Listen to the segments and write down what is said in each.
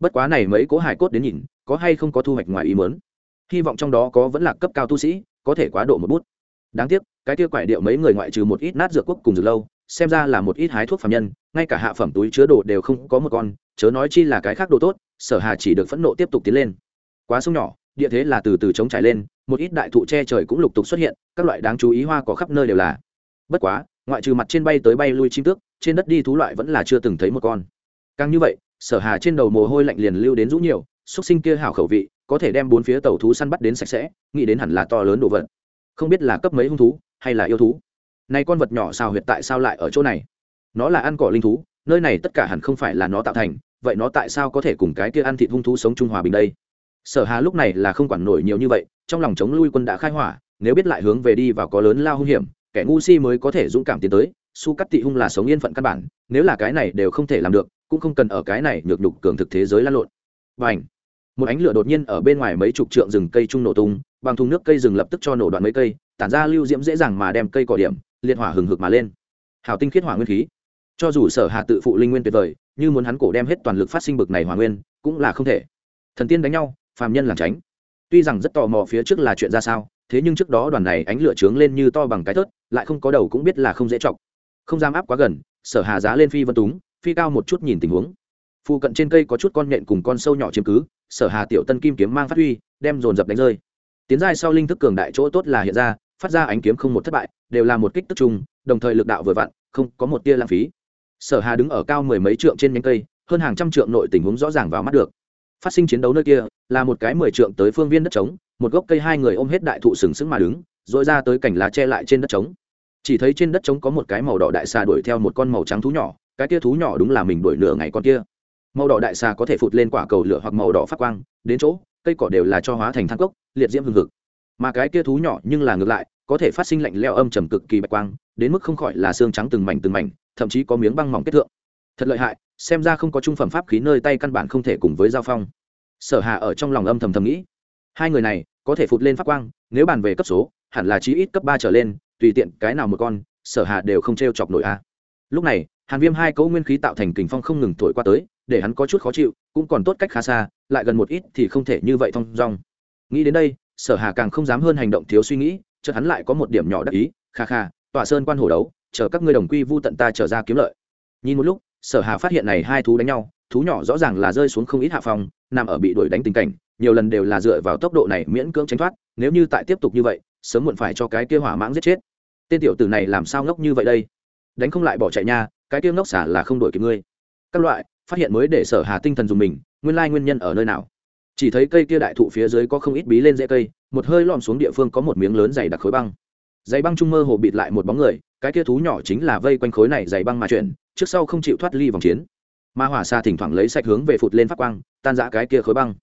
bất quá này mấy cố hải cốt đến nhìn, có hay không có thu hoạch ngoài ý mớn hy vọng trong đó có vẫn là cấp cao tu sĩ, có thể quá độ một bút. Đáng tiếc, cái kia quải điệu mấy người ngoại trừ một ít nát dược quốc cùng dược lâu, xem ra là một ít hái thuốc phạm nhân, ngay cả hạ phẩm túi chứa đồ đều không có một con, chớ nói chi là cái khác đồ tốt, sở hà chỉ được phẫn nộ tiếp tục tiến lên. Quá sông nhỏ, địa thế là từ từ chống trải lên, một ít đại thụ che trời cũng lục tục xuất hiện, các loại đáng chú ý hoa có khắp nơi đều là. Bất quá, ngoại trừ mặt trên bay tới bay lui chim tước, trên đất đi thú loại vẫn là chưa từng thấy một con. Càng như vậy sở hà trên đầu mồ hôi lạnh liền lưu đến rũ nhiều, xúc sinh kia hảo khẩu vị, có thể đem bốn phía tàu thú săn bắt đến sạch sẽ, nghĩ đến hẳn là to lớn đồ vật. Không biết là cấp mấy hung thú, hay là yêu thú. Nay con vật nhỏ xào huyệt tại sao lại ở chỗ này? Nó là ăn cỏ linh thú, nơi này tất cả hẳn không phải là nó tạo thành, vậy nó tại sao có thể cùng cái kia ăn thịt hung thú sống trung hòa bình đây? Sở hà lúc này là không quản nổi nhiều như vậy, trong lòng chống lui quân đã khai hỏa, nếu biết lại hướng về đi vào có lớn lao hung hiểm, kẻ ngu si mới có thể dũng cảm tiến tới, su cắt tị hung là sống yên phận căn bản, nếu là cái này đều không thể làm được cũng không cần ở cái này nhược nhục cường thực thế giới lan lộn. Và ảnh một ánh lửa đột nhiên ở bên ngoài mấy chục trượng rừng cây trung nổ tung, bằng thùng nước cây rừng lập tức cho nổ đoạn mấy cây, tản ra lưu diễm dễ dàng mà đem cây cỏ điểm, liệt hỏa hừng hực mà lên. Hào tinh khiết hỏa nguyên khí. Cho dù sở hạ tự phụ linh nguyên tuyệt vời, như muốn hắn cổ đem hết toàn lực phát sinh bực này hỏa nguyên, cũng là không thể. Thần tiên đánh nhau, phàm nhân làm tránh. Tuy rằng rất tò mò phía trước là chuyện ra sao, thế nhưng trước đó đoàn này ánh lửa trướng lên như to bằng cái thớt, lại không có đầu cũng biết là không dễ chọc. Không dám áp quá gần, sở hà giá lên phi vân túng phi cao một chút nhìn tình huống. Phụ cận trên cây có chút con nhện cùng con sâu nhỏ chiếm cứ, sở hà tiểu tân kim kiếm mang phát huy, đem dồn dập đánh rơi. Tiến giai sau linh thức cường đại chỗ tốt là hiện ra, phát ra ánh kiếm không một thất bại, đều là một kích tức trung đồng thời lực đạo vừa vặn, không có một tia lãng phí. Sở hà đứng ở cao mười mấy trượng trên nhánh cây, hơn hàng trăm trượng nội tình huống rõ ràng vào mắt được. Phát sinh chiến đấu nơi kia, là một cái mười trượng tới phương viên đất trống, một gốc cây hai người ôm hết đại thụ sừng sững mà đứng dội ra tới cảnh lá che lại trên đất trống. Chỉ thấy trên đất trống có một cái màu đỏ đại xà đuổi theo một con màu trắng thú nhỏ cái kia thú nhỏ đúng là mình đuổi nửa ngày con kia. Màu đỏ đại xà có thể phụt lên quả cầu lửa hoặc màu đỏ phát quang, đến chỗ, cây cỏ đều là cho hóa thành thang cốc, liệt diễm hừng hực. Mà cái kia thú nhỏ nhưng là ngược lại, có thể phát sinh lạnh leo âm trầm cực kỳ bạch quang, đến mức không khỏi là xương trắng từng mảnh từng mảnh, thậm chí có miếng băng mỏng kết thượng. Thật lợi hại, xem ra không có trung phẩm pháp khí nơi tay căn bản không thể cùng với giao phong. Sở hà ở trong lòng âm thầm thầm nghĩ, hai người này có thể phụt lên phát quang, nếu bàn về cấp số, hẳn là chí ít cấp ba trở lên, tùy tiện cái nào một con, sở hà đều không t chọc nổi a lúc này, hàn viêm hai cấu nguyên khí tạo thành kình phong không ngừng thổi qua tới, để hắn có chút khó chịu, cũng còn tốt cách khá xa, lại gần một ít thì không thể như vậy thong dong. Nghĩ đến đây, sở hà càng không dám hơn hành động thiếu suy nghĩ, chợt hắn lại có một điểm nhỏ đắc ý, kha kha tỏa sơn quan hồ đấu, chờ các ngươi đồng quy vu tận ta trở ra kiếm lợi. Nhìn một lúc, sở hà phát hiện này hai thú đánh nhau, thú nhỏ rõ ràng là rơi xuống không ít hạ phòng nằm ở bị đuổi đánh tình cảnh, nhiều lần đều là dựa vào tốc độ này miễn cưỡng tránh thoát, nếu như tại tiếp tục như vậy, sớm muộn phải cho cái kia hỏa mãng giết chết. Tên tiểu tử này làm sao ngốc như vậy đây? Đánh không lại bỏ chạy nha, cái tiêu ngốc xả là không đổi kịp ngươi. Các loại, phát hiện mới để sở hà tinh thần dùng mình, nguyên lai nguyên nhân ở nơi nào? Chỉ thấy cây kia đại thụ phía dưới có không ít bí lên rễ cây, một hơi lom xuống địa phương có một miếng lớn dày đặc khối băng. Dày băng trung mơ hồ bịt lại một bóng người, cái kia thú nhỏ chính là vây quanh khối này dày băng mà chuyển, trước sau không chịu thoát ly vòng chiến. Ma hỏa xa thỉnh thoảng lấy sạch hướng về phụt lên phát quang, tan giã cái kia khối băng.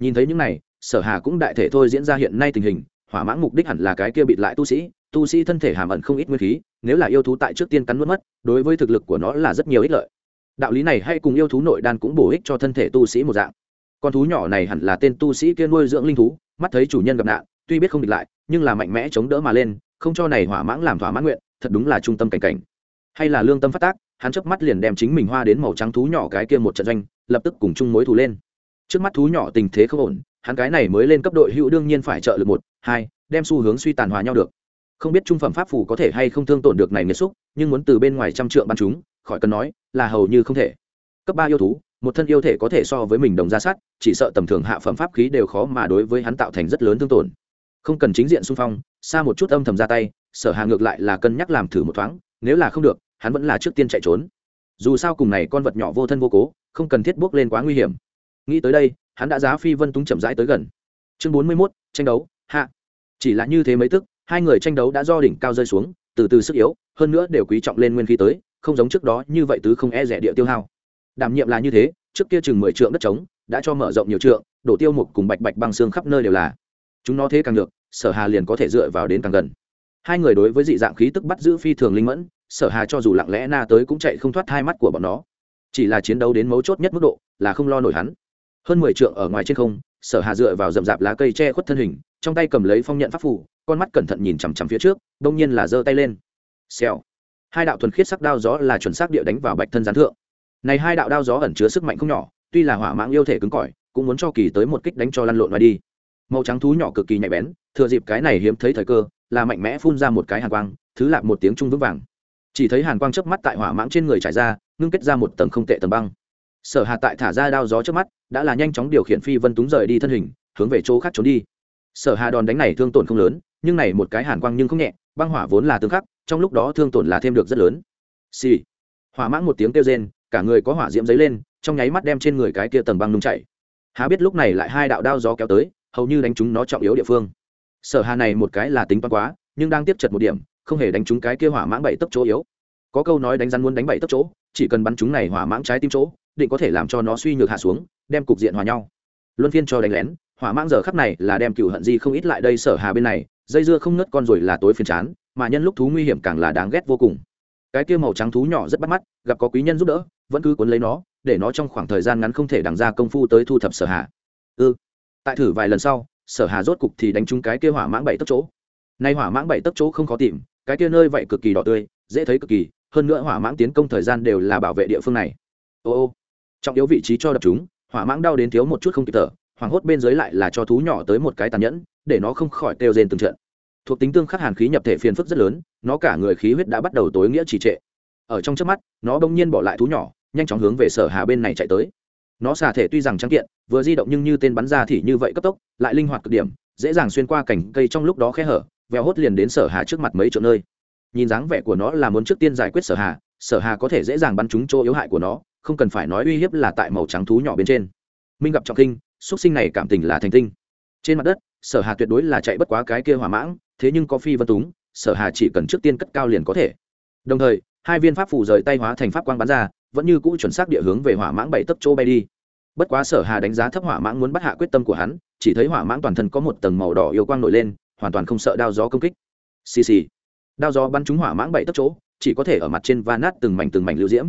Nhìn thấy những này, sở hà cũng đại thể thôi diễn ra hiện nay tình hình, hỏa mãng mục đích hẳn là cái kia bịt lại tu sĩ tu sĩ thân thể hàm ẩn không ít nguyên khí nếu là yêu thú tại trước tiên cắn nuốt mất, đối với thực lực của nó là rất nhiều ích lợi. Đạo lý này hay cùng yêu thú nội đan cũng bổ ích cho thân thể tu sĩ một dạng. Con thú nhỏ này hẳn là tên tu sĩ kia nuôi dưỡng linh thú, mắt thấy chủ nhân gặp nạn, tuy biết không địch lại, nhưng là mạnh mẽ chống đỡ mà lên, không cho này hỏa mãng làm thỏa mãn nguyện, thật đúng là trung tâm cảnh cảnh. Hay là lương tâm phát tác, hắn chớp mắt liền đem chính mình hoa đến màu trắng thú nhỏ cái kia một trận doanh, lập tức cùng chung mối thù lên. Trước mắt thú nhỏ tình thế không ổn, hắn cái này mới lên cấp đội hữu đương nhiên phải trợ lực một, hai, đem xu hướng suy tàn hòa nhau được không biết trung phẩm pháp phù có thể hay không thương tổn được này nghiệt xúc nhưng muốn từ bên ngoài trăm trượng bắn chúng khỏi cần nói là hầu như không thể. Cấp ba yêu thú một thân yêu thể có thể so với mình đồng ra sát chỉ sợ tầm thường hạ phẩm pháp khí đều khó mà đối với hắn tạo thành rất lớn thương tổn. Không cần chính diện xung phong xa một chút âm thầm ra tay sở hà ngược lại là cân nhắc làm thử một thoáng nếu là không được hắn vẫn là trước tiên chạy trốn. Dù sao cùng này con vật nhỏ vô thân vô cố không cần thiết bước lên quá nguy hiểm. Nghĩ tới đây hắn đã giá phi vân túng chậm rãi tới gần. Chương bốn mươi 41, tranh đấu hạ. Chỉ là như thế mấy tức hai người tranh đấu đã do đỉnh cao rơi xuống, từ từ sức yếu, hơn nữa đều quý trọng lên nguyên khí tới, không giống trước đó như vậy tứ không e rẻ địa tiêu hao. Đảm nhiệm là như thế, trước kia chừng mười trượng đất trống, đã cho mở rộng nhiều trượng, đổ tiêu mục cùng bạch bạch băng xương khắp nơi đều là. Chúng nó thế càng được, sở hà liền có thể dựa vào đến càng gần. Hai người đối với dị dạng khí tức bắt giữ phi thường linh mẫn, sở hà cho dù lặng lẽ na tới cũng chạy không thoát hai mắt của bọn nó. Chỉ là chiến đấu đến mấu chốt nhất mức độ, là không lo nổi hắn. Hơn mười trượng ở ngoài trên không, sở hà dựa vào rậm rạp lá cây che khuất thân hình, trong tay cầm lấy phong nhận pháp phủ con mắt cẩn thận nhìn chằm chằm phía trước đông nhiên là giơ tay lên. Xèo. Hai đạo thuần khiết sắc đao gió là chuẩn xác địa đánh vào bạch thân gián thượng. Này hai đạo đao gió ẩn chứa sức mạnh không nhỏ, tuy là hỏa mãng yêu thể cứng cỏi, cũng muốn cho kỳ tới một kích đánh cho lăn lộn ngoài đi. Màu trắng thú nhỏ cực kỳ nhạy bén, thừa dịp cái này hiếm thấy thời cơ, là mạnh mẽ phun ra một cái hàn quang, thứ lạc một tiếng trung vững vàng. Chỉ thấy hàn quang chớp mắt tại hỏa mãng trên người trải ra, ngưng kết ra một tầng không tệ tầng băng. Sở hà tại thả ra đao gió trước mắt, đã là nhanh chóng điều khiển phi vân túng rời đi thân hình, hướng về chỗ khác trốn đi. Sở hà đòn đánh này thương tổn không lớn nhưng này một cái hàn quang nhưng không nhẹ, băng hỏa vốn là tương khắc, trong lúc đó thương tổn là thêm được rất lớn. Xì、sì. hỏa mãng một tiếng kêu rên, cả người có hỏa diễm dấy lên, trong nháy mắt đem trên người cái kia tầng băng nung chảy. Há biết lúc này lại hai đạo đao gió kéo tới, hầu như đánh chúng nó trọng yếu địa phương. Sở hà này một cái là tính toán quá, nhưng đang tiếp chật một điểm, không hề đánh chúng cái kia hỏa mãng bảy tấp chỗ yếu. Có câu nói đánh rắn muốn đánh bảy tấp chỗ, chỉ cần bắn chúng này hỏa mãng trái tim chỗ, định có thể làm cho nó suy nhược hạ xuống, đem cục diện hòa nhau. Luân phiên cho đánh lén, hỏa mãng giờ khắp này là đem cựu hận di không ít lại đây sở hà bên này dây dưa không nứt con rồi là tối phiền chán, mà nhân lúc thú nguy hiểm càng là đáng ghét vô cùng. Cái kia màu trắng thú nhỏ rất bắt mắt, gặp có quý nhân giúp đỡ, vẫn cứ cuốn lấy nó, để nó trong khoảng thời gian ngắn không thể đằng ra công phu tới thu thập sở hà. Ư ừ. tại thử vài lần sau, sở hà rốt cục thì đánh trúng cái kia hỏa mãng bảy tấc chỗ. Nay hỏa mãng bảy tấc chỗ không khó tìm, cái kia nơi vậy cực kỳ đỏ tươi, dễ thấy cực kỳ, hơn nữa hỏa mãng tiến công thời gian đều là bảo vệ địa phương này. Ô ô. Trọng yếu vị trí cho đập chúng, hỏa mãng đau đến thiếu một chút không kịp thở, hoảng hốt bên dưới lại là cho thú nhỏ tới một cái tàn nhẫn để nó không khỏi kêu rên từng trận. Thuộc tính tương khắc hàn khí nhập thể phiền phức rất lớn, nó cả người khí huyết đã bắt đầu tối nghĩa trì trệ. Ở trong trước mắt, nó bỗng nhiên bỏ lại thú nhỏ, nhanh chóng hướng về sở hà bên này chạy tới. Nó xả thể tuy rằng trắng kiện, vừa di động nhưng như tên bắn ra thì như vậy cấp tốc, lại linh hoạt cực điểm, dễ dàng xuyên qua cành cây trong lúc đó khe hở, vèo hốt liền đến sở hà trước mặt mấy chỗ nơi. Nhìn dáng vẻ của nó là muốn trước tiên giải quyết sở hà sở hà có thể dễ dàng bắn trúng chỗ yếu hại của nó, không cần phải nói uy hiếp là tại màu trắng thú nhỏ bên trên. Minh gặp trọng kinh xuất sinh này cảm tình là thành tinh. Trên mặt đất sở hà tuyệt đối là chạy bất quá cái kia hỏa mãng, thế nhưng có phi vân túng, sở hà chỉ cần trước tiên cất cao liền có thể. Đồng thời, hai viên pháp phù rời tay hóa thành pháp quang bắn ra, vẫn như cũ chuẩn xác địa hướng về hỏa mãng bảy tấc chỗ bay đi. Bất quá sở hà đánh giá thấp hỏa mãng muốn bắt hạ quyết tâm của hắn, chỉ thấy hỏa mãng toàn thân có một tầng màu đỏ yêu quang nổi lên, hoàn toàn không sợ đao gió công kích. Xì xì. Đao gió bắn trúng hỏa mãng bảy tấc chỗ, chỉ có thể ở mặt trên va nát từng mảnh từng mảnh lưu diễm.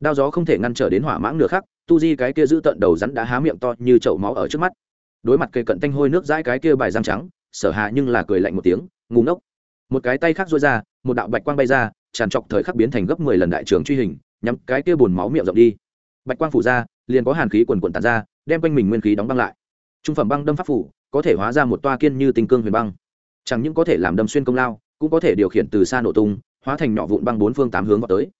Đao gió không thể ngăn trở đến hỏa mãng nửa khắc, tu di cái kia giữ tận đầu rắn đã há miệng to như chậu máu ở trước mắt đối mặt cây cận tanh hôi nước dãi cái kia bài giang trắng, sở hạ nhưng là cười lạnh một tiếng ngủ ngốc. Một cái tay khác rối ra, một đạo bạch quang bay ra, tràn trọc thời khắc biến thành gấp mười lần đại trường truy hình, nhắm cái kia bùn máu miệng rộng đi. Bạch quang phủ ra, liền có hàn khí quần quần tàn ra, đem quanh mình nguyên khí đóng băng lại. Trung phẩm băng đâm pháp phủ, có thể hóa ra một toa kiên như tinh cương huyền băng. Chẳng những có thể làm đâm xuyên công lao, cũng có thể điều khiển từ xa nổ tung, hóa thành nhỏ vụn băng bốn phương tám hướng vào tới.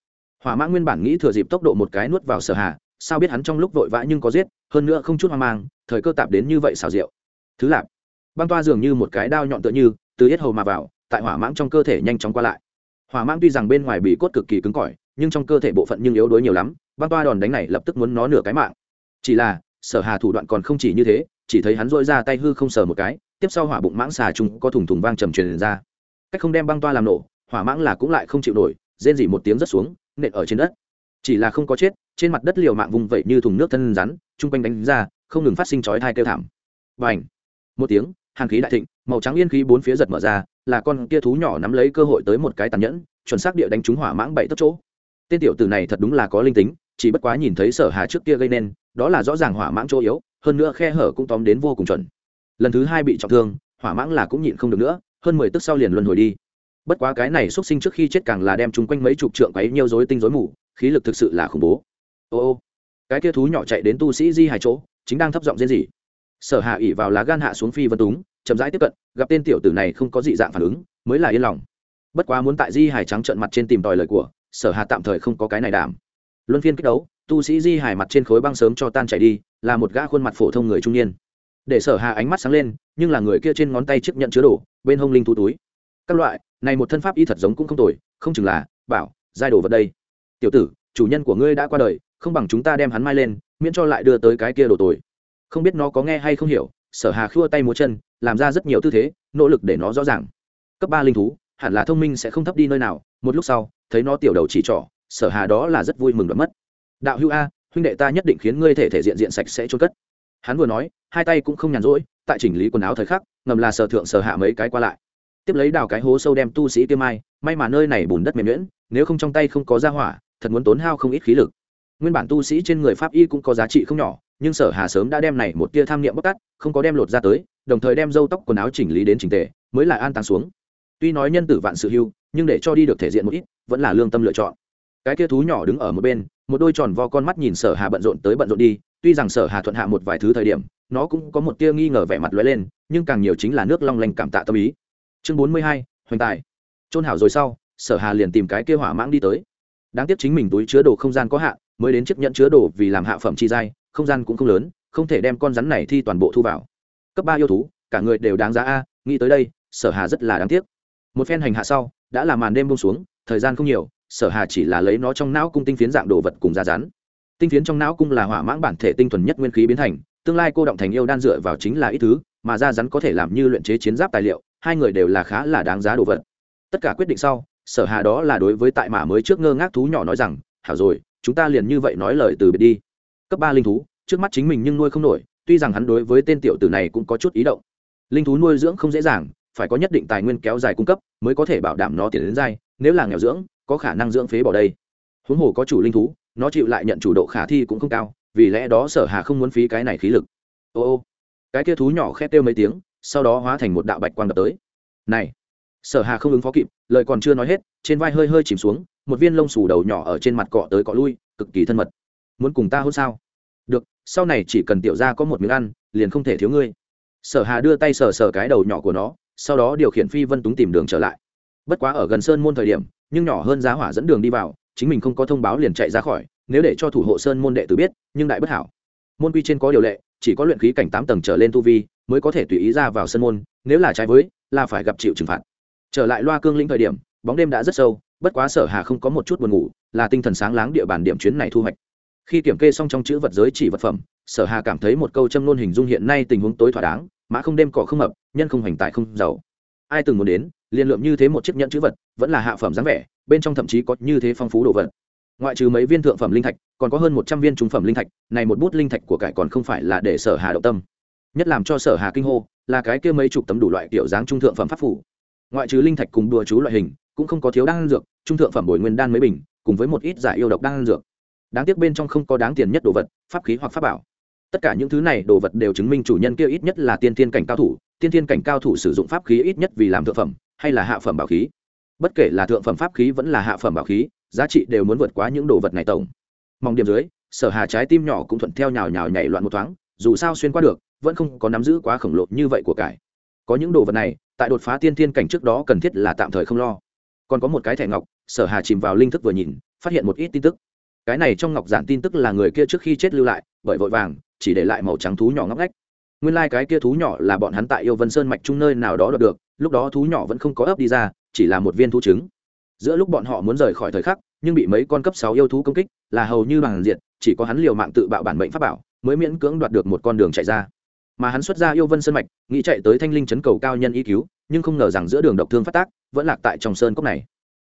Hỏa mã nguyên bản nghĩ thừa dịp tốc độ một cái nuốt vào sở hạ sao biết hắn trong lúc vội vã nhưng có giết, hơn nữa không chút hoang mang, thời cơ tạp đến như vậy xào rượu thứ lạp. Băng toa dường như một cái đao nhọn tựa như, từ hết hầu mà vào, tại hỏa mãng trong cơ thể nhanh chóng qua lại. Hỏa mãng tuy rằng bên ngoài bị cốt cực kỳ cứng cỏi, nhưng trong cơ thể bộ phận nhưng yếu đuối nhiều lắm, băng toa đòn đánh này lập tức muốn nó nửa cái mạng. Chỉ là, sở hà thủ đoạn còn không chỉ như thế, chỉ thấy hắn dội ra tay hư không sờ một cái, tiếp sau hỏa bụng mãng xà trùng có thùng thùng vang trầm truyền ra. Cách không đem băng toa làm nổ, hỏa mãng là cũng lại không chịu nổi, rên dỉ một tiếng rất xuống, nện ở trên đất chỉ là không có chết, trên mặt đất liều mạng vùng vẫy như thùng nước thân rắn chung quanh đánh ra, không ngừng phát sinh chói thai kêu thảm. Và ảnh một tiếng hàn khí đại thịnh, màu trắng yên khí bốn phía giật mở ra, là con kia thú nhỏ nắm lấy cơ hội tới một cái tàn nhẫn, chuẩn xác địa đánh trúng hỏa mãng bảy tấc chỗ. Tên tiểu tử này thật đúng là có linh tính, chỉ bất quá nhìn thấy sở hà trước kia gây nên, đó là rõ ràng hỏa mãng chỗ yếu, hơn nữa khe hở cũng tóm đến vô cùng chuẩn. Lần thứ hai bị trọng thương, hỏa mãng là cũng nhịn không được nữa, hơn mười tức sau liền luân hồi đi. Bất quá cái này xuất sinh trước khi chết càng là đem chúng quanh mấy chục trượng quấy nhiều rối tinh rối mù khí lực thực sự là khủng bố. Ô ô, cái kia thú nhỏ chạy đến tu sĩ di hải chỗ, chính đang thấp giọng diễn gì sở hạ ỉ vào lá gan hạ xuống phi vân túng, chậm rãi tiếp cận, gặp tên tiểu tử này không có dị dạng phản ứng, mới là yên lòng. Bất quá muốn tại di hải trắng trợn mặt trên tìm tòi lời của, sở hạ tạm thời không có cái này đảm. Luân phiên kích đấu, tu sĩ di hải mặt trên khối băng sớm cho tan chảy đi, là một gã khuôn mặt phổ thông người trung niên. Để sở hạ ánh mắt sáng lên, nhưng là người kia trên ngón tay chiếc nhận chứa đồ, bên hông linh thú túi. Các loại, này một thân pháp y thật giống cũng không tồi, không chừng là, bảo, giai đồ vật đây tiểu tử, chủ nhân của ngươi đã qua đời, không bằng chúng ta đem hắn mai lên, miễn cho lại đưa tới cái kia đồ tồi. Không biết nó có nghe hay không hiểu, sở hà khua tay múa chân, làm ra rất nhiều tư thế, nỗ lực để nó rõ ràng. Cấp ba linh thú, hẳn là thông minh sẽ không thấp đi nơi nào, một lúc sau, thấy nó tiểu đầu chỉ trỏ, sở hà đó là rất vui mừng đoạn mất. Đạo hữu a, huynh đệ ta nhất định khiến ngươi thể thể diện diện sạch sẽ trôn cất. Hắn vừa nói, hai tay cũng không nhàn rỗi, tại chỉnh lý quần áo thời khắc, ngầm là sở thượng sở hạ mấy cái qua lại. Tiếp lấy đào cái hố sâu đem tu sĩ kia mai, may mà nơi này bùn đất mềm nhuyễn, nếu không trong tay không có ra hỏa thật muốn tốn hao không ít khí lực. Nguyên bản tu sĩ trên người pháp y cũng có giá trị không nhỏ, nhưng sở hà sớm đã đem này một tia tham niệm bóc tát, không có đem lột ra tới, đồng thời đem râu tóc quần áo chỉnh lý đến chỉnh tề, mới lại an táng xuống. Tuy nói nhân tử vạn sự hưu, nhưng để cho đi được thể diện một ít, vẫn là lương tâm lựa chọn. Cái kia thú nhỏ đứng ở một bên, một đôi tròn vo con mắt nhìn sở hà bận rộn tới bận rộn đi, tuy rằng sở hà thuận hạ một vài thứ thời điểm, nó cũng có một tia nghi ngờ vẻ mặt lóe lên, nhưng càng nhiều chính là nước long lanh cảm tạ tâm ý. Chương bốn mươi hai, hoành tài. Trôn hảo rồi sau, sở hà liền tìm cái kia hỏa mãng đi tới đáng tiếc chính mình túi chứa đồ không gian có hạn mới đến chiếc nhẫn chứa đồ vì làm hạ phẩm chi dai, không gian cũng không lớn không thể đem con rắn này thi toàn bộ thu vào. Cấp ba yêu thú cả người đều đáng giá a nghĩ tới đây sở hà rất là đáng tiếc. Một phen hành hạ sau đã là màn đêm buông xuống thời gian không nhiều sở hà chỉ là lấy nó trong não cung tinh phiến dạng đồ vật cùng ra rán tinh phiến trong não cung là hỏa mãng bản thể tinh thuần nhất nguyên khí biến thành tương lai cô động thành yêu đan dựa vào chính là ít thứ mà ra rắn có thể làm như luyện chế chiến giáp tài liệu hai người đều là khá là đáng giá đồ vật. Tất cả quyết định sau sở hà đó là đối với tại mã mới trước ngơ ngác thú nhỏ nói rằng, hảo rồi, chúng ta liền như vậy nói lời từ biệt đi. Cấp ba linh thú, trước mắt chính mình nhưng nuôi không nổi, tuy rằng hắn đối với tên tiểu tử này cũng có chút ý động. Linh thú nuôi dưỡng không dễ dàng, phải có nhất định tài nguyên kéo dài cung cấp mới có thể bảo đảm nó tiền đến dai, nếu là nghèo dưỡng, có khả năng dưỡng phế bỏ đây. Huống hồ có chủ linh thú, nó chịu lại nhận chủ độ khả thi cũng không cao, vì lẽ đó sở hà không muốn phí cái này khí lực. Ô ô, cái kia thú nhỏ khét kêu mấy tiếng, sau đó hóa thành một đạo bạch quang đập tới. Này sở hà không ứng phó kịp, lời còn chưa nói hết, trên vai hơi hơi chìm xuống, một viên lông xù đầu nhỏ ở trên mặt cọ tới cọ lui, cực kỳ thân mật. Muốn cùng ta hôn sao? Được, sau này chỉ cần tiểu ra có một miếng ăn, liền không thể thiếu ngươi. Sở hà đưa tay sờ sờ cái đầu nhỏ của nó, sau đó điều khiển phi vân túng tìm đường trở lại. Bất quá ở gần sơn môn thời điểm, nhưng nhỏ hơn giá hỏa dẫn đường đi vào, chính mình không có thông báo liền chạy ra khỏi, nếu để cho thủ hộ sơn môn đệ tử biết, nhưng đại bất hảo. Môn quy trên có điều lệ, chỉ có luyện khí cảnh tám tầng trở lên tu vi, mới có thể tùy ý ra vào sân môn, nếu là trái với, là phải gặp chịu trừng phạt trở lại loa cương lĩnh thời điểm, bóng đêm đã rất sâu, bất quá sở hà không có một chút buồn ngủ, là tinh thần sáng láng địa bàn điểm chuyến này thu hoạch. Khi kiểm kê xong trong chữ vật giới chỉ vật phẩm, sở hà cảm thấy một câu châm luôn hình dung hiện nay tình huống tối thỏa đáng mã không đêm cỏ không mập, nhân không hành tài không giàu. Ai từng muốn đến liên lượng như thế một chiếc nhẫn chữ vật, vẫn là hạ phẩm dáng vẻ, bên trong thậm chí có như thế phong phú đồ vật. Ngoại trừ mấy viên thượng phẩm linh thạch, còn có hơn một trăm viên trung phẩm linh thạch, này một bút linh thạch của cải còn không phải là để sở hà động tâm. Nhất làm cho sở hà kinh hô, là cái kia mấy chục tấm đủ loại kiểu dáng trung thượng phẩm pháp phủ ngoại trừ linh thạch cùng đùa chú loại hình, cũng không có thiếu đan dược, trung thượng phẩm bồi nguyên đan mấy bình, cùng với một ít giải yêu độc đan dược. Đáng tiếc bên trong không có đáng tiền nhất đồ vật, pháp khí hoặc pháp bảo. Tất cả những thứ này đồ vật đều chứng minh chủ nhân kia ít nhất là tiên thiên cảnh cao thủ, tiên thiên cảnh cao thủ sử dụng pháp khí ít nhất vì làm thượng phẩm, hay là hạ phẩm bảo khí. Bất kể là thượng phẩm pháp khí vẫn là hạ phẩm bảo khí, giá trị đều muốn vượt quá những đồ vật này tổng. Mong điểm dưới, sở hà trái tim nhỏ cũng thuận theo nhào nhào nhảy loạn một thoáng, dù sao xuyên qua được, vẫn không có nắm giữ quá khổng lồ như vậy của cải. Có những đồ vật này tại đột phá tiên thiên cảnh trước đó cần thiết là tạm thời không lo. Còn có một cái thẻ ngọc, sở hà chìm vào linh thức vừa nhìn, phát hiện một ít tin tức. Cái này trong ngọc giản tin tức là người kia trước khi chết lưu lại, bởi vội vàng, chỉ để lại màu trắng thú nhỏ ngóc ngách. Nguyên lai、like、cái kia thú nhỏ là bọn hắn tại yêu vân sơn mạch trung nơi nào đó đọc được, lúc đó thú nhỏ vẫn không có ấp đi ra, chỉ là một viên thú trứng. Giữa lúc bọn họ muốn rời khỏi thời khắc, nhưng bị mấy con cấp sáu yêu thú công kích, là hầu như bằng diện chỉ có hắn liều mạng tự bạo bản mệnh pháp bảo, mới miễn cưỡng đoạt được một con đường chạy ra mà hắn xuất ra yêu vân sơn mạch, nghĩ chạy tới thanh linh chấn cầu cao nhân y cứu, nhưng không ngờ rằng giữa đường độc thương phát tác, vẫn lạc tại trong sơn cốc này.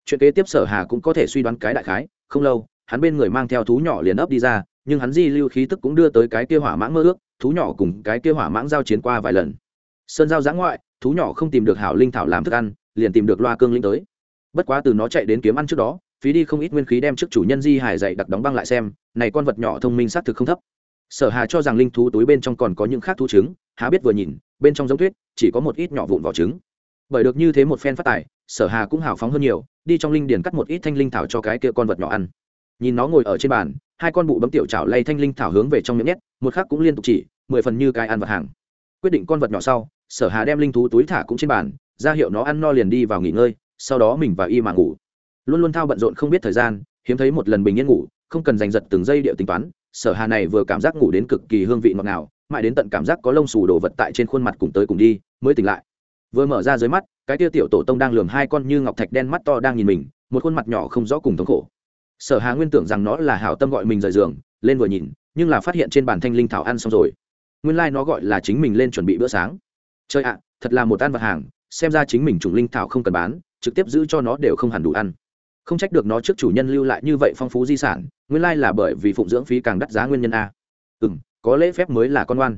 Chuyện kế tiếp sở hà cũng có thể suy đoán cái đại khái, không lâu, hắn bên người mang theo thú nhỏ liền ấp đi ra, nhưng hắn di lưu khí tức cũng đưa tới cái kia hỏa mãng mơ ước, thú nhỏ cùng cái kia hỏa mãng giao chiến qua vài lần. Sơn giao giã ngoại, thú nhỏ không tìm được hảo linh thảo làm thức ăn, liền tìm được loa cương linh tới. Bất quá từ nó chạy đến kiếm ăn trước đó, phí đi không ít nguyên khí đem trước chủ nhân di hải dạy đặc đóng băng lại xem, này con vật nhỏ thông minh xác thực không thấp sở hà cho rằng linh thú túi bên trong còn có những khác thú trứng, há biết vừa nhìn, bên trong giống tuyết, chỉ có một ít nhỏ vụn vỏ trứng. Bởi được như thế một phen phát tài, sở hà cũng hào phóng hơn nhiều, đi trong linh điền cắt một ít thanh linh thảo cho cái kia con vật nhỏ ăn. Nhìn nó ngồi ở trên bàn, hai con bụ bấm tiểu chảo lay thanh linh thảo hướng về trong miệng nhét, một khác cũng liên tục chỉ, mười phần như cái ăn vật hàng. Quyết định con vật nhỏ sau, sở hà đem linh thú túi thả cũng trên bàn, ra hiệu nó ăn no liền đi vào nghỉ ngơi, sau đó mình vào y mà ngủ. Luôn luôn thao bận rộn không biết thời gian, hiếm thấy một lần bình yên ngủ, không cần giành giật từng giây điệu tính toán sở hà này vừa cảm giác ngủ đến cực kỳ hương vị ngọt ngào, mãi đến tận cảm giác có lông xù đồ vật tại trên khuôn mặt cùng tới cùng đi, mới tỉnh lại. Vừa mở ra dưới mắt, cái tia tiểu tổ tông đang lườm hai con như ngọc thạch đen mắt to đang nhìn mình, một khuôn mặt nhỏ không rõ cùng thống khổ. Sở hà nguyên tưởng rằng nó là hảo tâm gọi mình rời giường, lên vừa nhìn, nhưng là phát hiện trên bàn thanh linh thảo ăn xong rồi. Nguyên lai like nó gọi là chính mình lên chuẩn bị bữa sáng. Chơi ạ, thật là một ăn vật hàng, xem ra chính mình chủng linh thảo không cần bán, trực tiếp giữ cho nó đều không hẳn đủ ăn. Không trách được nó trước chủ nhân lưu lại như vậy phong phú di sản nguyên lai là bởi vì phụng dưỡng phí càng đắt giá nguyên nhân a. Ừ m có lễ phép mới là con ngoan.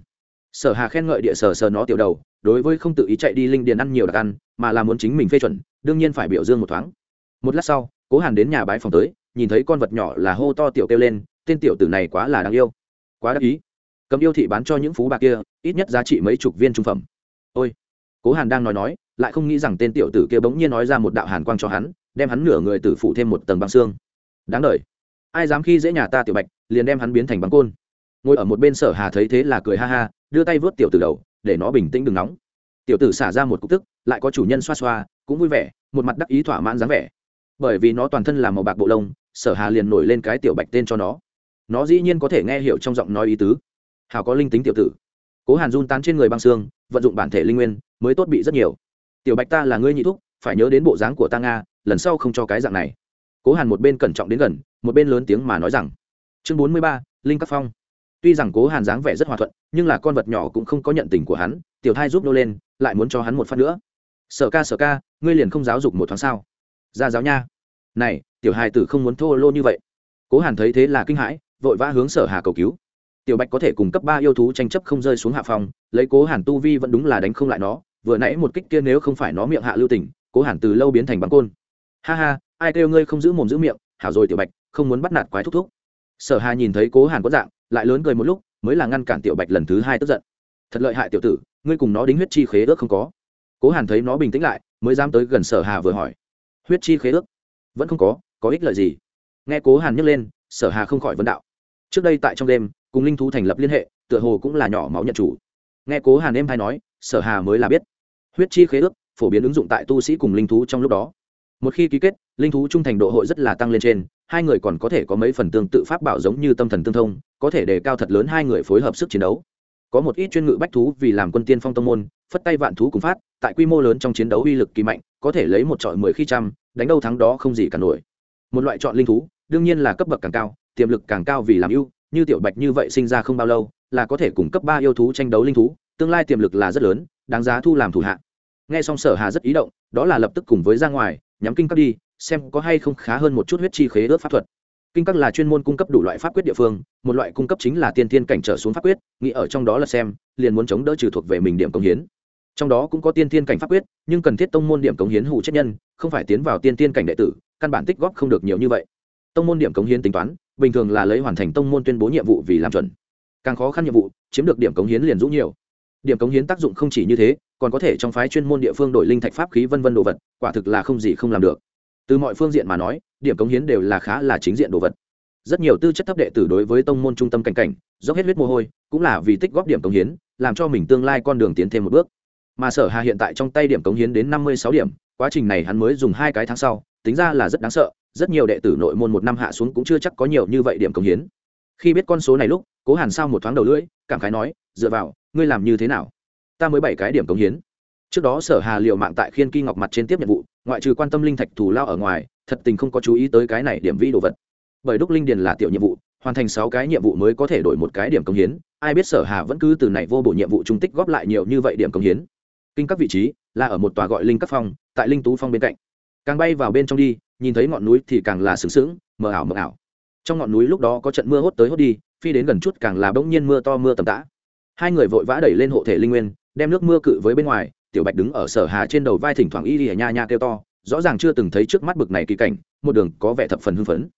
Sở hà khen ngợi địa sở sờ nó tiểu đầu, đối với không tự ý chạy đi linh điền ăn nhiều đặc ăn, mà là muốn chính mình phê chuẩn, đương nhiên phải biểu dương một thoáng. Một lát sau, cố hàn đến nhà bái phòng tới, nhìn thấy con vật nhỏ là hô to tiểu kêu lên, tên tiểu tử này quá là đáng yêu. Quá đắc ý. Cầm yêu thị bán cho những phú bạc kia, ít nhất giá trị mấy chục viên trung phẩm. Ôi. Cố hàn đang nói nói, lại không nghĩ rằng tên tiểu tử kia bỗng nhiên nói ra một đạo hàn quang cho hắn, đem hắn nửa người tử phụ thêm một tầng băng xương. Đáng đ ai dám khi dễ nhà ta tiểu bạch, liền đem hắn biến thành băng côn. Ngồi ở một bên sở hà thấy thế là cười ha ha, đưa tay vớt tiểu tử đầu, để nó bình tĩnh đừng nóng. Tiểu tử xả ra một cục tức, lại có chủ nhân xoa xoa, cũng vui vẻ, một mặt đắc ý thỏa mãn dáng vẻ. Bởi vì nó toàn thân là màu bạc bộ lông, sở hà liền nổi lên cái tiểu bạch tên cho nó. Nó dĩ nhiên có thể nghe hiểu trong giọng nói ý tứ. Hào có linh tính tiểu tử. Cố hàn run tán trên người băng xương, vận dụng bản thể linh nguyên, mới tốt bị rất nhiều. Tiểu bạch ta là ngươi nhị thúc, phải nhớ đến bộ dáng của ta nga, lần sau không cho cái dạng này. Cố hàn một bên cẩn trọng đến gần một bên lớn tiếng mà nói rằng, chương bốn mươi ba, linh các phong. Tuy rằng cố hàn dáng vẻ rất hòa thuận, nhưng là con vật nhỏ cũng không có nhận tình của hắn, tiểu thai giúp nô lên, lại muốn cho hắn một phát nữa. Sở ca sở ca, ngươi liền không giáo dục một tháng sao? Ra giáo nha. Này, tiểu hài tử không muốn thô lô như vậy. Cố hàn thấy thế là kinh hãi, vội vã hướng sở hà cầu cứu. Tiểu bạch có thể cùng cấp ba yêu thú tranh chấp không rơi xuống hạ phòng lấy cố hàn tu vi vẫn đúng là đánh không lại nó, vừa nãy một kích kia nếu không phải nó miệng hạ lưu tình, cố hàn từ lâu biến thành bắn côn. Ha ha, ai kêu ngươi không giữ mồm giữ miệng, hảo rồi tiểu bạch không muốn bắt nạt quái thúc thúc. Sở hà nhìn thấy cố hàn có dạng, lại lớn cười một lúc, mới là ngăn cản tiểu bạch lần thứ hai tức giận. Thật lợi hại tiểu tử, ngươi cùng nó đính huyết chi khế ước không có. Cố hàn thấy nó bình tĩnh lại, mới dám tới gần sở hà vừa hỏi. Huyết chi khế ước? Vẫn không có có ích lợi gì? Nghe cố hàn nhắc lên, sở hà không khỏi vấn đạo. Trước đây tại trong đêm, cùng linh thú thành lập liên hệ, tựa hồ cũng là nhỏ máu nhận chủ. Nghe cố hàn em hay nói, sở hà mới là biết. Huyết chi khế ước, phổ biến ứng dụng tại tu sĩ cùng linh thú trong lúc đó. Một khi ký kết, linh thú trung thành độ hội rất là tăng lên trên hai người còn có thể có mấy phần tương tự pháp bảo giống như tâm thần tương thông, có thể đề cao thật lớn hai người phối hợp sức chiến đấu. Có một ít chuyên ngự bách thú vì làm quân tiên phong tông môn, phất tay vạn thú cùng phát, tại quy mô lớn trong chiến đấu uy lực kỳ mạnh, có thể lấy một trọi mười khi trăm, đánh đâu thắng đó không gì cả nổi. Một loại chọn linh thú, đương nhiên là cấp bậc càng cao, tiềm lực càng cao vì làm ưu, như tiểu bạch như vậy sinh ra không bao lâu, là có thể cùng cấp ba yêu thú tranh đấu linh thú, tương lai tiềm lực là rất lớn, đáng giá thu làm thủ hạ. Nghe xong sở hà rất ý động, đó là lập tức cùng với ra ngoài, nhắm kinh cấp đi xem có hay không khá hơn một chút huyết chi khế ước pháp thuật. Kinh các là chuyên môn cung cấp đủ loại pháp quyết địa phương, một loại cung cấp chính là tiên thiên cảnh trở xuống pháp quyết, nghĩ ở trong đó là xem, liền muốn chống đỡ trừ thuộc về mình điểm công hiến. Trong đó cũng có tiên thiên cảnh pháp quyết, nhưng cần thiết tông môn điểm cống hiến hủ chết nhân, không phải tiến vào tiên thiên cảnh đệ tử, căn bản tích góp không được nhiều như vậy. Tông môn điểm cống hiến tính toán, bình thường là lấy hoàn thành tông môn tuyên bố nhiệm vụ vì làm chuẩn. Càng khó khăn nhiệm vụ, chiếm được điểm cống hiến liền rũ nhiều. Điểm cống hiến tác dụng không chỉ như thế, còn có thể trong phái chuyên môn địa phương đổi linh thạch pháp khí vân vân đồ vật, quả thực là không gì không làm được từ mọi phương diện mà nói, điểm cống hiến đều là khá là chính diện đồ vật. Rất nhiều tư chất thấp đệ tử đối với tông môn trung tâm cảnh cảnh, dốc hết huyết mồ hôi, cũng là vì tích góp điểm cống hiến, làm cho mình tương lai con đường tiến thêm một bước. Mà sở hà hiện tại trong tay điểm cống hiến đến năm mươi sáu điểm, quá trình này hắn mới dùng hai cái tháng sau, tính ra là rất đáng sợ, rất nhiều đệ tử nội môn một năm hạ xuống cũng chưa chắc có nhiều như vậy điểm cống hiến. Khi biết con số này lúc, cố hàn sao một thoáng đầu lưỡi, cảm khái nói, dựa vào, ngươi làm như thế nào? Ta mới bảy cái điểm cống hiến trước đó sở hà liệu mạng tại khiên kỳ ngọc mặt trên tiếp nhiệm vụ, ngoại trừ quan tâm linh thạch thủ lao ở ngoài, thật tình không có chú ý tới cái này điểm vi đồ vật. Bởi đúc linh điền là tiểu nhiệm vụ, hoàn thành sáu cái nhiệm vụ mới có thể đổi một cái điểm công hiến, ai biết sở hà vẫn cứ từ này vô bổ nhiệm vụ trung tích góp lại nhiều như vậy điểm công hiến. Kinh các vị trí, là ở một tòa gọi linh các phong, tại linh tú phong bên cạnh. Càng bay vào bên trong đi, nhìn thấy ngọn núi thì càng là sướng sướng mờ ảo mờ ảo. Trong ngọn núi lúc đó có trận mưa hốt tới hốt đi, phi đến gần chút càng là bỗng nhiên mưa to mưa tầm tã. Hai người vội vã đẩy lên hộ thể linh nguyên, đem nước mưa cự với bên ngoài tiểu bạch đứng ở sở hà trên đầu vai thỉnh thoảng y y nha nha kêu to, rõ ràng chưa từng thấy trước mắt bực này kỳ cảnh, một đường có vẻ thập phần hưng phấn.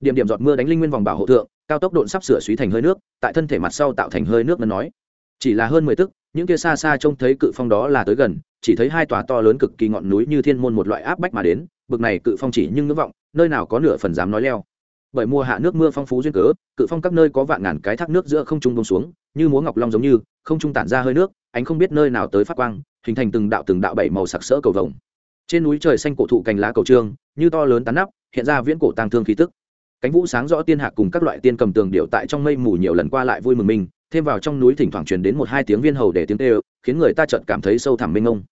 Điểm điểm giọt mưa đánh linh nguyên vòng bảo hộ thượng, cao tốc độn sắp sửa suý thành hơi nước, tại thân thể mặt sau tạo thành hơi nước ngân nói. Chỉ là hơn mười tức, những kia xa xa trông thấy cự phong đó là tới gần, chỉ thấy hai tòa to lớn cực kỳ ngọn núi như thiên môn một loại áp bách mà đến, bực này cự phong chỉ nhưng ngưỡng vọng, nơi nào có nửa phần dám nói leo. Bởi mùa hạ nước mưa phong phú duyên cớ, cự phong các nơi có vạn ngàn cái thác nước giữa không trung bông xuống, như múa ngọc long giống như, không trung tản ra hơi nước, ánh không biết nơi nào tới phát quang hình thành từng đạo từng đạo bảy màu sặc sỡ cầu vồng. Trên núi trời xanh cổ thụ cành lá cầu trương, như to lớn tán nắp, hiện ra viễn cổ tang thương khí tức. Cánh vũ sáng rõ tiên hạc cùng các loại tiên cầm tường điệu tại trong mây mù nhiều lần qua lại vui mừng mình, thêm vào trong núi thỉnh thoảng truyền đến một hai tiếng viên hầu để tiếng tê khiến người ta chợt cảm thấy sâu thẳm mênh ngông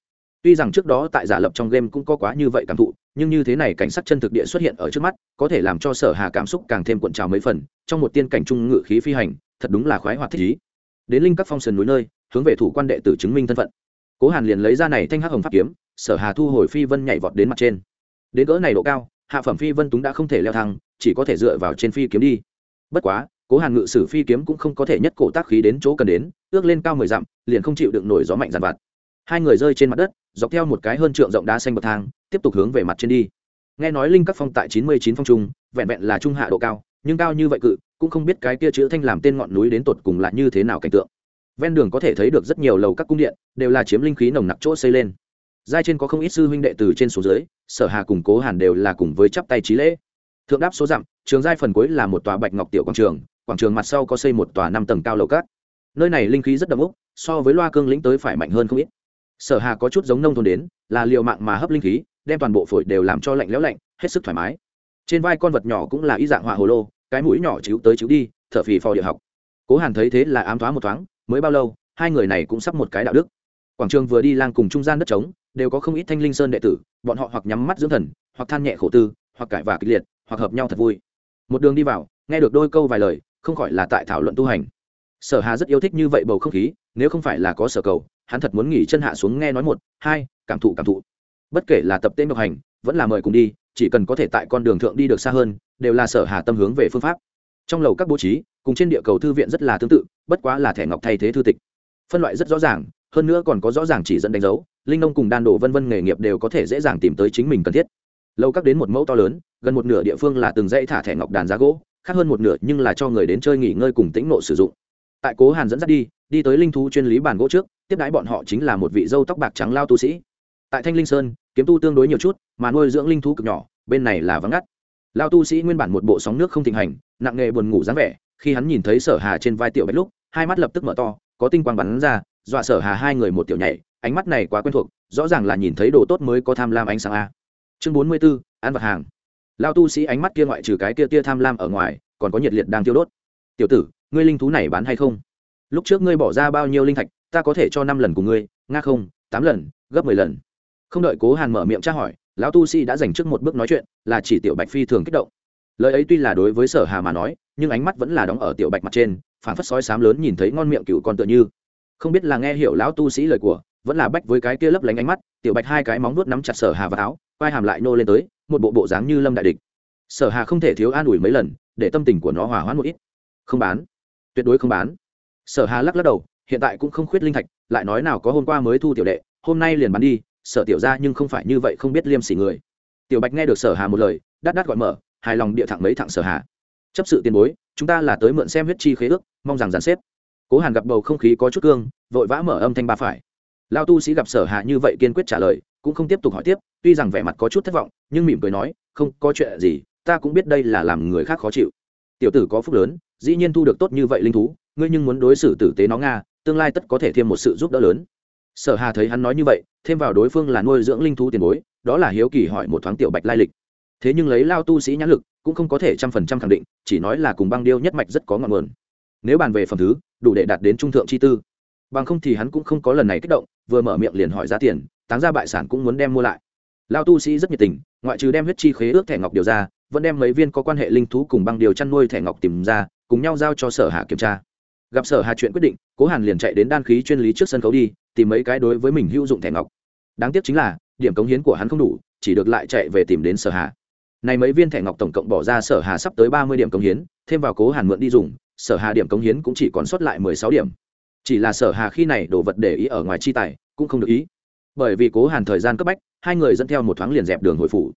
tuy rằng trước đó tại giả lập trong game cũng có quá như vậy cảm thụ, nhưng như thế này cảnh sắc chân thực địa xuất hiện ở trước mắt, có thể làm cho sở hà cảm xúc càng thêm cuộn trào mấy phần, trong một tiên cảnh trung ngự khí phi hành, thật đúng là khoái hoạt thích ý. Đến linh các phong sườn núi nơi, hướng về thủ quan đệ tử chứng minh thân phận cố hàn liền lấy ra này thanh hắc hồng pháp kiếm, sở hà thu hồi phi vân nhảy vọt đến mặt trên. Đến cỡ này độ cao, hạ phẩm phi vân túng đã không thể leo thang chỉ có thể dựa vào trên phi kiếm đi. Bất quá, cố hàn ngự sử phi kiếm cũng không có thể nhất cổ tác khí đến chỗ cần đến, ước lên cao mười dặm, liền không chịu được nổi gió mạnh dàn vặt. Hai người rơi trên mặt đất, dọc theo một cái hơn trượng rộng đá xanh bậc thang, tiếp tục hướng về mặt trên đi. Nghe nói linh các phong tại chín mươi chín phong trung, vẹn vẹn là trung hạ độ cao, nhưng cao như vậy cự, cũng không biết cái kia chữ thanh làm tên ngọn núi đến tột cùng là như thế nào cảnh tượng ven đường có thể thấy được rất nhiều lầu các cung điện, đều là chiếm linh khí nồng nặc chỗ xây lên. Giai trên có không ít sư huynh đệ từ trên xuống dưới, sở hà cùng cố hàn đều là cùng với chắp tay trí lễ. Thượng đáp số dặm, trường giai phần cuối là một tòa bạch ngọc tiểu quảng trường quảng trường mặt sau có xây một tòa năm tầng cao lầu cát nơi này linh khí rất đậm úc, so với loa cương lĩnh tới phải mạnh hơn không ít. Sở hà có chút giống nông thôn đến, là liều mạng mà hấp linh khí, đem toàn bộ phổi đều làm cho lạnh lẽo lạnh, hết sức thoải mái. Trên vai con vật nhỏ cũng là y dạng họa hồ lô, cái mũi nhỏ chiếu tới chiếu đi, thở phì phò địa học. Cố hàn thấy thế là ám thoáng một thoáng mới bao lâu, hai người này cũng sắp một cái đạo đức. Quảng trường vừa đi lang cùng trung gian đất trống, đều có không ít thanh linh sơn đệ tử, bọn họ hoặc nhắm mắt dưỡng thần, hoặc than nhẹ khổ tư, hoặc cãi vả kịch liệt, hoặc hợp nhau thật vui. Một đường đi vào, nghe được đôi câu vài lời, không khỏi là tại thảo luận tu hành. Sở hà rất yêu thích như vậy bầu không khí, nếu không phải là có sở cầu, hắn thật muốn nghỉ chân hạ xuống nghe nói một, hai, cảm thụ cảm thụ. Bất kể là tập tên độc hành, vẫn là mời cùng đi, chỉ cần có thể tại con đường thượng đi được xa hơn, đều là sở hà tâm hướng về phương pháp trong lầu các bố trí, cùng trên địa cầu thư viện rất là tương tự, bất quá là thẻ ngọc thay thế thư tịch. Phân loại rất rõ ràng, hơn nữa còn có rõ ràng chỉ dẫn đánh dấu, linh nông cùng đan đồ vân vân nghề nghiệp đều có thể dễ dàng tìm tới chính mình cần thiết. Lâu các đến một mẫu to lớn, gần một nửa địa phương là từng dãy thả thẻ ngọc đàn giá gỗ, khác hơn một nửa nhưng là cho người đến chơi nghỉ ngơi cùng tĩnh nộ sử dụng. Tại cố hàn dẫn dắt đi đi tới linh thú chuyên lý bàn gỗ trước, tiếp đái bọn họ chính là một vị dâu tóc bạc trắng lao tu sĩ. Tại thanh linh sơn, kiếm tu tương đối nhiều chút, mà nuôi dưỡng linh thú cực nhỏ, bên này là vắng ngắt lao tu sĩ nguyên bản một bộ sóng nước không thịnh hành nặng nghề buồn ngủ dáng vẻ khi hắn nhìn thấy sở hà trên vai tiểu bạch lúc hai mắt lập tức mở to có tinh quang bắn ra dọa sở hà hai người một tiểu nhảy ánh mắt này quá quen thuộc rõ ràng là nhìn thấy đồ tốt mới có tham lam ánh sáng a. Chương bốn mươi 44, ăn vật hàng. Lao tu sĩ ánh mắt kia ngoại trừ cái kia tia tham lam ở ngoài còn có nhiệt liệt đang tiêu đốt. Tiểu tử ngươi linh thú này bán hay không? Lúc trước ngươi bỏ ra bao nhiêu linh thạch ta có thể cho năm lần của ngươi nga không tám lần gấp mười lần. Không đợi cố hàn mở miệng tra hỏi lão tu sĩ đã dành trước một bước nói chuyện, là chỉ tiểu bạch phi thường kích động. Lời ấy tuy là đối với sở hà mà nói, nhưng ánh mắt vẫn là đóng ở tiểu bạch mặt trên phản phất sói sám lớn nhìn thấy ngon miệng cựu con tựa như. Không biết là nghe hiểu lão tu sĩ lời của, vẫn là bách với cái kia lấp lánh ánh mắt, tiểu bạch hai cái móng nuốt nắm chặt sở hà vào áo vai hàm lại nô lên tới, một bộ bộ dáng như lâm đại địch. Sở hà không thể thiếu an ủi mấy lần, để tâm tình của nó hòa hoãn một ít. Không bán. Tuyệt đối không bán. Sở hà lắc lắc đầu, hiện tại cũng không khuyết linh thạch, lại nói nào có hôm qua mới thu tiểu đệ, hôm nay liền bán đi sở tiểu ra nhưng không phải như vậy không biết liêm sỉ người. Tiểu bạch nghe được sở hà một lời, đắt đắt gọi mở, hài lòng địa thẳng mấy thẳng sở hà. Chấp sự tiền bối, chúng ta là tới mượn xem huyết chi khế ước, mong rằng giàn xếp. Cố hàn gặp bầu không khí có chút cương, vội vã mở âm thanh ba phải. Lao tu sĩ gặp sở hà như vậy kiên quyết trả lời, cũng không tiếp tục hỏi tiếp, tuy rằng vẻ mặt có chút thất vọng, nhưng mỉm cười nói, không, có chuyện gì, ta cũng biết đây là làm người khác khó chịu. Tiểu tử có phúc lớn, dĩ nhiên thu được tốt như vậy linh thú, ngươi nhưng muốn đối xử tử tế nó nga, tương lai tất có thể thêm một sự giúp đỡ lớn sở hà thấy hắn nói như vậy, thêm vào đối phương là nuôi dưỡng linh thú tiền bối, đó là hiếu kỳ hỏi một thoáng tiểu bạch lai lịch. Thế nhưng lấy lao tu sĩ nhãn lực, cũng không có thể trăm phần trăm khẳng định, chỉ nói là cùng băng điêu nhất mạch rất có ngọn nguồn. Nếu bàn về phẩm thứ, đủ để đạt đến trung thượng chi tư. Bằng không thì hắn cũng không có lần này kích động, vừa mở miệng liền hỏi giá tiền, táng ra bại sản cũng muốn đem mua lại. Lao tu sĩ rất nhiệt tình, ngoại trừ đem huyết chi khế ước thẻ ngọc điều ra, vẫn đem mấy viên có quan hệ linh thú cùng băng điều chăn nuôi thẻ ngọc tìm ra, cùng nhau giao cho sở hà kiểm tra. Gặp sở hà chuyện quyết định, cố hàn liền chạy đến đan khí chuyên lý trước sân khấu đi tìm mấy cái đối với mình hữu dụng thẻ ngọc. Đáng tiếc chính là, điểm cống hiến của hắn không đủ, chỉ được lại chạy về tìm đến sở hà. Này mấy viên thẻ ngọc tổng cộng bỏ ra, sở hà sắp tới ba mươi điểm cống hiến, thêm vào cố hàn mượn đi dùng, sở hà điểm cống hiến cũng chỉ còn sót lại mười sáu điểm. Chỉ là sở hà khi này đồ vật để ý ở ngoài chi tài, cũng không được ý. Bởi vì cố hàn thời gian cấp bách, hai người dẫn theo một thoáng liền dẹp đường hồi phủ.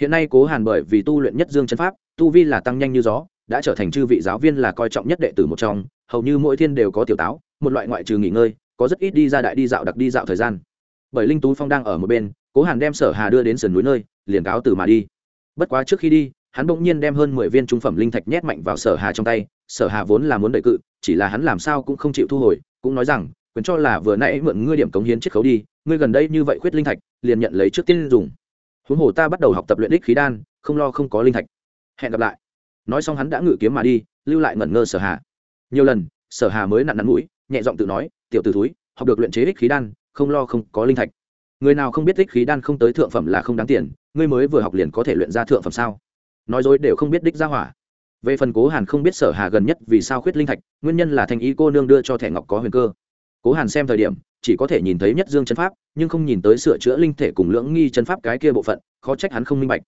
Hiện nay cố hàn bởi vì tu luyện nhất dương chân pháp, tu vi là tăng nhanh như gió, đã trở thành chư vị giáo viên là coi trọng nhất đệ tử một trong, hầu như mỗi thiên đều có tiểu táo, một loại ngoại trừ nghỉ ngơi có rất ít đi ra đại đi dạo đặc đi dạo thời gian. Bởi linh tú phong đang ở một bên, cố hàn đem sở hà đưa đến sườn núi nơi, liền cáo từ mà đi. Bất quá trước khi đi, hắn bỗng nhiên đem hơn mười viên trung phẩm linh thạch nhét mạnh vào sở hà trong tay, sở hà vốn là muốn đợi cự, chỉ là hắn làm sao cũng không chịu thu hồi, cũng nói rằng, quyền cho là vừa nãy mượn ngươi điểm cống hiến chiết khấu đi, ngươi gần đây như vậy khuyết linh thạch, liền nhận lấy trước tiên dùng. Huống hồ ta bắt đầu học tập luyện đích khí đan, không lo không có linh thạch. Hẹn gặp lại. Nói xong hắn đã ngự kiếm mà đi, lưu lại ngẩn ngơ sở hà. Nhiều lần, sở hà mới nặn nắn mũi, nhẹ giọng tự nói tiểu t ử túi học được luyện chế ích khí đan, không lo không có linh thạch. Người nào không biết ích khí đan không tới thượng phẩm là không đáng tiền, ngươi mới vừa học liền có thể luyện ra thượng phẩm sao? Nói dối đều không biết đích ra hỏa. Về phần cố hàn không biết sở hà gần nhất vì sao khuyết linh thạch, nguyên nhân là thành ý cô nương đưa cho thẻ ngọc có huyền cơ. Cố hàn xem thời điểm, chỉ có thể nhìn thấy nhất dương chân pháp, nhưng không nhìn tới sửa chữa linh thể cùng lưỡng nghi chân pháp cái kia bộ phận, khó trách hắn không minh bạch.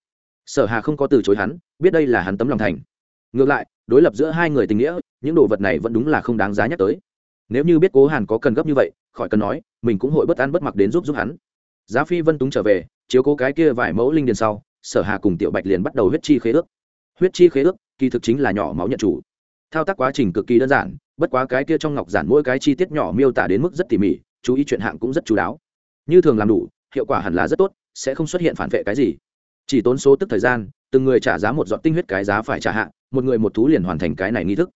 Sở hà không có từ chối hắn, biết đây là hắn tấm lòng thành. Ngược lại, đối lập giữa hai người tình nghĩa, những đồ vật này vẫn đúng là không đáng giá nhắc tới nếu như biết cố hàn có cần gấp như vậy khỏi cần nói mình cũng hội bất ăn bất mặc đến giúp giúp hắn. Giá phi vân túng trở về chiếu cố cái kia vài mẫu linh điền sau sở hà cùng tiểu bạch liền bắt đầu huyết chi khế ước. Huyết chi khế ước kỳ thực chính là nhỏ máu nhận chủ. Thao tác quá trình cực kỳ đơn giản bất quá cái kia trong ngọc giản mỗi cái chi tiết nhỏ miêu tả đến mức rất tỉ mỉ chú ý chuyện hạng cũng rất chú đáo. Như thường làm đủ hiệu quả hẳn là rất tốt sẽ không xuất hiện phản vệ cái gì. Chỉ tốn số tức thời gian từng người trả giá một giọt tinh huyết cái giá phải trả hạng, một người một thú liền hoàn thành cái này nghi thức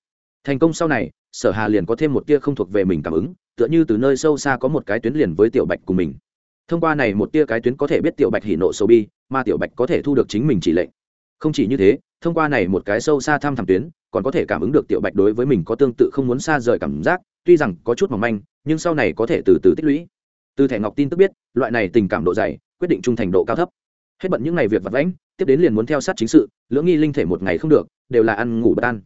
thành công sau này, sở hà liền có thêm một tia không thuộc về mình cảm ứng, tựa như từ nơi sâu xa có một cái tuyến liền với tiểu bạch của mình. Thông qua này một tia cái tuyến có thể biết tiểu bạch hỉ nộ sâu bi, mà tiểu bạch có thể thu được chính mình chỉ lệnh. Không chỉ như thế, thông qua này một cái sâu xa thăm thẳm tuyến, còn có thể cảm ứng được tiểu bạch đối với mình có tương tự không muốn xa rời cảm giác, tuy rằng có chút mỏng manh, nhưng sau này có thể từ từ tích lũy. Từ thẻ ngọc tin tức biết, loại này tình cảm độ dày, quyết định trung thành độ cao thấp. Hết bận những ngày việc vặt vãnh, tiếp đến liền muốn theo sát chính sự, lưỡng nghi linh thể một ngày không được, đều là ăn ngủ bất an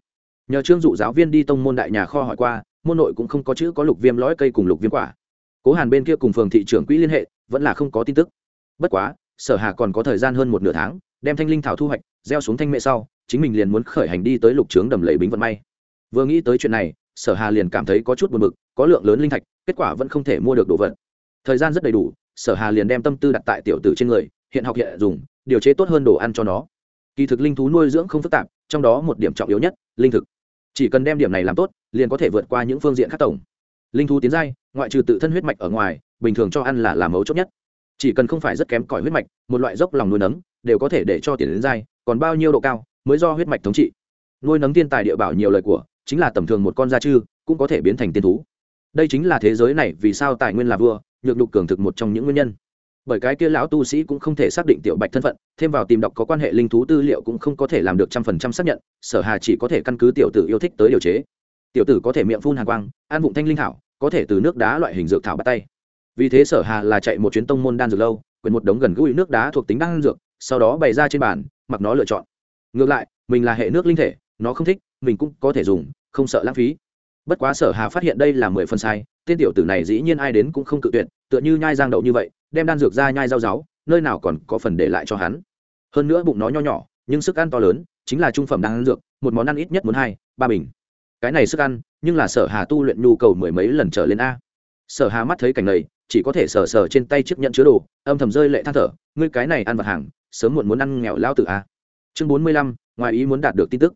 nhờ trương dụ giáo viên đi tông môn đại nhà kho hỏi qua, môn nội cũng không có chữ có lục viêm lõi cây cùng lục viêm quả. Cố hàn bên kia cùng phường thị trưởng quỹ liên hệ, vẫn là không có tin tức. Bất quá, sở hà còn có thời gian hơn một nửa tháng, đem thanh linh thảo thu hoạch, gieo xuống thanh mệ sau, chính mình liền muốn khởi hành đi tới lục trướng đầm lầy bính vận may. Vừa nghĩ tới chuyện này, sở hà liền cảm thấy có chút buồn bực, có lượng lớn linh thạch, kết quả vẫn không thể mua được đồ vật. Thời gian rất đầy đủ, sở hà liền đem tâm tư đặt tại tiểu tử trên người, hiện học hiện dùng, điều chế tốt hơn đồ ăn cho nó. Kỳ thực linh thú nuôi dưỡng không phức tạp, trong đó một điểm trọng yếu nhất, linh thực chỉ cần đem điểm này làm tốt, liền có thể vượt qua những phương diện khác tổng. Linh thú tiến giai, ngoại trừ tự thân huyết mạch ở ngoài, bình thường cho ăn là làm mấu chốt nhất. Chỉ cần không phải rất kém cỏi huyết mạch, một loại dốc lòng nuôi nấng, đều có thể để cho tiền đến giai, còn bao nhiêu độ cao, mới do huyết mạch thống trị. Nuôi nấng tiên tài địa bảo nhiều lời của, chính là tầm thường một con da chư, cũng có thể biến thành tiên thú. Đây chính là thế giới này vì sao tài nguyên là vua, nhược nhục cường thực một trong những nguyên nhân bởi cái kia lão tu sĩ cũng không thể xác định tiểu bạch thân phận, thêm vào tìm đọc có quan hệ linh thú tư liệu cũng không có thể làm được trăm phần trăm xác nhận, sở hà chỉ có thể căn cứ tiểu tử yêu thích tới điều chế. Tiểu tử có thể miệng phun hàng quang an vụng thanh linh thảo, có thể từ nước đá loại hình dược thảo bắt tay. Vì thế sở hà là chạy một chuyến tông môn đan dược lâu quyển một đống gần gũi nước đá thuộc tính đan dược, sau đó bày ra trên bàn, mặc nó lựa chọn. Ngược lại, mình là hệ nước linh thể, nó không thích, mình cũng có thể dùng, không sợ lãng phí. Bất quá sở hà phát hiện đây là mười phần sai, tên tiểu tử này dĩ nhiên ai đến cũng không cự tuyệt tựa như nhai giang đậu như vậy, đem đan dược ra nhai rau ráo, nơi nào còn có phần để lại cho hắn. Hơn nữa bụng nó nho nhỏ, nhưng sức ăn to lớn, chính là trung phẩm đan dược, một món ăn ít nhất muốn hai, ba bình. Cái này sức ăn, nhưng là sở hà tu luyện nhu cầu mười mấy lần trở lên a. Sở hà mắt thấy cảnh này, chỉ có thể sờ sờ trên tay chiếc nhận chứa đồ, âm thầm rơi lệ than thở, ngươi cái này ăn vật hàng, sớm muộn muốn ăn nghèo lao tử a. Chương bốn mươi lăm, ngoài ý muốn đạt được tin tức.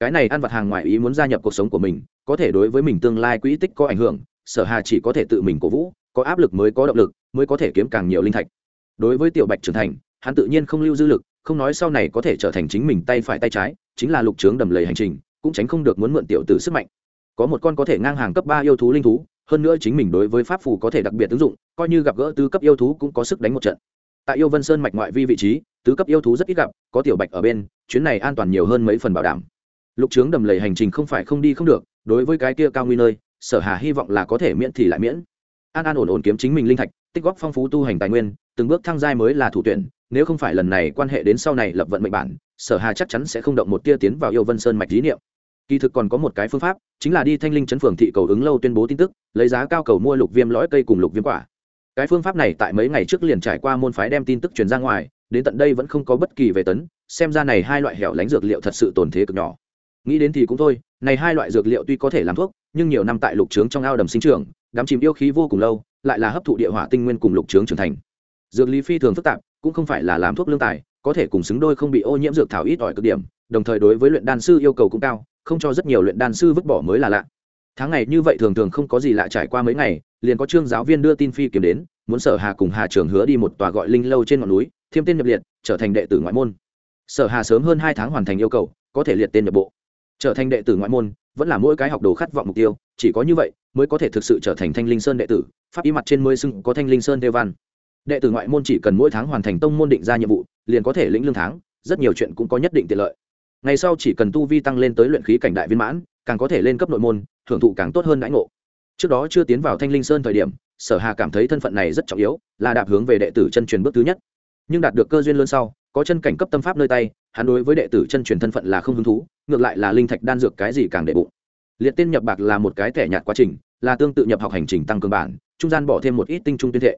Cái này ăn vật hàng ngoài ý muốn gia nhập cuộc sống của mình, có thể đối với mình tương lai quỹ tích có ảnh hưởng, sở hà chỉ có thể tự mình cổ vũ có áp lực mới có động lực, mới có thể kiếm càng nhiều linh thạch. Đối với tiểu bạch trưởng thành, hắn tự nhiên không lưu dư lực, không nói sau này có thể trở thành chính mình tay phải tay trái, chính là lục trướng đầm lầy hành trình, cũng tránh không được muốn mượn tiểu tử sức mạnh. Có một con có thể ngang hàng cấp ba yêu thú linh thú, hơn nữa chính mình đối với pháp phù có thể đặc biệt ứng dụng, coi như gặp gỡ tứ cấp yêu thú cũng có sức đánh một trận. Tại yêu vân sơn mạch ngoại vi vị trí, tứ cấp yêu thú rất ít gặp, có tiểu bạch ở bên, chuyến này an toàn nhiều hơn mấy phần bảo đảm. Lục trướng đầm lầy hành trình không phải không đi không được, đối với cái kia cao nguy nơi, sở hà hy vọng là có thể miễn thì lại miễn an an ổn ổn kiếm chính mình linh thạch, tích góp phong phú tu hành tài nguyên, từng bước thăng giai mới là thủ tuyển, nếu không phải lần này quan hệ đến sau này lập vận mệnh bản, sở hà chắc chắn sẽ không động một tia tiến vào yêu vân sơn mạch lý niệm. Kỳ thực còn có một cái phương pháp, chính là đi thanh linh chấn phường thị cầu ứng lâu tuyên bố tin tức, lấy giá cao cầu mua lục viêm lõi cây cùng lục viêm quả. Cái phương pháp này tại mấy ngày trước liền trải qua môn phái đem tin tức truyền ra ngoài, đến tận đây vẫn không có bất kỳ về tấn, xem ra này hai loại hẻo lánh dược liệu thật sự tồn thế cực nhỏ. Nghĩ đến thì cũng thôi, này hai loại dược liệu tuy có thể làm thuốc, nhưng nhiều năm tại lục trướng trong ao đầm sinh trưởng đám chìm yêu khí vô cùng lâu, lại là hấp thụ địa hỏa tinh nguyên cùng lục trướng trưởng thành. Dược lý phi thường phức tạp, cũng không phải là làm thuốc lương tài, có thể cùng xứng đôi không bị ô nhiễm dược thảo ít ỏi cực điểm, đồng thời đối với luyện đan sư yêu cầu cũng cao, không cho rất nhiều luyện đan sư vứt bỏ mới là lạ. Tháng ngày như vậy thường thường không có gì lạ trải qua mấy ngày, liền có trương giáo viên đưa tin phi kiếm đến, muốn sở hà cùng hà trường hứa đi một tòa gọi linh lâu trên ngọn núi thiêm tên nhập liệt, trở thành đệ tử ngoại môn. Sở hà sớm hơn hai tháng hoàn thành yêu cầu, có thể liệt tên nhập bộ trở thành đệ tử ngoại môn, vẫn là mỗi cái học đồ khát vọng mục tiêu, chỉ có như vậy mới có thể thực sự trở thành thanh linh sơn đệ tử, pháp ý mặt trên mới xưng có thanh linh sơn đeo văn. Đệ tử ngoại môn chỉ cần mỗi tháng hoàn thành tông môn định ra nhiệm vụ, liền có thể lĩnh lương tháng, rất nhiều chuyện cũng có nhất định tiện lợi. Ngày sau chỉ cần tu vi tăng lên tới luyện khí cảnh đại viên mãn, càng có thể lên cấp nội môn thưởng thụ càng tốt hơn đãi ngộ. Trước đó chưa tiến vào thanh linh sơn thời điểm, sở hà cảm thấy thân phận này rất trọng yếu, là đạp hướng về đệ tử chân truyền bước thứ nhất. Nhưng đạt được cơ duyên lớn sau có chân cảnh cấp tâm pháp nơi tay, hắn đối với đệ tử chân truyền thân phận là không hứng thú, ngược lại là linh thạch đan dược cái gì càng đệ bụng. Liệt tên nhập bạc là một cái thẻ nhạt quá trình, là tương tự nhập học hành trình tăng cường bản, trung gian bỏ thêm một ít tinh trung tuyên thệ.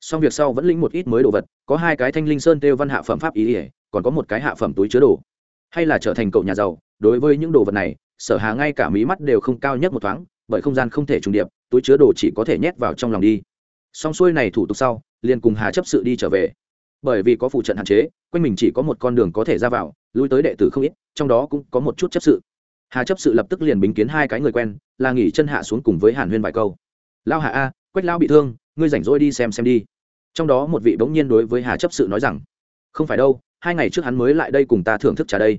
Song việc sau vẫn lĩnh một ít mới đồ vật, có hai cái thanh linh sơn tiêu văn hạ phẩm pháp ý ỉa còn có một cái hạ phẩm túi chứa đồ. Hay là trở thành cậu nhà giàu, đối với những đồ vật này, sở hà ngay cả mí mắt đều không cao nhất một thoáng, bởi không gian không thể trùng điệp, túi chứa đồ chỉ có thể nhét vào trong lòng đi. Xong xuôi này thủ tục sau, liền cùng hà chấp sự đi trở về bởi vì có phụ trận hạn chế, quanh mình chỉ có một con đường có thể ra vào, lui tới đệ tử không ít, trong đó cũng có một chút chấp sự. Hà chấp sự lập tức liền bính kiến hai cái người quen, là nghỉ chân hạ xuống cùng với hàn huyên vài câu. Lao hạ a, quách lao bị thương, ngươi rảnh rỗi đi xem xem đi. Trong đó một vị bỗng nhiên đối với hà chấp sự nói rằng, không phải đâu, hai ngày trước hắn mới lại đây cùng ta thưởng thức trà đây.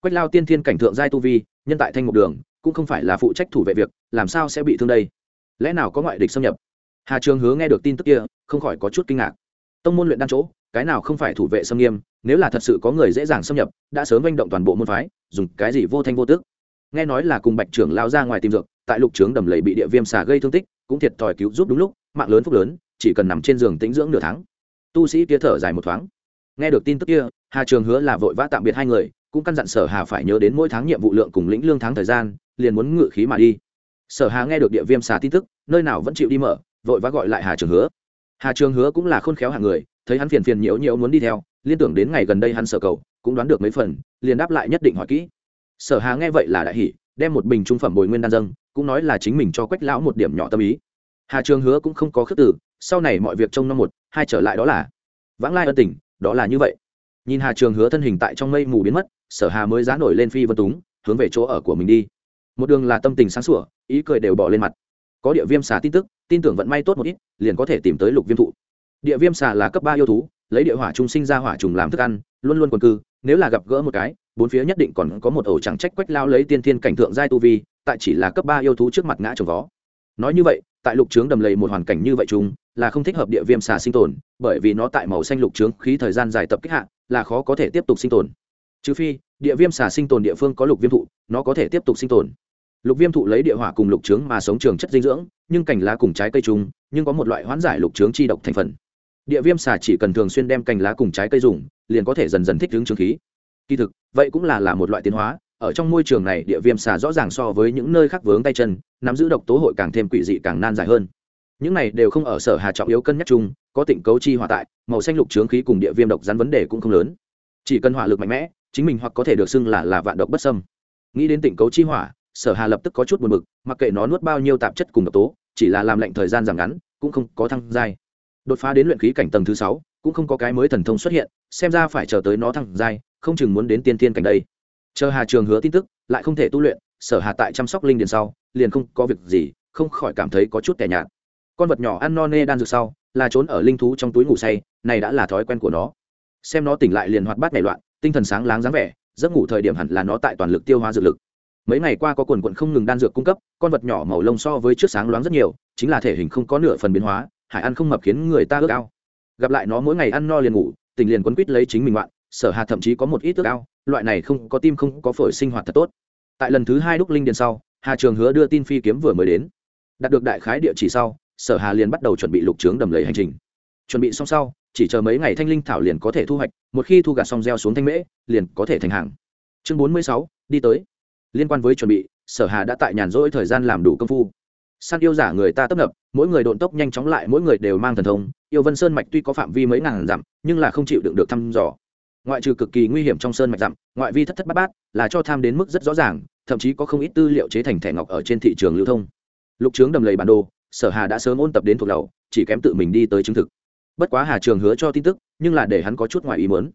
Quách lao tiên thiên cảnh thượng giai tu vi, nhân tại thanh mục đường, cũng không phải là phụ trách thủ vệ việc, làm sao sẽ bị thương đây? Lẽ nào có ngoại địch xâm nhập? Hà trường hứa nghe được tin tức kia, không khỏi có chút kinh ngạc tông môn luyện đan chỗ, cái nào không phải thủ vệ xâm nghiêm, nếu là thật sự có người dễ dàng xâm nhập, đã sớm manh động toàn bộ môn phái, dùng cái gì vô thanh vô tức. Nghe nói là cùng bạch trưởng lao ra ngoài tìm dược, tại lục trướng đầm lầy bị địa viêm xà gây thương tích, cũng thiệt thòi cứu giúp đúng lúc, mạng lớn phúc lớn, chỉ cần nằm trên giường tĩnh dưỡng nửa tháng. Tu sĩ kia thở dài một thoáng. Nghe được tin tức kia, hà trường hứa là vội vã tạm biệt hai người, cũng căn dặn sở hà phải nhớ đến mỗi tháng nhiệm vụ lượng cùng lĩnh lương tháng thời gian, liền muốn ngự khí mà đi. Sở hà nghe được địa viêm xà tin tức, nơi nào vẫn chịu đi mở, vội vã gọi lại hà trường hứa hà trường hứa cũng là khôn khéo hạng người, thấy hắn phiền phiền nhiễu nhiễu muốn đi theo, liên tưởng đến ngày gần đây hắn sở cầu, cũng đoán được mấy phần, liền đáp lại nhất định hỏi kỹ. Sở hà nghe vậy là đại hỉ, đem một bình trung phẩm bồi nguyên đan dâng, cũng nói là chính mình cho quách lão một điểm nhỏ tâm ý. Hà trường hứa cũng không có khước từ, sau này mọi việc trông năm một, hai trở lại đó là vãng lai ân tình, đó là như vậy. Nhìn hà trường hứa thân hình tại trong mây mù biến mất, sở hà mới giá nổi lên phi vân túng, hướng về chỗ ở của mình đi. Một đường là tâm tình sáng sủa, ý cười đều bỏ lên mặt. Có địa viêm xả tin tức tin tưởng vận may tốt một ít, liền có thể tìm tới lục viêm thụ. Địa viêm xà là cấp ba yêu thú, lấy địa hỏa trung sinh ra hỏa trùng làm thức ăn, luôn luôn quần cư, nếu là gặp gỡ một cái, bốn phía nhất định còn có một ổ chẳng trách quách lao lấy tiên thiên cảnh thượng giai tu vi, tại chỉ là cấp ba yêu thú trước mặt ngã trồng vó. Nói như vậy, tại lục trướng đầm lầy một hoàn cảnh như vậy chung, là không thích hợp địa viêm xà sinh tồn, bởi vì nó tại màu xanh lục trướng khí thời gian dài tập kích hạ, là khó có thể tiếp tục sinh tồn. Trừ phi, địa viêm xà sinh tồn địa phương có lục viêm thụ, nó có thể tiếp tục sinh tồn lục viêm thụ lấy địa hỏa cùng lục trướng mà sống trường chất dinh dưỡng, nhưng cành lá cùng trái cây chung nhưng có một loại hoán giải lục trướng chi độc thành phần. Địa viêm xà chỉ cần thường xuyên đem cành lá cùng trái cây dùng, liền có thể dần dần thích ứng trường khí. Kỳ thực, vậy cũng là là một loại tiến hóa, ở trong môi trường này địa viêm xà rõ ràng so với những nơi khác vướng tay chân, nắm giữ độc tố hội càng thêm quỷ dị càng nan giải hơn. Những này đều không ở sở hà trọng yếu cân nhắc chung, có tịnh cấu chi hòa tại, màu xanh lục trướng khí cùng địa viêm độc rắn vấn đề cũng không lớn. Chỉ cần hỏa lực mạnh mẽ, chính mình hoặc có thể được xưng là là vạn độc bất sâm nghĩ đến tịnh cấu chi hỏa sở hà lập tức có chút buồn bực, mặc kệ nó nuốt bao nhiêu tạp chất cùng độc tố, chỉ là làm lệnh thời gian giảm ngắn, cũng không có thăng giai. Đột phá đến luyện khí cảnh tầng thứ sáu, cũng không có cái mới thần thông xuất hiện, xem ra phải chờ tới nó thăng giai, không chừng muốn đến tiên tiên cảnh đây. Chờ hà trường hứa tin tức, lại không thể tu luyện, sở hà tại chăm sóc linh điền sau, liền không có việc gì, không khỏi cảm thấy có chút tẻ nhạt. Con vật nhỏ ăn no nê đan dược sau, là trốn ở linh thú trong túi ngủ say, này đã là thói quen của nó. Xem nó tỉnh lại liền hoạt bát nảy loạn, tinh thần sáng láng dáng vẻ, giấc ngủ thời điểm hẳn là nó tại toàn lực tiêu hóa dược lực mấy ngày qua có quần quận không ngừng đan dược cung cấp, con vật nhỏ màu lông so với trước sáng loáng rất nhiều, chính là thể hình không có nửa phần biến hóa, hải ăn không mập khiến người ta ước ao. Gặp lại nó mỗi ngày ăn no liền ngủ, tình liền quấn quýt lấy chính mình loạn sở hà thậm chí có một ít ước ao, loại này không có tim không có phổi sinh hoạt thật tốt. Tại lần thứ hai đúc linh điền sau, hà trường hứa đưa tin phi kiếm vừa mới đến. Đạt được đại khái địa chỉ sau, sở hà liền bắt đầu chuẩn bị lục trướng đầm lầy hành trình. Chuẩn bị xong sau, chỉ chờ mấy ngày thanh linh thảo liền có thể thu hoạch, một khi thu gặt xong gieo xuống thanh mễ, liền có thể thành hàng. Chương bốn mươi sáu, đi tới liên quan với chuẩn bị, sở hà đã tại nhàn rỗi thời gian làm đủ công phu. Săn yêu giả người ta tấp nập, mỗi người độn tốc nhanh chóng lại, mỗi người đều mang thần thông. Yêu vân sơn mạch tuy có phạm vi mấy ngàn dặm, nhưng là không chịu đựng được thăm dò. Ngoại trừ cực kỳ nguy hiểm trong sơn mạch dặm, ngoại vi thất thất bát bát, là cho tham đến mức rất rõ ràng, thậm chí có không ít tư liệu chế thành thẻ ngọc ở trên thị trường lưu thông. Lục trướng đầm lầy bản đồ, sở hà đã sớm ôn tập đến thuộc đầu, chỉ kém tự mình đi tới chứng thực. Bất quá hà trường hứa cho tin tức, nhưng là để hắn có chút ngoài ý muốn.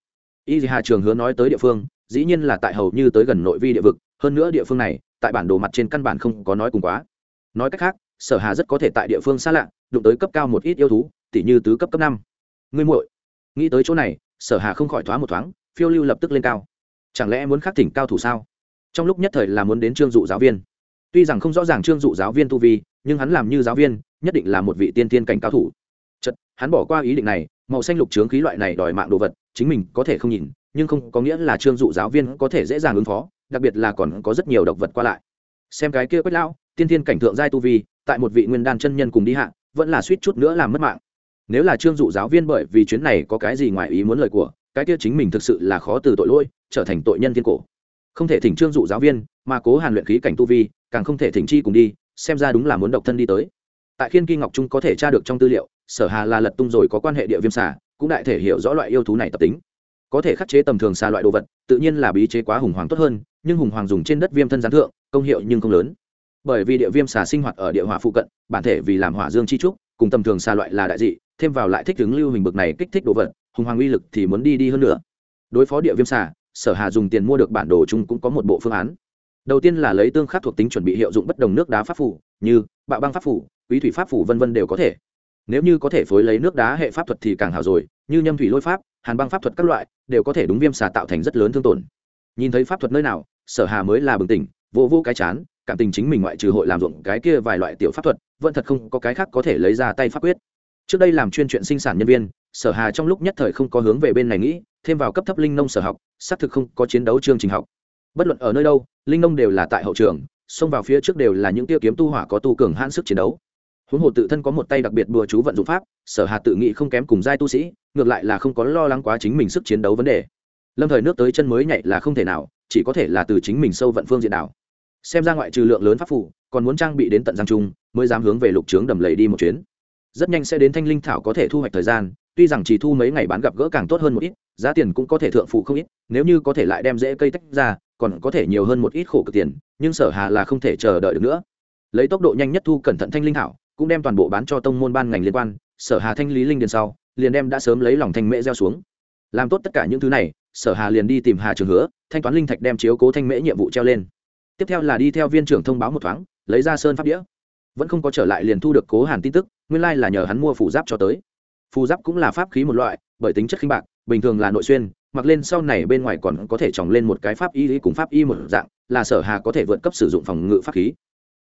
Y hà trường hứa nói tới địa phương dĩ nhiên là tại hầu như tới gần nội vi địa vực, hơn nữa địa phương này, tại bản đồ mặt trên căn bản không có nói cùng quá. Nói cách khác, sở hà rất có thể tại địa phương xa lạ, đụng tới cấp cao một ít yêu thú, tỉ như tứ cấp cấp năm. Ngươi muội, nghĩ tới chỗ này, sở hà không khỏi thoáng một thoáng, phiêu lưu lập tức lên cao. Chẳng lẽ muốn khắc thỉnh cao thủ sao? Trong lúc nhất thời là muốn đến trương dụ giáo viên. Tuy rằng không rõ ràng trương dụ giáo viên tu vi, nhưng hắn làm như giáo viên, nhất định là một vị tiên tiên cảnh cao thủ. Chật hắn bỏ qua ý định này, màu xanh lục trướng khí loại này đòi mạng đồ vật, chính mình có thể không nhìn nhưng không có nghĩa là trương dụ giáo viên có thể dễ dàng ứng phó, đặc biệt là còn có rất nhiều độc vật qua lại. Xem cái kia quách lão, tiên thiên cảnh thượng giai tu vi, tại một vị nguyên đan chân nhân cùng đi hạ, vẫn là suýt chút nữa làm mất mạng. Nếu là trương dụ giáo viên bởi vì chuyến này có cái gì ngoài ý muốn lời của, cái kia chính mình thực sự là khó từ tội lỗi, trở thành tội nhân thiên cổ. Không thể thỉnh trương dụ giáo viên, mà cố hàn luyện khí cảnh tu vi, càng không thể thỉnh chi cùng đi, xem ra đúng là muốn độc thân đi tới. Tại khiên kỳ ngọc trung có thể tra được trong tư liệu, sở hà là lật tung rồi có quan hệ địa viêm xà, cũng đại thể hiểu rõ loại yêu thú này tập tính có thể khắc chế tầm thường xa loại đồ vật, tự nhiên là bí chế quá hùng hoàng tốt hơn, nhưng hùng hoàng dùng trên đất viêm thân gián thượng, công hiệu nhưng không lớn. Bởi vì địa viêm xà sinh hoạt ở địa hỏa phụ cận, bản thể vì làm hỏa dương chi trúc, cùng tầm thường xa loại là đại dị, thêm vào lại thích ứng lưu hình bực này kích thích đồ vật, hùng hoàng uy lực thì muốn đi đi hơn nữa. Đối phó địa viêm xà, sở hà dùng tiền mua được bản đồ chung cũng có một bộ phương án. Đầu tiên là lấy tương khắc thuộc tính chuẩn bị hiệu dụng bất đồng nước đá pháp phủ, như bạo băng pháp phủ, quý thủy pháp phủ vân vân đều có thể. Nếu như có thể phối lấy nước đá hệ pháp thuật thì càng hảo rồi, như nhâm thủy lôi pháp hàn băng pháp thuật các loại đều có thể đúng viêm xà tạo thành rất lớn thương tổn. Nhìn thấy pháp thuật nơi nào, sở hà mới là bừng tỉnh vô vô cái chán, cảm tình chính mình ngoại trừ hội làm ruộng cái kia vài loại tiểu pháp thuật, vẫn thật không có cái khác có thể lấy ra tay pháp quyết. Trước đây làm chuyên chuyện sinh sản nhân viên, sở hà trong lúc nhất thời không có hướng về bên này nghĩ, thêm vào cấp thấp linh nông sở học, xác thực không có chiến đấu chương trình học. Bất luận ở nơi đâu, linh nông đều là tại hậu trường, xông vào phía trước đều là những tiêu kiếm tu hỏa có tu cường hãn sức chiến đấu huống hồ tự thân có một tay đặc biệt đùa chú vận dụng pháp, sở hà tự nghĩ không kém cùng giai tu sĩ, ngược lại là không có lo lắng quá chính mình sức chiến đấu vấn đề. Lâm thời nước tới chân mới nhảy là không thể nào, chỉ có thể là từ chính mình sâu vận phương diện nào. xem ra ngoại trừ lượng lớn pháp phủ còn muốn trang bị đến tận giang trung, mới dám hướng về lục trướng đầm lầy đi một chuyến. Rất nhanh sẽ đến thanh linh thảo có thể thu hoạch thời gian, tuy rằng chỉ thu mấy ngày bán gặp gỡ càng tốt hơn một ít, giá tiền cũng có thể thượng phụ không ít, nếu như có thể lại đem dễ cây tách ra, còn có thể nhiều hơn một ít khổ cực tiền, nhưng sở hà là không thể chờ đợi được nữa. Lấy tốc độ nhanh nhất thu cẩn thận thanh linh thảo cũng đem toàn bộ bán cho tông môn ban ngành liên quan, sở hà thanh lý linh điền sau, liền đem đã sớm lấy lòng thanh mễ gieo xuống. Làm tốt tất cả những thứ này, sở hà liền đi tìm hà trường hứa, thanh toán linh thạch đem chiếu cố thanh mễ nhiệm vụ treo lên. Tiếp theo là đi theo viên trưởng thông báo một thoáng, lấy ra sơn pháp đĩa. Vẫn không có trở lại liền thu được cố hàn tin tức, nguyên lai là nhờ hắn mua phù giáp cho tới. Phù giáp cũng là pháp khí một loại, bởi tính chất khinh bạc, bình thường là nội xuyên, mặc lên sau này bên ngoài còn có thể tròng lên một cái pháp y cùng pháp y một dạng, là sở hà có thể vượt cấp sử dụng phòng ngự pháp khí.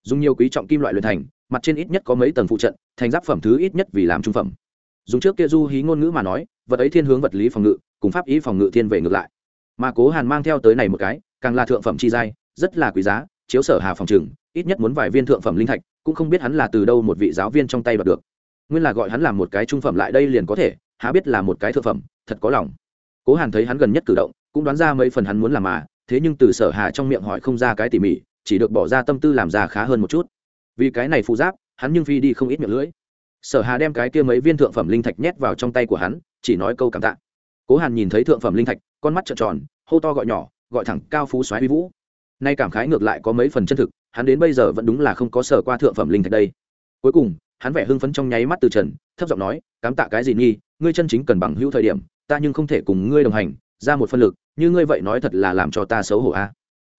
Dùng nhiều quý trọng kim loại luyện thành mặt trên ít nhất có mấy tầng phụ trận, thành giáp phẩm thứ ít nhất vì làm trung phẩm. Dùng trước kia du hí ngôn ngữ mà nói, vật ấy thiên hướng vật lý phòng ngự, cùng pháp ý phòng ngự thiên về ngược lại. Mà cố hàn mang theo tới này một cái, càng là thượng phẩm chi giai, rất là quý giá, chiếu sở hà phòng trừng ít nhất muốn vài viên thượng phẩm linh thạch, cũng không biết hắn là từ đâu một vị giáo viên trong tay đoạt được. Nguyên là gọi hắn làm một cái trung phẩm lại đây liền có thể, há biết là một cái thượng phẩm, thật có lòng. Cố hàn thấy hắn gần nhất cử động, cũng đoán ra mấy phần hắn muốn làm mà, thế nhưng từ sở hà trong miệng hỏi không ra cái tỉ mỉ, chỉ được bỏ ra tâm tư làm ra khá hơn một chút vì cái này phụ giáp, hắn nhưng phi đi không ít miệng lưỡi. Sở hà đem cái kia mấy viên thượng phẩm linh thạch nhét vào trong tay của hắn, chỉ nói câu cảm tạ. Cố hàn nhìn thấy thượng phẩm linh thạch, con mắt trợn tròn, hô to gọi nhỏ, gọi thẳng cao phú soái uy vũ. Nay cảm khái ngược lại có mấy phần chân thực, hắn đến bây giờ vẫn đúng là không có sở qua thượng phẩm linh thạch đây. Cuối cùng, hắn vẻ hưng phấn trong nháy mắt từ trần, thấp giọng nói, cám tạ cái gì nghi, ngươi chân chính cần bằng hữu thời điểm, ta nhưng không thể cùng ngươi đồng hành, ra một phân lực, như ngươi vậy nói thật là làm cho ta xấu hổ a.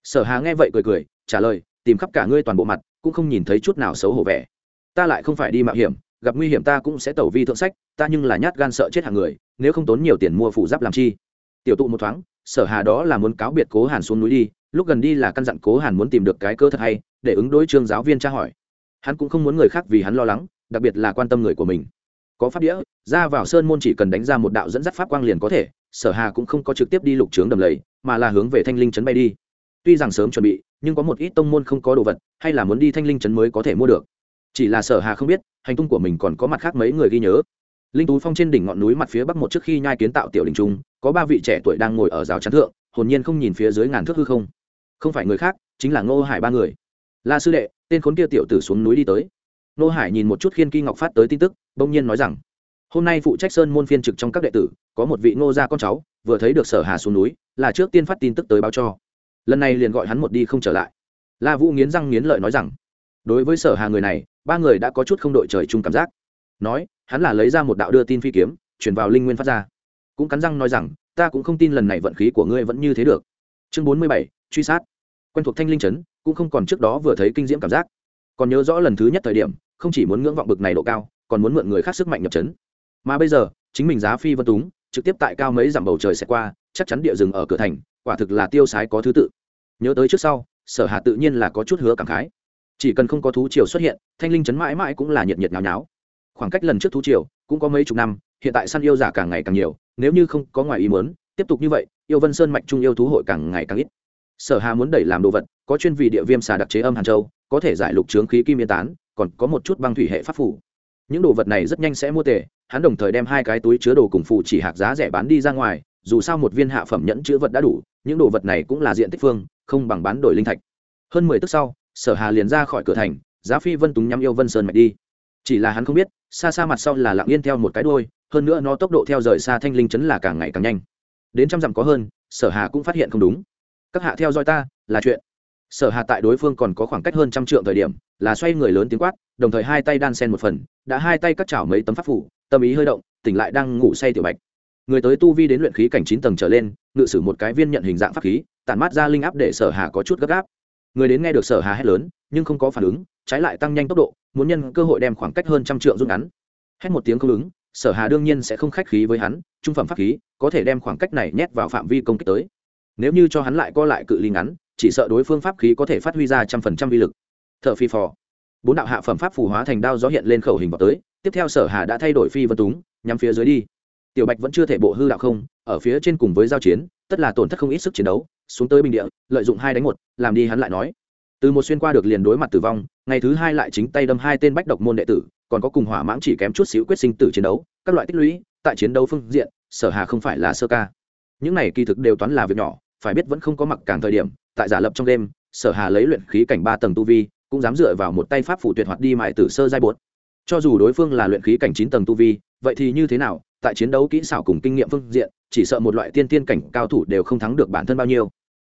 Sở hà nghe vậy cười cười, trả lời, tìm khắp cả ngươi toàn bộ mặt cũng không nhìn thấy chút nào xấu hổ vẻ. Ta lại không phải đi mạo hiểm, gặp nguy hiểm ta cũng sẽ tẩu vi thượng sách, ta nhưng là nhát gan sợ chết hàng người, nếu không tốn nhiều tiền mua phủ giáp làm chi. Tiểu tụ một thoáng, sở hà đó là muốn cáo biệt cố hàn xuống núi đi, lúc gần đi là căn dặn cố hàn muốn tìm được cái cơ thật hay, để ứng đối trương giáo viên tra hỏi. Hắn cũng không muốn người khác vì hắn lo lắng, đặc biệt là quan tâm người của mình. Có pháp đĩa, ra vào sơn môn chỉ cần đánh ra một đạo dẫn dắt pháp quang liền có thể, sở hà cũng không có trực tiếp đi lục trướng đầm lầy, mà là hướng về thanh linh trấn bay đi. Tuy rằng sớm chuẩn bị nhưng có một ít tông môn không có đồ vật, hay là muốn đi thanh linh trấn mới có thể mua được. Chỉ là sở hà không biết, hành tung của mình còn có mặt khác mấy người ghi nhớ. Linh tú phong trên đỉnh ngọn núi mặt phía bắc một trước khi nhai kiến tạo tiểu đình trung, có ba vị trẻ tuổi đang ngồi ở rào chắn thượng, hồn nhiên không nhìn phía dưới ngàn thước hư không. Không phải người khác, chính là ngô hải ba người. La sư đệ, tên khốn kia tiểu tử xuống núi đi tới. Ngô hải nhìn một chút khiên kỳ ngọc phát tới tin tức, bỗng nhiên nói rằng, hôm nay phụ trách sơn môn phiên trực trong các đệ tử, có một vị ngô gia con cháu, vừa thấy được sở hà xuống núi, là trước tiên phát tin tức tới báo cho lần này liền gọi hắn một đi không trở lại. La vũ nghiến răng nghiến lợi nói rằng, đối với sở hà người này, ba người đã có chút không đội trời chung cảm giác. Nói, hắn là lấy ra một đạo đưa tin phi kiếm, chuyển vào linh nguyên phát ra. Cũng cắn răng nói rằng, ta cũng không tin lần này vận khí của ngươi vẫn như thế được. Chương bốn mươi bảy, truy sát. Quen thuộc thanh linh trấn cũng không còn trước đó vừa thấy kinh diễm cảm giác. Còn nhớ rõ lần thứ nhất thời điểm, không chỉ muốn ngưỡng vọng bực này độ cao, còn muốn mượn người khác sức mạnh nhập trấn mà bây giờ, chính mình giá phi vân túng, trực tiếp tại cao mấy dặm bầu trời sẽ qua, chắc chắn địa rừng ở cửa thành quả thực là tiêu sái có thứ tự. Nhớ tới trước sau, sở hà tự nhiên là có chút hứa cảm khái. Chỉ cần không có thú triều xuất hiện, thanh linh chấn mãi mãi cũng là nhiệt nhiệt nháo nháo. Khoảng cách lần trước thú triều cũng có mấy chục năm, hiện tại săn yêu giả càng ngày càng nhiều, nếu như không có ngoài ý muốn, tiếp tục như vậy, yêu vân sơn mạch trung yêu thú hội càng ngày càng ít. Sở hà muốn đẩy làm đồ vật, có chuyên vị địa viêm xà đặc chế âm hàn châu, có thể giải lục trướng khí kim yên tán, còn có một chút băng thủy hệ pháp phủ những đồ vật này rất nhanh sẽ mua tề, hắn đồng thời đem hai cái túi chứa đồ cùng phụ chỉ hạt giá rẻ bán đi ra ngoài, dù sao một viên hạ phẩm nhẫn chữ vật đã đủ những đồ vật này cũng là diện tích phương, không bằng bán đổi linh thạch. Hơn mười tức sau, sở hà liền ra khỏi cửa thành, giá phi vân túng nhắm yêu vân sơn mạch đi. Chỉ là hắn không biết, xa xa mặt sau là lặng yên theo một cái đôi hơn nữa nó tốc độ theo rời xa thanh linh chấn là càng ngày càng nhanh. Đến trăm dặm có hơn, sở hà cũng phát hiện không đúng. Các hạ theo dõi ta, là chuyện. Sở hà tại đối phương còn có khoảng cách hơn trăm trượng thời điểm, là xoay người lớn tiếng quát, đồng thời hai tay đan sen một phần, đã hai tay cắt chảo mấy tấm pháp phủ, tâm ý hơi động, tỉnh lại đang ngủ say tiểu bạch. Người tới tu vi đến luyện khí cảnh chín tầng trở lên ngự sử một cái viên nhận hình dạng pháp khí, tản mát ra linh áp để sở hà có chút gấp gáp. Người đến nghe được sở hà hét lớn, nhưng không có phản ứng, trái lại tăng nhanh tốc độ, muốn nhân cơ hội đem khoảng cách hơn trăm trượng rút ngắn. Hét một tiếng không ứng, sở hà đương nhiên sẽ không khách khí với hắn, trung phẩm pháp khí có thể đem khoảng cách này nhét vào phạm vi công kích tới. Nếu như cho hắn lại co lại cự ly ngắn, chỉ sợ đối phương pháp khí có thể phát huy ra trăm phần trăm vi lực. Thợ phi phò. Bốn đạo hạ phẩm pháp phù hóa thành đao gió hiện lên khẩu hình vào tới, tiếp theo sở hà đã thay đổi phi vân túng, nhắm phía dưới đi tiểu bạch vẫn chưa thể bộ hư đạo không, ở phía trên cùng với giao chiến, tất là tổn thất không ít sức chiến đấu, xuống tới bình địa, lợi dụng hai đánh một, làm đi hắn lại nói. Từ một xuyên qua được liền đối mặt tử vong, ngày thứ hai lại chính tay đâm hai tên bách độc môn đệ tử, còn có cùng hỏa mãng chỉ kém chút xíu quyết sinh tử chiến đấu, các loại tích lũy, tại chiến đấu phương diện, sở hà không phải là sơ ca. Những này kỳ thực đều toán là việc nhỏ, phải biết vẫn không có mặc càng thời điểm, tại giả lập trong đêm, sở hà lấy luyện khí cảnh ba tầng tu vi, cũng dám dựa vào một tay pháp phủ tuyệt hoạt đi mại tử sơ giai buột cho dù đối phương là luyện khí cảnh chín tầng tu vi, vậy thì như thế nào tại chiến đấu kỹ xảo cùng kinh nghiệm phương diện, chỉ sợ một loại tiên tiên cảnh cao thủ đều không thắng được bản thân bao nhiêu.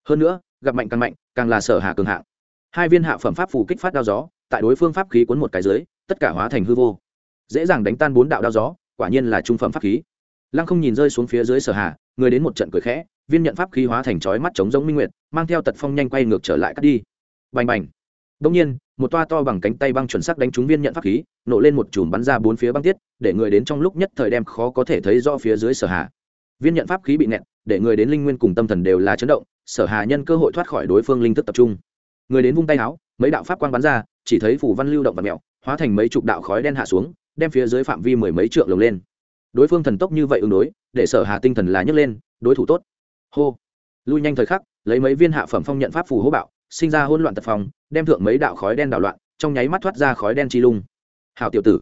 Hơn nữa, gặp mạnh càng mạnh, càng là sở hạ cường hạng. Hai viên hạ phẩm pháp phù kích phát đao gió, tại đối phương pháp khí cuốn một cái dưới, tất cả hóa thành hư vô. Dễ dàng đánh tan bốn đạo đao gió, quả nhiên là trung phẩm pháp khí. Lăng không nhìn rơi xuống phía dưới sở hạ người đến một trận cười khẽ, viên nhận pháp khí hóa thành chói mắt chống giống minh nguyệt, mang theo tật phong nhanh quay ngược trở lại cắt đi. Bành bành đông nhiên, một toa to bằng cánh tay băng chuẩn xác đánh trúng viên nhận pháp khí, nổ lên một chùm bắn ra bốn phía băng tiết, để người đến trong lúc nhất thời đem khó có thể thấy rõ phía dưới sở hạ. Viên nhận pháp khí bị nẹt để người đến linh nguyên cùng tâm thần đều là chấn động, sở hà nhân cơ hội thoát khỏi đối phương linh thức tập trung. Người đến vung tay áo mấy đạo pháp quang bắn ra, chỉ thấy phủ văn lưu động và mèo hóa thành mấy chục đạo khói đen hạ xuống, đem phía dưới phạm vi mười mấy trượng lồng lên. Đối phương thần tốc như vậy ứng đối, để sở hà tinh thần là nhấc lên, đối thủ tốt. Hô. Lui nhanh thời khắc, lấy mấy viên hạ phẩm phong nhận pháp phù hô bạo sinh ra hỗn loạn tật phòng đem thượng mấy đạo khói đen đảo loạn, trong nháy mắt thoát ra khói đen chi lung. Hảo tiểu tử,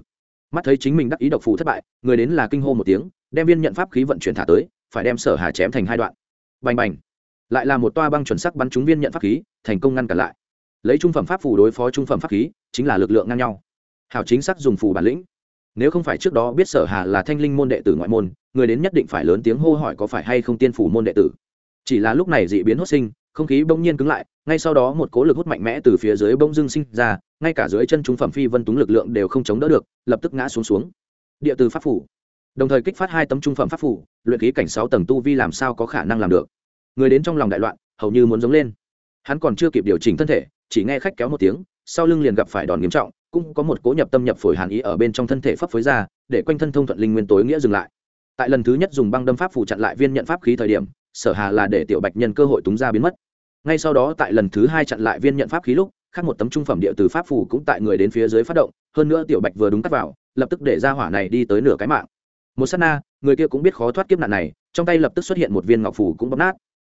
mắt thấy chính mình đắc ý độc phù thất bại, người đến là kinh hô một tiếng, đem viên nhận pháp khí vận chuyển thả tới, phải đem sở hà chém thành hai đoạn. Bành bành. Lại là một toa băng chuẩn sắc bắn trúng viên nhận pháp khí, thành công ngăn cản lại. Lấy trung phẩm pháp phù đối phó trung phẩm pháp khí, chính là lực lượng ngang nhau. Hảo chính xác dùng phù bản lĩnh. Nếu không phải trước đó biết sở hà là thanh linh môn đệ tử ngoại môn, người đến nhất định phải lớn tiếng hô hỏi có phải hay không tiên phủ môn đệ tử. Chỉ là lúc này dị biến hốt sinh không khí bỗng nhiên cứng lại, ngay sau đó một cố lực hút mạnh mẽ từ phía dưới bông dưng sinh ra, ngay cả dưới chân trung phẩm phi vân túng lực lượng đều không chống đỡ được, lập tức ngã xuống xuống. Địa từ pháp phủ. Đồng thời kích phát hai tấm trung phẩm pháp phủ, luyện khí cảnh sáu tầng tu vi làm sao có khả năng làm được? Người đến trong lòng đại loạn, hầu như muốn giống lên. Hắn còn chưa kịp điều chỉnh thân thể, chỉ nghe khách kéo một tiếng, sau lưng liền gặp phải đòn nghiêm trọng, cũng có một cố nhập tâm nhập phổi hàn ý ở bên trong thân thể pháp phối ra, để quanh thân thông thuận linh nguyên tối nghĩa dừng lại. Tại lần thứ nhất dùng băng đâm pháp phủ chặn lại viên nhận pháp khí thời điểm, sở hà là để tiểu bạch nhân cơ hội túng ra biến mất ngay sau đó tại lần thứ hai chặn lại viên nhận pháp khí lúc, khác một tấm trung phẩm địa từ pháp phủ cũng tại người đến phía dưới phát động, hơn nữa tiểu bạch vừa đúng cắt vào, lập tức để ra hỏa này đi tới nửa cái mạng. Một sát na, người kia cũng biết khó thoát kiếp nạn này, trong tay lập tức xuất hiện một viên ngọc phủ cũng bóp nát.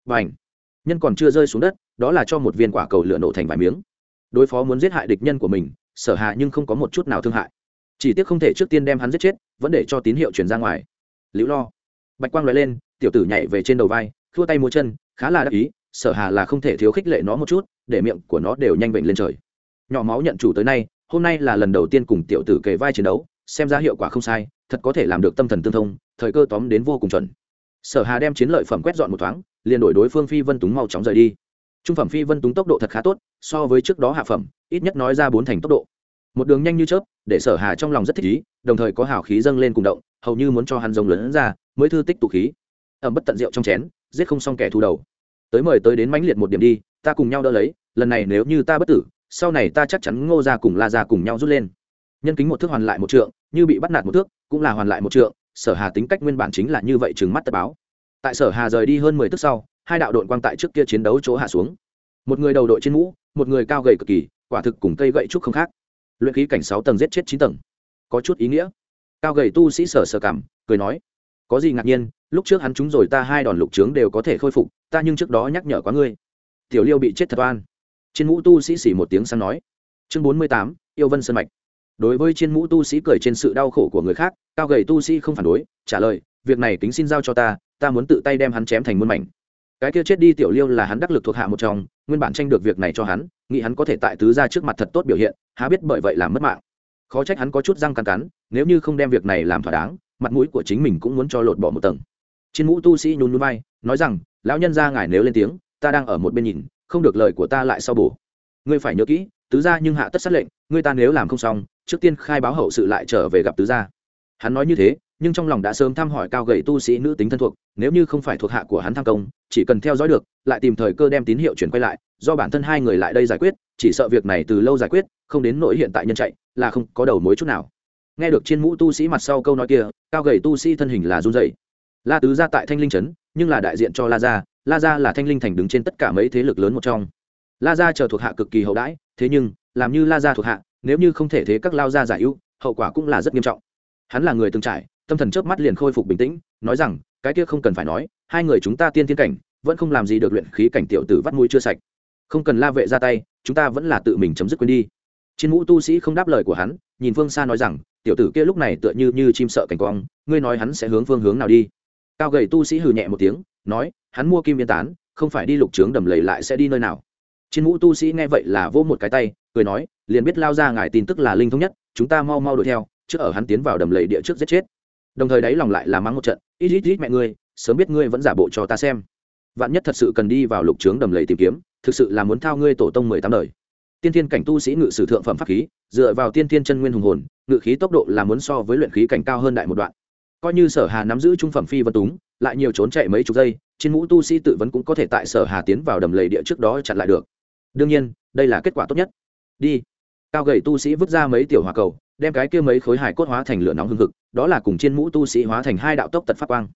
Và ảnh nhân còn chưa rơi xuống đất, đó là cho một viên quả cầu lửa nổ thành vài miếng. Đối phó muốn giết hại địch nhân của mình, sở hạ nhưng không có một chút nào thương hại. Chỉ tiếc không thể trước tiên đem hắn giết chết, vẫn để cho tín hiệu chuyển ra ngoài. Liễu lo! Bạch quang loại lên, tiểu tử nhảy về trên đầu vai thua tay mua chân, khá là đắc ý sở hà là không thể thiếu khích lệ nó một chút, để miệng của nó đều nhanh bệnh lên trời. Nhỏ máu nhận chủ tới nay, hôm nay là lần đầu tiên cùng tiểu tử kề vai chiến đấu, xem ra hiệu quả không sai, thật có thể làm được tâm thần tương thông, thời cơ tóm đến vô cùng chuẩn. Sở hà đem chiến lợi phẩm quét dọn một thoáng, liền đổi đối phương phi vân túng mau chóng rời đi. Trung phẩm phi vân túng tốc độ thật khá tốt, so với trước đó hạ phẩm, ít nhất nói ra bốn thành tốc độ. Một đường nhanh như chớp, để sở hà trong lòng rất thích ý, đồng thời có hào khí dâng lên cùng động, hầu như muốn cho hắn rồng lớn ra, mới thư tích tụ khí. Ẩm bất tận rượu trong chén, giết không xong kẻ thù đầu tới mời tới đến mãnh liệt một điểm đi, ta cùng nhau đỡ lấy, lần này nếu như ta bất tử, sau này ta chắc chắn ngô ra cùng la ra cùng nhau rút lên. Nhân kính một thước hoàn lại một trượng, như bị bắt nạt một thước, cũng là hoàn lại một trượng, sở hà tính cách nguyên bản chính là như vậy trừng mắt tờ báo. Tại sở hà rời đi hơn mười thước sau, hai đạo đội quang tại trước kia chiến đấu chỗ hạ xuống. Một người đầu đội trên mũ, một người cao gầy cực kỳ, quả thực cùng cây gậy trúc không khác. Luyện khí cảnh sáu tầng giết chết chín tầng. Có chút ý nghĩa. Cao gầy tu sĩ sở sở cảm, cười nói có gì ngạc nhiên, lúc trước hắn chúng rồi ta hai đòn lục trướng đều có thể khôi phục, ta nhưng trước đó nhắc nhở quá ngươi. Tiểu liêu bị chết thật oan. Trên mũ tu sĩ xỉ một tiếng săn nói. Chương bốn mươi tám, yêu vân sơn mạch. Đối với trên mũ tu sĩ cười trên sự đau khổ của người khác, cao gầy tu sĩ không phản đối, trả lời, việc này tính xin giao cho ta ta muốn tự tay đem hắn chém thành muôn mảnh. Cái kia chết đi tiểu liêu là hắn đắc lực thuộc hạ một trong, nguyên bản tranh được việc này cho hắn, nghĩ hắn có thể tại tứ ra trước mặt thật tốt biểu hiện, há biết bởi vậy làm mất mạng. Khó trách hắn có chút răng cắn cắn, nếu như không đem việc này làm thỏa đáng mặt mũi của chính mình cũng muốn cho lột bỏ một tầng. Trên mũ tu sĩ nhún núi bay nói rằng, lão nhân ra ngài nếu lên tiếng, ta đang ở một bên nhìn, không được lời của ta lại sau bổ. Ngươi phải nhớ kỹ, tứ gia nhưng hạ tất sát lệnh, ngươi ta nếu làm không xong, trước tiên khai báo hậu sự lại trở về gặp tứ gia. Hắn nói như thế, nhưng trong lòng đã sớm thăm hỏi cao gầy tu sĩ nữ tính thân thuộc, nếu như không phải thuộc hạ của hắn tham công, chỉ cần theo dõi được, lại tìm thời cơ đem tín hiệu chuyển quay lại, do bản thân hai người lại đây giải quyết, chỉ sợ việc này từ lâu giải quyết, không đến nỗi hiện tại nhân chạy, là không có đầu mối chút nào nghe được trên mũ tu sĩ mặt sau câu nói kia, cao gầy tu sĩ thân hình là run dậy la tứ gia tại thanh linh trấn, nhưng là đại diện cho la gia la gia là thanh linh thành đứng trên tất cả mấy thế lực lớn một trong. La gia chờ thuộc hạ cực kỳ hậu đãi, thế nhưng, làm như la gia thuộc hạ, nếu như không thể thế các lao gia giải ưu, hậu quả cũng là rất nghiêm trọng. Hắn là người từng trải, tâm thần chớp mắt liền khôi phục bình tĩnh, nói rằng, cái kia không cần phải nói, hai người chúng ta tiên thiên cảnh, vẫn không làm gì được luyện khí cảnh tiểu tử vắt mũi chưa sạch. Không cần la vệ ra tay, chúng ta vẫn là tự mình chấm dứt quên đi. Trên mũ tu sĩ không đáp lời của hắn, nhìn phương xa nói rằng tiểu tử kia lúc này tựa như như chim sợ cảnh quang, ngươi nói hắn sẽ hướng phương hướng nào đi? Cao gầy tu sĩ hừ nhẹ một tiếng, nói, hắn mua kim viên tán, không phải đi lục trướng đầm lầy lại sẽ đi nơi nào? Trên mũ tu sĩ nghe vậy là vỗ một cái tay, cười nói, liền biết lao ra ngài tin tức là linh thống nhất, chúng ta mau mau đuổi theo, trước ở hắn tiến vào đầm lầy địa trước giết chết. Đồng thời đáy lòng lại là mắng một trận, ít ít ít mẹ ngươi, sớm biết ngươi vẫn giả bộ cho ta xem. Vạn nhất thật sự cần đi vào lục trướng đầm lầy tìm kiếm, thực sự là muốn thao ngươi tổ tông mười tám đời. Tiên thiên cảnh tu sĩ ngự sử thượng phẩm pháp khí, dựa vào tiên thiên chân nguyên hùng hồn ngự khí tốc độ là muốn so với luyện khí cảnh cao hơn đại một đoạn. Coi như sở hà nắm giữ trung phẩm phi vân túng, lại nhiều trốn chạy mấy chục giây trên mũ tu sĩ tự vấn cũng có thể tại sở hà tiến vào đầm lầy địa trước đó chặn lại được. Đương nhiên, đây là kết quả tốt nhất. Đi. Cao gầy tu sĩ vứt ra mấy tiểu hòa cầu, đem cái kia mấy khối hải cốt hóa thành lửa nóng hưng hực, đó là cùng trên mũ tu sĩ hóa thành hai đạo tốc tật phát quang.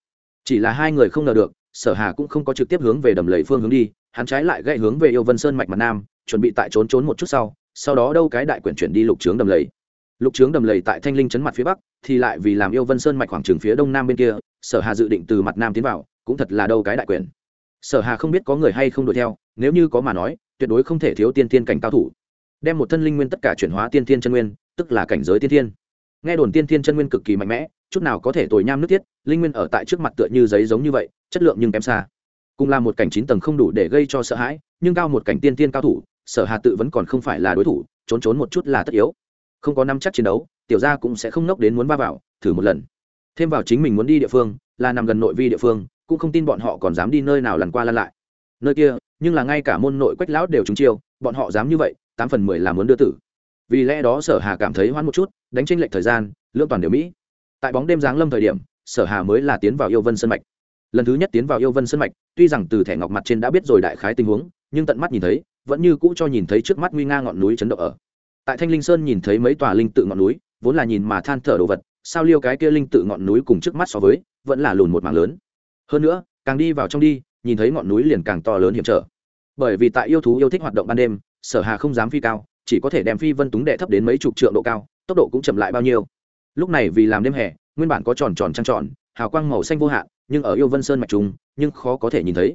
Chỉ là hai người không ngờ được, sở hà cũng không có trực tiếp hướng về đầm lầy phương hướng đi, hắn trái lại gậy hướng về yêu vân sơn mạch mặt nam, chuẩn bị tại trốn trốn một chút sau sau đó đâu cái đại quyển chuyển đi lục trướng đầm lầy lục trướng đầm lầy tại thanh linh chấn mặt phía bắc, thì lại vì làm yêu vân sơn mạch khoảng trường phía đông nam bên kia, sở hà dự định từ mặt nam tiến vào, cũng thật là đâu cái đại quyền. sở hà không biết có người hay không đuổi theo, nếu như có mà nói, tuyệt đối không thể thiếu tiên tiên cảnh cao thủ. Đem một thân linh nguyên tất cả chuyển hóa tiên tiên chân nguyên, tức là cảnh giới tiên tiên nghe đồn tiên tiên chân nguyên cực kỳ mạnh mẽ, chút nào có thể tồi nham nước tiết linh nguyên ở tại trước mặt tựa như giấy giống như vậy, chất lượng nhưng kém xa. Cùng là một cảnh chín tầng không đủ để gây cho sợ hãi, nhưng cao một cảnh tiên tiên cao thủ, sở hà tự vẫn còn không phải là đối thủ, trốn trốn một chút là tất yếu không có năm chắc chiến đấu, tiểu gia cũng sẽ không nốc đến muốn va vào, thử một lần. Thêm vào chính mình muốn đi địa phương, là nằm gần nội vi địa phương, cũng không tin bọn họ còn dám đi nơi nào lần qua lần lại. Nơi kia, nhưng là ngay cả môn nội quách lão đều trúng chiêu, bọn họ dám như vậy, tám phần mười là muốn đưa tử. Vì lẽ đó sở hà cảm thấy hoãn một chút, đánh tranh lệch thời gian lương toàn đều mỹ. Tại bóng đêm giáng lâm thời điểm, sở hà mới là tiến vào yêu vân sân mạch. Lần thứ nhất tiến vào yêu vân sân mạch, tuy rằng từ thẻ ngọc mặt trên đã biết rồi đại khái tình huống, nhưng tận mắt nhìn thấy, vẫn như cũ cho nhìn thấy trước mắt nguy nga ngọn núi chấn động ở tại thanh linh sơn nhìn thấy mấy tòa linh tự ngọn núi, vốn là nhìn mà than thở đồ vật, sao liêu cái kia linh tự ngọn núi cùng trước mắt so với, vẫn là lùn một mảng lớn. Hơn nữa, càng đi vào trong đi, nhìn thấy ngọn núi liền càng to lớn hiểm trở. Bởi vì tại yêu thú yêu thích hoạt động ban đêm, sở hà không dám phi cao, chỉ có thể đem phi vân túng đệ thấp đến mấy chục trượng độ cao, tốc độ cũng chậm lại bao nhiêu. Lúc này vì làm đêm hè, nguyên bản có tròn tròn trăng tròn, hào quang màu xanh vô hạn, nhưng ở yêu vân sơn mạch trùng, nhưng khó có thể nhìn thấy.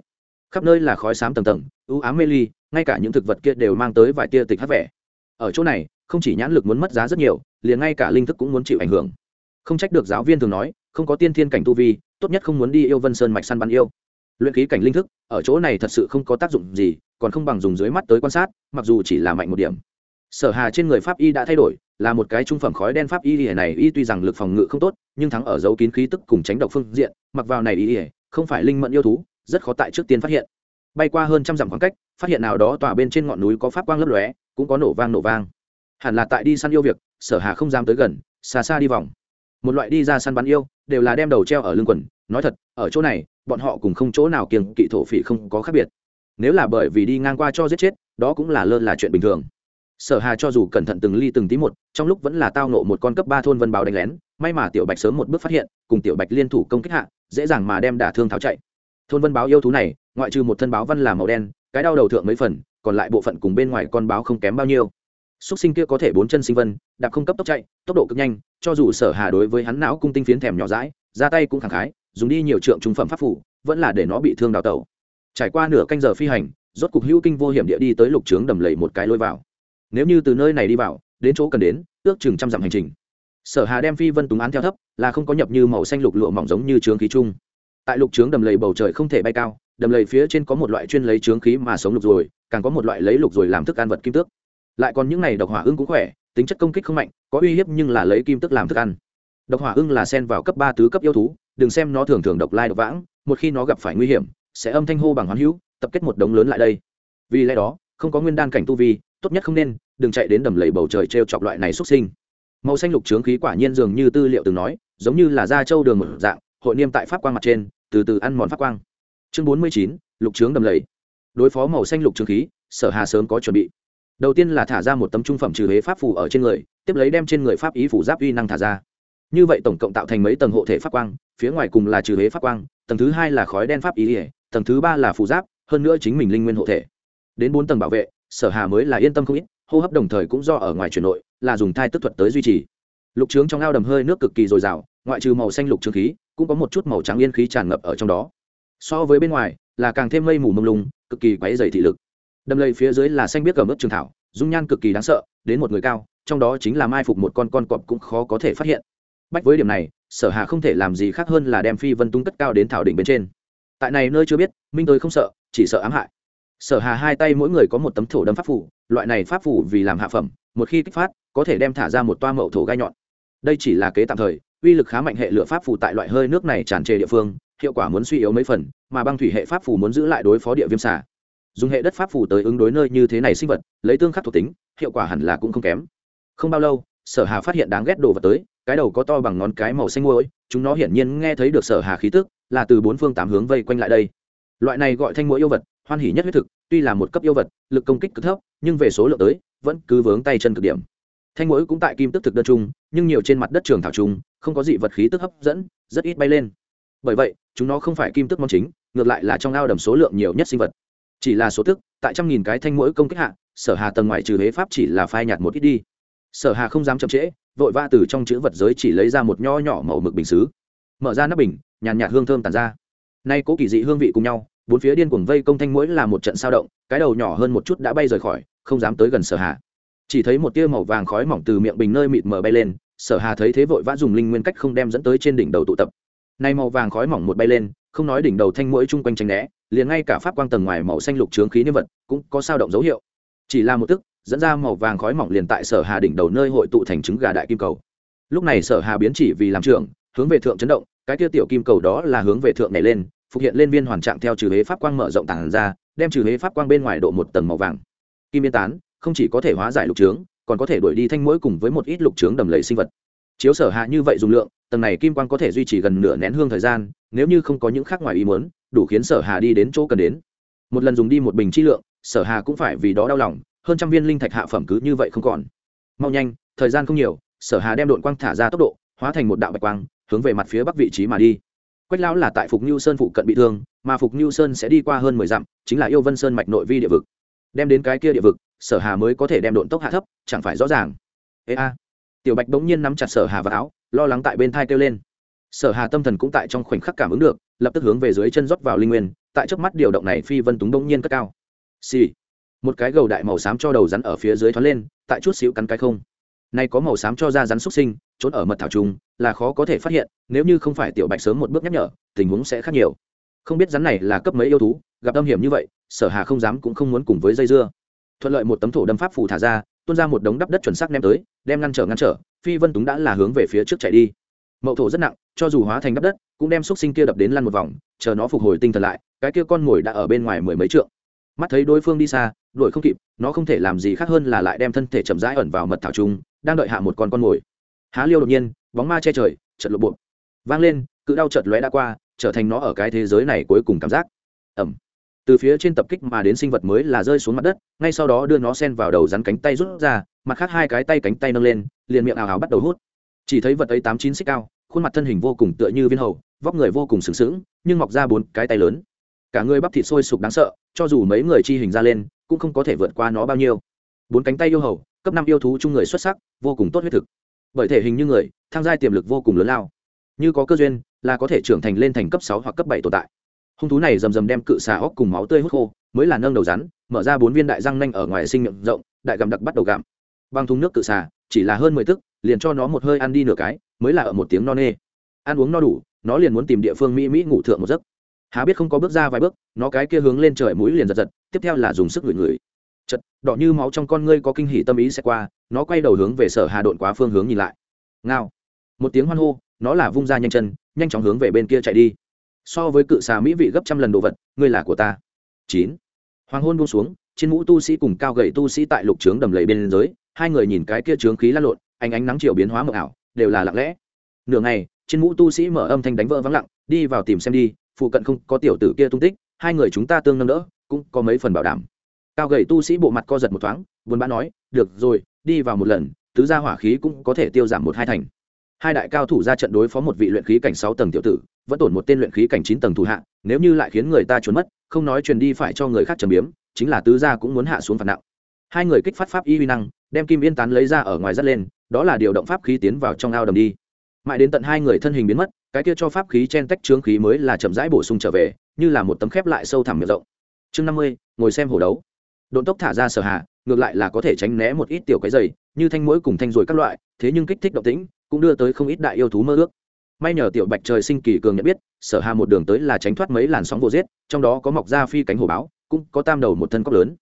Khắp nơi là khói xám tầng tầng ưu ám mê ly, ngay cả những thực vật kia đều mang tới vài tia tịch hát vẻ ở chỗ này, không chỉ nhãn lực muốn mất giá rất nhiều, liền ngay cả linh thức cũng muốn chịu ảnh hưởng. Không trách được giáo viên thường nói, không có tiên thiên cảnh tu vi, tốt nhất không muốn đi yêu vân sơn mạch săn bắn yêu. Luyện khí cảnh linh thức, ở chỗ này thật sự không có tác dụng gì, còn không bằng dùng dưới mắt tới quan sát, mặc dù chỉ là mạnh một điểm. Sở hà trên người pháp y đã thay đổi, là một cái trung phẩm khói đen pháp y này, y tuy rằng lực phòng ngự không tốt, nhưng thắng ở dấu kín khí tức cùng tránh độc phương diện, mặc vào này y, không phải linh mẫn yêu thú, rất khó tại trước tiên phát hiện. Bay qua hơn trăm dặm khoảng cách, phát hiện nào đó tòa bên trên ngọn núi có pháp quang lấp lóe cũng có nổ vang nổ vang. Hẳn là tại đi săn yêu việc, sở hà không dám tới gần, xa xa đi vòng. Một loại đi ra săn bắn yêu, đều là đem đầu treo ở lưng quần, nói thật, ở chỗ này, bọn họ cùng không chỗ nào kiêng kỵ thổ phỉ không có khác biệt. Nếu là bởi vì đi ngang qua cho giết chết, đó cũng là lơ là chuyện bình thường. Sở hà cho dù cẩn thận từng ly từng tí một, trong lúc vẫn là tao nộ một con cấp ba thôn vân báo đánh lén, may mà tiểu bạch sớm một bước phát hiện, cùng tiểu bạch liên thủ công kích hạ, dễ dàng mà đem đả thương tháo chạy. Thôn vân báo yêu thú này, ngoại trừ một thân báo văn là màu đen cái đau đầu thượng mấy phần, còn lại bộ phận cùng bên ngoài con báo không kém bao nhiêu. Xuất sinh kia có thể bốn chân sinh vân, đạp không cấp tốc chạy, tốc độ cực nhanh, cho dù sở hà đối với hắn não cung tinh phiến thèm nhỏ rãi ra tay cũng khẳng khái, dùng đi nhiều trượng trung phẩm pháp phủ, vẫn là để nó bị thương đào tẩu. Trải qua nửa canh giờ phi hành, rốt cục hữu kinh vô hiểm địa đi tới lục trướng đầm lầy một cái lôi vào. Nếu như từ nơi này đi vào, đến chỗ cần đến, ước chừng trăm dặm hành trình. Sở hà đem phi vân túng án theo thấp, là không có nhập như màu xanh lục lụa mỏng giống như trướng khí chung tại lục trướng đầm lầy bầu trời không thể bay cao, đầm lầy phía trên có một loại chuyên lấy trướng khí mà sống lục rồi, càng có một loại lấy lục rồi làm thức ăn vật kim tước. Lại còn những này độc hỏa ưng cũng khỏe, tính chất công kích không mạnh, có uy hiếp nhưng là lấy kim tước làm thức ăn. Độc hỏa ưng là sen vào cấp ba tứ cấp yêu thú, đừng xem nó thường thường độc lai độc vãng, một khi nó gặp phải nguy hiểm, sẽ âm thanh hô bằng hoán hữu, tập kết một đống lớn lại đây. Vì lẽ đó, không có nguyên đan cảnh tu vi, tốt nhất không nên, đừng chạy đến đầm lầy bầu trời t r e o chọc loại này xuất sinh. Màu xanh lục trướng khí quả nhiên dường như tư liệu từng nói, giống như là da trâu đường một dạng hội niêm tại pháp quang mặt trên, từ từ ăn mòn pháp quang. Chương bốn mươi chín, lục trướng đầm lầy. Đối phó màu xanh lục trướng khí, sở hà sớm có chuẩn bị. Đầu tiên là thả ra một tấm trung phẩm trừ huế pháp phù ở trên người, tiếp lấy đem trên người pháp ý phủ giáp uy năng thả ra. Như vậy tổng cộng tạo thành mấy tầng hộ thể pháp quang, phía ngoài cùng là trừ huế pháp quang, tầng thứ hai là khói đen pháp ý ỉa tầng thứ ba là phù giáp, hơn nữa chính mình linh nguyên hộ thể. Đến bốn tầng bảo vệ, sở hà mới là yên tâm không ít, hô hấp đồng thời cũng do ở ngoài chuyển nội, là dùng thai tức thuật tới duy trì. Lục trướng trong ao đầm hơi nước cực kỳ dồi dào, ngoại trừ màu xanh lục trướng khí cũng có một chút màu trắng yên khí tràn ngập ở trong đó. So với bên ngoài, là càng thêm mây mù mông lung, cực kỳ quáy dày thị lực. Đầm lầy phía dưới là xanh biết cầm ướp trường thảo, dung nhan cực kỳ đáng sợ, đến một người cao, trong đó chính là mai phục một con con cọp cũng khó có thể phát hiện. Bách với điểm này, sở hà không thể làm gì khác hơn là đem phi vân tung cất cao đến thảo đỉnh bên trên. Tại này nơi chưa biết, minh tôi không sợ, chỉ sợ ám hại. Sở hà hai tay mỗi người có một tấm thổ đâm pháp phủ, loại này pháp phủ vì làm hạ phẩm, một khi kích phát, có thể đem thả ra một toa mậu thổ gai nhọn. Đây chỉ là kế tạm thời uy lực khá mạnh hệ lửa pháp phù tại loại hơi nước này tràn trề địa phương, hiệu quả muốn suy yếu mấy phần, mà băng thủy hệ pháp phù muốn giữ lại đối phó địa viêm xả dùng hệ đất pháp phù tới ứng đối nơi như thế này sinh vật, lấy tương khắc thuộc tính, hiệu quả hẳn là cũng không kém. Không bao lâu, sở hà phát hiện đáng ghét đồ vật tới, cái đầu có to bằng ngón cái màu xanh muối chúng nó hiển nhiên nghe thấy được sở hà khí tức, là từ bốn phương tám hướng vây quanh lại đây. Loại này gọi thanh mũi yêu vật, hoan hỉ nhất huyết thực, tuy là một cấp yêu vật, lực công kích cực thấp, nhưng về số lượng tới, vẫn cứ vướng tay chân cực điểm. Thanh mũi cũng tại kim tức thực đơn trung nhưng nhiều trên mặt đất trường thảo trung không có dị vật khí tức hấp dẫn, rất ít bay lên. Bởi vậy, chúng nó không phải kim tức món chính, ngược lại là trong ao đầm số lượng nhiều nhất sinh vật. Chỉ là số tức, tại trăm nghìn cái thanh mũi công kích hạ, sở hà tầng ngoài trừ huế pháp chỉ là phai nhạt một ít đi. Sở hà không dám chậm trễ, vội vã từ trong chữ vật giới chỉ lấy ra một nho nhỏ màu mực bình xứ. Mở ra nắp bình, nhàn nhạt hương thơm tàn ra. Nay cố kỳ dị hương vị cùng nhau, bốn phía điên cuồng vây công thanh mũi là một trận sao động, cái đầu nhỏ hơn một chút đã bay rời khỏi, không dám tới gần sở hà. Chỉ thấy một tia màu vàng khói mỏng từ miệng bình nơi mịt mờ bay lên sở hà thấy thế vội vã dùng linh nguyên cách không đem dẫn tới trên đỉnh đầu tụ tập. Nay màu vàng khói mỏng một bay lên, không nói đỉnh đầu thanh mũi chung quanh tránh né, liền ngay cả pháp quang tầng ngoài màu xanh lục trướng khí niêm vật cũng có sao động dấu hiệu. Chỉ là một tức, dẫn ra màu vàng khói mỏng liền tại sở hà đỉnh đầu nơi hội tụ thành trứng gà đại kim cầu. Lúc này sở hà biến chỉ vì làm trưởng, hướng về thượng chấn động, cái tiêu tiểu kim cầu đó là hướng về thượng này lên, phục hiện lên viên hoàn trạng theo trừ huế pháp quang mở rộng tảng ra, đem trừ huế pháp quang bên ngoài độ một tầng màu vàng. Kim yên tán, không chỉ có thể hóa giải lục trướng còn có thể đuổi đi thanh mũi cùng với một ít lục trướng đầm lầy sinh vật. Chiếu sở hạ như vậy dùng lượng, tầng này kim quang có thể duy trì gần nửa nén hương thời gian, nếu như không có những khác ngoài ý muốn, đủ khiến sở hà đi đến chỗ cần đến. Một lần dùng đi một bình chi lượng, sở hà cũng phải vì đó đau lòng, hơn trăm viên linh thạch hạ phẩm cứ như vậy không còn. Mau nhanh, thời gian không nhiều, sở hà đem đội quang thả ra tốc độ, hóa thành một đạo bạch quang, hướng về mặt phía bắc vị trí mà đi. Quách lão là tại phục như sơn phụ cận bị thương, mà phục như sơn sẽ đi qua hơn mười dặm, chính là yêu vân sơn mạch nội vi địa vực. Đem đến cái kia địa vực sở hà mới có thể đem độn tốc hạ thấp chẳng phải rõ ràng. Ê a. Tiểu bạch bỗng nhiên nắm chặt sở hà vào áo lo lắng tại bên thai kêu lên. Sở hà tâm thần cũng tại trong khoảnh khắc cảm ứng được lập tức hướng về dưới chân rót vào linh nguyên tại trước mắt điều động này phi vân túng bỗng nhiên cất cao. Xì、sì. một cái gầu đại màu xám cho đầu rắn ở phía dưới thoát lên tại chút xíu cắn cái không. Nay có màu xám cho ra rắn xuất sinh trốn ở mật thảo trùng, là khó có thể phát hiện nếu như không phải tiểu bạch sớm một bước nhắc nhở tình huống sẽ khác nhiều. Không biết rắn này là cấp mấy yêu thú gặp âm hiểm như vậy sở hà không dám cũng không muốn cùng với dây dưa thuận lợi một tấm thổ đâm pháp phù thả ra, tuôn ra một đống đắp đất chuẩn xác ném tới, đem ngăn trở ngăn trở, phi vân túng đã là hướng về phía trước chạy đi. Mậu thổ rất nặng, cho dù hóa thành đắp đất, cũng đem xúc sinh kia đập đến lăn một vòng, chờ nó phục hồi tinh thần lại, cái kia con mồi đã ở bên ngoài mười mấy trượng. Mắt thấy đối phương đi xa, đuổi không kịp, nó không thể làm gì khác hơn là lại đem thân thể chậm rãi ẩn vào mật thảo trung, đang đợi hạ một con con mồi. Há liêu đột nhiên, bóng ma che trời chật lộ bộ. Vang lên, cự đau chợt lóe đã qua, trở thành nó ở cái thế giới này cuối cùng cảm giác. Ẩm từ phía trên tập kích mà đến sinh vật mới là rơi xuống mặt đất, ngay sau đó đưa nó sen vào đầu rắn cánh tay rút ra, mặt khác hai cái tay cánh tay nâng lên, liền miệng ảo ảo bắt đầu hút. Chỉ thấy vật ấy tám chín xích cao, khuôn mặt thân hình vô cùng tựa như viên hầu, vóc người vô cùng sừng sững, nhưng mọc ra bốn cái tay lớn. Cả người bắp thịt sôi sục đáng sợ, cho dù mấy người chi hình ra lên, cũng không có thể vượt qua nó bao nhiêu. Bốn cánh tay yêu hầu, cấp năm yêu thú chung người xuất sắc, vô cùng tốt huyết thực. Bởi thể hình như người tham gia tiềm lực vô cùng lớn lao. Như có cơ duyên, là có thể trưởng thành lên thành cấp sáu hoặc cấp bảy tồn tại hung thú này rầm rầm đem cự xà óc cùng máu tươi hút khô, mới là nâng đầu rắn, mở ra bốn viên đại răng nanh ở ngoài sinh miệng rộng, đại gặm đặc bắt đầu gặm. Bằng thùng nước cự xà, chỉ là hơn mười tức, liền cho nó một hơi ăn đi nửa cái, mới là ở một tiếng no nê. Ăn uống no đủ, nó liền muốn tìm địa phương mỹ mỹ ngủ thượng một giấc. Há biết không có bước ra vài bước, nó cái kia hướng lên trời mũi liền giật giật, tiếp theo là dùng sức ngửi ngửi. Chật đỏ như máu trong con ngươi có kinh hỉ tâm ý sẽ qua, nó quay đầu hướng về sở hà độn quá phương hướng nhìn lại. Ngao. Một tiếng hoan hô, nó là vung ra nhanh chân, nhanh chóng hướng về bên kia chạy đi so với cự xà mỹ vị gấp trăm lần đồ vật, ngươi là của ta. Chín. Hoàng hôn buông xuống, trên mũ tu sĩ cùng cao gậy tu sĩ tại lục trướng đầm lầy bên dưới, hai người nhìn cái kia trướng khí lăn lộn, ánh ánh nắng chiều biến hóa mờ ảo, đều là lặng lẽ. Nửa ngày, trên mũ tu sĩ mở âm thanh đánh vỡ vắng lặng, đi vào tìm xem đi, phụ cận không có tiểu tử kia tung tích, hai người chúng ta tương nâng đỡ, cũng có mấy phần bảo đảm. Cao gậy tu sĩ bộ mặt co giật một thoáng, buồn bã nói, được rồi, đi vào một lần, tứ gia hỏa khí cũng có thể tiêu giảm một hai thành hai đại cao thủ ra trận đối phó một vị luyện khí cảnh sáu tầng tiểu tử, vẫn tổn một tên luyện khí cảnh chín tầng thủ hạ, nếu như lại khiến người ta trốn mất, không nói truyền đi phải cho người khác trầm biếm, chính là tứ gia cũng muốn hạ xuống phạt nặng. Hai người kích phát pháp y huy năng, đem kim yên tán lấy ra ở ngoài dắt lên, đó là điều động pháp khí tiến vào trong ao đầm đi. Mãi đến tận hai người thân hình biến mất, cái kia cho pháp khí chen tách trướng khí mới là chậm rãi bổ sung trở về, như là một tấm khép lại sâu thẳm miệng rộng. Chương năm mươi, ngồi xem hồ đấu. Độn tốc thả ra sở hạ ngược lại là có thể tránh né một ít tiểu cái dày, như thanh mũi cùng thanh ruồi các loại, thế nhưng kích thích động tĩnh cũng đưa tới không ít đại yêu thú mơ ước. May nhờ tiểu bạch trời sinh kỳ cường nhận biết, sở hà một đường tới là tránh thoát mấy làn sóng vô giết, trong đó có mọc ra phi cánh hổ báo, cũng có tam đầu một thân cóc lớn.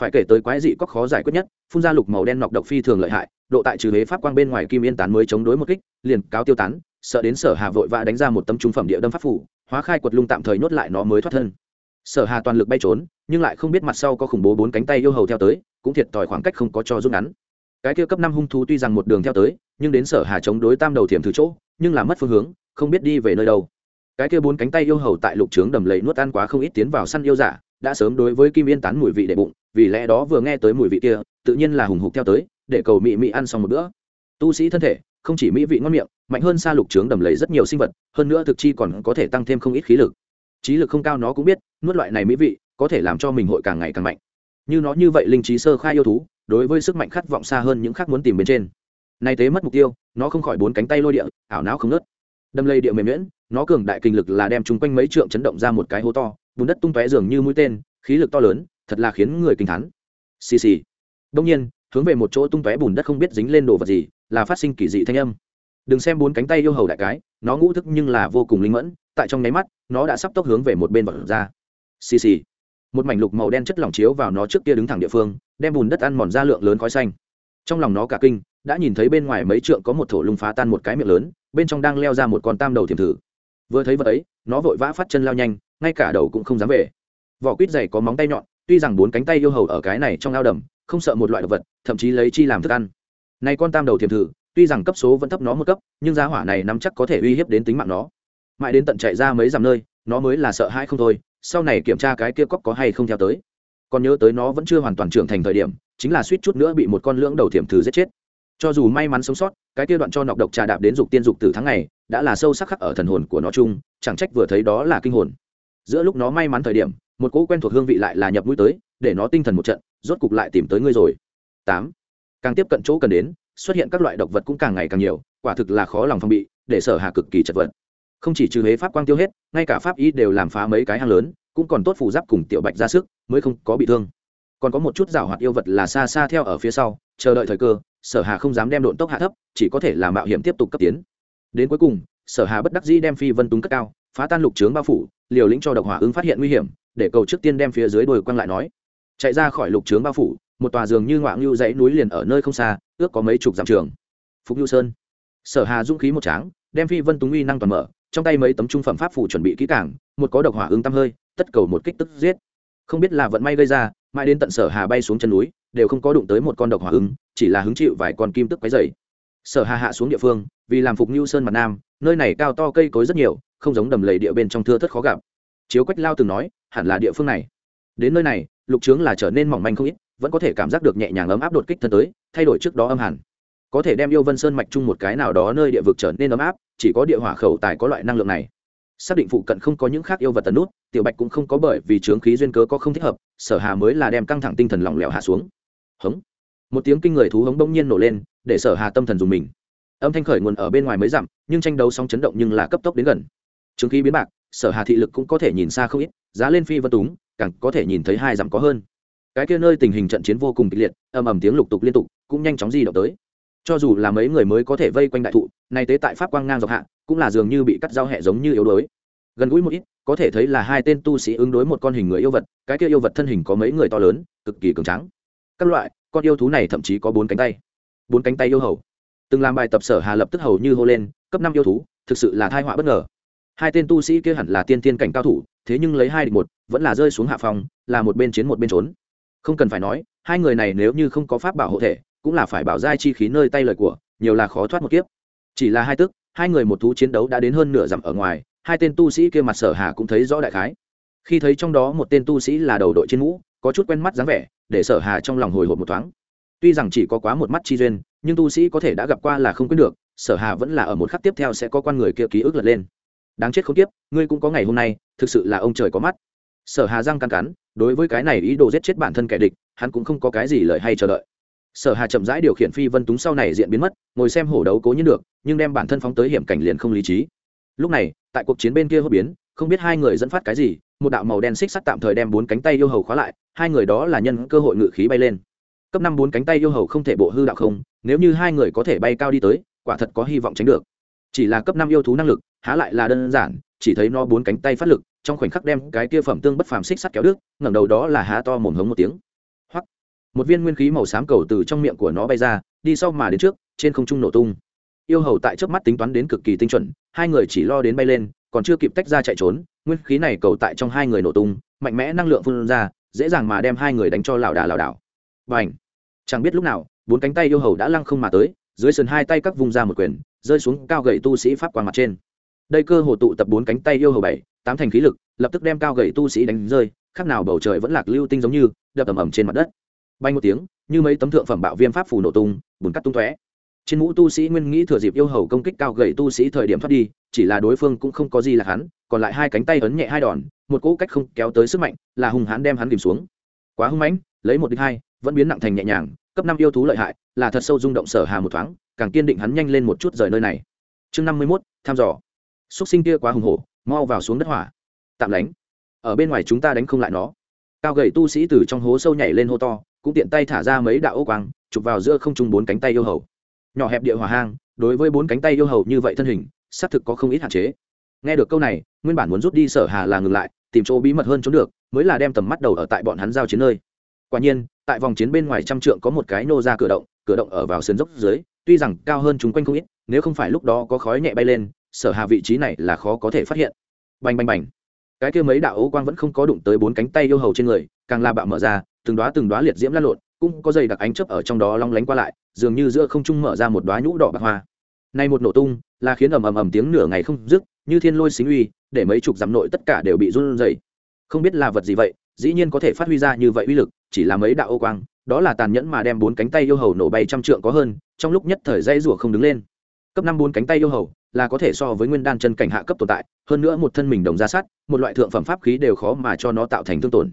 Phải kể tới quái dị cóc khó giải quyết nhất, phun ra lục màu đen nọc độc phi thường lợi hại, độ tại trừ huế pháp quang bên ngoài kim yên tán mới chống đối một kích, liền cáo tiêu tán, sợ đến sở hà vội vã đánh ra một tấm trung phẩm địa đâm pháp phủ, hóa khai quật lung tạm thời nhốt lại nó mới thoát thân. Sở hà toàn lực bay trốn, nhưng lại không biết mặt sau có khủng bố bốn cánh tay yêu hầu theo tới, cũng thiệt thòi khoảng cách không có cho rút ngắn cái kia cấp năm hung thú tuy rằng một đường theo tới, nhưng đến sở hà chống đối tam đầu thiểm thứ chỗ, nhưng là mất phương hướng, không biết đi về nơi đâu. Cái kia bốn cánh tay yêu hầu tại lục trướng đầm lầy nuốt ăn quá không ít tiến vào săn yêu giả, đã sớm đối với kim yên tán mùi vị để bụng, vì lẽ đó vừa nghe tới mùi vị kia, tự nhiên là hùng hục theo tới, để cầu mị mị ăn xong một bữa. Tu sĩ thân thể, không chỉ mỹ vị ngon miệng, mạnh hơn xa lục trướng đầm lầy rất nhiều sinh vật, hơn nữa thực chi còn có thể tăng thêm không ít khí lực. Trí lực không cao nó cũng biết, nuốt loại này mỹ vị, có thể làm cho mình hội càng ngày càng mạnh. Như nó như vậy linh trí sơ khai yêu thú đối với sức mạnh khát vọng xa hơn những khác muốn tìm bên trên. Nay tế mất mục tiêu, nó không khỏi bốn cánh tay lôi địa, ảo não không nớt đâm lây địa mềm nhuyễn, nó cường đại kinh lực là đem chúng quanh mấy trượng chấn động ra một cái hố to, bùn đất tung tóe dường như mũi tên, khí lực to lớn, thật là khiến người kinh thắn xì xì. Đông nhiên, hướng về một chỗ tung tóe bùn đất không biết dính lên đồ vật gì, là phát sinh kỳ dị thanh âm. Đừng xem bốn cánh tay yêu hầu đại cái, nó ngũ thức nhưng là vô cùng linh mẫn, tại trong nháy mắt, nó đã sắp tốc hướng về một bên vật ra. Xì xì. Một mảnh lục màu đen chất lỏng chiếu vào nó trước kia đứng thẳng địa phương đem bùn đất ăn mòn ra lượng lớn khói xanh. Trong lòng nó cả kinh, đã nhìn thấy bên ngoài mấy trượng có một thổ lung phá tan một cái miệng lớn, bên trong đang leo ra một con tam đầu thiềm thử. Vừa thấy vật ấy, nó vội vã phát chân lao nhanh, ngay cả đầu cũng không dám về. Vỏ quýt dày có móng tay nhọn, tuy rằng bốn cánh tay yêu hầu ở cái này trong ao đầm, không sợ một loại động vật, thậm chí lấy chi làm thức ăn. Này con tam đầu thiềm thử, tuy rằng cấp số vẫn thấp nó một cấp, nhưng giá hỏa này nắm chắc có thể uy hiếp đến tính mạng nó. Mãi đến tận chạy ra mấy dặm nơi, nó mới là sợ hãi không thôi, sau này kiểm tra cái kia cóc có hay không theo tới còn nhớ tới nó vẫn chưa hoàn toàn trưởng thành thời điểm, chính là suýt chút nữa bị một con lưỡng đầu thiểm thử giết chết. Cho dù may mắn sống sót, cái kia đoạn cho nọc độc trà đạp đến dục tiên dục từ tháng ngày, đã là sâu sắc khắc ở thần hồn của nó chung, chẳng trách vừa thấy đó là kinh hồn. Giữa lúc nó may mắn thời điểm, một cỗ quen thuộc hương vị lại là nhập mũi tới, để nó tinh thần một trận, rốt cục lại tìm tới ngươi rồi. Tám. Càng tiếp cận chỗ cần đến, xuất hiện các loại độc vật cũng càng ngày càng nhiều, quả thực là khó lòng phong bị, để sở hạ cực kỳ chật vật. Không chỉ trừ hế pháp quang tiêu hết, ngay cả pháp y đều làm phá mấy cái hang lớn cũng còn tốt phù giáp cùng tiểu bạch ra sức, mới không có bị thương. Còn có một chút rào hoạt yêu vật là xa xa theo ở phía sau, chờ đợi thời cơ, sở hà không dám đem độn tốc hạ thấp, chỉ có thể làm mạo hiểm tiếp tục cấp tiến. Đến cuối cùng, sở hà bất đắc dĩ đem phi vân túng cất cao, phá tan lục trướng bao phủ, liều lĩnh cho độc hỏa ứng phát hiện nguy hiểm, để cầu trước tiên đem phía dưới đồi quăng lại nói. Chạy ra khỏi lục trướng bao phủ, một tòa giường như ngoạng lưu dãy núi liền ở nơi không xa, ước có mấy chục dặm trường. Phục lưu sơn. Sở hà dũng khí một tráng, đem phi vân túng uy năng toàn mở, trong tay mấy tấm trung phẩm pháp phủ chuẩn bị kỹ càng, một có độc hỏa ứng tăm hơi tất cầu một kích tức giết. Không biết là vận may gây ra, mãi đến tận sở hà bay xuống chân núi, đều không có đụng tới một con độc hỏa ứng, chỉ là hứng chịu vài con kim tức quấy dày sở hà hạ xuống địa phương, vì làm phục như sơn mặt nam, nơi này cao to cây cối rất nhiều, không giống đầm lầy địa bên trong thưa thất khó gặp. Chiếu quách lao từng nói, hẳn là địa phương này. Đến nơi này, lục trướng là trở nên mỏng manh không ít, vẫn có thể cảm giác được nhẹ nhàng ấm áp đột kích thân tới, thay đổi trước đó âm hẳn. Có thể đem yêu vân sơn mạch chung một cái nào đó nơi địa vực trở nên ấm áp, chỉ có địa hỏa khẩu tài có loại năng lượng này xác định phụ cận không có những khác yêu vật tấn nút, tiểu bạch cũng không có bởi vì trướng khí duyên cớ có không thích hợp, sở hà mới là đem căng thẳng tinh thần lỏng lẻo hạ xuống. Hống. Một tiếng kinh người thú hống bỗng nhiên nổ lên, để sở hà tâm thần dùng mình. Âm thanh khởi nguồn ở bên ngoài mới dặm nhưng tranh đấu sóng chấn động nhưng là cấp tốc đến gần. Trướng khí biến bạc, sở hà thị lực cũng có thể nhìn xa không ít, giá lên phi vân túng, càng có thể nhìn thấy hai dặm có hơn. Cái kia nơi tình hình trận chiến vô cùng kịch liệt, ầm ầm tiếng lục tục liên tục, cũng nhanh chóng di động tới cho dù là mấy người mới có thể vây quanh đại thụ, nay tế tại pháp quang ngang dọc hạ, cũng là dường như bị cắt dao hẹ giống như yếu đuối. Gần gũi một ít, có thể thấy là hai tên tu sĩ ứng đối một con hình người yêu vật, cái kia yêu vật thân hình có mấy người to lớn, cực kỳ cường tráng. Các loại, con yêu thú này thậm chí có bốn cánh tay. Bốn cánh tay yêu hầu. Từng làm bài tập sở hà lập tức hầu như hô lên, cấp năm yêu thú, thực sự là thai họa bất ngờ. Hai tên tu sĩ kia hẳn là tiên tiên cảnh cao thủ, thế nhưng lấy hai địch một, vẫn là rơi xuống hạ phòng là một bên chiến một bên trốn. Không cần phải nói, hai người này nếu như không có pháp bảo hộ thể cũng là phải bảo giai chi khí nơi tay lời của, nhiều là khó thoát một kiếp. Chỉ là hai tức, hai người một thú chiến đấu đã đến hơn nửa dặm ở ngoài, hai tên tu sĩ kia mặt sở hà cũng thấy rõ đại khái. Khi thấy trong đó một tên tu sĩ là đầu đội trên mũ, có chút quen mắt dáng vẻ, để sở hà trong lòng hồi hộp một thoáng. Tuy rằng chỉ có quá một mắt chi duyên, nhưng tu sĩ có thể đã gặp qua là không quên được, sở hà vẫn là ở một khắc tiếp theo sẽ có quan người kia ký ức lật lên. Đáng chết không tiếp ngươi cũng có ngày hôm nay, thực sự là ông trời có mắt. Sở hà răng cắn cắn, đối với cái này ý đồ giết chết bản thân kẻ địch, hắn cũng không có cái gì lợi hay chờ đợi sở hà chậm rãi điều khiển phi vân túng sau này diện biến mất, ngồi xem hổ đấu cố nhiên được, nhưng đem bản thân phóng tới hiểm cảnh liền không lý trí. Lúc này, tại cuộc chiến bên kia hốt biến, không biết hai người dẫn phát cái gì, một đạo màu đen xích sắt tạm thời đem bốn cánh tay yêu hầu khóa lại, hai người đó là nhân cơ hội ngự khí bay lên. Cấp năm bốn cánh tay yêu hầu không thể bộ hư đạo không, nếu như hai người có thể bay cao đi tới, quả thật có hy vọng tránh được. Chỉ là cấp năm yêu thú năng lực, há lại là đơn giản, chỉ thấy nó bốn cánh tay phát lực, trong khoảnh khắc đem cái kia phẩm tương bất phàm xích sắt kéo đứt, ngẩng đầu đó là há to mồm hống một tiếng một viên nguyên khí màu xám cầu từ trong miệng của nó bay ra, đi sau mà đến trước, trên không trung nổ tung. Yêu hầu tại trước mắt tính toán đến cực kỳ tinh chuẩn, hai người chỉ lo đến bay lên, còn chưa kịp tách ra chạy trốn, nguyên khí này cầu tại trong hai người nổ tung, mạnh mẽ năng lượng phun ra, dễ dàng mà đem hai người đánh cho lảo đà lảo đảo. Và ảnh chẳng biết lúc nào, bốn cánh tay yêu hầu đã lăng không mà tới, dưới sườn hai tay các vùng ra một quyền, rơi xuống cao gậy tu sĩ pháp quang mặt trên. Đây cơ hồ tụ tập bốn cánh tay yêu hầu bảy, tám thành khí lực, lập tức đem cao gậy tu sĩ đánh rơi, khác nào bầu trời vẫn lạc lưu tinh giống như, đập ầm ầm trên mặt đất bay một tiếng, như mấy tấm thượng phẩm bạo viêm pháp phù nổ tung, bùn cắt tung tóe. Trên mũ tu sĩ nguyên nghĩ thừa dịp yêu hầu công kích cao gậy tu sĩ thời điểm thoát đi, chỉ là đối phương cũng không có gì là hắn, còn lại hai cánh tay ấn nhẹ hai đòn, một cỗ cách không kéo tới sức mạnh, là hùng hán đem hắn tìm xuống. Quá hung mãnh, lấy một đích hai, vẫn biến nặng thành nhẹ nhàng, cấp năm yêu thú lợi hại, là thật sâu rung động sở hà một thoáng, càng kiên định hắn nhanh lên một chút rời nơi này. Chương năm mươi mốt tham dò. Xúc sinh kia quá hùng hổ, mau vào xuống đất hỏa. Tạm lánh. Ở bên ngoài chúng ta đánh không lại nó. Cao gầy tu sĩ từ trong hố sâu nhảy lên hô to cũng tiện tay thả ra mấy đạo ô quang, chụp vào giữa không trung bốn cánh tay yêu hầu. Nhỏ hẹp địa hỏa hang, đối với bốn cánh tay yêu hầu như vậy thân hình, xác thực có không ít hạn chế. Nghe được câu này, nguyên bản muốn rút đi sở hà là ngừng lại, tìm chỗ bí mật hơn trốn được, mới là đem tầm mắt đầu ở tại bọn hắn giao chiến nơi. Quả nhiên, tại vòng chiến bên ngoài trăm trượng có một cái nô ra cửa động cửa động ở vào sườn dốc dưới, tuy rằng cao hơn chúng quanh không ít, nếu không phải lúc đó có khói nhẹ bay lên, sở hà vị trí này là khó có thể phát hiện. Bành bành bành. Cái kia mấy đạo ấu quang vẫn không có đụng tới bốn cánh tay yêu hầu trên người, càng la bạo mở ra từng đóa từng đóa liệt diễm lan lộn, cũng có dày đặc ánh chớp ở trong đó long lánh qua lại, dường như giữa không trung mở ra một đóa nhũ đỏ bạc hoa. Nay một nổ tung, là khiến ầm ầm ầm tiếng nửa ngày không dứt, như thiên lôi xính uy, để mấy chục dặm nội tất cả đều bị run rẩy. Không biết là vật gì vậy, dĩ nhiên có thể phát huy ra như vậy uy lực, chỉ là mấy đạo ô quang, đó là tàn nhẫn mà đem bốn cánh tay yêu hầu nổ bay trăm trượng có hơn, trong lúc nhất thời dây rủa không đứng lên. Cấp năm bốn cánh tay yêu hầu, là có thể so với nguyên đan chân cảnh hạ cấp tồn tại, hơn nữa một thân mình đồng ra sát một loại thượng phẩm pháp khí đều khó mà cho nó tạo thành thương tổn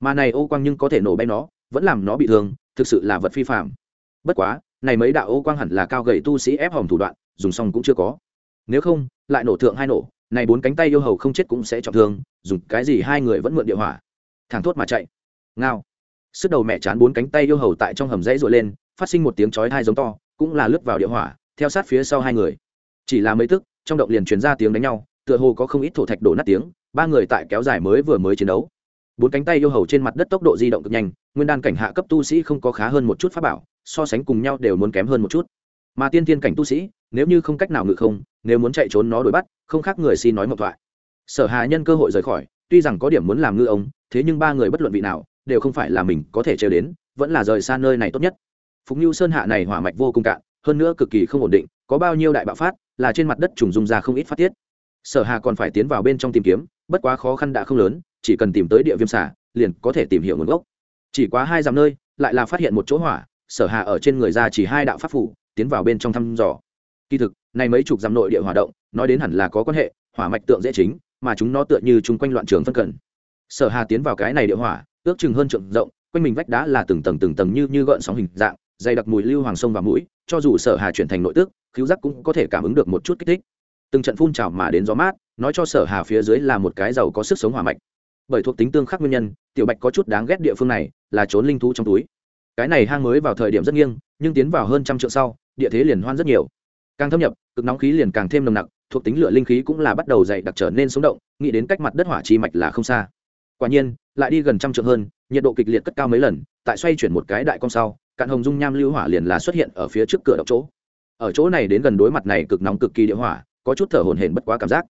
mà này ô quang nhưng có thể nổ bay nó, vẫn làm nó bị thương, thực sự là vật phi phạm bất quá, này mấy đạo ô quang hẳn là cao gầy tu sĩ ép hòm thủ đoạn, dùng xong cũng chưa có. Nếu không, lại nổ thượng hai nổ, này bốn cánh tay yêu hầu không chết cũng sẽ trọng thương, dùng cái gì hai người vẫn mượn địa hỏa. Thẳng thốt mà chạy. Ngao. Sức đầu mẹ chán bốn cánh tay yêu hầu tại trong hầm dãy rội lên, phát sinh một tiếng chói hai giống to, cũng là lướt vào địa hỏa, theo sát phía sau hai người. Chỉ là mấy tức, trong động liền truyền ra tiếng đánh nhau, tựa hồ có không ít thổ thạch đổ nát tiếng, ba người tại kéo dài mới vừa mới chiến đấu bốn cánh tay yêu hầu trên mặt đất tốc độ di động cực nhanh, nguyên đan cảnh hạ cấp tu sĩ không có khá hơn một chút pháp bảo, so sánh cùng nhau đều muốn kém hơn một chút. Mà tiên tiên cảnh tu sĩ, nếu như không cách nào ngự không, nếu muốn chạy trốn nó đuổi bắt, không khác người xin nói một thoại. Sở hà nhân cơ hội rời khỏi, tuy rằng có điểm muốn làm ngư ông, thế nhưng ba người bất luận vị nào, đều không phải là mình có thể trêu đến, vẫn là rời xa nơi này tốt nhất. Phục như sơn hạ này hỏa mạch vô cùng cạn, hơn nữa cực kỳ không ổn định, có bao nhiêu đại bạo phát, là trên mặt đất trùng dung ra không ít phát tiết. Sở hà còn phải tiến vào bên trong tìm kiếm, bất quá khó khăn đã không lớn chỉ cần tìm tới địa viêm xả liền có thể tìm hiểu nguồn gốc. Chỉ quá hai dặm nơi, lại là phát hiện một chỗ hỏa, sở hà ở trên người ra chỉ hai đạo pháp phủ, tiến vào bên trong thăm dò. Kỳ thực, này mấy chục dặm nội địa hỏa động, nói đến hẳn là có quan hệ, hỏa mạch tượng dễ chính, mà chúng nó tựa như chung quanh loạn trường phân cần. Sở hà tiến vào cái này địa hỏa, ước chừng hơn trượng rộng, quanh mình vách đá là từng tầng từng tầng như như gợn sóng hình dạng, dày đặc mùi lưu hoàng sông và mũi, cho dù sở hà chuyển thành nội tước khiếu giác cũng có thể cảm ứng được một chút kích thích. Từng trận phun trào mà đến gió mát, nói cho sở hà phía dưới là một cái giàu có sức sống hỏa mạch bởi thuộc tính tương khắc nguyên nhân, tiểu bạch có chút đáng ghét địa phương này, là trốn linh thú trong túi. Cái này hang mới vào thời điểm rất nghiêng, nhưng tiến vào hơn trăm trượng sau, địa thế liền hoan rất nhiều. Càng thâm nhập, cực nóng khí liền càng thêm nồng nặc, thuộc tính lửa linh khí cũng là bắt đầu dày đặc trở nên sống động, nghĩ đến cách mặt đất hỏa chi mạch là không xa. Quả nhiên, lại đi gần trăm trượng hơn, nhiệt độ kịch liệt cất cao mấy lần, tại xoay chuyển một cái đại con sau, cạn hồng dung nham lưu hỏa liền là xuất hiện ở phía trước cửa động chỗ. Ở chỗ này đến gần đối mặt này cực nóng cực kỳ địa hỏa, có chút thở hổn hển bất quá cảm giác.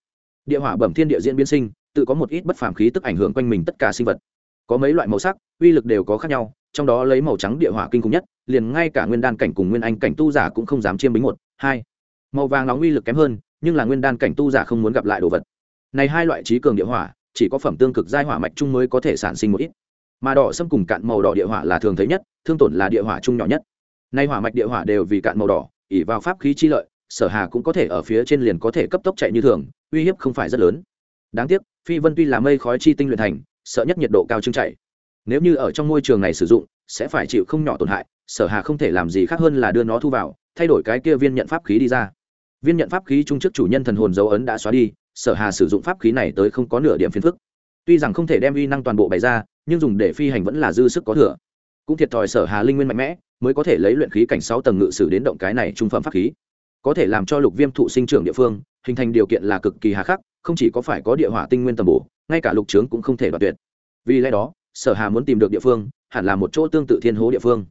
Địa hỏa bẩm thiên địa diễn biến sinh tự có một ít bất phàm khí tức ảnh hưởng quanh mình tất cả sinh vật. Có mấy loại màu sắc, uy lực đều có khác nhau, trong đó lấy màu trắng địa hỏa kinh khủng nhất, liền ngay cả nguyên đan cảnh cùng nguyên anh cảnh tu giả cũng không dám chiêm bính một, hai. Màu vàng nóng uy lực kém hơn, nhưng là nguyên đan cảnh tu giả không muốn gặp lại đồ vật. Này hai loại trí cường địa hỏa, chỉ có phẩm tương cực giai hỏa mạch trung mới có thể sản sinh một ít. Mà đỏ xâm cùng cạn màu đỏ địa hỏa là thường thấy nhất, thương tổn là địa hỏa trung nhỏ nhất. Nay hỏa mạch địa hỏa đều vì cạn màu đỏ ỉ vào pháp khí chi lợi, sở hà cũng có thể ở phía trên liền có thể cấp tốc chạy như thường, uy hiếp không phải rất lớn. Đáng tiếc phi vân tuy là mây khói chi tinh luyện thành, sợ nhất nhiệt độ cao trưng chảy nếu như ở trong môi trường này sử dụng, sẽ phải chịu không nhỏ tổn hại, sở hà không thể làm gì khác hơn là đưa nó thu vào, thay đổi cái kia viên nhận pháp khí đi ra. Viên nhận pháp khí trung chức chủ nhân thần hồn dấu ấn đã xóa đi, sở hà sử dụng pháp khí này tới không có nửa điểm phiền phức. Tuy rằng không thể đem uy năng toàn bộ bày ra, nhưng dùng để phi hành vẫn là dư sức có thừa. Cũng thiệt thòi sở hà linh nguyên mạnh mẽ, mới có thể lấy luyện khí cảnh sáu tầng ngự sử đến động cái này trung phẩm pháp khí. Có thể làm cho lục viêm thụ sinh trưởng địa phương, hình thành điều kiện là cực kỳ hà khắc không chỉ có phải có địa hỏa tinh nguyên tầm bổ, ngay cả lục trướng cũng không thể đoạt tuyệt. Vì lẽ đó, sở hà muốn tìm được địa phương, hẳn là một chỗ tương tự thiên hố địa phương.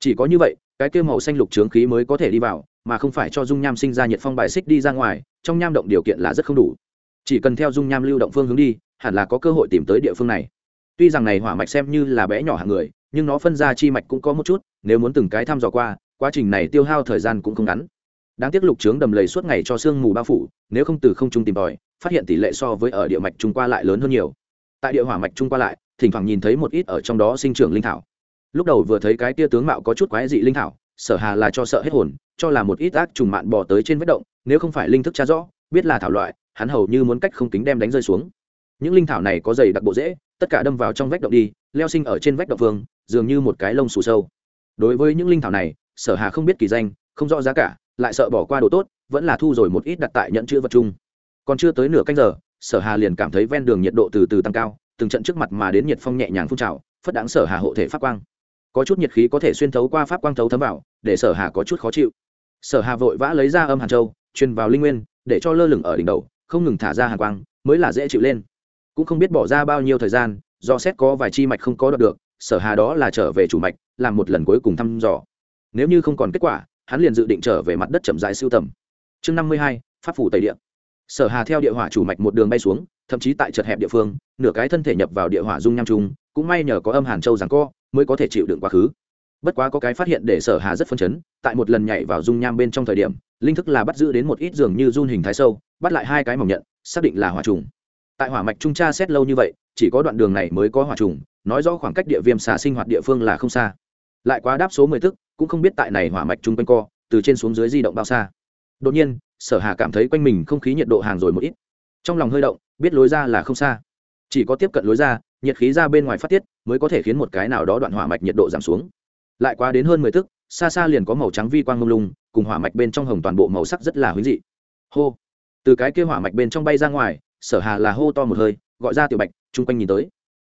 Chỉ có như vậy, cái tiêu màu xanh lục trướng khí mới có thể đi vào, mà không phải cho dung nham sinh ra nhiệt phong bài xích đi ra ngoài, trong nham động điều kiện là rất không đủ. Chỉ cần theo dung nham lưu động phương hướng đi, hẳn là có cơ hội tìm tới địa phương này. Tuy rằng này hỏa mạch xem như là bé nhỏ hạng người, nhưng nó phân ra chi mạch cũng có một chút, nếu muốn từng cái thăm dò qua, quá trình này tiêu hao thời gian cũng không ngắn đáng tiếc lục trướng đầm lầy suốt ngày cho sương mù bao phủ, nếu không từ không trung tìm tòi, phát hiện tỷ lệ so với ở địa mạch trung qua lại lớn hơn nhiều. Tại địa hỏa mạch trung qua lại, thỉnh thoảng nhìn thấy một ít ở trong đó sinh trưởng linh thảo. Lúc đầu vừa thấy cái tia tướng mạo có chút quái dị linh thảo, sở hà là cho sợ hết hồn, cho là một ít ác trùng mạn bò tới trên vết động, nếu không phải linh thức tra rõ, biết là thảo loại, hắn hầu như muốn cách không tính đem đánh rơi xuống. Những linh thảo này có dày đặc bộ dễ tất cả đâm vào trong vách động đi, leo sinh ở trên vách động vương dường như một cái lông xù sâu. Đối với những linh thảo này, sở hà không biết kỳ danh, không rõ giá cả lại sợ bỏ qua đồ tốt, vẫn là thu rồi một ít đặt tại nhận chữ vật chung. Còn chưa tới nửa canh giờ, sở hà liền cảm thấy ven đường nhiệt độ từ từ tăng cao, từng trận trước mặt mà đến nhiệt phong nhẹ nhàng phun trào, phất đáng sở hà hộ thể pháp quang. Có chút nhiệt khí có thể xuyên thấu qua pháp quang thấu thấm vào, để sở hà có chút khó chịu. Sở hà vội vã lấy ra âm hàn châu, truyền vào linh nguyên, để cho lơ lửng ở đỉnh đầu, không ngừng thả ra hàn quang, mới là dễ chịu lên. Cũng không biết bỏ ra bao nhiêu thời gian, do xét có vài chi mạch không có đoạt được, sở hà đó là trở về chủ mạch, làm một lần cuối cùng thăm dò. Nếu như không còn kết quả hắn liền dự định trở về mặt đất chậm rãi siêu tầm. Chương năm mươi hai, pháp phủ tây địa. Sở hà theo địa hỏa chủ mạch một đường bay xuống, thậm chí tại chật hẹp địa phương, nửa cái thân thể nhập vào địa hỏa dung nham trung, cũng may nhờ có âm hàn châu rằng co, mới có thể chịu đựng quá khứ. Bất quá có cái phát hiện để sở hà rất phân chấn, tại một lần nhảy vào dung nham bên trong thời điểm, linh thức là bắt giữ đến một ít giường như run hình thái sâu, bắt lại hai cái mỏng nhận xác định là hỏa trùng. Tại hỏa mạch trung tra xét lâu như vậy, chỉ có đoạn đường này mới có hỏa trùng, nói rõ khoảng cách địa viêm xà sinh hoạt địa phương là không xa lại quá đáp số mười tức, cũng không biết tại này hỏa mạch trung quanh co, từ trên xuống dưới di động bao xa. Đột nhiên, sở hà cảm thấy quanh mình không khí nhiệt độ hàng rồi một ít. Trong lòng hơi động, biết lối ra là không xa. Chỉ có tiếp cận lối ra, nhiệt khí ra bên ngoài phát tiết, mới có thể khiến một cái nào đó đoạn hỏa mạch nhiệt độ giảm xuống. Lại quá đến hơn mười tức, xa xa liền có màu trắng vi quang mông lung, cùng hỏa mạch bên trong hồng toàn bộ màu sắc rất là huyến dị. Hô! Từ cái kia hỏa mạch bên trong bay ra ngoài, sở hà là hô to một hơi, gọi ra tiểu bạch, chung quanh nhìn tới.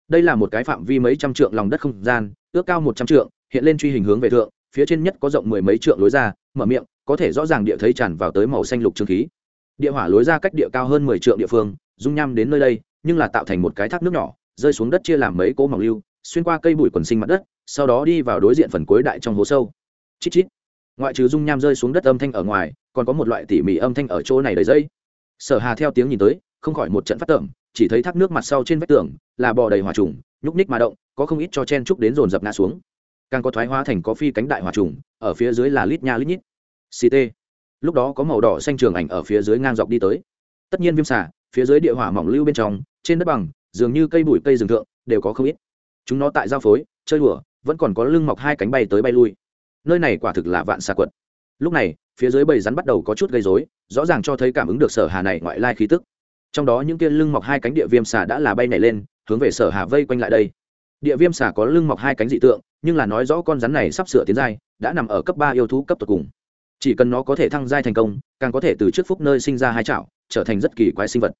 Đây là một cái phạm vi mấy trăm trượng lòng đất không gian, ước cao một trăm trượng hiện lên truy hình hướng về thượng, phía trên nhất có rộng mười mấy trượng lối ra, mở miệng, có thể rõ ràng địa thấy tràn vào tới màu xanh lục trương khí. Địa hỏa lối ra cách địa cao hơn mười trượng địa phương, dung nham đến nơi đây, nhưng là tạo thành một cái thác nước nhỏ, rơi xuống đất chia làm mấy cỗ mỏng lưu, xuyên qua cây bụi quần sinh mặt đất, sau đó đi vào đối diện phần cuối đại trong hố sâu. Chít chít. Ngoại trừ dung nham rơi xuống đất âm thanh ở ngoài, còn có một loại tỉ mỉ âm thanh ở chỗ này đầy dây. Sở hà theo tiếng nhìn tới, không khỏi một trận phát tởm, chỉ thấy thác nước mặt sau trên vách tường là bò đầy hỏa trùng, nhúc ních mà động, có không ít cho chen trúc đến dồn dập ngã xuống càng có thoái hóa thành có phi cánh đại hỏa trùng, ở phía dưới là lít nha lít nhít. Ct lúc đó có màu đỏ xanh trường ảnh ở phía dưới ngang dọc đi tới. Tất nhiên viêm xả phía dưới địa hỏa mỏng lưu bên trong, trên đất bằng, dường như cây bụi cây rừng thượng, đều có không ít. Chúng nó tại giao phối, chơi đùa, vẫn còn có lưng mọc hai cánh bay tới bay lui. Nơi này quả thực là vạn xà quật. Lúc này, phía dưới bầy rắn bắt đầu có chút gây dối rõ ràng cho thấy cảm ứng được sở hà này ngoại lai khí tức. Trong đó những kia lưng mọc hai cánh địa viêm xà đã là bay nhảy lên, hướng về sở hà vây quanh lại đây địa viêm xà có lưng mọc hai cánh dị tượng, nhưng là nói rõ con rắn này sắp sửa tiến giai, đã nằm ở cấp ba yêu thú cấp tột cùng. Chỉ cần nó có thể thăng giai thành công, càng có thể từ trước phúc nơi sinh ra hai chảo, trở thành rất kỳ quái sinh vật.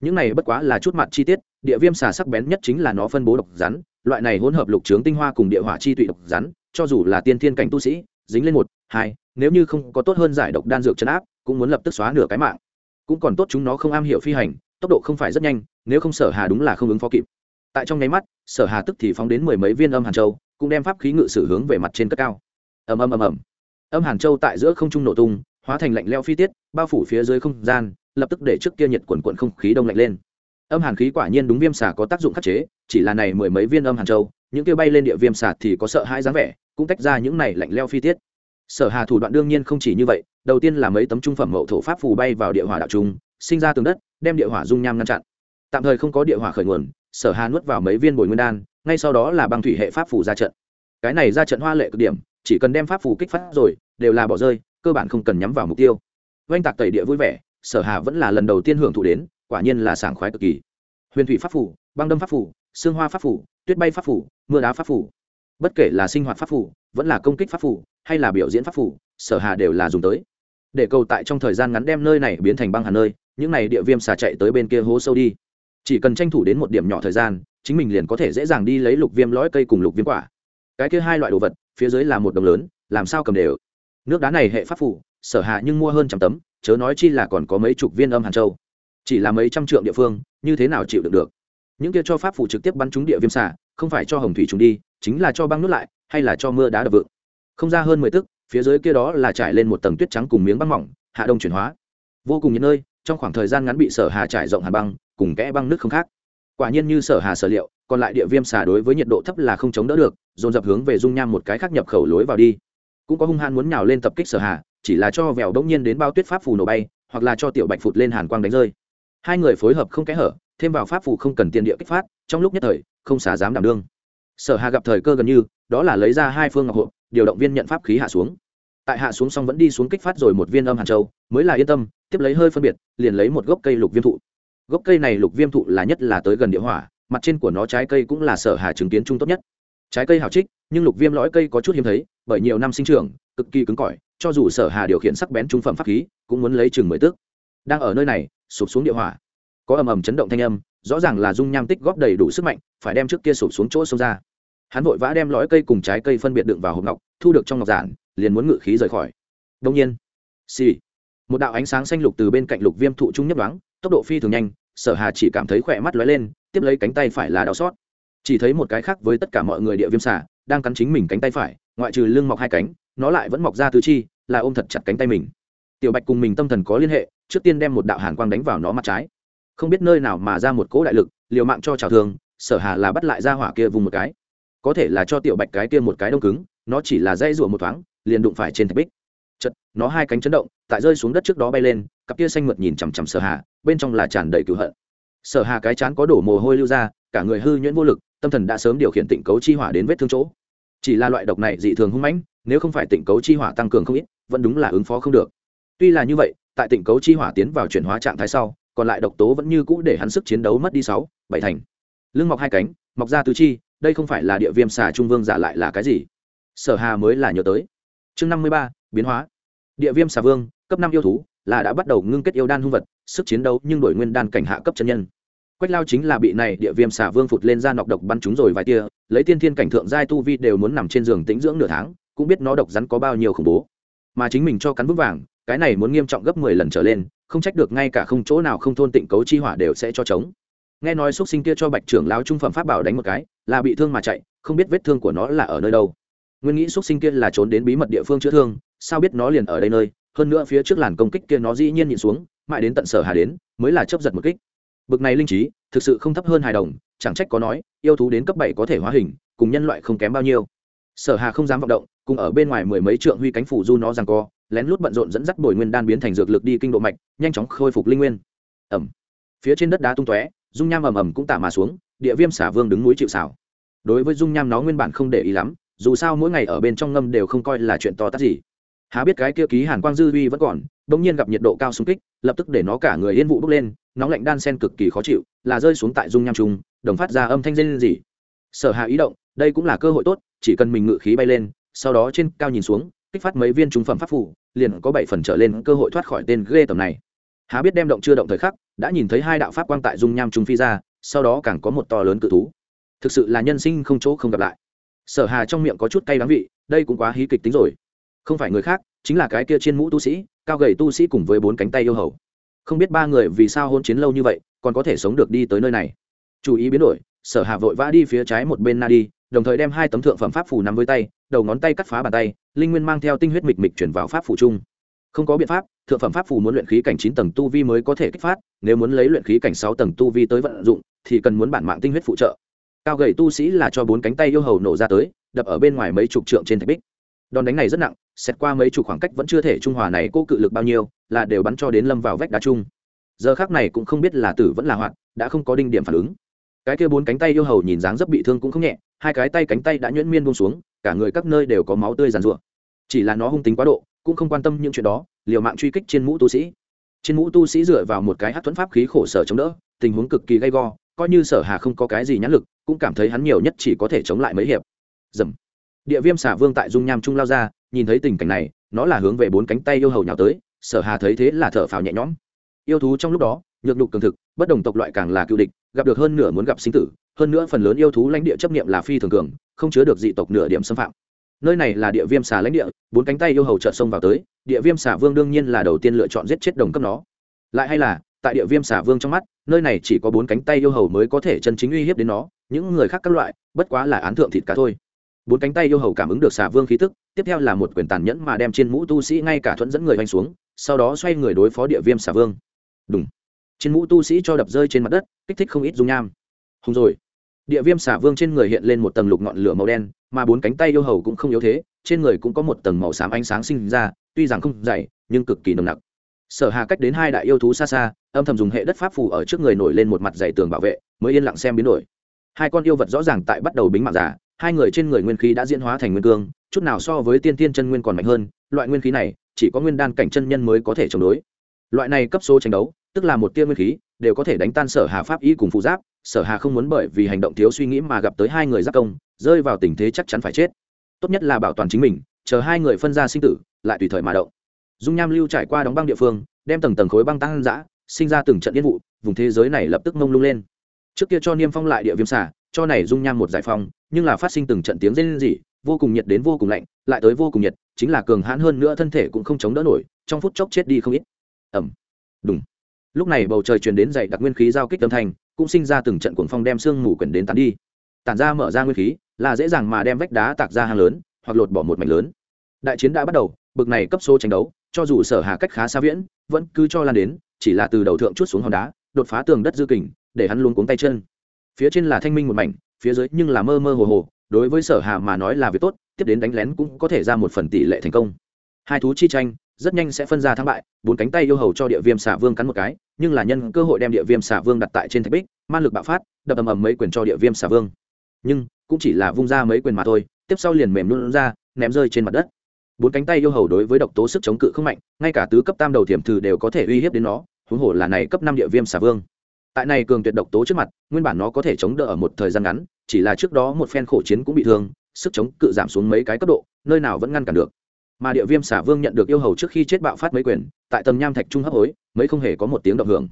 Những này bất quá là chút mặt chi tiết, địa viêm xà sắc bén nhất chính là nó phân bố độc rắn, loại này hỗn hợp lục trướng tinh hoa cùng địa hỏa chi tụy độc rắn, cho dù là tiên thiên cảnh tu sĩ, dính lên một, hai, nếu như không có tốt hơn giải độc đan dược chấn áp, cũng muốn lập tức xóa nửa cái mạng. Cũng còn tốt chúng nó không am hiểu phi hành, tốc độ không phải rất nhanh, nếu không sở hà đúng là không ứng phó kịp tại trong nháy mắt, sở hà tức thì phóng đến mười mấy viên âm hàn châu, cũng đem pháp khí ngự sử hướng về mặt trên cất cao. Ầm ầm ầm ầm. Âm hàn châu tại giữa không trung nổ tung, hóa thành lạnh leo phi tiết, bao phủ phía dưới không gian, lập tức để trước kia nhiệt quần quận không khí đông lạnh lên. Âm hàn khí quả nhiên đúng viêm xà có tác dụng khắc chế, chỉ là này mười mấy viên âm hàn châu, những kia bay lên địa viêm xà thì có sợ hãi dáng vẻ, cũng tách ra những này lạnh leo phi tiết. Sở hà thủ đoạn đương nhiên không chỉ như vậy, đầu tiên là mấy tấm trung phẩm mậu thổ pháp phù bay vào địa hỏa đạo trung, sinh ra tường đất, đem địa hỏa dung nham ngăn chặn. Tạm thời không có địa hỏa khởi nguồn sở hà nuốt vào mấy viên bồi nguyên đan, ngay sau đó là băng thủy hệ pháp phù ra trận. Cái này ra trận hoa lệ cực điểm, chỉ cần đem pháp phù kích phát rồi, đều là bỏ rơi, cơ bản không cần nhắm vào mục tiêu. Oanh tạc tẩy địa vui vẻ, sở hà vẫn là lần đầu tiên hưởng thụ đến, quả nhiên là sảng khoái cực kỳ. Huyền thủy pháp phủ băng đâm pháp phủ xương hoa pháp phủ tuyết bay pháp phủ mưa đá pháp phủ bất kể là sinh hoạt pháp phủ vẫn là công kích pháp phủ hay là biểu diễn pháp phủ sở hà đều là dùng tới. Để cầu tại trong thời gian ngắn đem nơi này biến thành băng hà nơi, những này địa viêm xà chạy tới bên kia hố sâu đi chỉ cần tranh thủ đến một điểm nhỏ thời gian, chính mình liền có thể dễ dàng đi lấy lục viêm lõi cây cùng lục viêm quả. Cái kia hai loại đồ vật, phía dưới là một đồng lớn, làm sao cầm đều. Nước đá này hệ pháp phủ sở hạ nhưng mua hơn trăm tấm, chớ nói chi là còn có mấy chục viên âm hàn châu. Chỉ là mấy trăm trượng địa phương, như thế nào chịu được được? Những kia cho pháp phủ trực tiếp bắn trúng địa viêm xả không phải cho hồng thủy chúng đi, chính là cho băng nước lại, hay là cho mưa đá đập vựng không ra hơn mười tức, phía dưới kia đó là trải lên một tầng tuyết trắng cùng miếng băng mỏng, hạ đông chuyển hóa. Vô cùng nhiệt nơi, trong khoảng thời gian ngắn bị sở hà trải rộng hà băng cùng kẽ băng nước không khác. Quả nhiên như sở hà sở liệu, còn lại địa viêm xả đối với nhiệt độ thấp là không chống đỡ được, dồn dập hướng về dung nham một cái khác nhập khẩu lối vào đi. Cũng có hung hãn muốn nhào lên tập kích sở hà, chỉ là cho vèo đống nhiên đến bao tuyết pháp phù nổ bay, hoặc là cho tiểu bạch phụt lên hàn quang đánh rơi. Hai người phối hợp không kẽ hở, thêm vào pháp phù không cần tiền địa kích phát, trong lúc nhất thời, không xả dám đảm đương. Sở hà gặp thời cơ gần như, đó là lấy ra hai phương ngọc hộ, điều động viên nhận pháp khí hạ xuống. Tại hạ xuống xong vẫn đi xuống kích phát rồi một viên âm hàn châu, mới là yên tâm, tiếp lấy hơi phân biệt, liền lấy một gốc cây lục viêm thụ gốc cây này lục viêm thụ là nhất là tới gần địa hỏa, mặt trên của nó trái cây cũng là sở hà chứng kiến trung tốt nhất. Trái cây hào trích, nhưng lục viêm lõi cây có chút hiếm thấy, bởi nhiều năm sinh trưởng, cực kỳ cứng cỏi, cho dù sở hà điều khiển sắc bén trung phẩm pháp khí, cũng muốn lấy chừng mười tước. Đang ở nơi này, sụp xuống địa hỏa. Có ầm ầm chấn động thanh âm, rõ ràng là dung nham tích góp đầy đủ sức mạnh, phải đem trước kia sụp xuống chỗ sông ra. Hắn vội vã đem lõi cây cùng trái cây phân biệt đựng vào hộp ngọc, thu được trong ngọc giản, liền muốn ngự khí rời khỏi. Đông nhiên, xì、sì. một đạo ánh sáng xanh lục từ bên cạnh lục viêm thụ trung nhất đoán tốc độ phi thường nhanh, sở hà chỉ cảm thấy khỏe mắt lóe lên, tiếp lấy cánh tay phải là đau xót. Chỉ thấy một cái khác với tất cả mọi người địa viêm xả đang cắn chính mình cánh tay phải, ngoại trừ lưng mọc hai cánh, nó lại vẫn mọc ra tứ chi, là ôm thật chặt cánh tay mình. Tiểu bạch cùng mình tâm thần có liên hệ, trước tiên đem một đạo hàn quang đánh vào nó mặt trái. Không biết nơi nào mà ra một cỗ đại lực, liều mạng cho trào thường sở hà là bắt lại ra hỏa kia vùng một cái. Có thể là cho tiểu bạch cái kia một cái đông cứng, nó chỉ là dây rủa một thoáng, liền đụng phải trên thạch bích. Chật nó hai cánh chấn động, tại rơi xuống đất trước đó bay lên, cặp kia xanh mượt nhìn chằm chằm sở hà bên trong là tràn đầy cựu hận. Sở hà cái chán có đổ mồ hôi lưu ra, cả người hư nhuyễn vô lực, tâm thần đã sớm điều khiển tịnh cấu chi hỏa đến vết thương chỗ. Chỉ là loại độc này dị thường hung mãnh, nếu không phải tịnh cấu chi hỏa tăng cường không ít, vẫn đúng là ứng phó không được. Tuy là như vậy, tại tịnh cấu chi hỏa tiến vào chuyển hóa trạng thái sau, còn lại độc tố vẫn như cũ để hắn sức chiến đấu mất đi sáu, bảy thành. Lưng mọc hai cánh, mọc ra tứ chi, đây không phải là địa viêm xà trung vương giả lại là cái gì? Sở hà mới là nhớ tới. Chương năm mươi ba, biến hóa. Địa viêm xà vương, cấp năm yêu thú là đã bắt đầu ngưng kết yêu đan hung vật, sức chiến đấu nhưng đổi nguyên đan cảnh hạ cấp chân nhân. Quách lao chính là bị này địa viêm xả vương phụt lên ra nọc độc bắn chúng rồi vài tia, lấy tiên thiên cảnh thượng giai tu vi đều muốn nằm trên giường tĩnh dưỡng nửa tháng, cũng biết nó độc rắn có bao nhiêu khủng bố. Mà chính mình cho cắn vững vàng, cái này muốn nghiêm trọng gấp mười lần trở lên, không trách được ngay cả không chỗ nào không thôn tịnh cấu chi hỏa đều sẽ cho chống nghe nói xúc sinh kia cho bạch trưởng lão trung phẩm pháp bảo đánh một cái, là bị thương mà chạy, không biết vết thương của nó là ở nơi đâu. Nguyên nghĩ xúc sinh kia là trốn đến bí mật địa phương chữa thương, sao biết nó liền ở đây nơi hơn nữa phía trước làn công kích kia nó dĩ nhiên nhịn xuống, mãi đến tận sở hà đến, mới là chấp giật một kích. Bực này linh trí, thực sự không thấp hơn hài đồng, chẳng trách có nói, yêu thú đến cấp bảy có thể hóa hình, cùng nhân loại không kém bao nhiêu. Sở hà không dám vọng động, cùng ở bên ngoài mười mấy trượng huy cánh phủ du nó rằng co, lén lút bận rộn dẫn dắt bồi nguyên đan biến thành dược lực đi kinh độ mạch, nhanh chóng khôi phục linh nguyên. Ẩm phía trên đất đá tung tóe, dung nham ầm ầm cũng tả mà xuống, địa viêm xả vương đứng núi chịu xảo. Đối với dung nham nó nguyên bản không để ý lắm, dù sao mỗi ngày ở bên trong ngâm đều không coi là chuyện to tát gì há biết cái kia ký hàn quang dư uy vẫn còn, bỗng nhiên gặp nhiệt độ cao xung kích, lập tức để nó cả người yên vụ bốc lên, nóng lạnh đan sen cực kỳ khó chịu, là rơi xuống tại dung nham trung đồng phát ra âm thanh rên rỉ. Sở hạ ý động, đây cũng là cơ hội tốt, chỉ cần mình ngự khí bay lên, sau đó trên cao nhìn xuống, kích phát mấy viên trung phẩm pháp phủ, liền có bảy phần trở lên cơ hội thoát khỏi tên ghê tầm này. Há biết đem động chưa động thời khắc, đã nhìn thấy hai đạo pháp quang tại dung nham trung phi ra, sau đó càng có một to lớn cự thú. Thực sự là nhân sinh không chỗ không gặp lại. Sở hà trong miệng có chút cay đắng vị, đây cũng quá hí kịch tính rồi không phải người khác, chính là cái kia trên mũ tu sĩ, cao gầy tu sĩ cùng với bốn cánh tay yêu hầu. Không biết ba người vì sao hôn chiến lâu như vậy, còn có thể sống được đi tới nơi này. Chú ý biến đổi, sở hạ vội vã đi phía trái một bên na đi, đồng thời đem hai tấm thượng phẩm pháp phù nắm với tay, đầu ngón tay cắt phá bàn tay, linh nguyên mang theo tinh huyết mịch mịch chuyển vào pháp phù chung. Không có biện pháp, thượng phẩm pháp phù muốn luyện khí cảnh chín tầng tu vi mới có thể kích phát, nếu muốn lấy luyện khí cảnh sáu tầng tu vi tới vận dụng, thì cần muốn bản mạng tinh huyết phụ trợ. Cao gầy tu sĩ là cho bốn cánh tay yêu hầu nổ ra tới, đập ở bên ngoài mấy chục trượng trên thạch bích đòn đánh này rất nặng, xét qua mấy chục khoảng cách vẫn chưa thể trung hòa này cô cự lực bao nhiêu, là đều bắn cho đến lâm vào vách đá chung. Giờ khác này cũng không biết là tử vẫn là hoạt, đã không có đinh điểm phản ứng. Cái kia bốn cánh tay yêu hầu nhìn dáng rất bị thương cũng không nhẹ, hai cái tay cánh tay đã nhuyễn miên buông xuống, cả người các nơi đều có máu tươi giàn rụa chỉ là nó hung tính quá độ, cũng không quan tâm những chuyện đó, liều mạng truy kích trên mũ tu sĩ. Trên mũ tu sĩ dựa vào một cái hát thuẫn pháp khí khổ sở chống đỡ, tình huống cực kỳ gay go, coi như sở hà không có cái gì nhãn lực, cũng cảm thấy hắn nhiều nhất chỉ có thể chống lại mấy hiệp. Dầm địa viêm xả vương tại dung nham trung lao ra, nhìn thấy tình cảnh này, nó là hướng về bốn cánh tay yêu hầu nhào tới, sở hà thấy thế là thở phào nhẹ nhõm. Yêu thú trong lúc đó, nhược đục cường thực, bất đồng tộc loại càng là cựu địch, gặp được hơn nửa muốn gặp sinh tử, hơn nữa phần lớn yêu thú lãnh địa chấp niệm là phi thường cường, không chứa được dị tộc nửa điểm xâm phạm. Nơi này là địa viêm xà lãnh địa, bốn cánh tay yêu hầu trợ sông vào tới, địa viêm xà vương đương nhiên là đầu tiên lựa chọn giết chết đồng cấp nó. Lại hay là, tại địa viêm xà vương trong mắt, nơi này chỉ có bốn cánh tay yêu hầu mới có thể chân chính uy hiếp đến nó, những người khác các loại, bất quá là án thượng thịt cá thôi bốn cánh tay yêu hầu cảm ứng được xà vương khí tức, tiếp theo là một quyền tàn nhẫn mà đem trên mũ tu sĩ ngay cả thuẫn dẫn người oanh xuống, sau đó xoay người đối phó địa viêm xà vương. Đúng trên mũ tu sĩ cho đập rơi trên mặt đất, kích thích không ít dung nham. Hùng rồi. Địa viêm xà vương trên người hiện lên một tầng lục ngọn lửa màu đen, mà bốn cánh tay yêu hầu cũng không yếu thế, trên người cũng có một tầng màu xám ánh sáng sinh ra, tuy rằng không dày, nhưng cực kỳ nồng nặc. Sở hà cách đến hai đại yêu thú xa xa, âm thầm dùng hệ đất pháp phù ở trước người nổi lên một mặt dày tường bảo vệ, mới yên lặng xem biến đổi. Hai con yêu vật rõ ràng tại bắt đầu bính mạng giả hai người trên người nguyên khí đã diễn hóa thành nguyên cương, chút nào so với tiên tiên chân nguyên còn mạnh hơn, loại nguyên khí này, chỉ có nguyên đan cảnh chân nhân mới có thể chống đối. Loại này cấp số tranh đấu, tức là một tia nguyên khí, đều có thể đánh tan sở hà pháp y cùng phụ giáp, sở hà không muốn bởi vì hành động thiếu suy nghĩ mà gặp tới hai người giáp công, rơi vào tình thế chắc chắn phải chết. Tốt nhất là bảo toàn chính mình, chờ hai người phân ra sinh tử, lại tùy thời mà động. Dung nham lưu trải qua đóng băng địa phương, đem tầng tầng khối băng tăng giã sinh ra từng trận yên vụ, vùng thế giới này lập tức mông lung lên. Trước kia cho niêm phong lại địa viêm xả cho này dung nham một giải phong, nhưng là phát sinh từng trận tiếng rên rỉ, vô cùng nhiệt đến vô cùng lạnh, lại tới vô cùng nhiệt, chính là cường hãn hơn nữa thân thể cũng không chống đỡ nổi, trong phút chốc chết đi không ít. Ẩm đúng lúc này bầu trời truyền đến dậy đặc nguyên khí giao kích âm thanh, cũng sinh ra từng trận cuồng phong đem sương mù quyển đến tán đi. Tản ra mở ra nguyên khí, là dễ dàng mà đem vách đá tạc ra hàng lớn, hoặc lột bỏ một mảnh lớn. Đại chiến đã bắt đầu, bực này cấp số tranh đấu, cho dù sở hà cách khá xa viễn, vẫn cứ cho lan đến, chỉ là từ đầu thượng chút xuống hòn đá, đột phá tường đất dư kình, để hắn luôn cuống tay chân phía trên là thanh minh một mảnh, phía dưới nhưng là mơ mơ hồ hồ, đối với sở hà mà nói là việc tốt, tiếp đến đánh lén cũng có thể ra một phần tỷ lệ thành công. Hai thú chi tranh, rất nhanh sẽ phân ra thắng bại, bốn cánh tay yêu hầu cho địa viêm xà vương cắn một cái, nhưng là nhân cơ hội đem địa viêm xà vương đặt tại trên thạch bích, man lực bạo phát, đập ầm ầm mấy quyền cho địa viêm xà vương. Nhưng, cũng chỉ là vung ra mấy quyền mà thôi, tiếp sau liền mềm luôn ra, ném rơi trên mặt đất. Bốn cánh tay yêu hầu đối với độc tố sức chống cự không mạnh, ngay cả tứ cấp tam đầu thiểm thử đều có thể uy hiếp đến nó, huống hồ là này cấp năm địa viêm xà vương tại này cường tuyệt độc tố trước mặt, nguyên bản nó có thể chống đỡ ở một thời gian ngắn, chỉ là trước đó một phen khổ chiến cũng bị thương, sức chống cự giảm xuống mấy cái cấp độ, nơi nào vẫn ngăn cản được. Mà địa viêm xả vương nhận được yêu hầu trước khi chết bạo phát mấy quyền, tại tầng nham thạch trung hấp hối, mấy không hề có một tiếng động hưởng.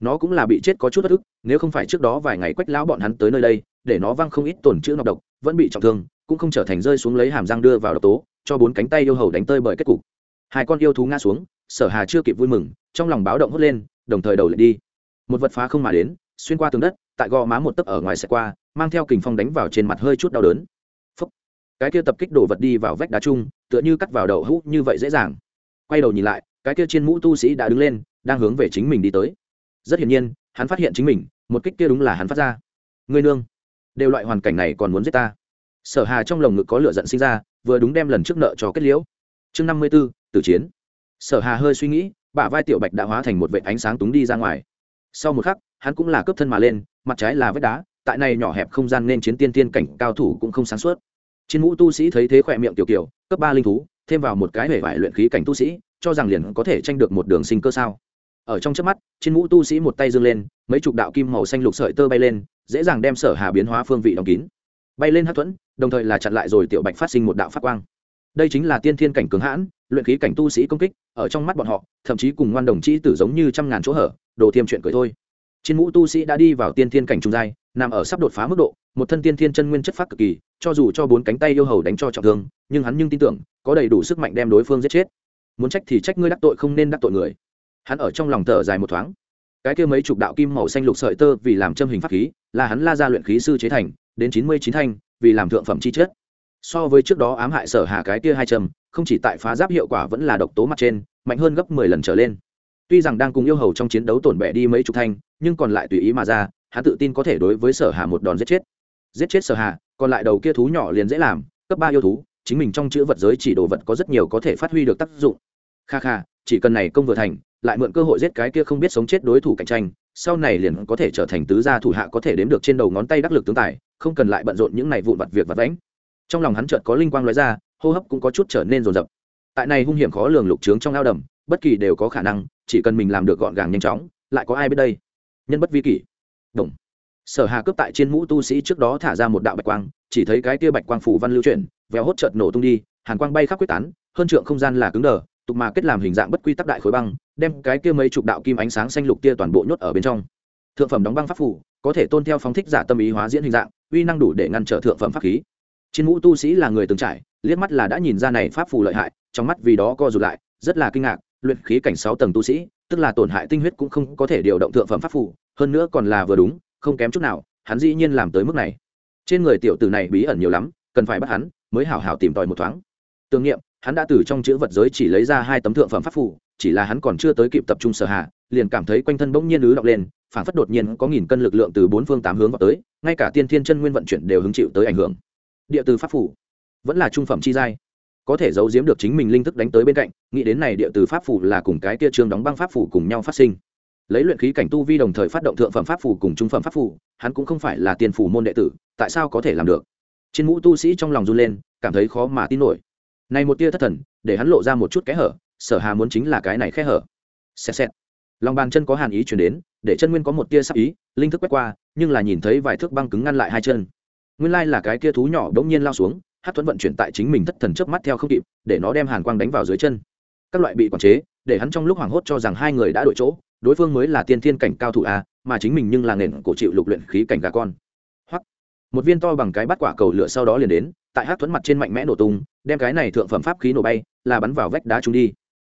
Nó cũng là bị chết có chút bất ức, nếu không phải trước đó vài ngày quách lão bọn hắn tới nơi đây, để nó văng không ít tổn chữ nọc độc, vẫn bị trọng thương, cũng không trở thành rơi xuống lấy hàm răng đưa vào độc tố, cho bốn cánh tay yêu hầu đánh tơi bởi kết cục. Hai con yêu thú ngã xuống, sở hà chưa kịp vui mừng, trong lòng báo động hốt lên, đồng thời đầu lại đi một vật phá không mà đến, xuyên qua tường đất, tại gò má một tấc ở ngoài xẻ qua, mang theo kình phong đánh vào trên mặt hơi chút đau đớn. Phúc. cái kia tập kích đổ vật đi vào vách đá chung, tựa như cắt vào đầu hũ như vậy dễ dàng. Quay đầu nhìn lại, cái kia trên mũ tu sĩ đã đứng lên, đang hướng về chính mình đi tới. Rất hiển nhiên, hắn phát hiện chính mình, một kích kia đúng là hắn phát ra. Ngươi nương, đều loại hoàn cảnh này còn muốn giết ta. Sở hà trong lồng ngực có lửa giận sinh ra, vừa đúng đem lần trước nợ cho kết liễu. Chương năm mươi b ố tử chiến. Sở hà hơi suy nghĩ, bả vai tiểu bạch đã hóa thành một vệ ánh sáng túng đi ra ngoài sau một khắc, hắn cũng là cướp thân mà lên, mặt trái là vết đá, tại này nhỏ hẹp không gian nên chiến tiên tiên cảnh cao thủ cũng không sáng suốt. Trên mũ tu sĩ thấy thế khỏe miệng tiểu kiểu, cấp ba linh thú, thêm vào một cái hể vải luyện khí cảnh tu sĩ, cho rằng liền có thể tranh được một đường sinh cơ sao. Ở trong trước mắt trên mũ tu sĩ một tay dương lên, mấy chục đạo kim màu xanh lục sợi tơ bay lên, dễ dàng đem sở hà biến hóa phương vị đóng kín. Bay lên hát thuẫn, đồng thời là chặn lại rồi tiểu bạch phát sinh một đạo phát quang. Đây chính là tiên thiên cảnh cường hãn, luyện khí cảnh tu sĩ công kích, ở trong mắt bọn họ, thậm chí cùng ngoan đồng chi tử giống như trăm ngàn chỗ hở đồ thiêm chuyện cười thôi. Trên mũ tu sĩ đã đi vào tiên thiên cảnh trung giai, nằm ở sắp đột phá mức độ, một thân tiên thiên chân nguyên chất phát cực kỳ, cho dù cho bốn cánh tay yêu hầu đánh cho trọng thương, nhưng hắn nhưng tin tưởng, có đầy đủ sức mạnh đem đối phương giết chết. Muốn trách thì trách ngươi đắc tội không nên đắc tội người. Hắn ở trong lòng thở dài một thoáng. Cái kia mấy chục đạo kim màu xanh lục sợi tơ vì làm châm hình pháp khí, là hắn la ra luyện khí sư chế thành, đến chín mươi chín thanh, vì làm thượng phẩm chi chất. so với trước đó ám hại sở hạ cái kia hai châm, không chỉ tại phá giáp hiệu quả vẫn là độc tố mặt trên, mạnh hơn gấp mười lần trở lên tuy rằng đang cùng yêu hầu trong chiến đấu tổn bẻ đi mấy chục thanh, nhưng còn lại tùy ý mà ra, hắn tự tin có thể đối với sở hà một đòn giết chết. Giết chết sở hà, còn lại đầu kia thú nhỏ liền dễ làm, cấp ba yêu thú, chính mình trong chữ vật giới chỉ đồ vật có rất nhiều có thể phát huy được tác dụng. Kha kha, chỉ cần này công vừa thành, lại mượn cơ hội giết cái kia không biết sống chết đối thủ cạnh tranh, sau này liền có thể trở thành tứ gia thủ hạ có thể đếm được trên đầu ngón tay đắc lực tướng tài, không cần lại bận rộn những này vụn vặt việc vặt vãnh. Trong lòng hắn chợt có linh quang lóe ra, hô hấp cũng có chút trở nên rồn rập. Tại này hung hiểm khó lường lục trướng trong ao đầm, bất kỳ đều có khả năng chỉ cần mình làm được gọn gàng nhanh chóng, lại có ai biết đây? Nhân bất vi kỷ. Đồng. Sở hà cướp tại trên mũ tu sĩ trước đó thả ra một đạo bạch quang, chỉ thấy cái tia bạch quang phủ văn lưu chuyển véo hốt chợt nổ tung đi, hàn quang bay khắp quyết tán, hơn trượng không gian là cứng đờ, tục mà kết làm hình dạng bất quy tắc đại khối băng, đem cái kia mấy chục đạo kim ánh sáng xanh lục kia toàn bộ nhốt ở bên trong. Thượng phẩm đóng băng pháp phủ, có thể tôn theo phóng thích giả tâm ý hóa diễn hình dạng, uy năng đủ để ngăn trở thượng phẩm pháp khí. Trên mũ tu sĩ là người từng trải, liếc mắt là đã nhìn ra này pháp phù lợi hại, trong mắt vì đó co rụt lại, rất là kinh ngạc luyện khí cảnh sáu tầng tu sĩ, tức là tổn hại tinh huyết cũng không có thể điều động thượng phẩm pháp phù, hơn nữa còn là vừa đúng, không kém chút nào, hắn dĩ nhiên làm tới mức này. Trên người tiểu tử này bí ẩn nhiều lắm, cần phải bắt hắn mới hảo hảo tìm tòi một thoáng. Tương nghiệm hắn đã từ trong chữ vật giới chỉ lấy ra hai tấm thượng phẩm pháp phù, chỉ là hắn còn chưa tới kịp tập trung sở hạ, liền cảm thấy quanh thân bỗng nhiên ứ động lên, phản phất đột nhiên có nghìn cân lực lượng từ bốn phương tám hướng vào tới, ngay cả tiên thiên chân nguyên vận chuyển đều hứng chịu tới ảnh hưởng. Địa từ pháp phủ vẫn là trung phẩm chi giai có thể giấu giếm được chính mình linh thức đánh tới bên cạnh, nghĩ đến này địa từ pháp phủ là cùng cái kia trương đóng băng pháp phủ cùng nhau phát sinh. Lấy luyện khí cảnh tu vi đồng thời phát động thượng phẩm pháp phủ cùng trung phẩm pháp phủ hắn cũng không phải là tiền phủ môn đệ tử, tại sao có thể làm được? Trên mũ tu sĩ trong lòng run lên, cảm thấy khó mà tin nổi. Này một tia thất thần, để hắn lộ ra một chút kẽ hở, sở hà muốn chính là cái này kẽ hở. Xẹt xẹt. Lòng bàn chân có hàn ý chuyển đến, để chân nguyên có một tia sắc ý, linh thức quét qua, nhưng là nhìn thấy vài thước băng cứng ngăn lại hai chân. Nguyên lai là cái kia thú nhỏ đ ỗ n g nhiên lao xuống hát thuẫn vận chuyển tại chính mình thất thần chớp mắt theo không kịp, để nó đem hàn quang đánh vào dưới chân. Các loại bị quản chế, để hắn trong lúc hoảng hốt cho rằng hai người đã đổi chỗ, đối phương mới là tiên thiên cảnh cao thủ a, mà chính mình nhưng là nền cổ chịu lục luyện khí cảnh gà con. Hoặc một viên to bằng cái bắt quả cầu lửa sau đó liền đến, tại hát thuẫn mặt trên mạnh mẽ nổ tung, đem cái này thượng phẩm pháp khí nổ bay, là bắn vào vách đá chúng đi.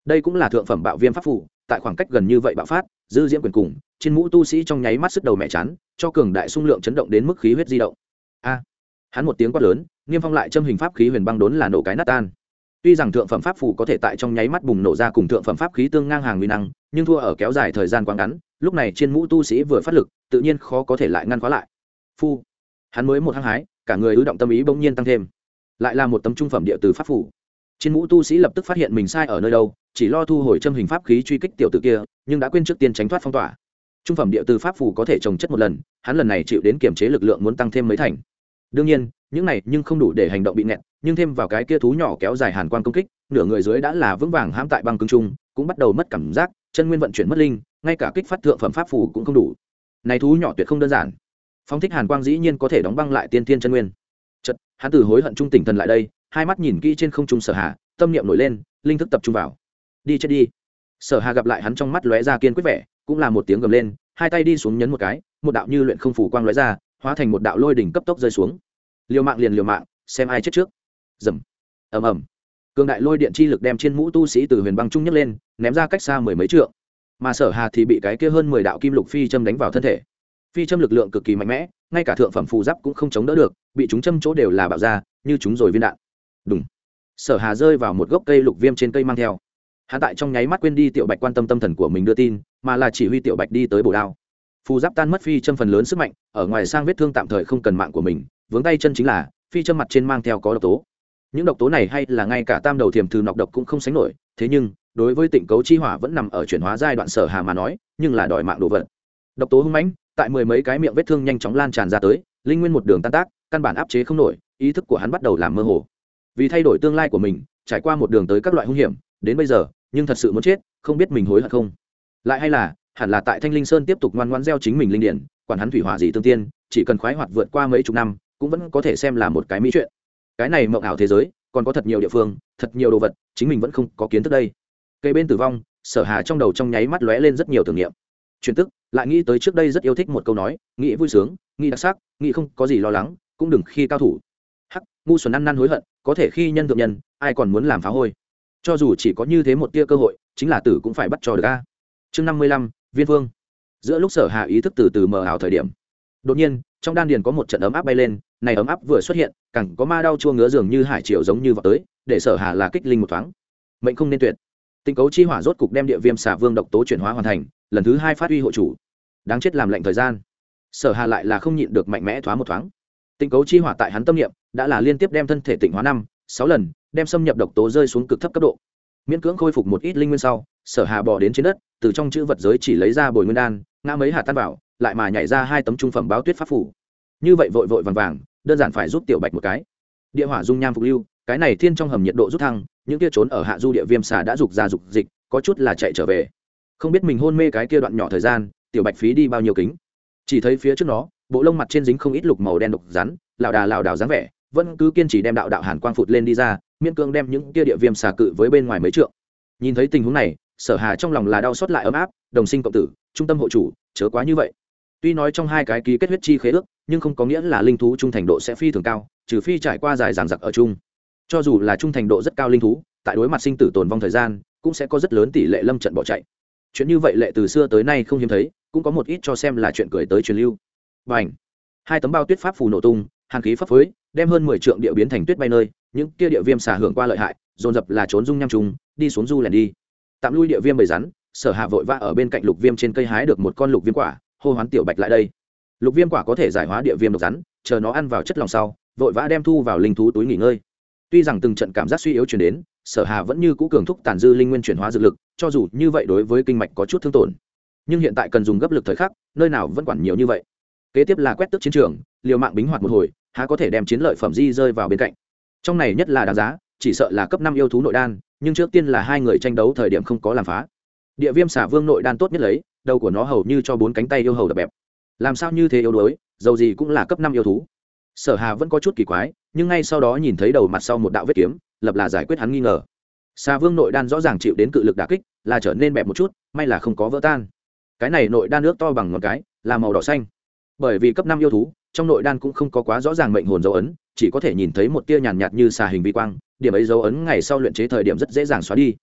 Đây cũng là thượng phẩm bạo viêm pháp phủ tại khoảng cách gần như vậy bạo phát, dư diễm quyền cùng trên mũ tu sĩ trong nháy mắt sức đầu mẹ chán, cho cường đại xung lượng chấn động đến mức khí huyết di động. A hắn một tiếng quát lớn, nghiêm phong lại châm hình pháp khí huyền băng đốn là nổ cái nát tan. Tuy rằng thượng phẩm pháp phủ có thể tại trong nháy mắt bùng nổ ra cùng thượng phẩm pháp khí tương ngang hàng nguy năng, nhưng thua ở kéo dài thời gian quá ngắn, lúc này trên mũ tu sĩ vừa phát lực, tự nhiên khó có thể lại ngăn khóa lại. Phu. Hắn mới một hăng hái, cả người ứ động tâm ý bỗng nhiên tăng thêm. Lại là một tấm trung phẩm địa từ pháp phủ trên mũ tu sĩ lập tức phát hiện mình sai ở nơi đâu, chỉ lo thu hồi châm hình pháp khí truy kích tiểu tử kia, nhưng đã quên trước tiên tránh thoát phong tỏa. Trung phẩm địa từ pháp phù có thể trồng chất một lần, hắn lần này chịu đến kiềm chế lực lượng muốn tăng thêm mấy thành đương nhiên, những này nhưng không đủ để hành động bị nẹt nhưng thêm vào cái kia thú nhỏ kéo dài hàn quan công kích, nửa người dưới đã là vững vàng hãm tại băng cứng trung cũng bắt đầu mất cảm giác, chân nguyên vận chuyển mất linh, ngay cả kích phát thượng phẩm pháp phù cũng không đủ. Này thú nhỏ tuyệt không đơn giản. Phong thích hàn quang dĩ nhiên có thể đóng băng lại tiên thiên chân nguyên. Chật hắn từ hối hận trung tỉnh thần lại đây, hai mắt nhìn kỹ trên không trung sở hà, tâm niệm nổi lên, linh thức tập trung vào. Đi chết đi. Sở hà gặp lại hắn trong mắt lóe ra kiên quyết vẻ, cũng là một tiếng gầm lên, hai tay đi xuống nhấn một cái, một đạo như luyện không phủ quang lóe ra hóa thành một đạo lôi đỉnh cấp tốc rơi xuống. Liều mạng liền liều mạng, xem ai chết trước. Dầm ầm ầm. Cường đại lôi điện chi lực đem trên mũ tu sĩ từ huyền băng trung nhấc lên, ném ra cách xa mười mấy trượng. Mà sở hà thì bị cái kia hơn mười đạo kim lục phi châm đánh vào thân thể. Phi châm lực lượng cực kỳ mạnh mẽ, ngay cả thượng phẩm phù giáp cũng không chống đỡ được, bị chúng châm chỗ đều là bạo ra, như chúng rồi viên đạn. Đúng sở hà rơi vào một gốc cây lục viêm trên cây mang theo. Hắn tại trong nháy mắt quên đi tiểu bạch quan tâm tâm thần của mình đưa tin, mà là chỉ huy tiểu bạch đi tới bồ đao phù giáp tan mất phi châm phần lớn sức mạnh, ở ngoài sang vết thương tạm thời không cần mạng của mình, vướng tay chân chính là, phi châm mặt trên mang theo có độc tố. Những độc tố này hay là ngay cả tam đầu thiềm thư nọc độc cũng không sánh nổi, thế nhưng, đối với tỉnh cấu chi hỏa vẫn nằm ở chuyển hóa giai đoạn sở hà mà nói, nhưng là đòi mạng đồ vật. Độc tố hung mãnh, tại mười mấy cái miệng vết thương nhanh chóng lan tràn ra tới, linh nguyên một đường tan tác, căn bản áp chế không nổi, ý thức của hắn bắt đầu làm mơ hồ. Vì thay đổi tương lai của mình, trải qua một đường tới các loại hung hiểm, đến bây giờ, nhưng thật sự muốn chết, không biết mình hối hận không. Lại hay là hẳn là tại thanh linh sơn tiếp tục ngoan ngoan gieo chính mình linh điển, quản hắn thủy hỏa gì tương tiên, chỉ cần khoái hoạt vượt qua mấy chục năm, cũng vẫn có thể xem là một cái mỹ chuyện. Cái này mộng ảo thế giới, còn có thật nhiều địa phương, thật nhiều đồ vật, chính mình vẫn không có kiến thức đây. Cây bên tử vong, sở hà trong đầu trong nháy mắt lóe lên rất nhiều tưởng niệm. Chuyển tức, lại nghĩ tới trước đây rất yêu thích một câu nói, nghĩ vui sướng, nghĩ đặc sắc, nghĩ không có gì lo lắng, cũng đừng khi cao thủ. Hắc, ngu xuẩn ăn năn hối hận, có thể khi nhân thượng nhân, ai còn muốn làm phá hôi? Cho dù chỉ có như thế một tia cơ hội, chính là tử cũng phải bắt cho được a. Chương năm mươi lăm viên vương. Giữa lúc sở hạ ý thức từ từ mờ ảo thời điểm, đột nhiên, trong đan điền có một trận ấm áp bay lên, này ấm áp vừa xuất hiện cẳng có ma đau chua ngứa dường như hải triều giống như vào tới, để sở hạ là kích linh một thoáng. Mệnh không nên tuyệt. Tình cấu chi hỏa rốt cục đem địa viêm xả vương độc tố chuyển hóa hoàn thành, lần thứ hai phát huy hộ chủ. Đáng chết làm lệnh thời gian. Sở hà lại là không nhịn được mạnh mẽ thoá một thoáng. Tình cấu chi hỏa tại hắn tâm niệm, đã là liên tiếp đem thân thể tỉnh hóa năm, sáu lần, đem xâm nhập độc tố rơi xuống cực thấp cấp độ miễn cưỡng khôi phục một ít linh nguyên sau, sở hà bỏ đến trên đất, từ trong chữ vật giới chỉ lấy ra bồi nguyên đan, ngã mấy hạt tan vào, lại mà nhảy ra hai tấm trung phẩm báo tuyết pháp phủ. Như vậy vội vội vàng vàng, đơn giản phải giúp tiểu bạch một cái. Địa hỏa dung nham phục lưu, cái này thiên trong hầm nhiệt độ rút thăng, những kia trốn ở hạ du địa viêm xà đã dục ra dục dịch, có chút là chạy trở về. Không biết mình hôn mê cái kia đoạn nhỏ thời gian, tiểu bạch phí đi bao nhiêu kính. Chỉ thấy phía trước nó, bộ lông mặt trên dính không ít lục màu đen độc rắn, lảo đà lảo đảo dáng vẻ, vẫn cứ kiên trì đem đạo đạo hàn quang phụt lên đi ra miễn cương đem những kia địa viêm xà cự với bên ngoài mấy trượng. Nhìn thấy tình huống này, sở hà trong lòng là đau xót lại ấm áp, đồng sinh cộng tử, trung tâm hộ chủ, chớ quá như vậy. Tuy nói trong hai cái ký kết huyết chi khế ước, nhưng không có nghĩa là linh thú trung thành độ sẽ phi thường cao, trừ phi trải qua dài dằng dặc ở chung. Cho dù là trung thành độ rất cao linh thú, tại đối mặt sinh tử tồn vong thời gian, cũng sẽ có rất lớn tỷ lệ lâm trận bỏ chạy. Chuyện như vậy lệ từ xưa tới nay không hiếm thấy, cũng có một ít cho xem là chuyện cười tới truyền lưu. Và ảnh hai tấm bao tuyết pháp phù nổ tung hàng khí pháp phối đem hơn mười trượng địa biến thành tuyết bay nơi những kia địa viêm xả hưởng qua lợi hại, dồn dập là trốn dung nham trùng, đi xuống du lẻn đi. Tạm lui địa viêm bầy rắn, sở hạ vội vã ở bên cạnh lục viêm trên cây hái được một con lục viêm quả, hô hoán tiểu bạch lại đây. Lục viêm quả có thể giải hóa địa viêm độc rắn, chờ nó ăn vào chất lòng sau, vội vã đem thu vào linh thú túi nghỉ ngơi. Tuy rằng từng trận cảm giác suy yếu chuyển đến, sở hà vẫn như cũ cường thúc tàn dư linh nguyên chuyển hóa dược lực, cho dù như vậy đối với kinh mạch có chút thương tổn. Nhưng hiện tại cần dùng gấp lực thời khắc, nơi nào vẫn quản nhiều như vậy. Kế tiếp là quét tức chiến trường, liều mạng bính hoạt một hồi, há có thể đem chiến lợi phẩm di rơi vào bên cạnh trong này nhất là đáng giá, chỉ sợ là cấp năm yêu thú nội đan, nhưng trước tiên là hai người tranh đấu thời điểm không có làm phá. Địa viêm xả vương nội đan tốt nhất lấy, đầu của nó hầu như cho bốn cánh tay yêu hầu đập bẹp. Làm sao như thế yếu đuối, dầu gì cũng là cấp năm yêu thú. Sở hà vẫn có chút kỳ quái, nhưng ngay sau đó nhìn thấy đầu mặt sau một đạo vết kiếm, lập là giải quyết hắn nghi ngờ. Xà vương nội đan rõ ràng chịu đến cự lực đà kích, là trở nên bẹp một chút, may là không có vỡ tan. Cái này nội đan nước to bằng ngọn cái, là màu đỏ xanh. Bởi vì cấp năm yêu thú trong nội đan cũng không có quá rõ ràng mệnh hồn dấu ấn, chỉ có thể nhìn thấy một tia nhàn nhạt như xà hình vi quang, điểm ấy dấu ấn ngày sau luyện chế thời điểm rất dễ dàng xóa đi.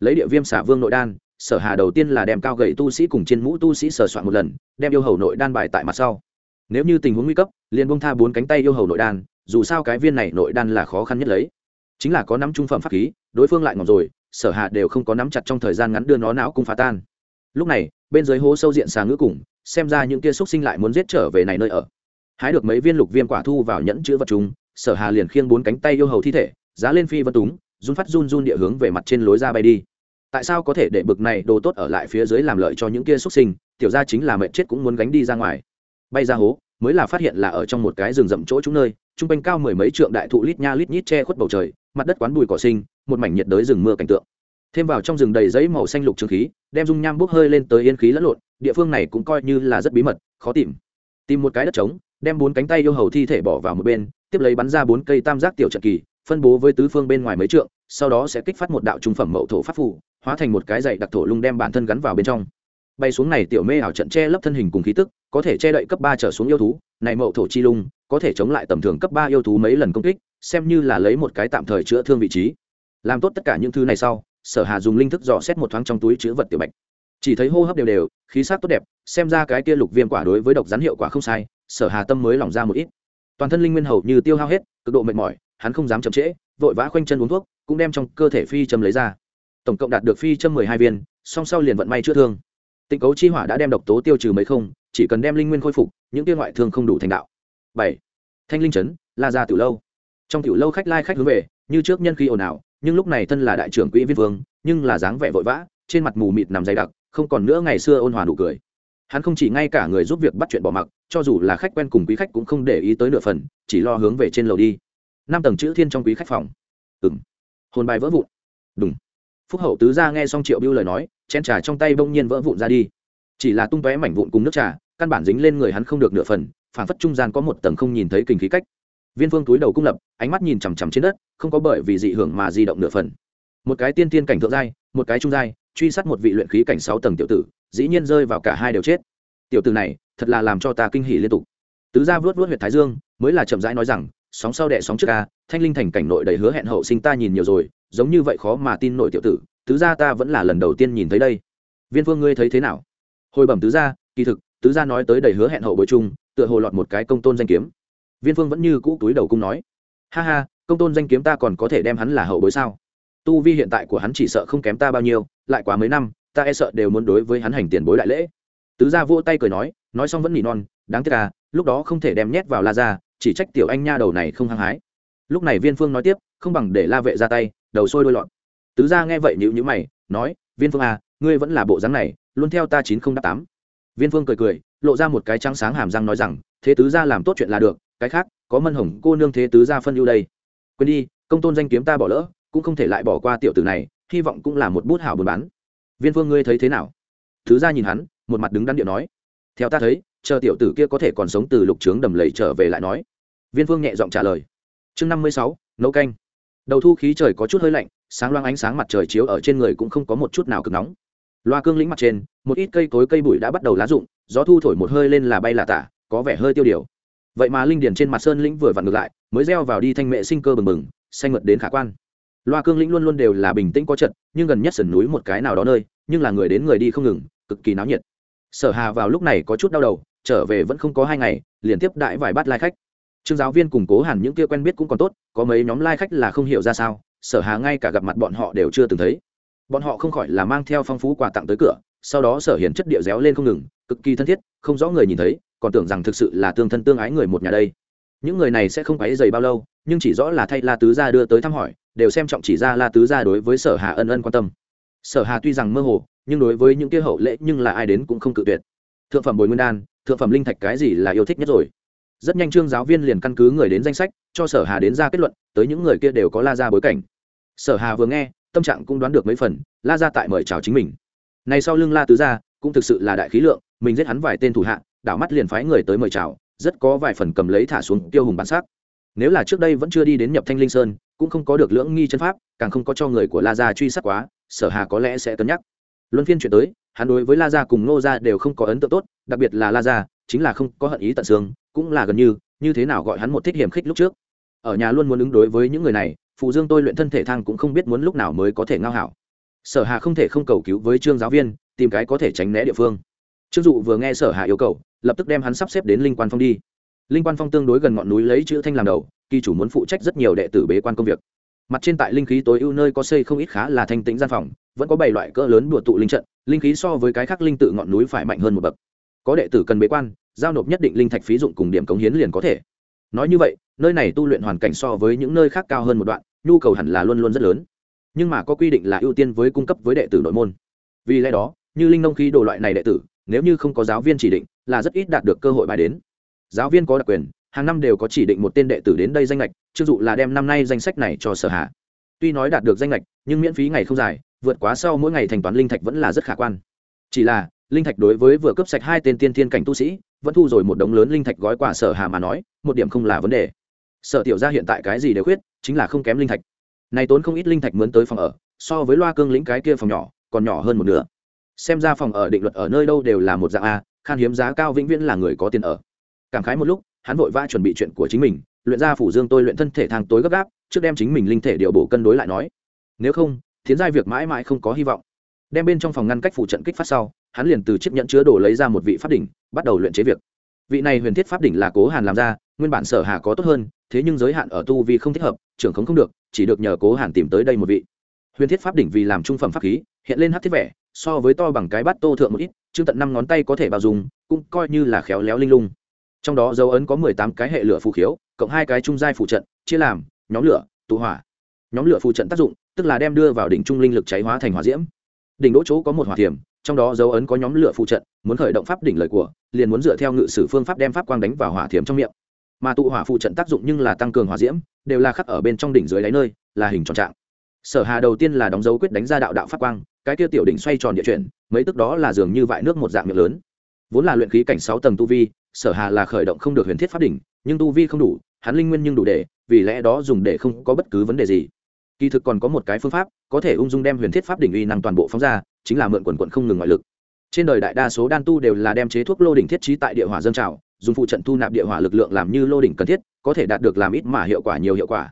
Lấy địa viêm xà vương nội đan, sở hà đầu tiên là đem cao gậy tu sĩ cùng trên mũ tu sĩ sờ soạn một lần, đem yêu hầu nội đan bài tại mặt sau. Nếu như tình huống nguy cấp, liền bông tha bốn cánh tay yêu hầu nội đan, dù sao cái viên này nội đan là khó khăn nhất lấy. Chính là có nắm trung phẩm pháp khí, đối phương lại ngọc rồi, sở hạ đều không có nắm chặt trong thời gian ngắn đưa nó não cung phá tan. Lúc này, bên dưới hố sâu diện xà ngữ cùng, xem ra những kia xúc sinh lại muốn giết trở về này nơi ở hái được mấy viên lục viêm quả thu vào nhẫn chữ vật chúng, sở hà liền khiêng bốn cánh tay yêu hầu thi thể, giá lên phi vân túng, run phát run run địa hướng về mặt trên lối ra bay đi. Tại sao có thể để bực này đồ tốt ở lại phía dưới làm lợi cho những kia xuất sinh, tiểu ra chính là mệnh chết cũng muốn gánh đi ra ngoài. Bay ra hố, mới là phát hiện là ở trong một cái rừng rậm chỗ chúng nơi, trung quanh cao mười mấy trượng đại thụ lít nha lít nhít che khuất bầu trời, mặt đất quán bùi cỏ sinh, một mảnh nhiệt đới rừng mưa cảnh tượng. Thêm vào trong rừng đầy giấy màu xanh lục trường khí, đem dung nham bốc hơi lên tới yên khí lẫn lộn, địa phương này cũng coi như là rất bí mật, khó tìm. Tìm một cái đất trống đem bốn cánh tay yêu hầu thi thể bỏ vào một bên, tiếp lấy bắn ra bốn cây tam giác tiểu trận kỳ, phân bố với tứ phương bên ngoài mấy trượng, sau đó sẽ kích phát một đạo trung phẩm mậu thổ pháp phủ hóa thành một cái dạy đặc thổ lung đem bản thân gắn vào bên trong. Bay xuống này tiểu mê ảo trận che lấp thân hình cùng khí tức, có thể che đậy cấp ba trở xuống yêu thú, này mậu thổ chi lung, có thể chống lại tầm thường cấp ba yêu thú mấy lần công kích, xem như là lấy một cái tạm thời chữa thương vị trí. Làm tốt tất cả những thứ này sau, sở hà dùng linh thức dò xét một thoáng trong túi chứa vật tiểu bạch. Chỉ thấy hô hấp đều đều, khí sắc tốt đẹp, xem ra cái kia lục viêm quả đối với độc rắn hiệu quả không sai sở hà tâm mới lỏng ra một ít. Toàn thân linh nguyên hầu như tiêu hao hết, cực độ mệt mỏi, hắn không dám chậm trễ, vội vã khoanh chân uống thuốc, cũng đem trong cơ thể phi châm lấy ra. Tổng cộng đạt được phi châm mười hai viên, song sau liền vận may chữa thương. Tịnh cấu chi hỏa đã đem độc tố tiêu trừ mấy không, chỉ cần đem linh nguyên khôi phục, những tiên ngoại thương không đủ thành đạo. Bảy. Thanh linh trấn la ra tiểu lâu. Trong tiểu lâu khách lai khách hướng về, như trước nhân khí ồn ào, nhưng lúc này thân là đại trưởng quỹ viên vương, nhưng là dáng vẻ vội vã, trên mặt mù mịt nằm dày đặc, không còn nữa ngày xưa ôn hòa nụ cười. Hắn không chỉ ngay cả người giúp việc bắt chuyện bỏ mặc cho dù là khách quen cùng quý khách cũng không để ý tới nửa phần, chỉ lo hướng về trên lầu đi. Năm tầng chữ thiên trong quý khách phòng. Ừng hồn bài vỡ vụn. Đúng phúc hậu tứ ra nghe xong triệu biêu lời nói, chén trà trong tay bỗng nhiên vỡ vụn ra đi. Chỉ là tung tóe mảnh vụn cùng nước trà, căn bản dính lên người hắn không được nửa phần phản phất trung gian có một tầng không nhìn thấy kinh khí cách. Viên phương túi đầu cung lập, ánh mắt nhìn chằm chằm trên đất, không có bởi vì dị hưởng mà di động nửa phần. Một cái tiên tiên cảnh thượng giai, một cái trung giai, truy sát một vị luyện khí cảnh sáu tầng tiểu tử, dĩ nhiên rơi vào cả hai đều chết. Tiểu tử này thật là làm cho ta kinh hỉ liên tục. Tứ gia vớt vớt huyệt thái dương, mới là chậm rãi nói rằng, sóng sau đệ sóng trước ca thanh linh thành cảnh nội đầy hứa hẹn hậu sinh ta nhìn nhiều rồi, giống như vậy khó mà tin nội tiểu tử, tứ gia ta vẫn là lần đầu tiên nhìn thấy đây. Viên phương ngươi thấy thế nào? Hồi bẩm tứ gia, kỳ thực, tứ gia nói tới đầy hứa hẹn hậu bối chung, tựa hồ lọt một cái công tôn danh kiếm. Viên phương vẫn như cũ túi đầu cung nói, ha ha, công tôn danh kiếm ta còn có thể đem hắn là hậu bối sao? Tu vi hiện tại của hắn chỉ sợ không kém ta bao nhiêu, lại quá mấy năm, ta e sợ đều muốn đối với hắn hành tiền bối đại lễ tứ gia vỗ tay cười nói nói xong vẫn nỉ non, đáng tiếc à lúc đó không thể đem nhét vào la ra chỉ trách tiểu anh nha đầu này không hăng hái. Lúc này viên phương nói tiếp, không bằng để la vệ ra tay, đầu sôi đôi lọn. Tứ gia nghe vậy nhữ nhữ mày, nói, viên phương à ngươi vẫn là bộ dáng này, luôn theo ta chín không đáp tám. Viên phương cười cười, lộ ra một cái trắng sáng hàm răng nói rằng, thế tứ gia làm tốt chuyện là được, cái khác, có mân hồng cô nương thế tứ gia phân ưu đây. Quên đi, công tôn danh kiếm ta bỏ lỡ, cũng không thể lại bỏ qua tiểu tử này, hy vọng cũng là một bút hảo buôn bán. Viên phương ngươi thấy thế nào? Thứ gia nhìn hắn một mặt đứng đắn điệu nói. Theo ta thấy, chờ tiểu tử kia có thể còn sống từ lục trướng đầm lầy trở về lại nói. Viên phương nhẹ giọng trả lời. Chương năm mươi sáu, nấu canh. Đầu thu khí trời có chút hơi lạnh, sáng loang ánh sáng mặt trời chiếu ở trên người cũng không có một chút nào cực nóng. Loa cương lĩnh mặt trên, một ít cây cối cây bụi đã bắt đầu lá rụng, gió thu thổi một hơi lên là bay là tả, có vẻ hơi tiêu điều. Vậy mà linh điền trên mặt sơn lĩnh vừa vặn ngược lại, mới gieo vào đi thanh mệ sinh cơ bừng bừng, xanh mượt đến khả quan. Loa cương lĩnh luôn luôn đều là bình tĩnh có trận nhưng gần nhất sườn núi một cái nào đó nơi, nhưng là người đến người đi không ngừng, cực kỳ náo nhiệt sở hà vào lúc này có chút đau đầu, trở về vẫn không có hai ngày, liền tiếp đại vài bát lai khách. Trương giáo viên củng cố hẳn những kia quen biết cũng còn tốt, có mấy nhóm lai khách là không hiểu ra sao, sở hà ngay cả gặp mặt bọn họ đều chưa từng thấy. Bọn họ không khỏi là mang theo phong phú quà tặng tới cửa, sau đó sở hiển chất địa réo lên không ngừng, cực kỳ thân thiết, không rõ người nhìn thấy, còn tưởng rằng thực sự là tương thân tương ái người một nhà đây. Những người này sẽ không quấy dày bao lâu, nhưng chỉ rõ là thay la tứ gia đưa tới thăm hỏi, đều xem trọng chỉ ra la tứ gia đối với sở hà ân ân quan tâm. Sở hà tuy rằng mơ hồ nhưng đối với những kia hậu lễ nhưng là ai đến cũng không cự tuyệt. Thượng phẩm bồi nguyên đan, thượng phẩm linh thạch cái gì là yêu thích nhất rồi? Rất nhanh trương giáo viên liền căn cứ người đến danh sách, cho sở hà đến ra kết luận, tới những người kia đều có la ra bối cảnh. Sở hà vừa nghe, tâm trạng cũng đoán được mấy phần, la ra tại mời chào chính mình. Này sau lưng la tứ gia, cũng thực sự là đại khí lượng, mình giết hắn vài tên thủ hạ, đảo mắt liền phái người tới mời chào, rất có vài phần cầm lấy thả xuống tiêu hùng bản sắc. Nếu là trước đây vẫn chưa đi đến nhập thanh linh sơn, cũng không có được lưỡng nghi chân pháp, càng không có cho người của la gia truy sát quá, sở hà có lẽ sẽ cân nhắc luân phiên chuyển tới, hắn đối với la gia cùng nô gia đều không có ấn tượng tốt, đặc biệt là la gia, chính là không có hận ý tận xương, cũng là gần như như thế nào gọi hắn một thích hiểm khích lúc trước. Ở nhà luôn muốn ứng đối với những người này phụ dương tôi luyện thân thể thang cũng không biết muốn lúc nào mới có thể ngao hảo. Sở hà không thể không cầu cứu với trương giáo viên, tìm cái có thể tránh né địa phương. Trương dụ vừa nghe sở hà yêu cầu, lập tức đem hắn sắp xếp đến linh quan phong đi. Linh quan phong tương đối gần ngọn núi lấy chữ thanh làm đầu, kỳ chủ muốn phụ trách rất nhiều đệ tử bế quan công việc. Mặt trên tại linh khí tối ưu nơi có xây không ít khá là thanh tĩnh gian phòng vẫn có bảy loại cỡ lớn đùa tụ linh trận, linh khí so với cái khác linh tự ngọn núi phải mạnh hơn một bậc. Có đệ tử cần bế quan, giao nộp nhất định linh thạch phí dụng cùng điểm cống hiến liền có thể. Nói như vậy, nơi này tu luyện hoàn cảnh so với những nơi khác cao hơn một đoạn, nhu cầu hẳn là luôn luôn rất lớn. Nhưng mà có quy định là ưu tiên với cung cấp với đệ tử nội môn. Vì lẽ đó, như linh nông khí đồ loại này đệ tử, nếu như không có giáo viên chỉ định, là rất ít đạt được cơ hội bài đến. Giáo viên có đặc quyền, hàng năm đều có chỉ định một tên đệ tử đến đây danh lệch chưng dụ là đem năm nay danh sách này cho sở hạ. Tuy nói đạt được danh lệch nhưng miễn phí ngày không dài vượt quá sau mỗi ngày thanh toán linh thạch vẫn là rất khả quan. Chỉ là, linh thạch đối với vừa cấp sạch hai tên tiên thiên cảnh tu sĩ, vẫn thu rồi một đống lớn linh thạch gói quả sở hà mà nói, một điểm không là vấn đề. Sở tiểu gia hiện tại cái gì đều khuyết, chính là không kém linh thạch. Này tốn không ít linh thạch mướn tới phòng ở, so với loa cương lĩnh cái kia phòng nhỏ, còn nhỏ hơn một nửa. Xem ra phòng ở định luật ở nơi đâu đều là một dạng a, khan hiếm giá cao vĩnh viễn là người có tiền ở. Cảm khái một lúc, hắn vội vã chuẩn bị chuyện của chính mình, luyện ra phủ dương tôi luyện thân thể thang tối gấp gáp, trước đem chính mình linh thể điều bổ cân đối lại nói, nếu không thiến giai việc mãi mãi không có hy vọng. Đem bên trong phòng ngăn cách phủ trận kích phát sau, hắn liền từ chiếc nhẫn chứa đồ lấy ra một vị pháp đỉnh, bắt đầu luyện chế việc. Vị này huyền thiết pháp đỉnh là cố hàn làm ra, nguyên bản sở hà có tốt hơn, thế nhưng giới hạn ở tu vì không thích hợp, trưởng không không được, chỉ được nhờ cố hàn tìm tới đây một vị. Huyền thiết pháp đỉnh vì làm trung phẩm pháp khí, hiện lên hát thiết vẻ, so với to bằng cái bát tô thượng một ít chương tận năm ngón tay có thể bao dùng cũng coi như là khéo léo linh lung. Trong đó dấu ấn có mười tám cái hệ lửa phù khiếu, cộng hai cái trung giai phù trận, chia làm, nhóm lửa, tụ hỏa. Nhóm lửa phù trận tác dụng tức là đem đưa vào đỉnh trung linh lực cháy hóa thành hỏa diễm. Đỉnh đỗ chỗ có một hỏa thiểm, trong đó dấu ấn có nhóm lửa phụ trận, muốn khởi động pháp đỉnh lời của, liền muốn dựa theo ngự sử phương pháp đem pháp quang đánh vào hỏa thiểm trong miệng. Mà tụ hỏa phụ trận tác dụng nhưng là tăng cường hỏa diễm, đều là khắc ở bên trong đỉnh dưới đáy nơi, là hình tròn trạng. Sở hà đầu tiên là đóng dấu quyết đánh ra đạo đạo pháp quang, cái kia tiểu đỉnh xoay tròn địa chuyển, mấy tức đó là dường như vại nước một dạng miệng lớn. Vốn là luyện khí cảnh sáu tầng tu vi, sở hà là khởi động không được huyền thiết pháp đỉnh, nhưng tu vi không đủ, hắn linh nguyên nhưng đủ để, vì lẽ đó dùng để không có bất cứ vấn đề gì kỳ thực còn có một cái phương pháp, có thể ung dung đem huyền thiết pháp đỉnh uy năng toàn bộ phóng ra, chính là mượn quần quận không ngừng ngoại lực. Trên đời đại đa số đan tu đều là đem chế thuốc lô đỉnh thiết trí tại địa hỏa dân trào, dùng phụ trận thu nạp địa hỏa lực lượng làm như lô đỉnh cần thiết, có thể đạt được làm ít mà hiệu quả nhiều hiệu quả.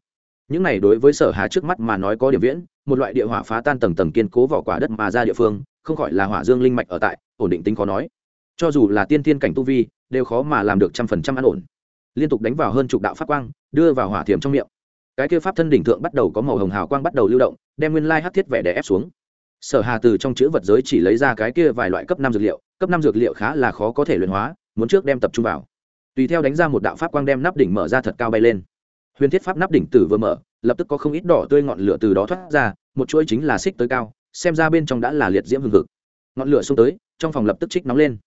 Những này đối với sở hà trước mắt mà nói có điểm viễn, một loại địa hỏa phá tan tầng tầng kiên cố vỏ quả đất mà ra địa phương, không khỏi là hỏa dương linh mạch ở tại, ổn định tính khó nói. Cho dù là tiên tiên cảnh tu vi, đều khó mà làm được trăm phần trăm an ổn. Liên tục đánh vào hơn chục đạo pháp quang, đưa vào hỏa thiểm trong miệng cái kia pháp thân đỉnh thượng bắt đầu có màu hồng hào quang bắt đầu lưu động, đem nguyên lai hát thiết vẻ để ép xuống. Sở hà từ trong chữ vật giới chỉ lấy ra cái kia vài loại cấp năm dược liệu, cấp năm dược liệu khá là khó có thể luyện hóa, muốn trước đem tập trung vào. Tùy theo đánh ra một đạo pháp quang đem nắp đỉnh mở ra thật cao bay lên. Huyền thiết pháp nắp đỉnh tử vừa mở, lập tức có không ít đỏ tươi ngọn lửa từ đó thoát ra, một chuỗi chính là xích tới cao, xem ra bên trong đã là liệt diễm hừng hực. Ngọn lửa xông tới, trong phòng lập tức trích nóng lên.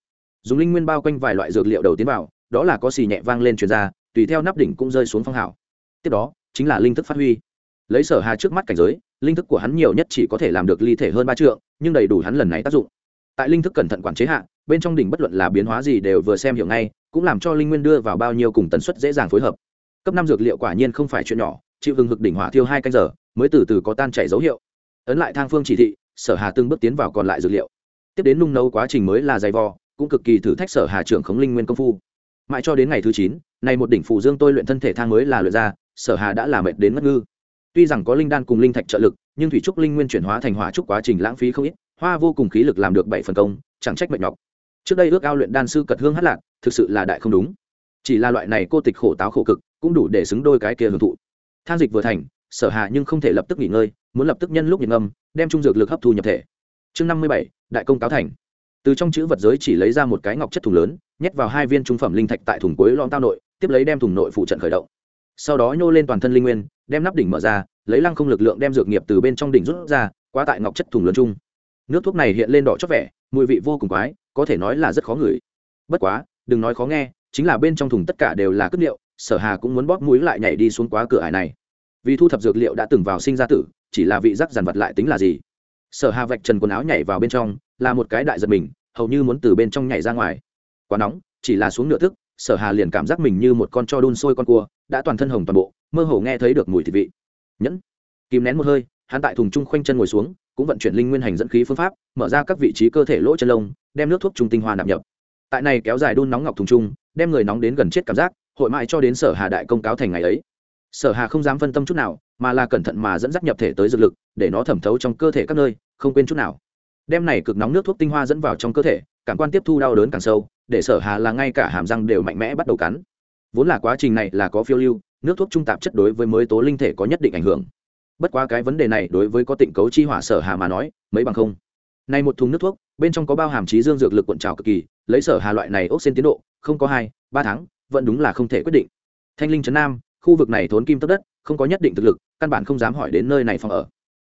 Dùng linh nguyên bao quanh vài loại dược liệu đầu tiến vào, đó là có xì nhẹ vang lên truyền ra, tùy theo nắp đỉnh cũng rơi xuống phong hào. Tiếp đó chính là linh thức phát huy. Lấy sở hà trước mắt cảnh giới, linh thức của hắn nhiều nhất chỉ có thể làm được ly thể hơn ba trượng, nhưng đầy đủ hắn lần này tác dụng. Tại linh thức cẩn thận quản chế hạ, bên trong đỉnh bất luận là biến hóa gì đều vừa xem hiểu ngay, cũng làm cho linh nguyên đưa vào bao nhiêu cùng tần suất dễ dàng phối hợp. Cấp năm dược liệu quả nhiên không phải chuyện nhỏ, chịu hừng hực đỉnh hỏa thiêu hai canh giờ, mới từ từ có tan chảy dấu hiệu. Ấn lại thang phương chỉ thị, sở hà từng bước tiến vào còn lại dược liệu. Tiếp đến nung nấu quá trình mới là dày vò, cũng cực kỳ thử thách sở hà trưởng khống linh nguyên công phu. Mãi cho đến ngày thứ chín, nay một đỉnh phù dương tôi luyện thân thể thang mới là luyện ra sở hà đã làm mệt đến mất ngư. Tuy rằng có linh đan cùng linh thạch trợ lực, nhưng thủy trúc linh nguyên chuyển hóa thành hỏa trúc quá trình lãng phí không ít, hoa vô cùng khí lực làm được bảy phần công, chẳng trách mệt nhọc. Trước đây ước ao luyện đan sư cật hương hát lạc, thực sự là đại không đúng. Chỉ là loại này cô tịch khổ táo khổ cực, cũng đủ để xứng đôi cái kia hưởng thụ. Than dịch vừa thành, sở hạ nhưng không thể lập tức nghỉ ngơi, muốn lập tức nhân lúc nhiệt ngâm, đem trung dược lực hấp thu nhập thể. Chương năm mươi bảy, đại công cáo thành. Từ trong chữ vật giới chỉ lấy ra một cái ngọc chất thùng lớn, nhét vào hai viên trung phẩm linh thạch tại thùng cuối lon tao nội, tiếp lấy đem thùng nội phụ trận khởi động sau đó nhô lên toàn thân linh nguyên, đem nắp đỉnh mở ra, lấy lăng không lực lượng đem dược nghiệp từ bên trong đỉnh rút ra qua tại ngọc chất thùng lớn chung. Nước thuốc này hiện lên đỏ chót vẻ, mùi vị vô cùng quái, có thể nói là rất khó ngửi. Bất quá, đừng nói khó nghe, chính là bên trong thùng tất cả đều là cất liệu, sở hà cũng muốn bóp mũi lại nhảy đi xuống quá cửa ải này. Vì thu thập dược liệu đã từng vào sinh ra tử, chỉ là vị giác giàn vật lại tính là gì? Sở hà vạch trần quần áo nhảy vào bên trong, là một cái đại giật mình, hầu như muốn từ bên trong nhảy ra ngoài. Quá nóng, chỉ là xuống nửa thức sở hà liền cảm giác mình như một con cho đun sôi con cua, đã toàn thân hồng toàn bộ, mơ hồ nghe thấy được mùi thịt vị. Nhẫn. Kìm nén một hơi, hắn tại thùng trung khoanh chân ngồi xuống, cũng vận chuyển linh nguyên hành dẫn khí phương pháp, mở ra các vị trí cơ thể lỗ chân lông, đem nước thuốc trung tinh hoa nạp nhập. Tại này kéo dài đun nóng ngọc thùng trung đem người nóng đến gần chết cảm giác, hội mãi cho đến sở hà đại công cáo thành ngày ấy. Sở hà không dám phân tâm chút nào, mà là cẩn thận mà dẫn dắt nhập thể tới dược lực, để nó thẩm thấu trong cơ thể các nơi, không quên chút nào. Đem này cực nóng nước thuốc tinh hoa dẫn vào trong cơ thể cảm quan tiếp thu đau đớn càng sâu, để sở hà là ngay cả hàm răng đều mạnh mẽ bắt đầu cắn. Vốn là quá trình này là có phiêu lưu, nước thuốc trung tạp chất đối với mới tố linh thể có nhất định ảnh hưởng. Bất quá cái vấn đề này đối với có tịnh cấu chi hỏa sở hà mà nói, mấy bằng không. Này một thùng nước thuốc, bên trong có bao hàm trí dương dược lực cuộn trào cực kỳ, lấy sở hà loại này ốc xên tiến độ, không có hai, ba tháng, vẫn đúng là không thể quyết định. Thanh linh trấn nam, khu vực này thốn kim tấp đất, không có nhất định thực lực, căn bản không dám hỏi đến nơi này phòng ở.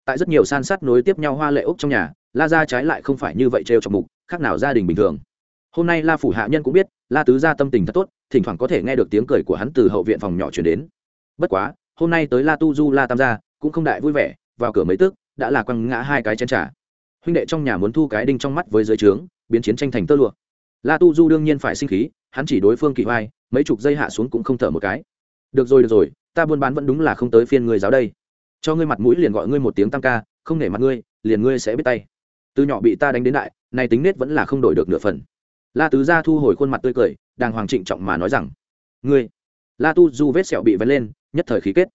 Tại rất nhiều san sát nối tiếp nhau hoa lệ ốc trong nhà, la ra trái lại không phải như vậy trêu trong mục khác nào gia đình bình thường. Hôm nay la phủ hạ nhân cũng biết, la tứ gia tâm tình thật tốt, thỉnh thoảng có thể nghe được tiếng cười của hắn từ hậu viện phòng nhỏ chuyển đến. Bất quá, hôm nay tới la tu du la tam gia cũng không đại vui vẻ, vào cửa mấy tước, đã là quăng ngã hai cái chén trà. Huynh đệ trong nhà muốn thu cái đinh trong mắt với dưới trướng, biến chiến tranh thành tơ lụa. La tu du đương nhiên phải sinh khí, hắn chỉ đối phương kỳ vai mấy chục giây hạ xuống cũng không thở một cái. Được rồi được rồi, ta buôn bán vẫn đúng là không tới phiên người giáo đây. Cho ngươi mặt mũi liền gọi ngươi một tiếng tam ca, không nể mặt ngươi, liền ngươi sẽ biết tay. Từ nhỏ bị ta đánh đến đại nay tính nết vẫn là không đổi được nửa phần. La tứ gia thu hồi khuôn mặt tươi cười, đàng hoàng trịnh trọng mà nói rằng, ngươi. La tu du vết sẹo bị vén lên, nhất thời khí kết.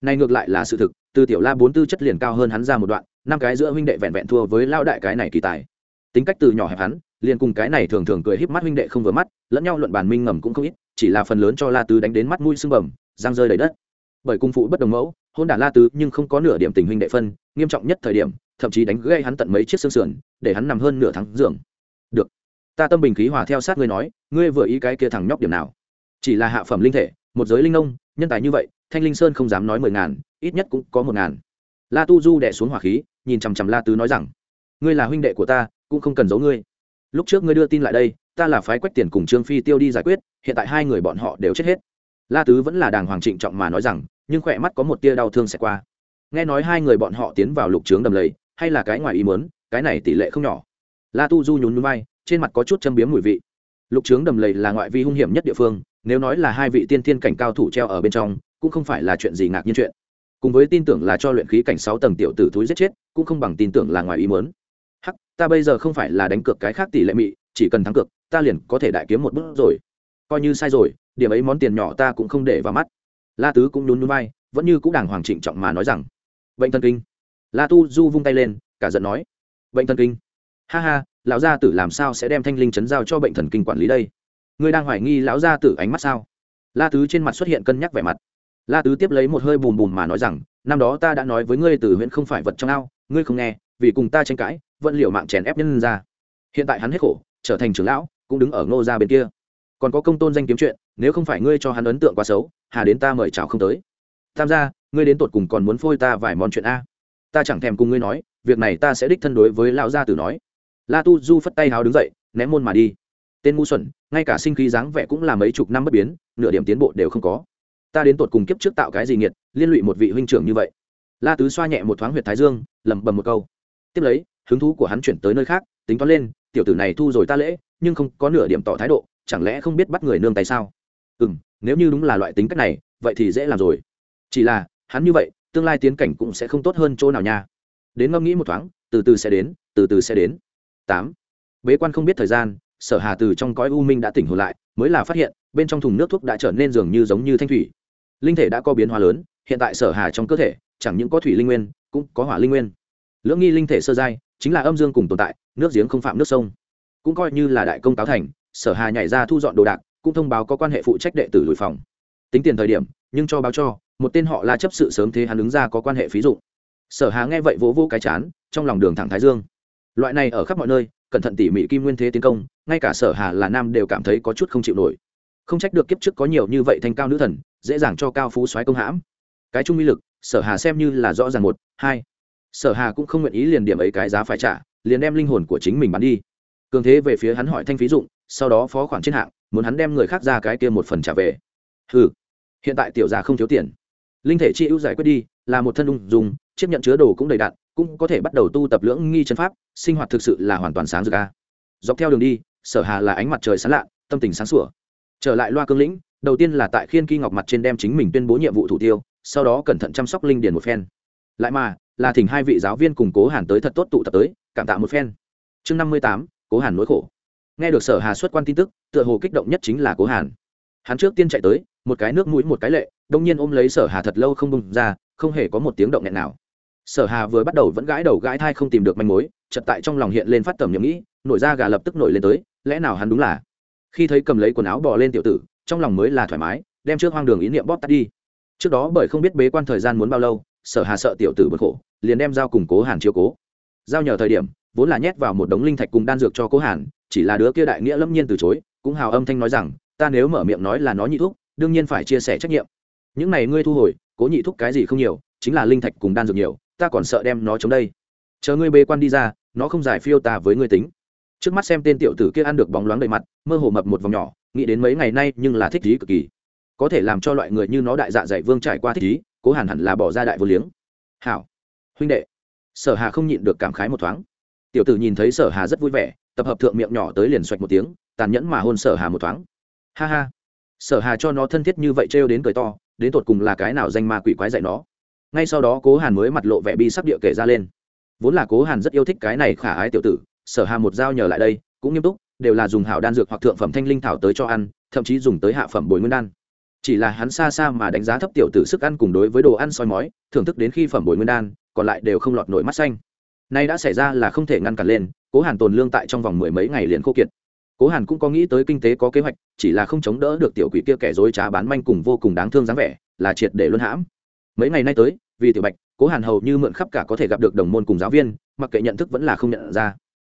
Này ngược lại là sự thực, từ tiểu la bốn tư chất liền cao hơn hắn ra một đoạn, năm cái giữa huynh đệ vẹn vẹn thua với lao đại cái này kỳ tài. Tính cách từ nhỏ hẹp hắn, liền cùng cái này thường thường cười híp mắt huynh đệ không vừa mắt, lẫn nhau luận bàn minh ngầm cũng không ít, chỉ là phần lớn cho la tứ đánh đến mắt mũi sưng bầm giang rơi đầy đất. Bởi cung phụ bất đồng mẫu, hôn đản la tứ nhưng không có nửa điểm tình huynh đệ phân, nghiêm trọng nhất thời điểm, thậm chí đánh gây hắn tận mấy chiếc xương sườn để hắn nằm hơn nửa tháng giường. Được. Ta tâm bình khí hòa theo sát ngươi nói, ngươi vừa ý cái kia thằng nhóc điểm nào? Chỉ là hạ phẩm linh thể, một giới linh nông nhân tài như vậy, thanh linh sơn không dám nói mười ngàn, ít nhất cũng có một ngàn. La tu du đẻ xuống hỏa khí, nhìn chằm chằm la tứ nói rằng, ngươi là huynh đệ của ta, cũng không cần giấu ngươi. Lúc trước ngươi đưa tin lại đây, ta là phái quách tiền cùng trương phi tiêu đi giải quyết, hiện tại hai người bọn họ đều chết hết. La tứ vẫn là đàng hoàng trịnh trọng mà nói rằng, nhưng khỏe mắt có một tia đau thương sẽ qua. Nghe nói hai người bọn họ tiến vào lục trướng đầm lầy, hay là cái ngoài ý muốn? Cái này tỷ lệ không nhỏ. La tu du nhún núi bay trên mặt có chút châm biếm mùi vị. Lục trướng đầm lầy là ngoại vi hung hiểm nhất địa phương, nếu nói là hai vị tiên thiên cảnh cao thủ treo ở bên trong, cũng không phải là chuyện gì ngạc nhiên chuyện. Cùng với tin tưởng là cho luyện khí cảnh sáu tầng tiểu tử túi giết chết, cũng không bằng tin tưởng là ngoài ý mớn hắc, ta bây giờ không phải là đánh cược cái khác tỷ lệ mị, chỉ cần thắng cược, ta liền có thể đại kiếm một bước rồi. Coi như sai rồi, điểm ấy món tiền nhỏ ta cũng không để vào mắt. La tứ cũng nhún núi bay vẫn như cũng đàng hoàng trịnh trọng mà nói rằng, bệnh thần kinh. La tu du vung tay lên, cả giận nói bệnh thần kinh. Ha ha, lão gia tử làm sao sẽ đem thanh linh chấn giao cho bệnh thần kinh quản lý đây? Ngươi đang hoài nghi lão gia tử ánh mắt sao? La tứ trên mặt xuất hiện cân nhắc vẻ mặt. La tứ tiếp lấy một hơi bùm bùm mà nói rằng, năm đó ta đã nói với ngươi từ huyện không phải vật trong ao, ngươi không nghe, vì cùng ta tranh cãi, vẫn liệu mạng chèn ép nhân ra. Hiện tại hắn hết khổ, trở thành trưởng lão, cũng đứng ở ngô gia bên kia. Còn có công tôn danh kiếm chuyện, nếu không phải ngươi cho hắn ấn tượng quá xấu, hà đến ta mời chào không tới. Tham gia, ngươi đến tột cùng còn muốn phôi ta vài món chuyện a? Ta chẳng thèm cùng ngươi nói việc này ta sẽ đích thân đối với lão gia tử nói. La tu du phất tay háo đứng dậy, ném môn mà đi. Tên ngu xuẩn, ngay cả sinh khí dáng vẻ cũng là mấy chục năm bất biến, nửa điểm tiến bộ đều không có. Ta đến tột cùng kiếp trước tạo cái gì nghiệt, liên lụy một vị huynh trưởng như vậy. La tứ xoa nhẹ một thoáng huyệt thái dương, lẩm bẩm một câu. Tiếp lấy, hứng thú của hắn chuyển tới nơi khác, tính toán lên, tiểu tử này thu rồi ta lễ, nhưng không có nửa điểm tỏ thái độ, chẳng lẽ không biết bắt người nương tay sao? Ừ m nếu như đúng là loại tính cách này, vậy thì dễ làm rồi. Chỉ là, hắn như vậy, tương lai tiến cảnh cũng sẽ không tốt hơn chỗ nào nha đến ngâm nghĩ một thoáng, từ từ sẽ đến, từ từ sẽ đến. Tám. Bế quan không biết thời gian, sở hà từ trong cõi u minh đã tỉnh hồn lại, mới là phát hiện, bên trong thùng nước thuốc đã trở nên dường như giống như thanh thủy. Linh thể đã có biến hóa lớn, hiện tại sở hà trong cơ thể, chẳng những có thủy linh nguyên, cũng có hỏa linh nguyên. Lưỡng nghi linh thể sơ giai, chính là âm dương cùng tồn tại, nước giếng không phạm nước sông. Cũng coi như là đại công táo thành, sở hà nhảy ra thu dọn đồ đạc, cũng thông báo có quan hệ phụ trách đệ tử lùi phòng. Tính tiền thời điểm, nhưng cho báo cho, một tên họ là chấp sự sớm thế hắn ứng ra có quan hệ phí dụ sở hà nghe vậy vỗ vỗ cái chán, trong lòng đường thẳng thái dương. Loại này ở khắp mọi nơi, cẩn thận tỉ mỉ kim nguyên thế tiến công, ngay cả sở hà là nam đều cảm thấy có chút không chịu nổi. Không trách được kiếp trước có nhiều như vậy thanh cao nữ thần, dễ dàng cho cao phú soái công hãm. Cái trung uy lực, sở hà xem như là rõ ràng một, hai. Sở hà cũng không nguyện ý liền điểm ấy cái giá phải trả, liền đem linh hồn của chính mình bán đi. Cường thế về phía hắn hỏi thanh phí dụng, sau đó phó khoản trên hạng, muốn hắn đem người khác ra cái kia một phần trả về. Ừ hiện tại tiểu gia không thiếu tiền. Linh thể chi ưu giải quyết đi, là một thân ung dùng chiếc nhận chứa đồ cũng đầy đặn, cũng có thể bắt đầu tu tập lưỡng nghi chân pháp, sinh hoạt thực sự là hoàn toàn sáng rực a. Dọc theo đường đi, sở hà là ánh mặt trời sáng lạ, tâm tình sáng sủa. Trở lại loa cương lĩnh, đầu tiên là tại khiên kỳ ngọc mặt trên đem chính mình tuyên bố nhiệm vụ thủ tiêu, sau đó cẩn thận chăm sóc linh điền một phen. Lại mà, là thỉnh hai vị giáo viên cùng cố hàn tới thật tốt tụ tập tới, cảm tạ một phen. Chương năm mươi tám, cố hàn nỗi khổ. Nghe được sở hà xuất quan tin tức, tựa hồ kích động nhất chính là cố hàn. Hắn trước tiên chạy tới, một cái nước mũi một cái lệ, đông nhiên ôm lấy sở hà thật lâu không bung ra, không hề có một tiếng động nghẹn nào sở hà vừa bắt đầu vẫn gãi đầu gãi thai không tìm được manh mối chật tại trong lòng hiện lên phát tầm nhầm nghĩ, nổi ra gà lập tức nổi lên tới, lẽ nào hắn đúng là? Khi thấy cầm lấy quần áo bò lên tiểu tử, trong lòng mới là thoải mái, đem trước hoang đường ý niệm bóp tắt đi. Trước đó bởi không biết bế quan thời gian muốn bao lâu, sở hà sợ tiểu tử bực khổ, liền đem giao củng cố hàn chiếu cố. Giao nhờ thời điểm, vốn là nhét vào một đống linh thạch cùng đan dược cho cố hàn, chỉ là đứa kia đại nghĩa lâm nhiên từ chối, cũng hào âm thanh nói rằng, ta nếu mở miệng nói là nó nhị thúc, đương nhiên phải chia sẻ trách nhiệm. Những này ngươi thu hồi, cố nhị thúc cái gì không nhiều, chính là linh thạch cùng đan dược nhiều ta còn sợ đem nó chống đây. Chờ ngươi bê quan đi ra, nó không giải phiêu ta với ngươi tính. Trước mắt xem tên tiểu tử kia ăn được bóng loáng đầy mặt, mơ hồ mập một vòng nhỏ, nghĩ đến mấy ngày nay nhưng là thích ý cực kỳ. Có thể làm cho loại người như nó đại dạ dày vương trải qua thích ý cố hẳn hẳn là bỏ ra đại vô liếng. Hảo. Huynh đệ. Sở hà không nhịn được cảm khái một thoáng. Tiểu tử nhìn thấy sở hà rất vui vẻ, tập hợp thượng miệng nhỏ tới liền xoạch một tiếng, tàn nhẫn mà hôn sở hà một thoáng. Ha ha. Sở hà cho nó thân thiết như vậy trêu đến cười to, đến tột cùng là cái nào danh ma quỷ quái dạy nó ngay sau đó cố hàn mới mặt lộ vẻ bi sắc địa kể ra lên. Vốn là cố hàn rất yêu thích cái này khả ái tiểu tử, sở hà một dao nhờ lại đây, cũng nghiêm túc, đều là dùng hảo đan dược hoặc thượng phẩm thanh linh thảo tới cho ăn, thậm chí dùng tới hạ phẩm bồi nguyên đan. Chỉ là hắn xa xa mà đánh giá thấp tiểu tử sức ăn cùng đối với đồ ăn soi mói, thưởng thức đến khi phẩm bồi nguyên đan, còn lại đều không lọt nổi mắt xanh. Nay đã xảy ra là không thể ngăn cản lên, cố hàn tồn lương tại trong vòng mười mấy ngày liền khô kiệt. Cố hàn cũng có nghĩ tới kinh tế có kế hoạch, chỉ là không chống đỡ được tiểu quỷ kia kẻ dối trá bán manh cùng vô cùng đáng thương dáng vẻ, là triệt để luân hãm. Mấy ngày nay tới vì tiểu bạch, cố hàn hầu như mượn khắp cả có thể gặp được đồng môn cùng giáo viên, mặc kệ nhận thức vẫn là không nhận ra.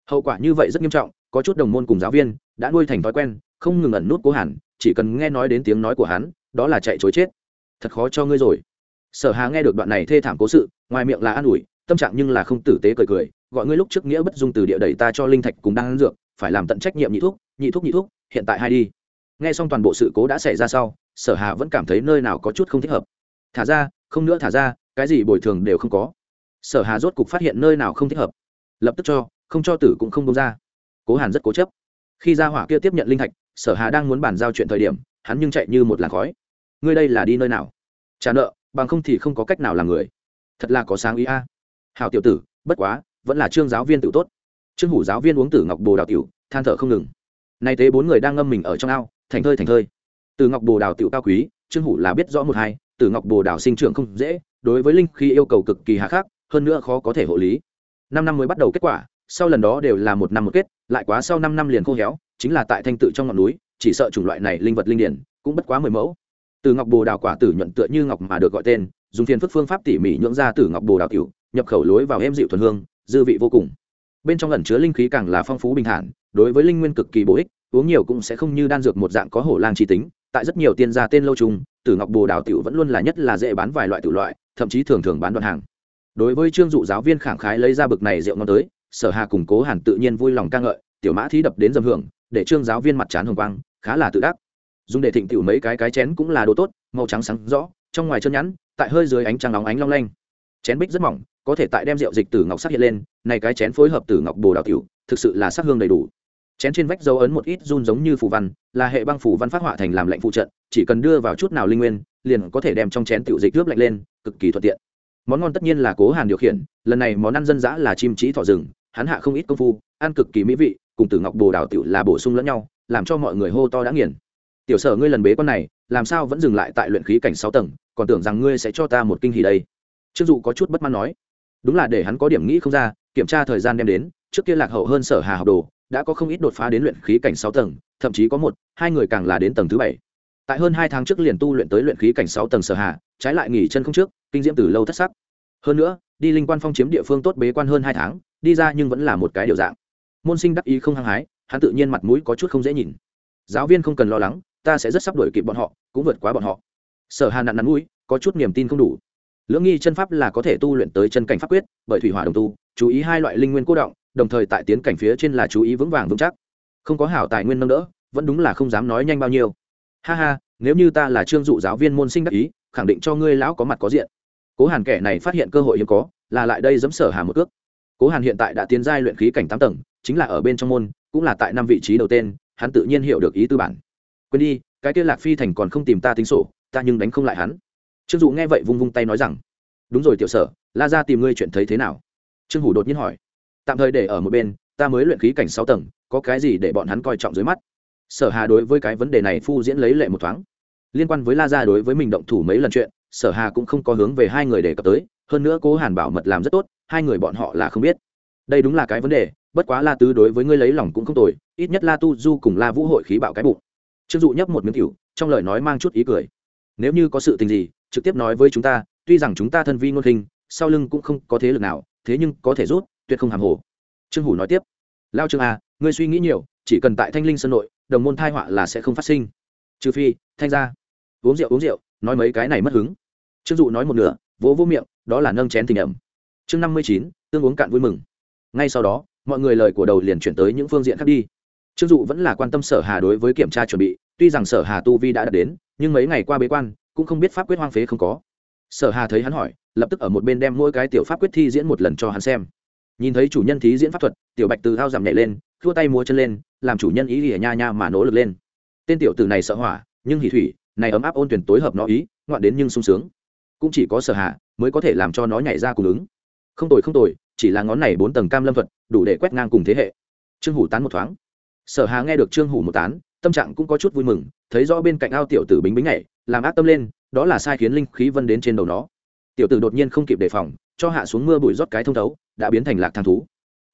Hậu quả như vậy rất nghiêm trọng, có chút đồng môn cùng giáo viên đã nuôi thành thói quen, không ngừng ẩn nút cố hàn, chỉ cần nghe nói đến tiếng nói của hắn, đó là chạy chối chết. Thật khó cho ngươi rồi. Sở hà nghe được đoạn này thê thảm cố sự, ngoài miệng là an ủi, tâm trạng nhưng là không tử tế cười cười, gọi ngươi lúc trước nghĩa bất dung từ địa đẩy ta cho linh thạch cùng đang ăn dược, phải làm tận trách nhiệm nhị thuốc nhị thuốc nhị thuốc hiện tại hai đi. Nghe xong toàn bộ sự cố đã xảy ra sau, sở hà vẫn cảm thấy nơi nào có chút không thích hợp. Thả ra, không nữa thả ra cái gì bồi thường đều không có. Sở hà rốt cục phát hiện nơi nào không thích hợp. Lập tức cho, không cho tử cũng không công ra. Cố hàn rất cố chấp. Khi ra hỏa kia tiếp nhận linh thạch, sở hà đang muốn bàn giao chuyện thời điểm, hắn nhưng chạy như một làn khói. Ngươi đây là đi nơi nào? Trả nợ, bằng không thì không có cách nào làm người. Thật là có sáng ý a. À. hào tiểu tử, bất quá, vẫn là trương giáo viên tự tốt. Trương hủ giáo viên uống tử ngọc bồ đào tiểu, than thở không ngừng. Nay thế bốn người đang ngâm mình ở trong ao, thành thơi thành thơi. Từ ngọc bồ đào tiểu cao quý, trương hủ là biết rõ một hai Tử ngọc bồ đào sinh trưởng không dễ, đối với linh khi yêu cầu cực kỳ hà khắc, hơn nữa khó có thể hộ lý. Năm năm mới bắt đầu kết quả, sau lần đó đều là một năm một kết, lại quá sau năm năm liền khô héo, chính là tại thanh tự trong ngọn núi, chỉ sợ chủng loại này linh vật linh điển cũng bất quá mười mẫu. Từ ngọc bồ đào quả tử nhuận tựa như ngọc mà được gọi tên, dùng phiền phức phương pháp tỉ mỉ nhưỡng ra từ ngọc bồ đào tiểu, nhập khẩu lối vào êm dịu thuần hương, dư vị vô cùng. Bên trong ẩn chứa linh khí càng là phong phú bình thản, đối với linh nguyên cực kỳ bổ ích, uống nhiều cũng sẽ không như đan dược một dạng có hổ lang chi tính, tại rất nhiều tiên gia tên lâu trùng tử ngọc bồ đào tiểu vẫn luôn là nhất là dễ bán vài loại tiểu loại, thậm chí thường thường bán đoạn hàng. Đối với trương dụ giáo viên khẳng khái lấy ra bực này rượu ngon tới, sở hà cùng cố hàn tự nhiên vui lòng ca ngợi, tiểu mã thí đập đến dầm hưởng, để trương giáo viên mặt trán hồng quang, khá là tự đắc. Dùng để thịnh tiểu mấy cái cái chén cũng là đồ tốt, màu trắng sáng rõ, trong ngoài chân nhẵn, tại hơi dưới ánh trăng nóng ánh long lanh. Chén bích rất mỏng, có thể tại đem rượu dịch từ ngọc sắc hiện lên, này cái chén phối hợp từ ngọc bồ đào tiểu, thực sự là sắc hương đầy đủ. Chén trên vách dấu ấn một ít run giống như phù văn, là hệ băng phù văn phát họa thành làm lệnh phụ trận chỉ cần đưa vào chút nào linh nguyên, liền có thể đem trong chén tiểu dịch ướp lạnh lên, cực kỳ thuận tiện. Món ngon tất nhiên là cố hàn điều khiển, lần này món ăn dân dã là chim trí thỏ rừng, hắn hạ không ít công phu, ăn cực kỳ mỹ vị, cùng tử ngọc bồ đào tiểu là bổ sung lẫn nhau, làm cho mọi người hô to đã nghiền. Tiểu sở ngươi lần bế con này, làm sao vẫn dừng lại tại luyện khí cảnh sáu tầng, còn tưởng rằng ngươi sẽ cho ta một kinh hỉ đây. Trương dụ có chút bất mãn nói. Đúng là để hắn có điểm nghĩ không ra, kiểm tra thời gian đem đến, trước kia lạc hậu hơn sở hà học đồ, đã có không ít đột phá đến luyện khí cảnh sáu tầng, thậm chí có một, hai người càng là đến tầng thứ bảy tại hơn hai tháng trước liền tu luyện tới luyện khí cảnh sáu tầng sở hà, trái lại nghỉ chân không trước, kinh diễm từ lâu thất sắc. Hơn nữa, đi linh quan phong chiếm địa phương tốt bế quan hơn hai tháng, đi ra nhưng vẫn là một cái điều dạng. Môn sinh đắc ý không hăng hái, hắn tự nhiên mặt mũi có chút không dễ nhìn. Giáo viên không cần lo lắng, ta sẽ rất sắp đuổi kịp bọn họ, cũng vượt quá bọn họ. Sở hà nặn nắn mũi, có chút niềm tin không đủ. Lưỡng nghi chân pháp là có thể tu luyện tới chân cảnh pháp quyết, bởi thủy hỏa đồng tu, chú ý hai loại linh nguyên cố động, đồng thời tại tiến cảnh phía trên là chú ý vững vàng vững chắc. Không có hảo tài nguyên nâng đỡ, vẫn đúng là không dám nói nhanh bao nhiêu ha ha, nếu như ta là trương dụ giáo viên môn sinh đắc ý, khẳng định cho ngươi lão có mặt có diện. Cố hàn kẻ này phát hiện cơ hội hiếm có, là lại đây dẫm sở hà một cước. Cố hàn hiện tại đã tiến giai luyện khí cảnh tám tầng, chính là ở bên trong môn, cũng là tại năm vị trí đầu tên, hắn tự nhiên hiểu được ý tư bản. Quên đi, cái kia lạc phi thành còn không tìm ta tính sổ, ta nhưng đánh không lại hắn. Trương dụ nghe vậy vung vung tay nói rằng, đúng rồi tiểu sở, la ra tìm ngươi chuyện thấy thế nào? Trương hủ đột nhiên hỏi. Tạm thời để ở một bên, ta mới luyện khí cảnh sáu tầng, có cái gì để bọn hắn coi trọng dưới mắt? Sở hà đối với cái vấn đề này phu diễn lấy lệ một thoáng. Liên quan với la gia đối với mình động thủ mấy lần chuyện sở hà cũng không có hướng về hai người đề cập tới hơn nữa cố hàn bảo mật làm rất tốt hai người bọn họ là không biết. Đây đúng là cái vấn đề bất quá la tứ đối với ngươi lấy lòng cũng không tồi ít nhất la tu du cùng la vũ hội khí bạo cái bụng. Trương dụ nhấp một miếng cửu trong lời nói mang chút ý cười. Nếu như có sự tình gì trực tiếp nói với chúng ta tuy rằng chúng ta thân vi ngôn hình sau lưng cũng không có thế lực nào thế nhưng có thể rút tuyệt không hàm hồ. Trương hủ nói tiếp. Lao trương a à, ngươi suy nghĩ nhiều chỉ cần tại thanh linh sân nội đồng môn thai họa là sẽ không phát sinh. Trừ phi, thanh ra uống rượu uống rượu, nói mấy cái này mất hứng. Trương dụ nói một nửa, vỗ vỗ miệng, đó là nâng chén tình ẩm. Chương năm mươi chín, tương uống cạn vui mừng. Ngay sau đó, mọi người lời của đầu liền chuyển tới những phương diện khác đi. Trương dụ vẫn là quan tâm sở hà đối với kiểm tra chuẩn bị, tuy rằng sở hà tu vi đã đạt đến, nhưng mấy ngày qua bế quan, cũng không biết pháp quyết hoang phế không có. Sở hà thấy hắn hỏi, lập tức ở một bên đem mỗi cái tiểu pháp quyết thi diễn một lần cho hắn xem. Nhìn thấy chủ nhân thí diễn pháp thuật, tiểu bạch từ thao giảm nhảy lên thua tay múa chân lên, làm chủ nhân ý ỉa nha nha mà nỗ lực lên. Tên tiểu tử này sợ hỏa, nhưng hỉ thủy, này ấm áp ôn tuyển tối hợp nó ý, ngoạn đến nhưng sung sướng. Cũng chỉ có sở hạ mới có thể làm cho nó nhảy ra cùng ứng. Không tồi không tồi, chỉ là ngón này bốn tầng cam lâm thuật, đủ để quét ngang cùng thế hệ. Trương hủ tán một thoáng. Sở hà nghe được trương hủ một tán, tâm trạng cũng có chút vui mừng, thấy rõ bên cạnh ao tiểu tử bính bính nhảy, làm ác tâm lên, đó là sai khiến linh khí vân đến trên đầu nó. Tiểu tử đột nhiên không kịp đề phòng, cho hạ xuống mưa bụi rót cái thông thấu, đã biến thành lạc thang thú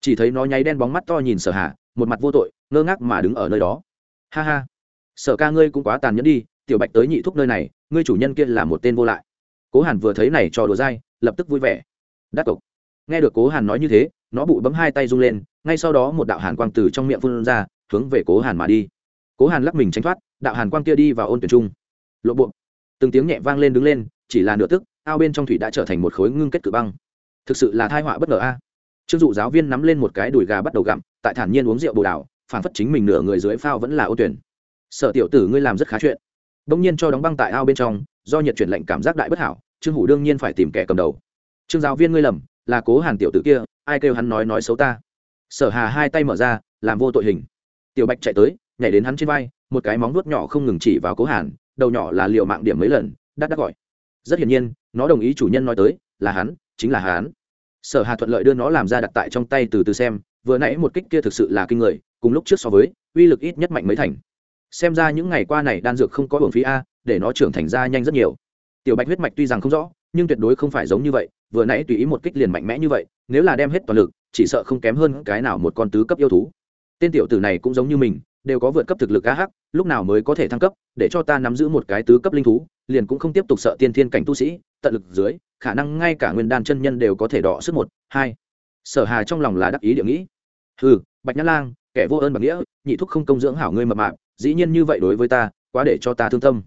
chỉ thấy nó nháy đen bóng mắt to nhìn sở hà, một mặt vô tội, ngơ ngác mà đứng ở nơi đó. Ha ha. Sở ca ngươi cũng quá tàn nhẫn đi, tiểu bạch tới nhị thúc nơi này, ngươi chủ nhân kia là một tên vô lại. Cố hàn vừa thấy này trò đùa dai, lập tức vui vẻ. Đắc cộc nghe được cố hàn nói như thế, nó bụi bấm hai tay rung lên, ngay sau đó một đạo hàn quang từ trong miệng phun ra, hướng về cố hàn mà đi. Cố hàn lắc mình tránh thoát, đạo hàn quang kia đi vào ôn tuyển trung. Lộ bộ. Từng tiếng nhẹ vang lên đứng lên, chỉ là nửa tức, ao bên trong thủy đã trở thành một khối ngưng kết cự băng. Thực sự là thai họa bất ngờ a trương dụ giáo viên nắm lên một cái đùi gà bắt đầu gặm, tại thản nhiên uống rượu bồ đào phản phất chính mình nửa người dưới phao vẫn là ô tuyển. Sở tiểu tử, ngươi làm rất khá chuyện. Đông nhiên cho đóng băng tại ao bên trong, do nhiệt chuyển lệnh cảm giác đại bất hảo, trương hủ đương nhiên phải tìm kẻ cầm đầu. Trương giáo viên ngươi lầm, là cố hàn tiểu tử kia, ai kêu hắn nói nói xấu ta? Sở hà hai tay mở ra, làm vô tội hình. Tiểu bạch chạy tới, nhảy đến hắn trên vai, một cái móng vuốt nhỏ không ngừng chỉ vào cố hàn, đầu nhỏ là liệu mạng điểm mấy lần, đắt đắt gọi. Rất hiển nhiên, nó đồng ý chủ nhân nói tới, là hắn, chính là hắn sở hà thuận lợi đưa nó làm ra đặt tại trong tay từ từ xem, vừa nãy một kích kia thực sự là kinh người, cùng lúc trước so với, uy lực ít nhất mạnh mấy thành. Xem ra những ngày qua này đan dược không có hưởng phí a, để nó trưởng thành ra nhanh rất nhiều. Tiểu bạch huyết mạch tuy rằng không rõ, nhưng tuyệt đối không phải giống như vậy, vừa nãy tùy ý một kích liền mạnh mẽ như vậy, nếu là đem hết toàn lực, chỉ sợ không kém hơn cái nào một con tứ cấp yêu thú. Tên tiểu tử này cũng giống như mình, đều có vượt cấp thực lực a hắc, lúc nào mới có thể thăng cấp, để cho ta nắm giữ một cái tứ cấp linh thú, liền cũng không tiếp tục sợ tiên thiên cảnh tu sĩ, tận lực dưới khả năng ngay cả nguyên đan chân nhân đều có thể đọ sức một, hai. Sở hà trong lòng là đắc ý địa nghĩ. Ừ bạch nhã lang, kẻ vô ơn bằng nghĩa, nhị thúc không công dưỡng hảo ngươi mập mạp, dĩ nhiên như vậy đối với ta, quá để cho ta thương tâm.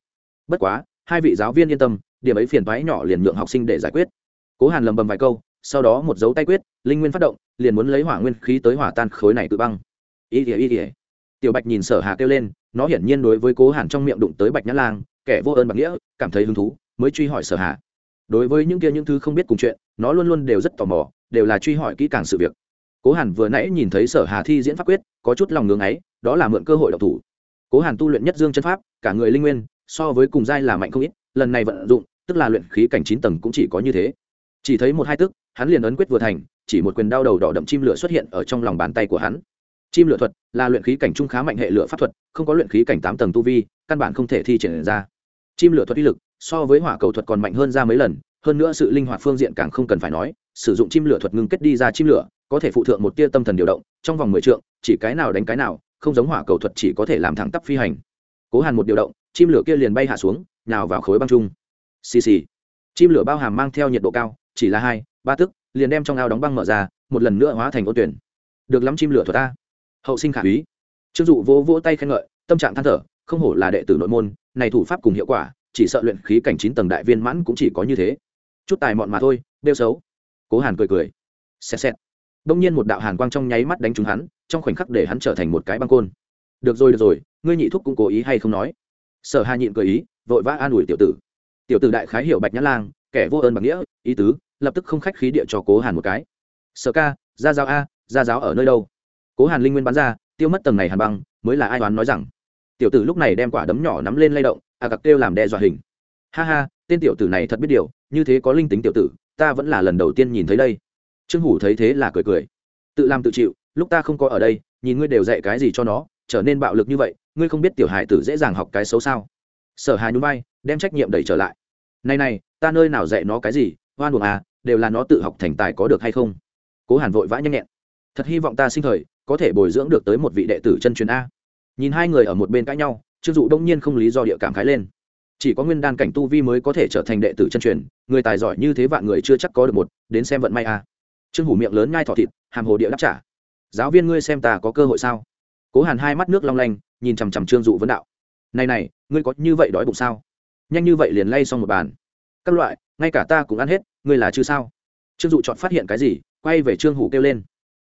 Bất quá, hai vị giáo viên yên tâm, điểm ấy phiền toái nhỏ liền nhượng học sinh để giải quyết. Cố hàn lầm bầm vài câu, sau đó một dấu tay quyết, linh nguyên phát động, liền muốn lấy hỏa nguyên khí tới hỏa tan khối này tự băng. Ý ỉa ý ỉa tiểu bạch nhìn sở hà kêu lên, nó hiển nhiên đối với cố hàn trong miệng đụng tới bạch nhã lang, kẻ vô ơn bằng nghĩa, cảm thấy hứng thú, mới truy hỏi sở hà đối với những kia những thứ không biết cùng chuyện, nó luôn luôn đều rất tò mò, đều là truy hỏi kỹ càng sự việc. Cố hàn vừa nãy nhìn thấy sở hà thi diễn pháp quyết, có chút lòng ngưng ấy đó là mượn cơ hội độc thủ. Cố hàn tu luyện nhất dương chân pháp, cả người linh nguyên, so với cùng giai là mạnh không ít, lần này vận dụng, tức là luyện khí cảnh chín tầng cũng chỉ có như thế. Chỉ thấy một hai tức, hắn liền ấn quyết vừa thành, chỉ một quyền đao đầu đỏ đậm chim lửa xuất hiện ở trong lòng bàn tay của hắn. Chim lửa thuật là luyện khí cảnh trung khá mạnh hệ lửa pháp thuật, không có luyện khí cảnh tám tầng tu vi, căn bản không thể thi triển ra. Chim lửa thuật uy lực so với hỏa cầu thuật còn mạnh hơn ra mấy lần, hơn nữa sự linh hoạt phương diện càng không cần phải nói, sử dụng chim lửa thuật ngưng kết đi ra chim lửa, có thể phụ thượng một tia tâm thần điều động, trong vòng mười trượng, chỉ cái nào đánh cái nào, không giống hỏa cầu thuật chỉ có thể làm thẳng tắp phi hành. Cố hàn một điều động, chim lửa kia liền bay hạ xuống nào vào khối băng trung. Xì xì. Chim lửa bao hàm mang theo nhiệt độ cao, chỉ là hai, ba tức, liền đem trong ao đóng băng mở ra, một lần nữa hóa thành ô tuyển. Được lắm chim lửa thuật ta. Hậu sinh khả úy. Trương dụ vỗ vỗ tay khen ngợi, tâm trạng than thở, không hổ là đệ tử nội môn, này thủ pháp cùng hiệu quả chỉ sợ luyện khí cảnh chín tầng đại viên mãn cũng chỉ có như thế. Chút tài mọn mà thôi đeo xấu. Cố hàn cười cười. Xẹt xẹt. Đông nhiên một đạo hàn quang trong nháy mắt đánh trúng hắn, trong khoảnh khắc để hắn trở thành một cái băng côn. Được rồi được rồi, ngươi nhị thúc cũng cố ý hay không nói? Sở hà nhịn cười ý, vội vã an ủi tiểu tử. Tiểu tử đại khái hiểu bạch nhã lang, kẻ vô ơn bằng nghĩa, ý tứ, lập tức không khách khí địa cho cố hàn một cái. Sở ca gia giáo a gia giáo ở nơi đâu? Cố hàn linh nguyên bắn ra, tiêu mất tầng này hàn băng, mới là ai đoán nói rằng? Tiểu tử lúc này đem quả đấm nhỏ nắm lên lay động à cặc kêu làm đe dọa hình. Ha ha, tên tiểu tử này thật biết điều, như thế có linh tính tiểu tử, ta vẫn là lần đầu tiên nhìn thấy đây. Trương hủ thấy thế là cười cười. Tự làm tự chịu, lúc ta không có ở đây, nhìn ngươi đều dạy cái gì cho nó, trở nên bạo lực như vậy, ngươi không biết tiểu hải tử dễ dàng học cái xấu sao? Sở hà nhún vai, đem trách nhiệm đẩy trở lại. Này này, ta nơi nào dạy nó cái gì hoan buồng à đều là nó tự học thành tài có được hay không? Cố hàn vội vã nhanh nhẹn. Thật hy vọng ta sinh thời, có thể bồi dưỡng được tới một vị đệ tử chân truyền a nhìn hai người ở một bên cãi nhau, trương dụ đông nhiên không lý do địa cảm khái lên. Chỉ có nguyên đan cảnh tu vi mới có thể trở thành đệ tử chân truyền, người tài giỏi như thế vạn người chưa chắc có được một, đến xem vận may à? trương hủ miệng lớn ngai thọ thịt, hàm hồ địa đáp trả. Giáo viên ngươi xem ta có cơ hội sao? Cố hàn hai mắt nước long lanh, nhìn chằm chằm trương dụ vấn đạo. Này này, ngươi có như vậy đói bụng sao? Nhanh như vậy liền lay xong một bàn. Các loại, ngay cả ta cũng ăn hết, ngươi là chứ sao? Trương dụ chọn phát hiện cái gì, quay về trương hủ kêu lên.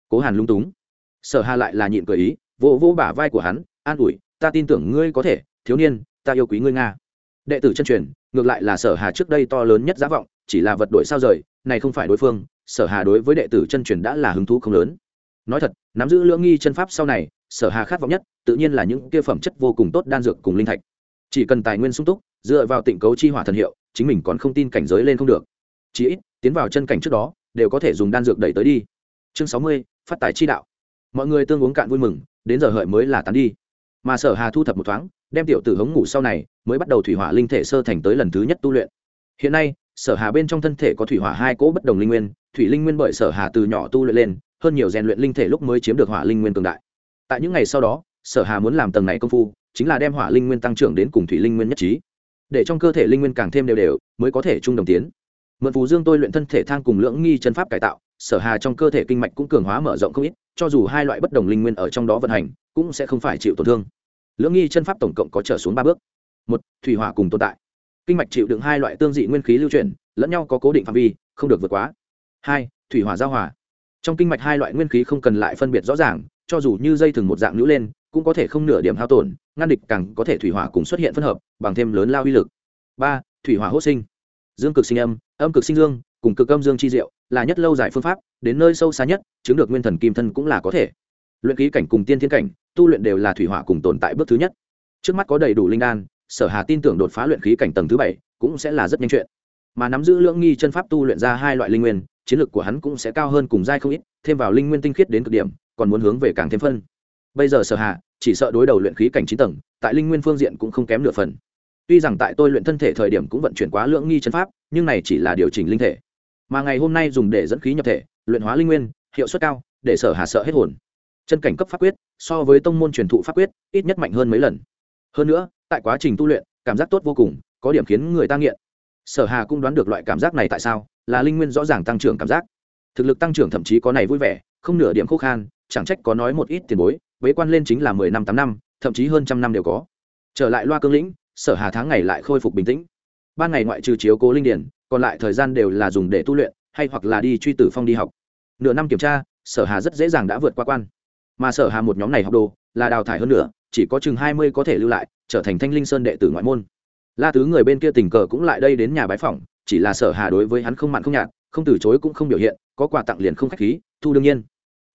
Cố hàn lung túng. Sở hà lại là nhịn cười ý, vỗ vỗ bả vai của hắn an ủi, ta tin tưởng ngươi có thể, thiếu niên, ta yêu quý ngươi nga. Đệ tử chân truyền, ngược lại là sở hà trước đây to lớn nhất giá vọng, chỉ là vật đổi sao rời, này không phải đối phương, sở hà đối với đệ tử chân truyền đã là hứng thú không lớn. Nói thật, nắm giữ lưỡng nghi chân pháp sau này, sở hà khát vọng nhất, tự nhiên là những kia phẩm chất vô cùng tốt đan dược cùng linh thạch. Chỉ cần tài nguyên sung túc, dựa vào tịnh cấu chi hỏa thần hiệu, chính mình còn không tin cảnh giới lên không được. Chỉ ít, tiến vào chân cảnh trước đó, đều có thể dùng đan dược đẩy tới đi. Chương sáu mươi, phát tài chi đạo. Mọi người tương uống cạn vui mừng, đến giờ hợi mới là tán đi mà sở hà thu thập một thoáng, đem tiểu tử hống ngủ sau này, mới bắt đầu thủy hỏa linh thể sơ thành tới lần thứ nhất tu luyện. Hiện nay, sở hà bên trong thân thể có thủy hỏa hai cỗ bất đồng linh nguyên, thủy linh nguyên bởi sở hà từ nhỏ tu luyện lên, hơn nhiều rèn luyện linh thể lúc mới chiếm được hỏa linh nguyên cường đại. Tại những ngày sau đó, sở hà muốn làm tầng này công phu, chính là đem hỏa linh nguyên tăng trưởng đến cùng thủy linh nguyên nhất trí. Để trong cơ thể linh nguyên càng thêm đều đều, mới có thể trung đồng tiến. Mượn phù dương tôi luyện thân thể thang cùng lưỡng nghi chân pháp cải tạo, sở hà trong cơ thể kinh mạch cũng cường hóa mở rộng không ít, cho dù hai loại bất đồng linh nguyên ở trong đó vận hành cũng sẽ không phải chịu tổn thương. Lưỡng nghi chân pháp tổng cộng có trở xuống ba bước. Một, thủy hỏa cùng tồn tại. Kinh mạch chịu đựng hai loại tương dị nguyên khí lưu chuyển, lẫn nhau có cố định phạm vi, không được vượt quá. Hai, thủy hỏa giao hòa. Trong kinh mạch hai loại nguyên khí không cần lại phân biệt rõ ràng, cho dù như dây thừng một dạng nữ lên, cũng có thể không nửa điểm hao tổn, ngăn địch càng có thể thủy hỏa cùng xuất hiện phân hợp, bằng thêm lớn lao uy lực. Ba, thủy hỏa hốt sinh. Dương cực sinh âm âm cực sinh dương, cùng cực âm dương chi diệu, là nhất lâu dài phương pháp, đến nơi sâu xa nhất, chứng được nguyên thần kim thân cũng là có thể luyện ký cảnh cùng tiên thiên cảnh, tu luyện đều là thủy hỏa cùng tồn tại bước thứ nhất. Trước mắt có đầy đủ linh đan, sở hà tin tưởng đột phá luyện khí cảnh tầng thứ bảy cũng sẽ là rất nhanh chuyện. Mà nắm giữ lưỡng nghi chân pháp tu luyện ra hai loại linh nguyên, chiến lược của hắn cũng sẽ cao hơn cùng giai không ít, thêm vào linh nguyên tinh khiết đến cực điểm, còn muốn hướng về càng thêm phân. Bây giờ sở hà chỉ sợ đối đầu luyện khí cảnh chín tầng, tại linh nguyên phương diện cũng không kém nửa phần. Tuy rằng tại tôi luyện thân thể thời điểm cũng vận chuyển quá lưỡng nghi chân pháp, nhưng này chỉ là điều chỉnh linh thể. Mà ngày hôm nay dùng để dẫn khí nhập thể, luyện hóa linh nguyên, hiệu suất cao, để sở hà sợ hết hồn chân cảnh cấp pháp quyết, so với tông môn truyền thụ pháp quyết, ít nhất mạnh hơn mấy lần. Hơn nữa, tại quá trình tu luyện, cảm giác tốt vô cùng, có điểm khiến người ta nghiện. Sở hà cũng đoán được loại cảm giác này tại sao, là linh nguyên rõ ràng tăng trưởng cảm giác. Thực lực tăng trưởng thậm chí có này vui vẻ, không nửa điểm khô khan, chẳng trách có nói một ít tiền bối, bế quan lên chính là mười năm tám năm, thậm chí hơn trăm năm đều có. Trở lại loa cương lĩnh, sở hà tháng ngày lại khôi phục bình tĩnh. Ban ngày ngoại trừ chiếu cố linh điển, còn lại thời gian đều là dùng để tu luyện, hay hoặc là đi truy tử phong đi học. Nửa năm kiểm tra, sở hà rất dễ dàng đã vượt qua quan mà sở hà một nhóm này học đồ là đào thải hơn nữa chỉ có chừng hai mươi có thể lưu lại, trở thành thanh linh sơn đệ tử ngoại môn. La tứ người bên kia tình cờ cũng lại đây đến nhà bái phỏng, chỉ là sở hà đối với hắn không mặn không nhạt, không từ chối cũng không biểu hiện, có quà tặng liền không khách khí, thu đương nhiên.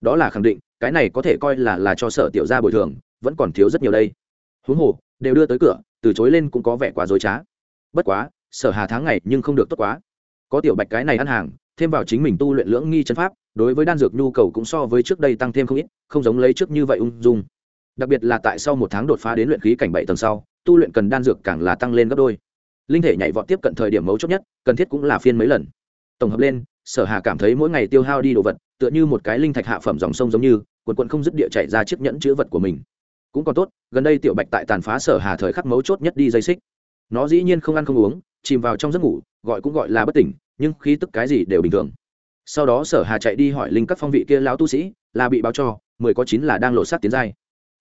Đó là khẳng định, cái này có thể coi là là cho sở tiểu gia bồi thường, vẫn còn thiếu rất nhiều đây. Huống hồ, đều đưa tới cửa, từ chối lên cũng có vẻ quá dối trá. Bất quá, sở hà tháng ngày nhưng không được tốt quá. Có tiểu bạch cái này ăn hàng, thêm vào chính mình tu luyện lưỡng nghi chân pháp đối với đan dược nhu cầu cũng so với trước đây tăng thêm không ít, không giống lấy trước như vậy ung dung. Đặc biệt là tại sau một tháng đột phá đến luyện khí cảnh bảy tầng sau, tu luyện cần đan dược càng là tăng lên gấp đôi. Linh thể nhảy vọt tiếp cận thời điểm mấu chốt nhất, cần thiết cũng là phiên mấy lần. Tổng hợp lên, sở hà cảm thấy mỗi ngày tiêu hao đi đồ vật, tựa như một cái linh thạch hạ phẩm dòng sông giống như, quần quận không dứt địa chạy ra chiếc nhẫn chữ vật của mình. Cũng còn tốt, gần đây tiểu bạch tại tàn phá sở hà thời khắc mấu chốt nhất đi dây xích. Nó dĩ nhiên không ăn không uống, chìm vào trong giấc ngủ, gọi cũng gọi là bất tỉnh, nhưng khí tức cái gì đều bình thường sau đó sở hà chạy đi hỏi linh các phong vị kia lão tu sĩ, là bị báo cho, mười có chín là đang lộ sát tiến giai.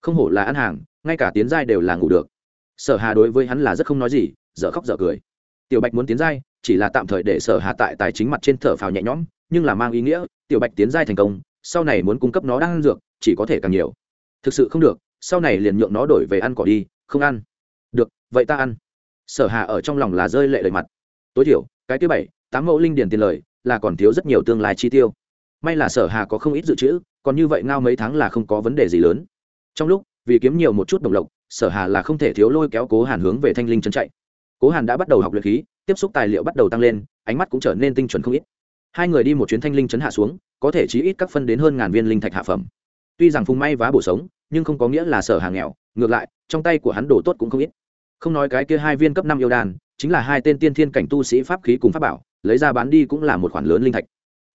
Không hổ là ăn hàng, ngay cả tiến giai đều là ngủ được. Sở hà đối với hắn là rất không nói gì, dở khóc dở cười. Tiểu bạch muốn tiến giai, chỉ là tạm thời để sở hà tại tài chính mặt trên thở phào nhẹ nhõm, nhưng là mang ý nghĩa, tiểu bạch tiến giai thành công, sau này muốn cung cấp nó đang ăn dược, chỉ có thể càng nhiều. Thực sự không được, sau này liền nhượng nó đổi về ăn cỏ đi, không ăn. Được, vậy ta ăn. Sở hà ở trong lòng là rơi lệ lời mặt. Tối thiểu, cái thứ bảy, tám mẫu linh điển tiền lời là còn thiếu rất nhiều tương lai chi tiêu. May là sở hà có không ít dự trữ, còn như vậy ngao mấy tháng là không có vấn đề gì lớn. Trong lúc, vì kiếm nhiều một chút đồng lộc, sở hà là không thể thiếu lôi kéo cố hàn hướng về thanh linh trấn chạy. Cố hàn đã bắt đầu học luyện khí, tiếp xúc tài liệu bắt đầu tăng lên, ánh mắt cũng trở nên tinh chuẩn không ít. Hai người đi một chuyến thanh linh trấn hạ xuống, có thể chí ít các phân đến hơn ngàn viên linh thạch hạ phẩm. Tuy rằng phùng may vá bổ sống, nhưng không có nghĩa là sở hà nghèo, ngược lại, trong tay của hắn đồ tốt cũng không ít. Không nói cái kia hai viên cấp năm yêu đan chính là hai tên tiên thiên cảnh tu sĩ pháp khí cùng pháp bảo lấy ra bán đi cũng là một khoản lớn linh thạch.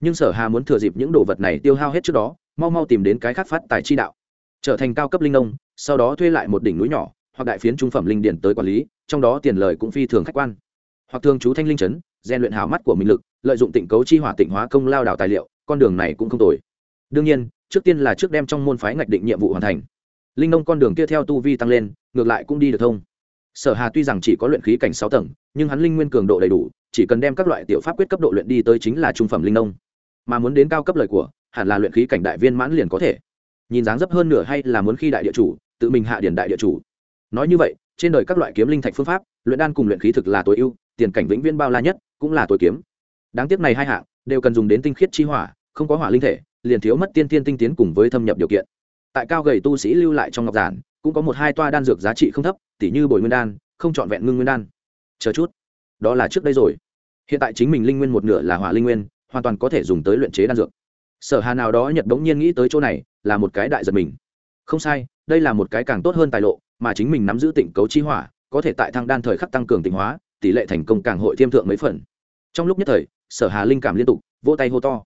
Nhưng sở hà muốn thừa dịp những đồ vật này tiêu hao hết trước đó, mau mau tìm đến cái khác phát tài chi đạo. Trở thành cao cấp linh nông sau đó thuê lại một đỉnh núi nhỏ, hoặc đại phiến trung phẩm linh điển tới quản lý, trong đó tiền lời cũng phi thường khách quan. Hoặc thường chú thanh linh trấn, rèn luyện hảo mắt của mình lực, lợi dụng tịnh cấu chi hỏa tịnh hóa công lao đào tài liệu, con đường này cũng không tồi. Đương nhiên, trước tiên là trước đem trong môn phái ngạch định nhiệm vụ hoàn thành. Linh nông con đường kia theo tu vi tăng lên, ngược lại cũng đi được thông. Sở hà tuy rằng chỉ có luyện khí cảnh sáu tầng, nhưng hắn linh nguyên cường độ đầy đủ chỉ cần đem các loại tiểu pháp quyết cấp độ luyện đi tới chính là trung phẩm linh nông. Mà muốn đến cao cấp lời của, hẳn là luyện khí cảnh đại viên mãn liền có thể. Nhìn dáng dấp hơn nửa hay là muốn khi đại địa chủ, tự mình hạ điển đại địa chủ. Nói như vậy, trên đời các loại kiếm linh thạch phương pháp, luyện đan cùng luyện khí thực là tối ưu, tiền cảnh vĩnh viên bao la nhất, cũng là tối kiếm. Đáng tiếc này hai hạng, đều cần dùng đến tinh khiết chi hỏa, không có hỏa linh thể, liền thiếu mất tiên tiên tinh tiến cùng với thâm nhập điều kiện. Tại cao gầy tu sĩ lưu lại trong ngọc giản, cũng có một hai toa đan dược giá trị không thấp, tỉ như bồi nguyên đan, không trọn vẹn ngưng nguyên đan. Chờ chút đó là trước đây rồi. Hiện tại chính mình linh nguyên một nửa là hỏa linh nguyên, hoàn toàn có thể dùng tới luyện chế đan dược. Sở hà nào đó nhật bỗng nhiên nghĩ tới chỗ này, là một cái đại giật mình. Không sai, đây là một cái càng tốt hơn tài lộ, mà chính mình nắm giữ tịnh cấu chi hỏa, có thể tại thăng đan thời khắc tăng cường tịnh hóa, tỷ lệ thành công càng hội thiêm thượng mấy phần. Trong lúc nhất thời, sở hà linh cảm liên tục, vỗ tay hô to.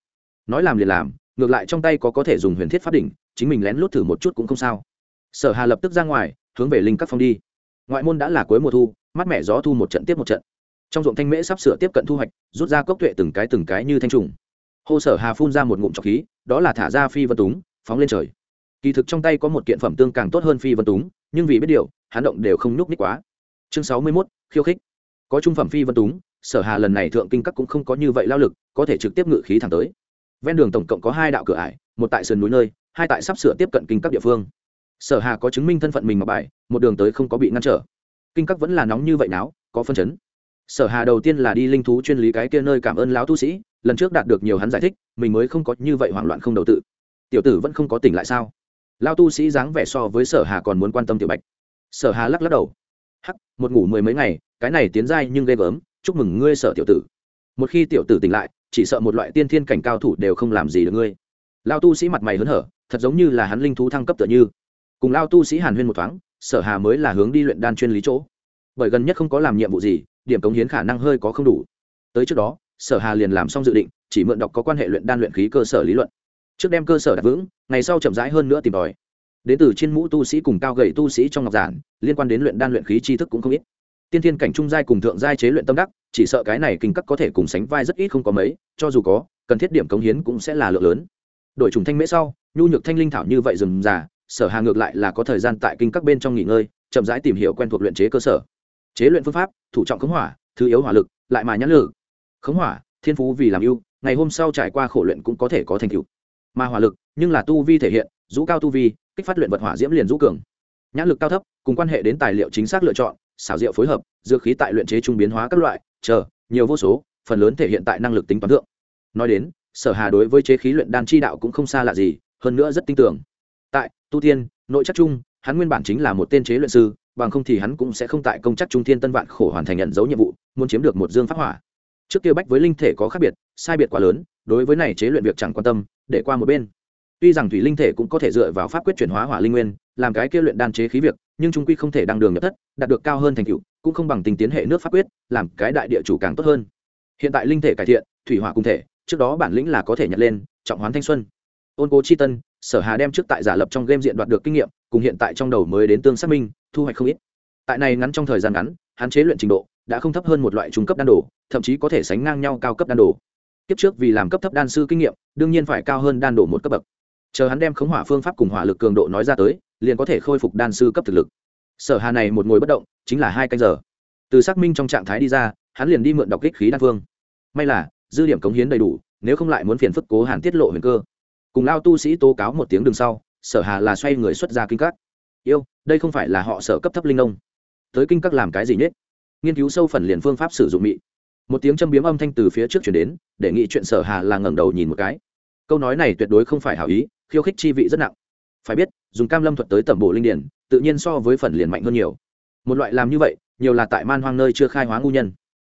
Nói làm liền làm, ngược lại trong tay có có thể dùng huyền thiết pháp đỉnh, chính mình lén lút thử một chút cũng không sao. Sở hà lập tức ra ngoài, hướng về linh các phong đi. Ngoại môn đã là cuối mùa thu mắt mẻ gió thu một trận tiếp một trận trong ruộng thanh mễ sắp sửa tiếp cận thu hoạch, rút ra cốc tuệ từng cái từng cái như thanh trùng. Hồ sở hà phun ra một ngụm trọc khí, đó là thả ra phi vân túng, phóng lên trời. Kỳ thực trong tay có một kiện phẩm tương càng tốt hơn phi vân túng, nhưng vì biết điều, hắn động đều không nhúc ních quá. Chương sáu mươi mốt, khiêu khích. Có trung phẩm phi vân túng, sở hà lần này thượng kinh các cũng không có như vậy lao lực, có thể trực tiếp ngự khí thẳng tới. Ven đường tổng cộng có hai đạo cửa ải, một tại sườn núi nơi, hai tại sắp sửa tiếp cận kinh các địa phương. Sở hà có chứng minh thân phận mình mà bài, một đường tới không có bị ngăn trở. Kinh các vẫn là nóng như vậy náo, có phân chấn sở hà đầu tiên là đi linh thú chuyên lý cái kia nơi cảm ơn lão tu sĩ, lần trước đạt được nhiều hắn giải thích, mình mới không có như vậy hoảng loạn không đầu tự. Tiểu tử vẫn không có tỉnh lại sao? Lao tu sĩ dáng vẻ so với sở hà còn muốn quan tâm tiểu bạch. Sở hà lắc lắc đầu. Hắc, một ngủ mười mấy ngày, cái này tiến giai nhưng ghê gớm, chúc mừng ngươi sở tiểu tử. Một khi tiểu tử tỉnh lại, chỉ sợ một loại tiên thiên cảnh cao thủ đều không làm gì được ngươi. Lao tu sĩ mặt mày hớn hở, thật giống như là hắn linh thú thăng cấp tựa như. Cùng lao tu sĩ hàn huyên một thoáng, sở hà mới là hướng đi luyện đan chuyên lý chỗ. Bởi gần nhất không có làm nhiệm vụ gì điểm cống hiến khả năng hơi có không đủ. Tới trước đó, sở hà liền làm xong dự định, chỉ mượn đọc có quan hệ luyện đan luyện khí cơ sở lý luận. Trước đem cơ sở đặt vững, ngày sau chậm rãi hơn nữa tìm tòi. Đến từ trên mũ tu sĩ cùng cao gầy tu sĩ trong ngọc giản, liên quan đến luyện đan luyện khí tri thức cũng không ít. Tiên thiên cảnh trung giai cùng thượng giai chế luyện tâm đắc, chỉ sợ cái này kinh cấp có thể cùng sánh vai rất ít không có mấy, cho dù có, cần thiết điểm cống hiến cũng sẽ là lượng lớn. Đổi trùng thanh mễ sau, nhu nhược thanh linh thảo như vậy dừng già sở hà ngược lại là có thời gian tại kinh các bên trong nghỉ ngơi, chậm rãi tìm hiểu quen thuộc luyện chế cơ sở chế luyện phương pháp, thủ trọng khống hỏa, thứ yếu hỏa lực, lại mà nhãn lực. Khống hỏa, thiên phú vì làm ưu, ngày hôm sau trải qua khổ luyện cũng có thể có thành tựu. Mà hỏa lực, nhưng là tu vi thể hiện, rũ cao tu vi, kích phát luyện vật hỏa diễm liền rũ cường. Nhãn lực cao thấp, cùng quan hệ đến tài liệu chính xác lựa chọn, xảo diệu phối hợp, dược khí tại luyện chế trung biến hóa các loại, chờ, nhiều vô số, phần lớn thể hiện tại năng lực tính toán thượng. Nói đến, sở hà đối với chế khí luyện đan chi đạo cũng không xa lạ gì, hơn nữa rất tin tưởng. Tại, tu tiên, nội chắc chung hắn nguyên bản chính là một tên chế luyện sư bằng không thì hắn cũng sẽ không tại công chắc trung thiên tân vạn khổ hoàn thành nhận dấu nhiệm vụ, muốn chiếm được một dương pháp hỏa. Trước kia bách với linh thể có khác biệt, sai biệt quá lớn, đối với này chế luyện việc chẳng quan tâm, để qua một bên. Tuy rằng thủy linh thể cũng có thể dựa vào pháp quyết chuyển hóa hỏa linh nguyên, làm cái kia luyện đan chế khí việc, nhưng trung quy không thể đăng đường nhập thất, đạt được cao hơn thành tựu, cũng không bằng tình tiến hệ nước pháp quyết, làm cái đại địa chủ càng tốt hơn. Hiện tại linh thể cải thiện, thủy hỏa cung thể, trước đó bản lĩnh là có thể nhặt lên, trọng hoán thanh xuân. Ôn cố chi tân, sở hà đem trước tại giả lập trong game diện đoạt được kinh nghiệm, cùng hiện tại trong đầu mới đến tương xác minh thu hoạch không ít. Tại này ngắn trong thời gian ngắn, hắn chế luyện trình độ đã không thấp hơn một loại trung cấp đan đồ, thậm chí có thể sánh ngang nhau cao cấp đan đồ. Kiếp trước vì làm cấp thấp đan sư kinh nghiệm, đương nhiên phải cao hơn đan đồ một cấp bậc. Chờ hắn đem khống hỏa phương pháp cùng hỏa lực cường độ nói ra tới, liền có thể khôi phục đan sư cấp thực lực. Sở hà này một ngồi bất động, chính là hai canh giờ. Từ xác minh trong trạng thái đi ra, hắn liền đi mượn đọc kích khí đan phương. May là, dư điểm cống hiến đầy đủ, nếu không lại muốn phiền phức cố hàn tiết lộ huyền cơ. Cùng lao tu sĩ tố cáo một tiếng đường sau, sở hà là xoay người xuất ra kinh các yêu, đây không phải là họ sở cấp thấp linh nông tới kinh các làm cái gì nhất nghiên cứu sâu phần liền phương pháp sử dụng mị. Một tiếng châm biếm âm thanh từ phía trước chuyển đến, để nghị chuyện sở hà là ngẩng đầu nhìn một cái. Câu nói này tuyệt đối không phải hảo ý, khiêu khích chi vị rất nặng. Phải biết, dùng cam lâm thuật tới tẩm bộ linh điển, tự nhiên so với phần liền mạnh hơn nhiều. Một loại làm như vậy, nhiều là tại man hoang nơi chưa khai hóa ngu nhân.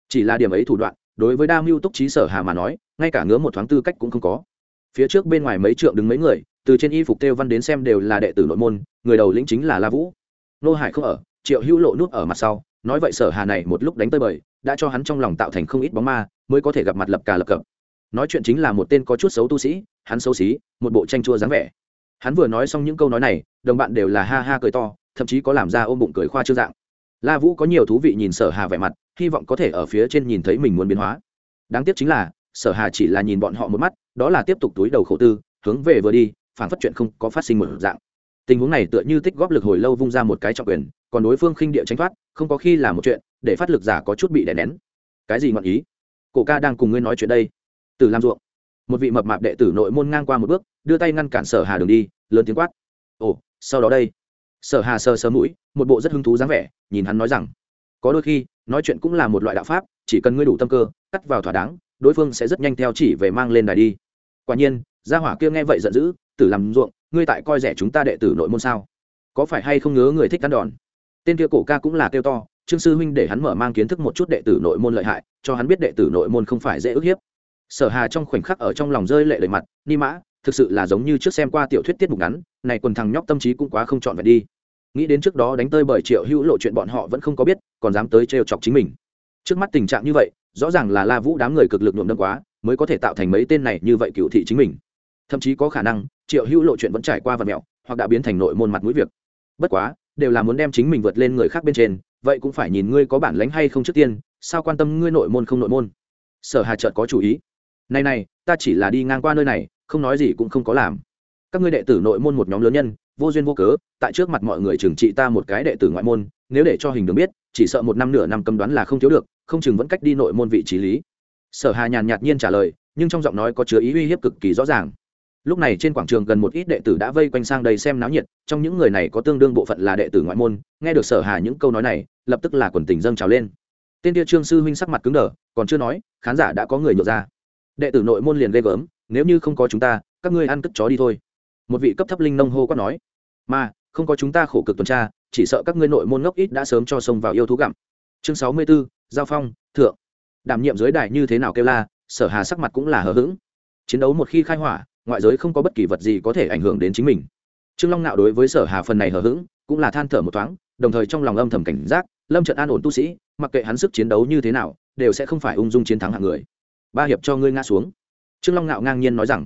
Chỉ là điểm ấy thủ đoạn, đối với đa mưu túc trí sở hà mà nói, ngay cả ngứa một thoáng tư cách cũng không có. Phía trước bên ngoài mấy trượng đứng mấy người từ trên y phục têu văn đến xem đều là đệ tử nội môn, người đầu lĩnh chính là la vũ. Nô hải không ở, triệu hữu lộ nút ở mặt sau, nói vậy sở hà này một lúc đánh tơi bời, đã cho hắn trong lòng tạo thành không ít bóng ma, mới có thể gặp mặt lập cả lập cập. Nói chuyện chính là một tên có chút xấu tu sĩ, hắn xấu xí, một bộ tranh chua dáng vẻ. Hắn vừa nói xong những câu nói này, đồng bạn đều là ha ha cười to, thậm chí có làm ra ôm bụng cười khoa trương dạng. La vũ có nhiều thú vị nhìn sở hà vẻ mặt, hy vọng có thể ở phía trên nhìn thấy mình muốn biến hóa. Đáng tiếc chính là, sở hà chỉ là nhìn bọn họ một mắt, đó là tiếp tục túi đầu khổ tư, hướng về vừa đi phản phát chuyện không có phát sinh một dạng. Tình huống này tựa như tích góp lực hồi lâu vung ra một cái trọng quyền, còn đối phương khinh địa tránh thoát, không có khi là một chuyện, để phát lực giả có chút bị đè nén. Cái gì ngọn ý? Cổ ca đang cùng ngươi nói chuyện đây. Từ làm ruộng một vị mập mạp đệ tử nội môn ngang qua một bước, đưa tay ngăn cản sở hà đường đi, lớn tiếng quát. Ồ, sau đó đây. Sở hà sờ sờ mũi, một bộ rất hứng thú dáng vẻ, nhìn hắn nói rằng, có đôi khi, nói chuyện cũng là một loại đạo pháp, chỉ cần ngươi đủ tâm cơ, cắt vào thỏa đáng, đối phương sẽ rất nhanh theo chỉ về mang lên đài đi. Quả nhiên, gia hỏa kia nghe vậy giận dữ tử làm ruộng, ngươi tại coi rẻ chúng ta đệ tử nội môn sao? Có phải hay không ngớ người thích cắn đòn? Tên kia cổ ca cũng là kêu to, trương sư huynh để hắn mở mang kiến thức một chút đệ tử nội môn lợi hại, cho hắn biết đệ tử nội môn không phải dễ ức hiếp. Sở hà trong khoảnh khắc ở trong lòng rơi lệ lời mặt, ni mã, thực sự là giống như trước xem qua tiểu thuyết tiết mục ngắn, này quần thằng nhóc tâm trí cũng quá không chọn vẹn đi. Nghĩ đến trước đó đánh tơi bởi triệu hữu lộ chuyện bọn họ vẫn không có biết, còn dám tới trêu chọc chính mình. Trước mắt tình trạng như vậy, rõ ràng là la vũ đám người cực lực nhuộm đâm quá, mới có thể tạo thành mấy tên này như vậy cựu thị chính mình thậm chí có khả năng triệu hữu lộ chuyện vẫn trải qua vật mẹo hoặc đã biến thành nội môn mặt mũi việc. Bất quá, đều là muốn đem chính mình vượt lên người khác bên trên, vậy cũng phải nhìn ngươi có bản lánh hay không trước tiên, sao quan tâm ngươi nội môn không nội môn. Sở hà trợt có chủ ý. Này này, ta chỉ là đi ngang qua nơi này, không nói gì cũng không có làm. Các ngươi đệ tử nội môn một nhóm lớn nhân, vô duyên vô cớ, tại trước mặt mọi người trừng trị ta một cái đệ tử ngoại môn, nếu để cho hình đường biết, chỉ sợ một năm nửa năm cấm đoán là không thiếu được, không chừng vẫn cách đi nội môn vị trí lý. Sở hà nhàn nhạt nhiên trả lời, nhưng trong giọng nói có chứa ý uy hiếp cực kỳ rõ ràng lúc này trên quảng trường gần một ít đệ tử đã vây quanh sang đây xem náo nhiệt trong những người này có tương đương bộ phận là đệ tử ngoại môn nghe được sở hà những câu nói này lập tức là quần tình dâng trào lên. Tên tia trương sư huynh sắc mặt cứng đờ còn chưa nói khán giả đã có người nhộn ra. Đệ tử nội môn liền ghê gớm nếu như không có chúng ta các ngươi ăn cất chó đi thôi. Một vị cấp thấp linh nông hô quát nói mà không có chúng ta khổ cực tuần tra chỉ sợ các ngươi nội môn ngốc ít đã sớm cho sông vào yêu thú gặm. Chương sáu mươi 64, giao phong thượng. Đảm nhiệm giới đại như thế nào kêu la sở hà sắc mặt cũng là hờ hững. Chiến đấu một khi khai hỏa ngoại giới không có bất kỳ vật gì có thể ảnh hưởng đến chính mình. Trương long nạo đối với sở hà phần này hờ hững, cũng là than thở một thoáng, đồng thời trong lòng âm thầm cảnh giác, lâm trận an ổn tu sĩ, mặc kệ hắn sức chiến đấu như thế nào, đều sẽ không phải ung dung chiến thắng hạng người. Ba hiệp cho ngươi ngã xuống. Trương long nạo ngang nhiên nói rằng,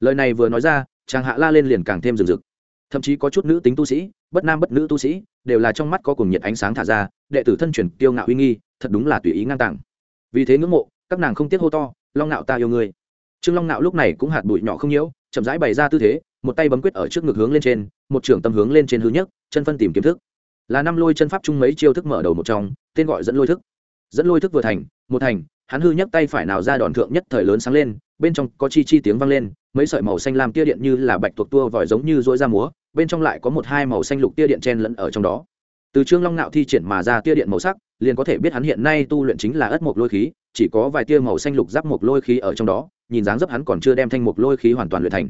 lời này vừa nói ra, chàng hạ la lên liền càng thêm rừng rực. Thậm chí có chút nữ tính tu sĩ, bất nam bất nữ tu sĩ, đều là trong mắt có cùng nhiệt ánh sáng thả ra, đệ tử thân truyền kiêu ngạo uy nghi, thật đúng là tùy ý ngang tàng. Vì thế ngưỡng mộ, các nàng không tiếc hô to, long nạo ta yêu ngươi trương long nạo lúc này cũng hạt bụi nhỏ không nhiễu, chậm rãi bày ra tư thế, một tay bấm quyết ở trước ngực hướng lên trên, một trưởng tâm hướng lên trên hư nhất chân phân tìm kiếm thức. Là năm lôi chân pháp chung mấy chiêu thức mở đầu một trong, tên gọi dẫn lôi thức. Dẫn lôi thức vừa thành, một thành, hắn hư nhấc tay phải nào ra đòn thượng nhất thời lớn sáng lên, bên trong có chi chi tiếng vang lên, mấy sợi màu xanh lam tia điện như là bạch tuộc tua vòi giống như rỗi ra múa, bên trong lại có một hai màu xanh lục tia điện chen lẫn ở trong đó. Từ trương long nạo thi triển mà ra tia điện màu sắc, liền có thể biết hắn hiện nay tu luyện chính là ất mộc lôi khí chỉ có vài tia màu xanh lục giáp mộc lôi khí ở trong đó, nhìn dáng dấp hắn còn chưa đem thanh mục lôi khí hoàn toàn luyện thành.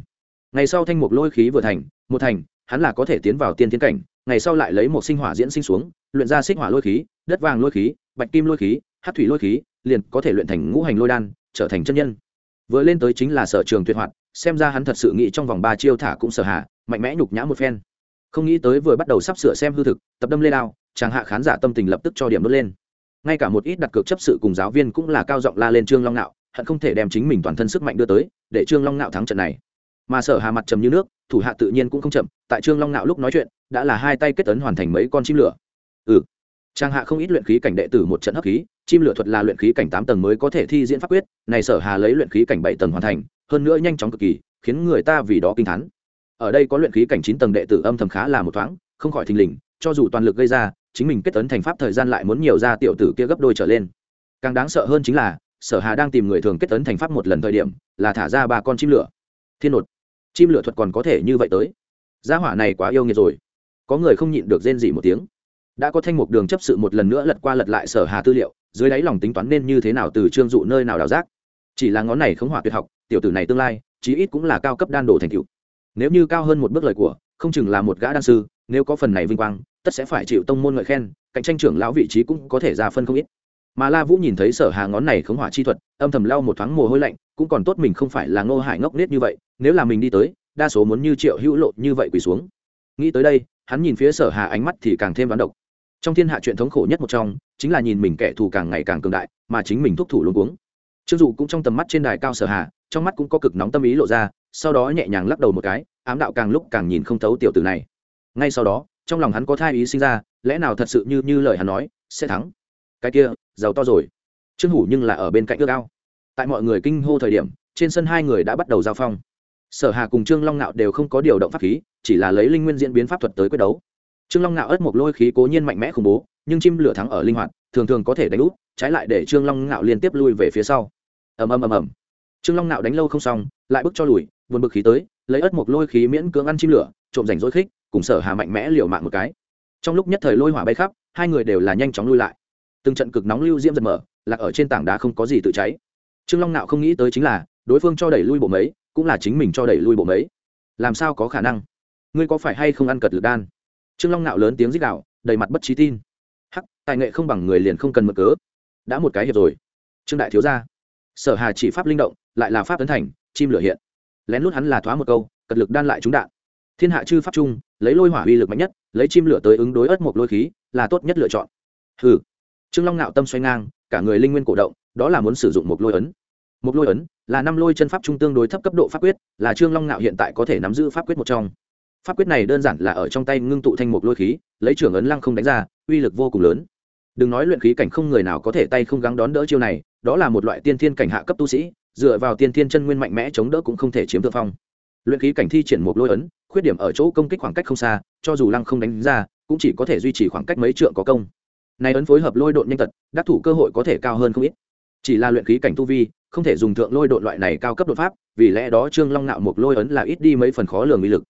Ngày sau thanh mục lôi khí vừa thành, một thành, hắn là có thể tiến vào tiên tiến cảnh, ngày sau lại lấy một sinh hỏa diễn sinh xuống, luyện ra xích hỏa lôi khí, đất vàng lôi khí, bạch kim lôi khí hát thủy lôi khí, liền có thể luyện thành ngũ hành lôi đan, trở thành chân nhân. Vừa lên tới chính là sở trường tuyệt hoạt, xem ra hắn thật sự nghĩ trong vòng ba chiêu thả cũng sở hạ, mạnh mẽ nhục nhã một phen. Không nghĩ tới vừa bắt đầu sắp sửa xem hư thực, tập đâm lê đao, chàng hạ khán giả tâm tình lập tức cho điểm đốt lên ngay cả một ít đặt cược chấp sự cùng giáo viên cũng là cao giọng la lên trương long nạo, hận không thể đem chính mình toàn thân sức mạnh đưa tới, để trương long nạo thắng trận này. Mà sở hà mặt trầm như nước, thủ hạ tự nhiên cũng không chậm, tại trương long nạo lúc nói chuyện, đã là hai tay kết ấn hoàn thành mấy con chim lửa. Ừ. Trang hạ không ít luyện khí cảnh đệ tử một trận hấp khí, chim lửa thuật là luyện khí cảnh tám tầng mới có thể thi diễn pháp quyết, này sở hà lấy luyện khí cảnh bảy tầng hoàn thành, hơn nữa nhanh chóng cực kỳ, khiến người ta vì đó kinh thán. Ở đây có luyện khí cảnh chín tầng đệ tử âm thầm khá là một thoáng, không khỏi thình lình, cho dù toàn lực gây ra chính mình kết tấn thành pháp thời gian lại muốn nhiều ra tiểu tử kia gấp đôi trở lên. Càng đáng sợ hơn chính là, sở hà đang tìm người thường kết tấn thành pháp một lần thời điểm, là thả ra ba con chim lửa. Thiên nột, chim lửa thuật còn có thể như vậy tới. Gia hỏa này quá yêu nghiệt rồi. Có người không nhịn được rên dỉ một tiếng. Đã có thanh mục đường chấp sự một lần nữa lật qua lật lại sở hà tư liệu, dưới đáy lòng tính toán nên như thế nào từ trương dụ nơi nào đào giác chỉ là ngón này không hỏa tuyệt học, tiểu tử này tương lai, chí ít cũng là cao cấp đan đồ thành cựu nếu như cao hơn một bước lời của, không chừng là một gã đan sư, nếu có phần này vinh quang tất sẽ phải chịu tông môn ngợi khen, cạnh tranh trưởng lão vị trí cũng có thể ra phân không ít. Mà la vũ nhìn thấy sở hà ngón này khống hỏa chi thuật, âm thầm lau một thoáng mồ hôi lạnh, cũng còn tốt mình không phải là ngô hải ngốc nết như vậy, nếu là mình đi tới, đa số muốn như triệu hữu lộ như vậy quỳ xuống. Nghĩ tới đây, hắn nhìn phía sở hà ánh mắt thì càng thêm đoán độc. Trong thiên hạ chuyện thống khổ nhất một trong, chính là nhìn mình kẻ thù càng ngày càng cường đại, mà chính mình thúc thủ luôn cuống. Trương dụ cũng trong tầm mắt trên đài cao sở hà, trong mắt cũng có cực nóng tâm ý lộ ra, sau đó nhẹ nhàng lắc đầu một cái, ám đạo càng lúc càng nhìn không thấu tiểu tử này. Ngay sau đó trong lòng hắn có thai ý sinh ra, lẽ nào thật sự như như lời hắn nói, sẽ thắng? Cái kia, giàu to rồi. Trương hủ nhưng là ở bên cạnh ước ao. Tại mọi người kinh hô thời điểm, trên sân hai người đã bắt đầu giao phong. Sở hà cùng trương long nạo đều không có điều động pháp khí, chỉ là lấy linh nguyên diễn biến pháp thuật tới quyết đấu. Trương long nạo ớt một lôi khí cố nhiên mạnh mẽ khủng bố, nhưng chim lửa thắng ở linh hoạt, thường thường có thể đánh úp, trái lại để trương long nạo liên tiếp lui về phía sau. Ầm ầm ầm ầm. Trương long nạo đánh lâu không xong, lại bước cho lùi vượt bực khí tới, lấy ớt một lôi khí miễn cưỡng ăn chim lửa, trộm rảnh rỗi khích cùng sở hà mạnh mẽ liều mạng một cái. Trong lúc nhất thời lôi hỏa bay khắp, hai người đều là nhanh chóng lui lại. Từng trận cực nóng lưu diễm giật mở, lạc ở trên tảng đá không có gì tự cháy. Trương long nạo không nghĩ tới chính là, đối phương cho đẩy lui bộ mấy, cũng là chính mình cho đẩy lui bộ mấy. Làm sao có khả năng? Ngươi có phải hay không ăn cật lực đan? Trương long nạo lớn tiếng rít đạo đầy mặt bất trí tin. Hắc, tài nghệ không bằng người liền không cần mở cớ. Đã một cái hiệp rồi. Trương đại thiếu gia. Sở hà chỉ pháp linh động, lại là pháp tấn thành, chim lửa hiện. Lén lút hắn là thoá một câu, cật lực đan lại trúng đạn thiên hạ chư pháp chung, lấy lôi hỏa uy lực mạnh nhất, lấy chim lửa tới ứng đối ớt một lôi khí, là tốt nhất lựa chọn. Hừ. Trương long nạo tâm xoay ngang, cả người linh nguyên cổ động, đó là muốn sử dụng một lôi ấn. Một lôi ấn là năm lôi chân pháp trung tương đối thấp cấp độ pháp quyết, là trương long nạo hiện tại có thể nắm giữ pháp quyết một trong. Pháp quyết này đơn giản là ở trong tay ngưng tụ thành một lôi khí, lấy trưởng ấn lăng không đánh ra, uy lực vô cùng lớn. Đừng nói luyện khí cảnh không người nào có thể tay không gắng đón đỡ chiêu này, đó là một loại tiên thiên cảnh hạ cấp tu sĩ, dựa vào tiên thiên chân nguyên mạnh mẽ chống đỡ cũng không thể chiếm thượng phong luyện khí cảnh thi triển một lôi ấn, khuyết điểm ở chỗ công kích khoảng cách không xa, cho dù lăng không đánh ra, cũng chỉ có thể duy trì khoảng cách mấy trượng có công. Này ấn phối hợp lôi độn nhanh tật, đắc thủ cơ hội có thể cao hơn không ít. Chỉ là luyện khí cảnh tu vi, không thể dùng thượng lôi độn loại này cao cấp đột pháp, vì lẽ đó trương long nạo một lôi ấn là ít đi mấy phần khó lường uy lực.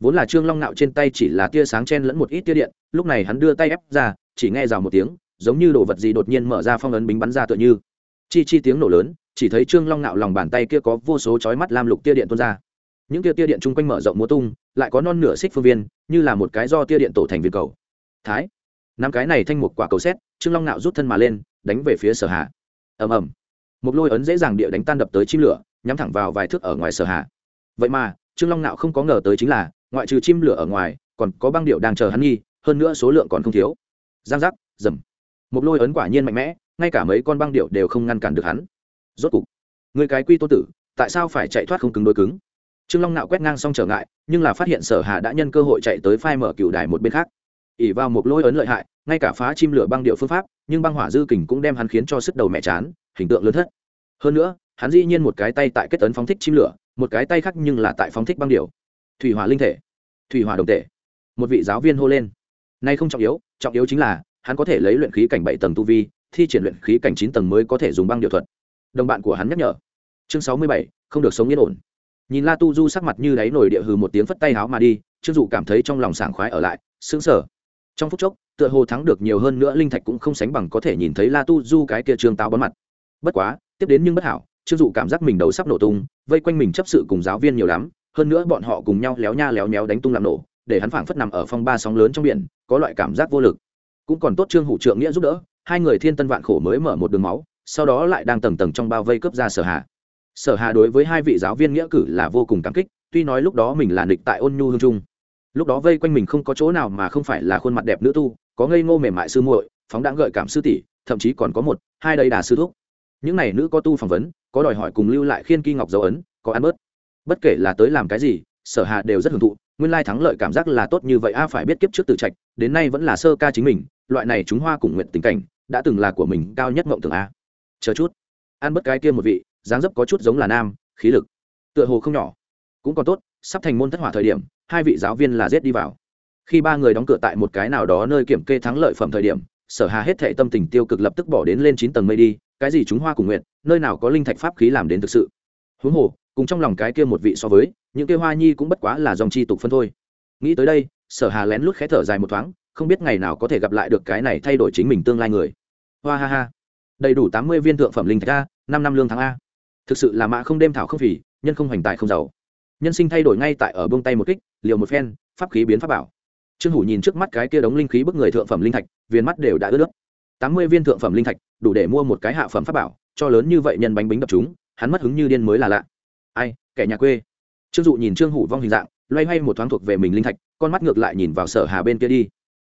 Vốn là trương long nạo trên tay chỉ là tia sáng chen lẫn một ít tia điện, lúc này hắn đưa tay ép ra, chỉ nghe rào một tiếng, giống như đồ vật gì đột nhiên mở ra phong ấn bính bắn ra tựa như. Chi chi tiếng nổ lớn, chỉ thấy trương long nạo lòng bàn tay kia có vô số chói mắt lam lục tia điện tuôn ra những tia tia điện chung quanh mở rộng múa tung, lại có non nửa xích phương viên, như là một cái do tia điện tổ thành viên cầu. Thái năm cái này thanh một quả cầu xét, trương long nạo rút thân mà lên, đánh về phía sở hạ ầm ầm. Một lôi ấn dễ dàng địa đánh tan đập tới chim lửa, nhắm thẳng vào vài thước ở ngoài sở hạ vậy mà, trương long nạo không có ngờ tới chính là, ngoại trừ chim lửa ở ngoài, còn có băng điệu đang chờ hắn nghi, hơn nữa số lượng còn không thiếu. Giang giác, dầm. Một lôi ấn quả nhiên mạnh mẽ, ngay cả mấy con băng điệu đều không ngăn cản được hắn. Rốt cục, người cái quy tô tử, tại sao phải chạy thoát không cứng đối cứng? Trương long nạo quét ngang xong trở ngại, nhưng là phát hiện sở Hà đã nhân cơ hội chạy tới phai mở cựu đài một bên khác. Ỉ vào một lôi ấn lợi hại, ngay cả phá chim lửa băng điệu phương pháp, nhưng băng hỏa dư kình cũng đem hắn khiến cho sức đầu mẹ chán, hình tượng lớn thất. Hơn nữa, hắn dĩ nhiên một cái tay tại kết tấn phóng thích chim lửa, một cái tay khác nhưng là tại phóng thích băng điệu thủy hỏa linh thể, thủy hỏa đồng thể. một vị giáo viên hô lên. Nay không trọng yếu trọng yếu chính là, hắn có thể lấy luyện khí cảnh bảy tầng tu vi, thi triển luyện khí cảnh chín tầng mới có thể dùng băng điệu thuật. Đồng bạn của hắn nhắc nhở. Chương sáu mươi bảy, không được sống yên ổn nhìn la tu du sắc mặt như đáy nổi địa hừ một tiếng phất tay háo mà đi, trương dụ cảm thấy trong lòng sảng khoái ở lại, sững sờ. Trong phút chốc, tựa hồ thắng được nhiều hơn nữa linh thạch cũng không sánh bằng có thể nhìn thấy la tu du cái kia trương táo bón mặt. Bất quá, tiếp đến nhưng bất hảo, trương dụ cảm giác mình đầu sắp nổ tung, vây quanh mình chấp sự cùng giáo viên nhiều lắm, hơn nữa bọn họ cùng nhau léo nha léo méo đánh tung làm nổ, để hắn phảng phất nằm ở phong ba sóng lớn trong biển, có loại cảm giác vô lực. Cũng còn tốt trương hủ trượng nghĩa giúp đỡ, hai người thiên tân vạn khổ mới mở một đường máu, sau đó lại đang tầng tầng trong bao vây cướp ra sở hạ sở hà đối với hai vị giáo viên nghĩa cử là vô cùng cảm kích, tuy nói lúc đó mình là địch tại ôn nhu hương trung. Lúc đó vây quanh mình không có chỗ nào mà không phải là khuôn mặt đẹp nữ tu, có ngây ngô mềm mại sư muội, phóng đãng gợi cảm sư tỷ, thậm chí còn có một, hai đầy đà sư thúc. Những này nữ có tu phỏng vấn, có đòi hỏi cùng lưu lại khiên kỳ ngọc dấu ấn, có ăn bớt. Bất kể là tới làm cái gì, sở hà đều rất hưởng thụ, nguyên lai thắng lợi cảm giác là tốt như vậy, a phải biết kiếp trước tự trạch, đến nay vẫn là sơ ca chính mình, loại này chúng hoa cùng nguyện tình cảnh, đã từng là của mình cao nhất mộng tưởng a. Chờ chút. Ăn bất cái kia một vị dáng dấp có chút giống là nam, khí lực tựa hồ không nhỏ. Cũng còn tốt, sắp thành môn thất hỏa thời điểm, hai vị giáo viên là giết đi vào. Khi ba người đóng cửa tại một cái nào đó nơi kiểm kê thắng lợi phẩm thời điểm, sở hà hết thệ tâm tình tiêu cực lập tức bỏ đến lên chín tầng mây đi, cái gì chúng hoa cùng nguyện nơi nào có linh thạch pháp khí làm đến thực sự. Huống hồ, cùng trong lòng cái kia một vị so với, những kia hoa nhi cũng bất quá là dòng chi tục phân thôi. Nghĩ tới đây, sở hà lén lút khẽ thở dài một thoáng, không biết ngày nào có thể gặp lại được cái này thay đổi chính mình tương lai người. Hoa ha ha. Đầy đủ tám mươi viên thượng phẩm linh thạch a, năm năm lương tháng a thực sự là mã không đêm thảo không phỉ nhân không hoành tài không giàu. Nhân sinh thay đổi ngay tại ở bông tay một kích, liều một phen, pháp khí biến pháp bảo. Trương hủ nhìn trước mắt cái kia đống linh khí bức người thượng phẩm linh thạch viên mắt đều đã ướt nước tám mươi viên thượng phẩm linh thạch, đủ để mua một cái hạ phẩm pháp bảo, cho lớn như vậy nhân bánh bính đập chúng, hắn mất hứng như điên mới là lạ. Ai, kẻ nhà quê. Trương dụ nhìn trương hủ vong hình dạng, loay hoay một thoáng thuộc về mình linh thạch, con mắt ngược lại nhìn vào sở hà bên kia đi.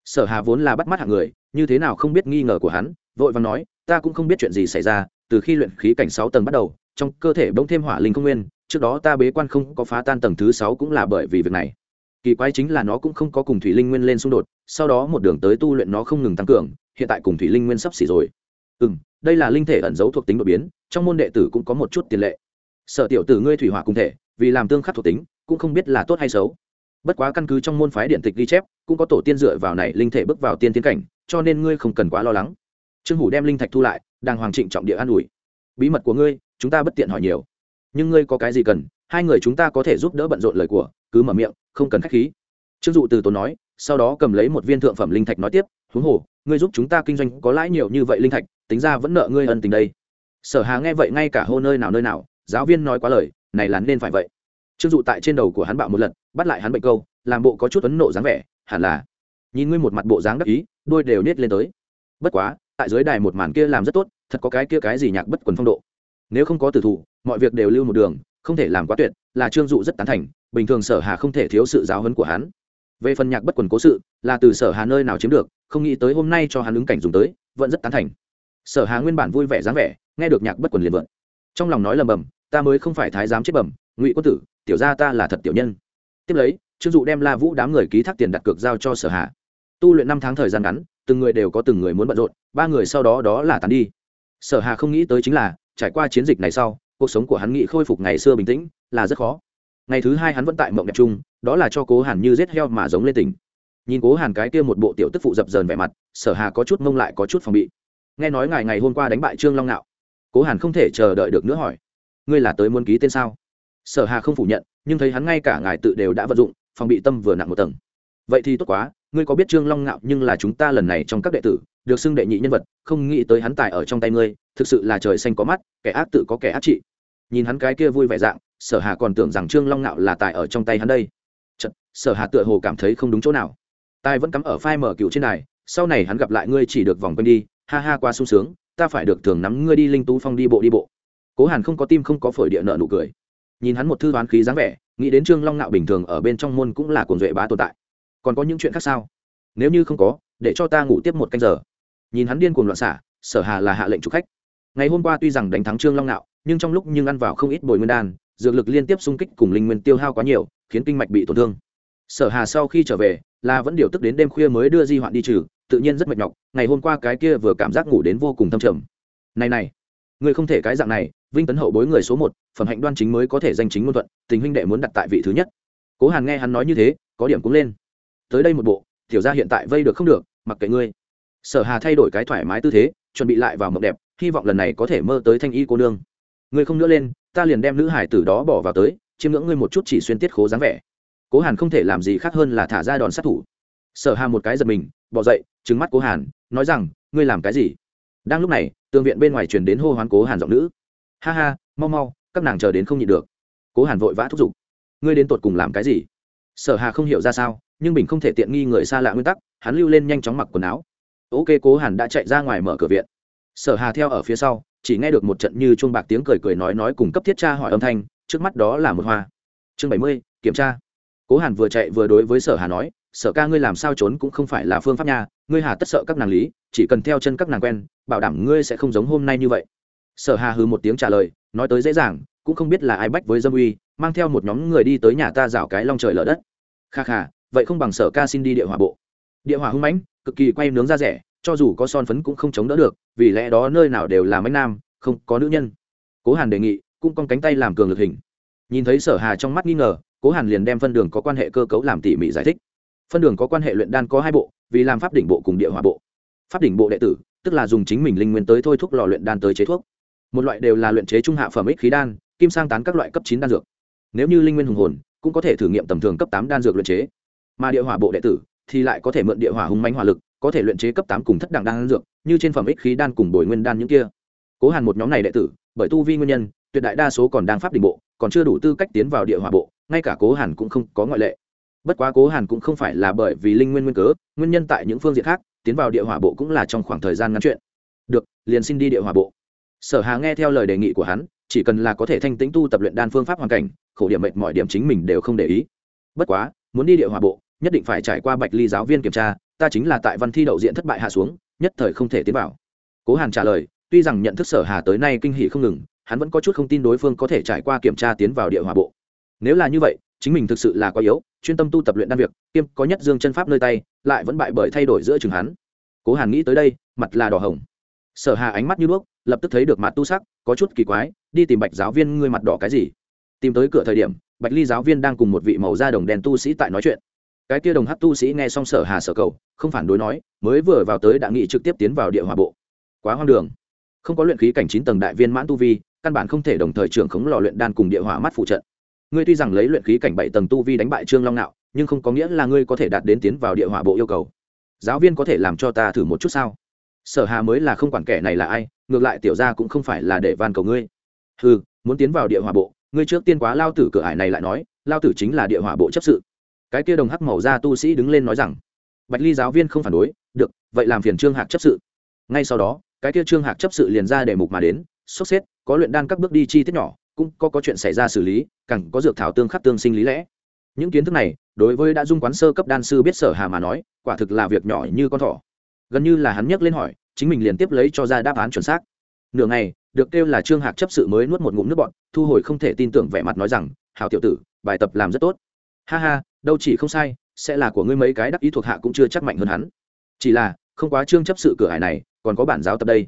Sở hà vốn là bắt mắt hạng người, như thế nào không biết nghi ngờ của hắn, vội vàng nói, ta cũng không biết chuyện gì xảy ra, từ khi luyện khí cảnh sáu tầng bắt đầu trong cơ thể bỗng thêm hỏa linh không nguyên, trước đó ta bế quan không có phá tan tầng thứ sáu cũng là bởi vì việc này. Kỳ quái chính là nó cũng không có cùng thủy linh nguyên lên xung đột, sau đó một đường tới tu luyện nó không ngừng tăng cường, hiện tại cùng thủy linh nguyên sắp xỉ rồi. Ừ m đây là linh thể ẩn giấu thuộc tính đột biến, trong môn đệ tử cũng có một chút tiền lệ. Sở tiểu tử ngươi thủy hỏa cùng thể, vì làm tương khắc thuộc tính, cũng không biết là tốt hay xấu. Bất quá căn cứ trong môn phái điện tịch ghi chép, cũng có tổ tiên dựa vào này linh thể bước vào tiên tiến cảnh, cho nên ngươi không cần quá lo lắng. Trương hủ đem linh thạch thu lại đang hoàng trịnh trọng địa an ủi. Bí mật của ngươi chúng ta bất tiện hỏi nhiều. Nhưng ngươi có cái gì cần, hai người chúng ta có thể giúp đỡ bận rộn lời của, cứ mở miệng, không cần khách khí. Trương dụ từ tốn nói, sau đó cầm lấy một viên thượng phẩm linh thạch nói tiếp, huống hồ, ngươi giúp chúng ta kinh doanh có lãi nhiều như vậy linh thạch, tính ra vẫn nợ ngươi ân tình đây. Sở hà nghe vậy ngay cả hô nơi nào nơi nào, giáo viên nói quá lời, này là nên phải vậy. Trương dụ tại trên đầu của hắn bạo một lần, bắt lại hắn bệnh câu, làm bộ có chút ấn nộ dáng vẻ, hẳn là, nhìn ngươi một mặt bộ dáng đắc ý đôi đều nết lên tới. Bất quá, tại dưới đài một màn kia làm rất tốt, thật có cái kia cái gì nhạc bất quần phong độ nếu không có tử thủ, mọi việc đều lưu một đường, không thể làm quá tuyệt, là trương dụ rất tán thành, bình thường sở hà không thể thiếu sự giáo huấn của hắn. Về phần nhạc bất quần cố sự, là từ sở hà nơi nào chiếm được, không nghĩ tới hôm nay cho hắn ứng cảnh dùng tới, vẫn rất tán thành. Sở hà nguyên bản vui vẻ dáng vẻ, nghe được nhạc bất quần liền vượn trong lòng nói lầm bầm, ta mới không phải thái giám chết bẩm, ngụy quân tử, tiểu gia ta là thật tiểu nhân. Tiếp lấy, trương dụ đem la vũ đám người ký thác tiền đặt cược giao cho sở hà. Tu luyện năm tháng thời gian ngắn, từng người đều có từng người muốn bận rộn, ba người sau đó đó là tán đi. Sở hà không nghĩ tới chính là trải qua chiến dịch này sau, cuộc sống của hắn nghị khôi phục ngày xưa bình tĩnh là rất khó. Ngày thứ hai hắn vẫn tại mộng đẹp chung, đó là cho cố hàn như rết heo mà giống lên tỉnh. Nhìn cố hàn cái kia một bộ tiểu tức phụ dập dờn vẻ mặt, sở hà có chút mông lại, có chút phòng bị. Nghe nói ngài ngày hôm qua đánh bại trương long nạo. Cố hàn không thể chờ đợi được nữa hỏi, ngươi là tới muốn ký tên sao? Sở hà không phủ nhận, nhưng thấy hắn ngay cả ngài tự đều đã vận dụng, phòng bị tâm vừa nặng một tầng. Vậy thì tốt quá, ngươi có biết trương long ngạo nhưng là chúng ta lần này trong các đệ tử được xưng đệ nhị nhân vật không nghĩ tới hắn tài ở trong tay ngươi thực sự là trời xanh có mắt kẻ ác tự có kẻ ác trị. Nhìn hắn cái kia vui vẻ dạng sở hà còn tưởng rằng trương long ngạo là tài ở trong tay hắn đây. Chật, sở hà tựa hồ cảm thấy không đúng chỗ nào. Tài vẫn cắm ở phai mở cựu trên này sau này hắn gặp lại ngươi chỉ được vòng quanh đi ha ha qua sung sướng ta phải được thường nắm ngươi đi linh tú phong đi bộ đi bộ. Cố hàn không có tim không có phổi địa nợ nụ cười. Nhìn hắn một thư đoán khí dáng vẻ nghĩ đến trương long ngạo bình thường ở bên trong môn cũng là cuồng duệ bá tồn tại. Còn có những chuyện khác sao? Nếu như không có để cho ta ngủ tiếp một canh giờ nhìn hắn điên cuồng loạn xả sở hà là hạ lệnh chủ khách. Ngày hôm qua tuy rằng đánh thắng trương long nạo, nhưng trong lúc nhưng ăn vào không ít bồi nguyên đan dược lực liên tiếp xung kích cùng linh nguyên tiêu hao quá nhiều khiến kinh mạch bị tổn thương. Sở hà sau khi trở về là vẫn điều tức đến đêm khuya mới đưa di hoạn đi trừ tự nhiên rất mệt nhọc ngày hôm qua cái kia vừa cảm giác ngủ đến vô cùng thâm trầm. Này này người không thể cái dạng này vinh tấn hậu bối người số một phẩm hạnh đoan chính mới có thể danh chính ngôn thuận tình huynh đệ muốn đặt tại vị thứ nhất. Cố hàn nghe hắn nói như thế có điểm cũng lên. Tới đây một bộ tiểu ra hiện tại vây được không được mặc kệ ngươi sở hà thay đổi cái thoải mái tư thế, chuẩn bị lại vào mộng đẹp, hy vọng lần này có thể mơ tới thanh y cô nương. Ngươi không nữa lên, ta liền đem nữ hải tử đó bỏ vào tới, chiêm ngưỡng ngươi một chút chỉ xuyên tiết khố dáng vẻ. Cố hàn không thể làm gì khác hơn là thả ra đòn sát thủ. Sở hà một cái giật mình, bỏ dậy trứng mắt cố hàn, nói rằng, ngươi làm cái gì? Đang lúc này, tường viện bên ngoài truyền đến hô hoán cố hàn giọng nữ. Ha ha, mau mau, các nàng chờ đến không nhịn được. Cố hàn vội vã thúc giục. Ngươi đến tột cùng làm cái gì? Sở hà không hiểu ra sao, nhưng mình không thể tiện nghi người xa lạ nguyên tắc, hắn lưu lên nhanh chóng mặc quần áo ok cố hàn đã chạy ra ngoài mở cửa viện. Sở hà theo ở phía sau, chỉ nghe được một trận như chuông bạc tiếng cười cười nói nói cùng cấp thiết tra hỏi âm thanh, trước mắt đó là một hoa. Chương bảy mươi, kiểm tra. Cố hàn vừa chạy vừa đối với sở hà nói, sở ca ngươi làm sao trốn cũng không phải là phương pháp nha, ngươi hà tất sợ các nàng lý, chỉ cần theo chân các nàng quen, bảo đảm ngươi sẽ không giống hôm nay như vậy. Sở hà hừ một tiếng trả lời, nói tới dễ dàng, cũng không biết là ai bách với dâm uy, mang theo một nhóm người đi tới nhà ta rảo cái long trời lở đất. Kha kha, vậy không bằng sở ca xin đi địa hỏa bộ. Địa hỏa hung mãnh cực kỳ quay nướng ra rẻ, cho dù có son phấn cũng không chống đỡ được, vì lẽ đó nơi nào đều là mánh nam, không có nữ nhân. Cố hàn đề nghị, cũng con cánh tay làm cường lực hình. Nhìn thấy sở hà trong mắt nghi ngờ, cố hàn liền đem phân đường có quan hệ cơ cấu làm tỉ mỉ giải thích. Phân đường có quan hệ luyện đan có hai bộ, vì làm pháp đỉnh bộ cùng địa hỏa bộ. Pháp đỉnh bộ đệ tử, tức là dùng chính mình linh nguyên tới thôi thúc lò luyện đan tới chế thuốc. Một loại đều là luyện chế trung hạ phẩm ích khí đan, kim sang tán các loại cấp chín đan dược. Nếu như linh nguyên hùng hồn, cũng có thể thử nghiệm tầm thường cấp tám đan dược luyện chế. Mà địa hỏa bộ đệ tử thì lại có thể mượn địa hỏa hùng mãnh hỏa lực, có thể luyện chế cấp tám cùng thất đẳng đan dược, như trên phẩm ích khí đan cùng bồi nguyên đan những kia. Cố hàn một nhóm này đệ tử, bởi tu vi nguyên nhân, tuyệt đại đa số còn đang pháp đỉnh bộ, còn chưa đủ tư cách tiến vào địa hỏa bộ, ngay cả cố hàn cũng không có ngoại lệ. Bất quá cố hàn cũng không phải là bởi vì linh nguyên nguyên cớ, nguyên nhân tại những phương diện khác, tiến vào địa hỏa bộ cũng là trong khoảng thời gian ngắn chuyện. Được, liền xin đi địa hỏa bộ. Sở hà nghe theo lời đề nghị của hắn, chỉ cần là có thể thanh tĩnh tu tập luyện đan phương pháp hoàn cảnh, khổ điểm mệt mọi điểm chính mình đều không để ý. Bất quá, muốn đi địa hỏa bộ nhất định phải trải qua bạch ly giáo viên kiểm tra, ta chính là tại văn thi đậu diện thất bại hạ xuống, nhất thời không thể tiến vào. Cố hàn trả lời, tuy rằng nhận thức sở hà tới nay kinh hỷ không ngừng, hắn vẫn có chút không tin đối phương có thể trải qua kiểm tra tiến vào địa hỏa bộ. Nếu là như vậy, chính mình thực sự là quá yếu, chuyên tâm tu tập luyện đan việc, kiêm có nhất dương chân pháp nơi tay, lại vẫn bại bởi thay đổi giữa chừng hắn. Cố hàn nghĩ tới đây, mặt là đỏ hồng. Sở hà ánh mắt như đuốc, lập tức thấy được mặt tu sắc, có chút kỳ quái, đi tìm bạch giáo viên ngươi mặt đỏ cái gì? Tìm tới cửa thời điểm, bạch ly giáo viên đang cùng một vị màu da đồng đen tu sĩ tại nói chuyện cái kia đồng hát tu sĩ nghe xong sở hà sở cầu, không phản đối nói, mới vừa vào tới đã nghị trực tiếp tiến vào địa hòa bộ. Quá hoang đường. Không có luyện khí cảnh chín tầng đại viên mãn tu vi, căn bản không thể đồng thời trưởng khống lò luyện đan cùng địa hỏa mắt phụ trận. Ngươi tuy rằng lấy luyện khí cảnh bảy tầng tu vi đánh bại trương long nạo, nhưng không có nghĩa là ngươi có thể đạt đến tiến vào địa hỏa bộ yêu cầu. Giáo viên có thể làm cho ta thử một chút sao? Sở hà mới là không quản kẻ này là ai, ngược lại tiểu gia cũng không phải là để van cầu ngươi. Ừ muốn tiến vào địa hỏa bộ, ngươi trước tiên quá lao tử cửa ải này lại nói, lao tử chính là địa hỏa bộ chấp sự cái kia đồng hắc màu da tu sĩ đứng lên nói rằng, bạch ly giáo viên không phản đối, được, vậy làm phiền trương hạc chấp sự. Ngay sau đó, cái kia trương hạc chấp sự liền ra đề mục mà đến, sốc xếp, có luyện đan các bước đi chi tiết nhỏ, cũng có có chuyện xảy ra xử lý, càng có dược thảo tương khắc tương sinh lý lẽ. Những kiến thức này, đối với đã dung quán sơ cấp đan sư biết sở hà mà nói, quả thực là việc nhỏ như con thỏ. Gần như là hắn nhấc lên hỏi, chính mình liền tiếp lấy cho ra đáp án chuẩn xác. Nửa ngày, được kêu là trương hạc chấp sự mới nuốt một ngụm nước bọn thu hồi không thể tin tưởng vẻ mặt nói rằng, hảo tiểu tử, bài tập làm rất tốt. Ha ha đâu chỉ không sai, sẽ là của ngươi mấy cái đắc ý thuộc hạ cũng chưa chắc mạnh hơn hắn. Chỉ là, không quá trương chấp sự cửa hải này, còn có bản giáo tập đây.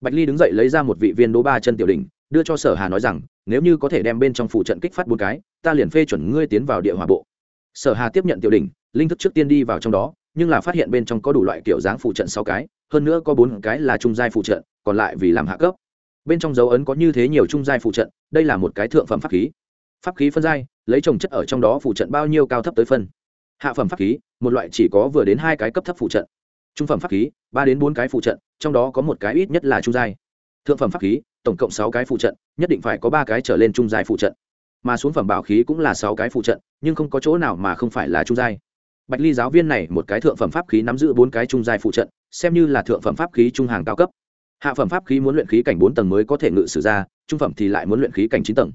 Bạch ly đứng dậy lấy ra một vị viên đố ba chân tiểu đình đưa cho sở hà nói rằng, nếu như có thể đem bên trong phụ trận kích phát bốn cái, ta liền phê chuẩn ngươi tiến vào địa hòa bộ. Sở hà tiếp nhận tiểu đình linh thức trước tiên đi vào trong đó, nhưng là phát hiện bên trong có đủ loại kiểu dáng phụ trận sáu cái, hơn nữa có bốn cái là trung giai phụ trận, còn lại vì làm hạ cấp. Bên trong dấu ấn có như thế nhiều trung giai phụ trận, đây là một cái thượng phẩm pháp khí. Pháp khí phân giai lấy trồng chất ở trong đó phụ trận bao nhiêu cao thấp tới phân. Hạ phẩm pháp khí, một loại chỉ có vừa đến hai cái cấp thấp phụ trận. Trung phẩm pháp khí, ba đến bốn cái phụ trận, trong đó có một cái ít nhất là trung giai. Thượng phẩm pháp khí, tổng cộng sáu cái phụ trận, nhất định phải có ba cái trở lên trung giai phụ trận. Mà xuống phẩm bảo khí cũng là sáu cái phụ trận, nhưng không có chỗ nào mà không phải là trung giai. Bạch ly giáo viên này một cái thượng phẩm pháp khí nắm giữ bốn cái trung giai phụ trận, xem như là thượng phẩm pháp khí trung hàng cao cấp. Hạ phẩm pháp khí muốn luyện khí cảnh bốn tầng mới có thể ngự sử ra, trung phẩm thì lại muốn luyện khí cảnh chín tầng.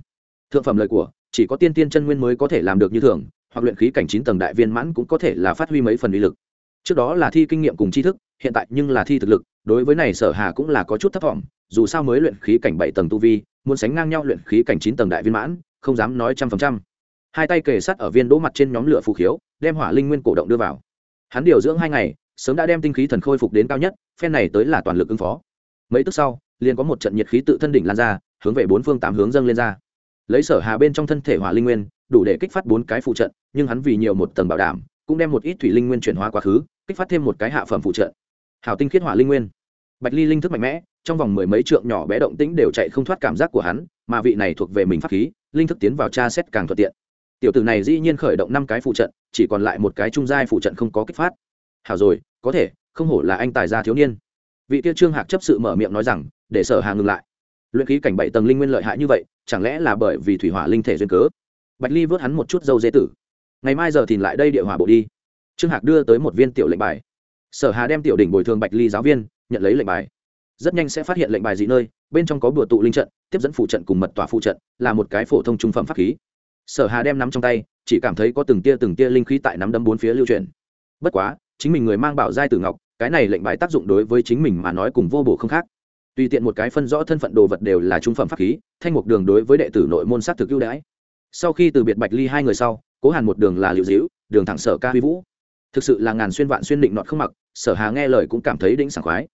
Thượng phẩm lời của chỉ có tiên tiên chân nguyên mới có thể làm được như thường, hoặc luyện khí cảnh chín tầng đại viên mãn cũng có thể là phát huy mấy phần uy lực. Trước đó là thi kinh nghiệm cùng tri thức, hiện tại nhưng là thi thực lực, đối với này sở hà cũng là có chút thất vọng, dù sao mới luyện khí cảnh bảy tầng tu vi, muốn sánh ngang nhau luyện khí cảnh chín tầng đại viên mãn, không dám nói trăm phần trăm. Hai tay kề sát ở viên đỗ mặt trên nhóm lửa phù khiếu, đem hỏa linh nguyên cổ động đưa vào. Hắn điều dưỡng hai ngày, sớm đã đem tinh khí thần khôi phục đến cao nhất, phen này tới là toàn lực ứng phó. Mấy tức sau, liền có một trận nhiệt khí tự thân đỉnh lan ra, hướng về bốn phương tám hướng dâng lên ra lấy sở hà bên trong thân thể hỏa linh nguyên, đủ để kích phát bốn cái phụ trận, nhưng hắn vì nhiều một tầng bảo đảm, cũng đem một ít thủy linh nguyên chuyển hóa quá khứ, kích phát thêm một cái hạ phẩm phụ trận. Hảo tinh khiết hỏa linh nguyên. Bạch ly linh thức mạnh mẽ, trong vòng mười mấy trượng nhỏ bé động tĩnh đều chạy không thoát cảm giác của hắn, mà vị này thuộc về mình pháp khí, linh thức tiến vào tra xét càng thuận tiện. Tiểu tử này dĩ nhiên khởi động năm cái phụ trận, chỉ còn lại một cái trung giai phụ trận không có kích phát. Hảo rồi, có thể, không hổ là anh tài gia thiếu niên. Vị tiêu trương hạc chấp sự mở miệng nói rằng, để sở hà ngừng lại luyện khí cảnh bảy tầng linh nguyên lợi hại như vậy, chẳng lẽ là bởi vì thủy hỏa linh thể duyên cớ? Bạch ly vớt hắn một chút dâu dê tử. Ngày mai giờ thìn lại đây địa hỏa bộ đi. Trương hạc đưa tới một viên tiểu lệnh bài. Sở hà đem tiểu đỉnh bồi thường bạch ly giáo viên, nhận lấy lệnh bài. Rất nhanh sẽ phát hiện lệnh bài dị nơi, bên trong có bừa tụ linh trận, tiếp dẫn phụ trận cùng mật tỏa phụ trận, là một cái phổ thông trung phẩm pháp khí. Sở hà đem nắm trong tay, chỉ cảm thấy có từng tia từng tia linh khí tại nắm đấm bốn phía lưu truyền bất quá, chính mình người mang bảo giai tử ngọc, cái này lệnh bài tác dụng đối với chính mình mà nói cùng vô bổ không khác tùy tiện một cái phân rõ thân phận đồ vật đều là trung phẩm pháp khí, thanh mục đường đối với đệ tử nội môn s á t thực ưu đãi. Sau khi từ biệt bạch ly hai người sau, cố hàn một đường là liệu dĩu đường thẳng sở ca huy vũ. Thực sự là ngàn xuyên vạn xuyên định nọt không mặc, sở hà nghe lời cũng cảm thấy đĩnh sảng khoái.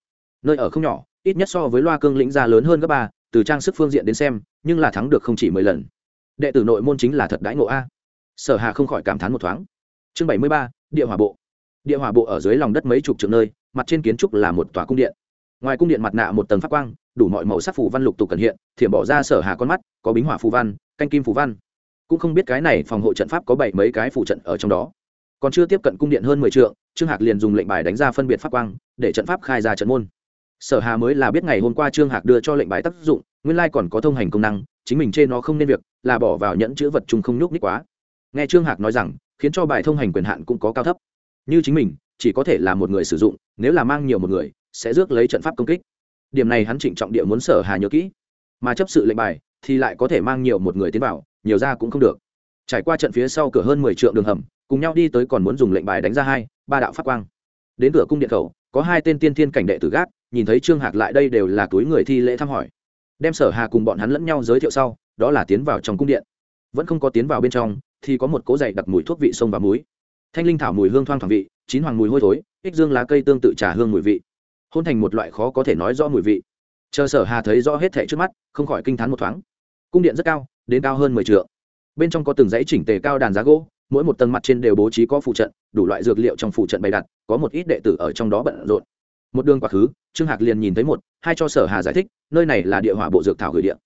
Nơi ở không nhỏ, ít nhất so với loa cương lĩnh ra lớn hơn gấp ba, từ trang sức phương diện đến xem, nhưng là thắng được không chỉ mười lần. Đệ tử nội môn chính là thật đãi ngộ a. Sở hà không khỏi cảm thán một thoáng. Chương bảy mươi ba, địa hỏa bộ. Địa hỏa bộ ở dưới lòng đất mấy chục trường nơi, mặt trên kiến trúc là một tòa cung điện ngoài cung điện mặt nạ một tầng phát quang, đủ mọi màu sắc phù văn lục tục cần hiện, thiểm bỏ ra sở hà con mắt, có bính hỏa phù văn, canh kim phù văn. Cũng không biết cái này phòng hộ trận pháp có bảy mấy cái phụ trận ở trong đó. Còn chưa tiếp cận cung điện hơn mười trượng, trương hạc liền dùng lệnh bài đánh ra phân biệt pháp quang, để trận pháp khai ra trận môn. Sở hà mới là biết ngày hôm qua trương hạc đưa cho lệnh bài tác dụng, nguyên lai còn có thông hành công năng, chính mình trên nó không nên việc, là bỏ vào nhẫn chữ vật chung không nhúc ních quá. Nghe trương hạc nói rằng, khiến cho bài thông hành quyền hạn cũng có cao thấp. Như chính mình, chỉ có thể là một người sử dụng, nếu là mang nhiều một người sẽ rước lấy trận pháp công kích. Điểm này hắn trịnh trọng địa muốn sở hà nhớ kỹ. Mà chấp sự lệnh bài thì lại có thể mang nhiều một người tiến vào, nhiều ra cũng không được. Trải qua trận phía sau cửa hơn mười triệu đường hầm, cùng nhau đi tới còn muốn dùng lệnh bài đánh ra hai, ba đạo phát quang. Đến cửa cung điện khẩu, có hai tên tiên thiên cảnh đệ tử gác, nhìn thấy trương hạc lại đây đều là túi người thi lễ thăm hỏi. Đem sở hà cùng bọn hắn lẫn nhau giới thiệu sau, đó là tiến vào trong cung điện. Vẫn không có tiến vào bên trong, thì có một cỗ dày đặc mùi thuốc vị sông và muối. Thanh linh thảo mùi hương thoang thoảng vị, chín hoàng mùi hôi thối, ích dương lá cây tương tự trà hương mùi vị hôn thành một loại khó có thể nói rõ mùi vị. Chờ sở hà thấy rõ hết thẻ trước mắt, không khỏi kinh t h á n một thoáng. Cung điện rất cao, đến cao hơn mười t bên trong có từng dãy chỉnh tề cao đàn giá gỗ, mỗi một tầng mặt trên đều bố trí có phụ trận, đủ loại dược liệu trong phụ trận bày đặt, có một ít đệ tử ở trong đó bận rộn. Một đường quá khứ, trương hạc liền nhìn thấy một, hai cho sở hà giải thích, nơi này là địa hỏa bộ dược thảo gửi điện.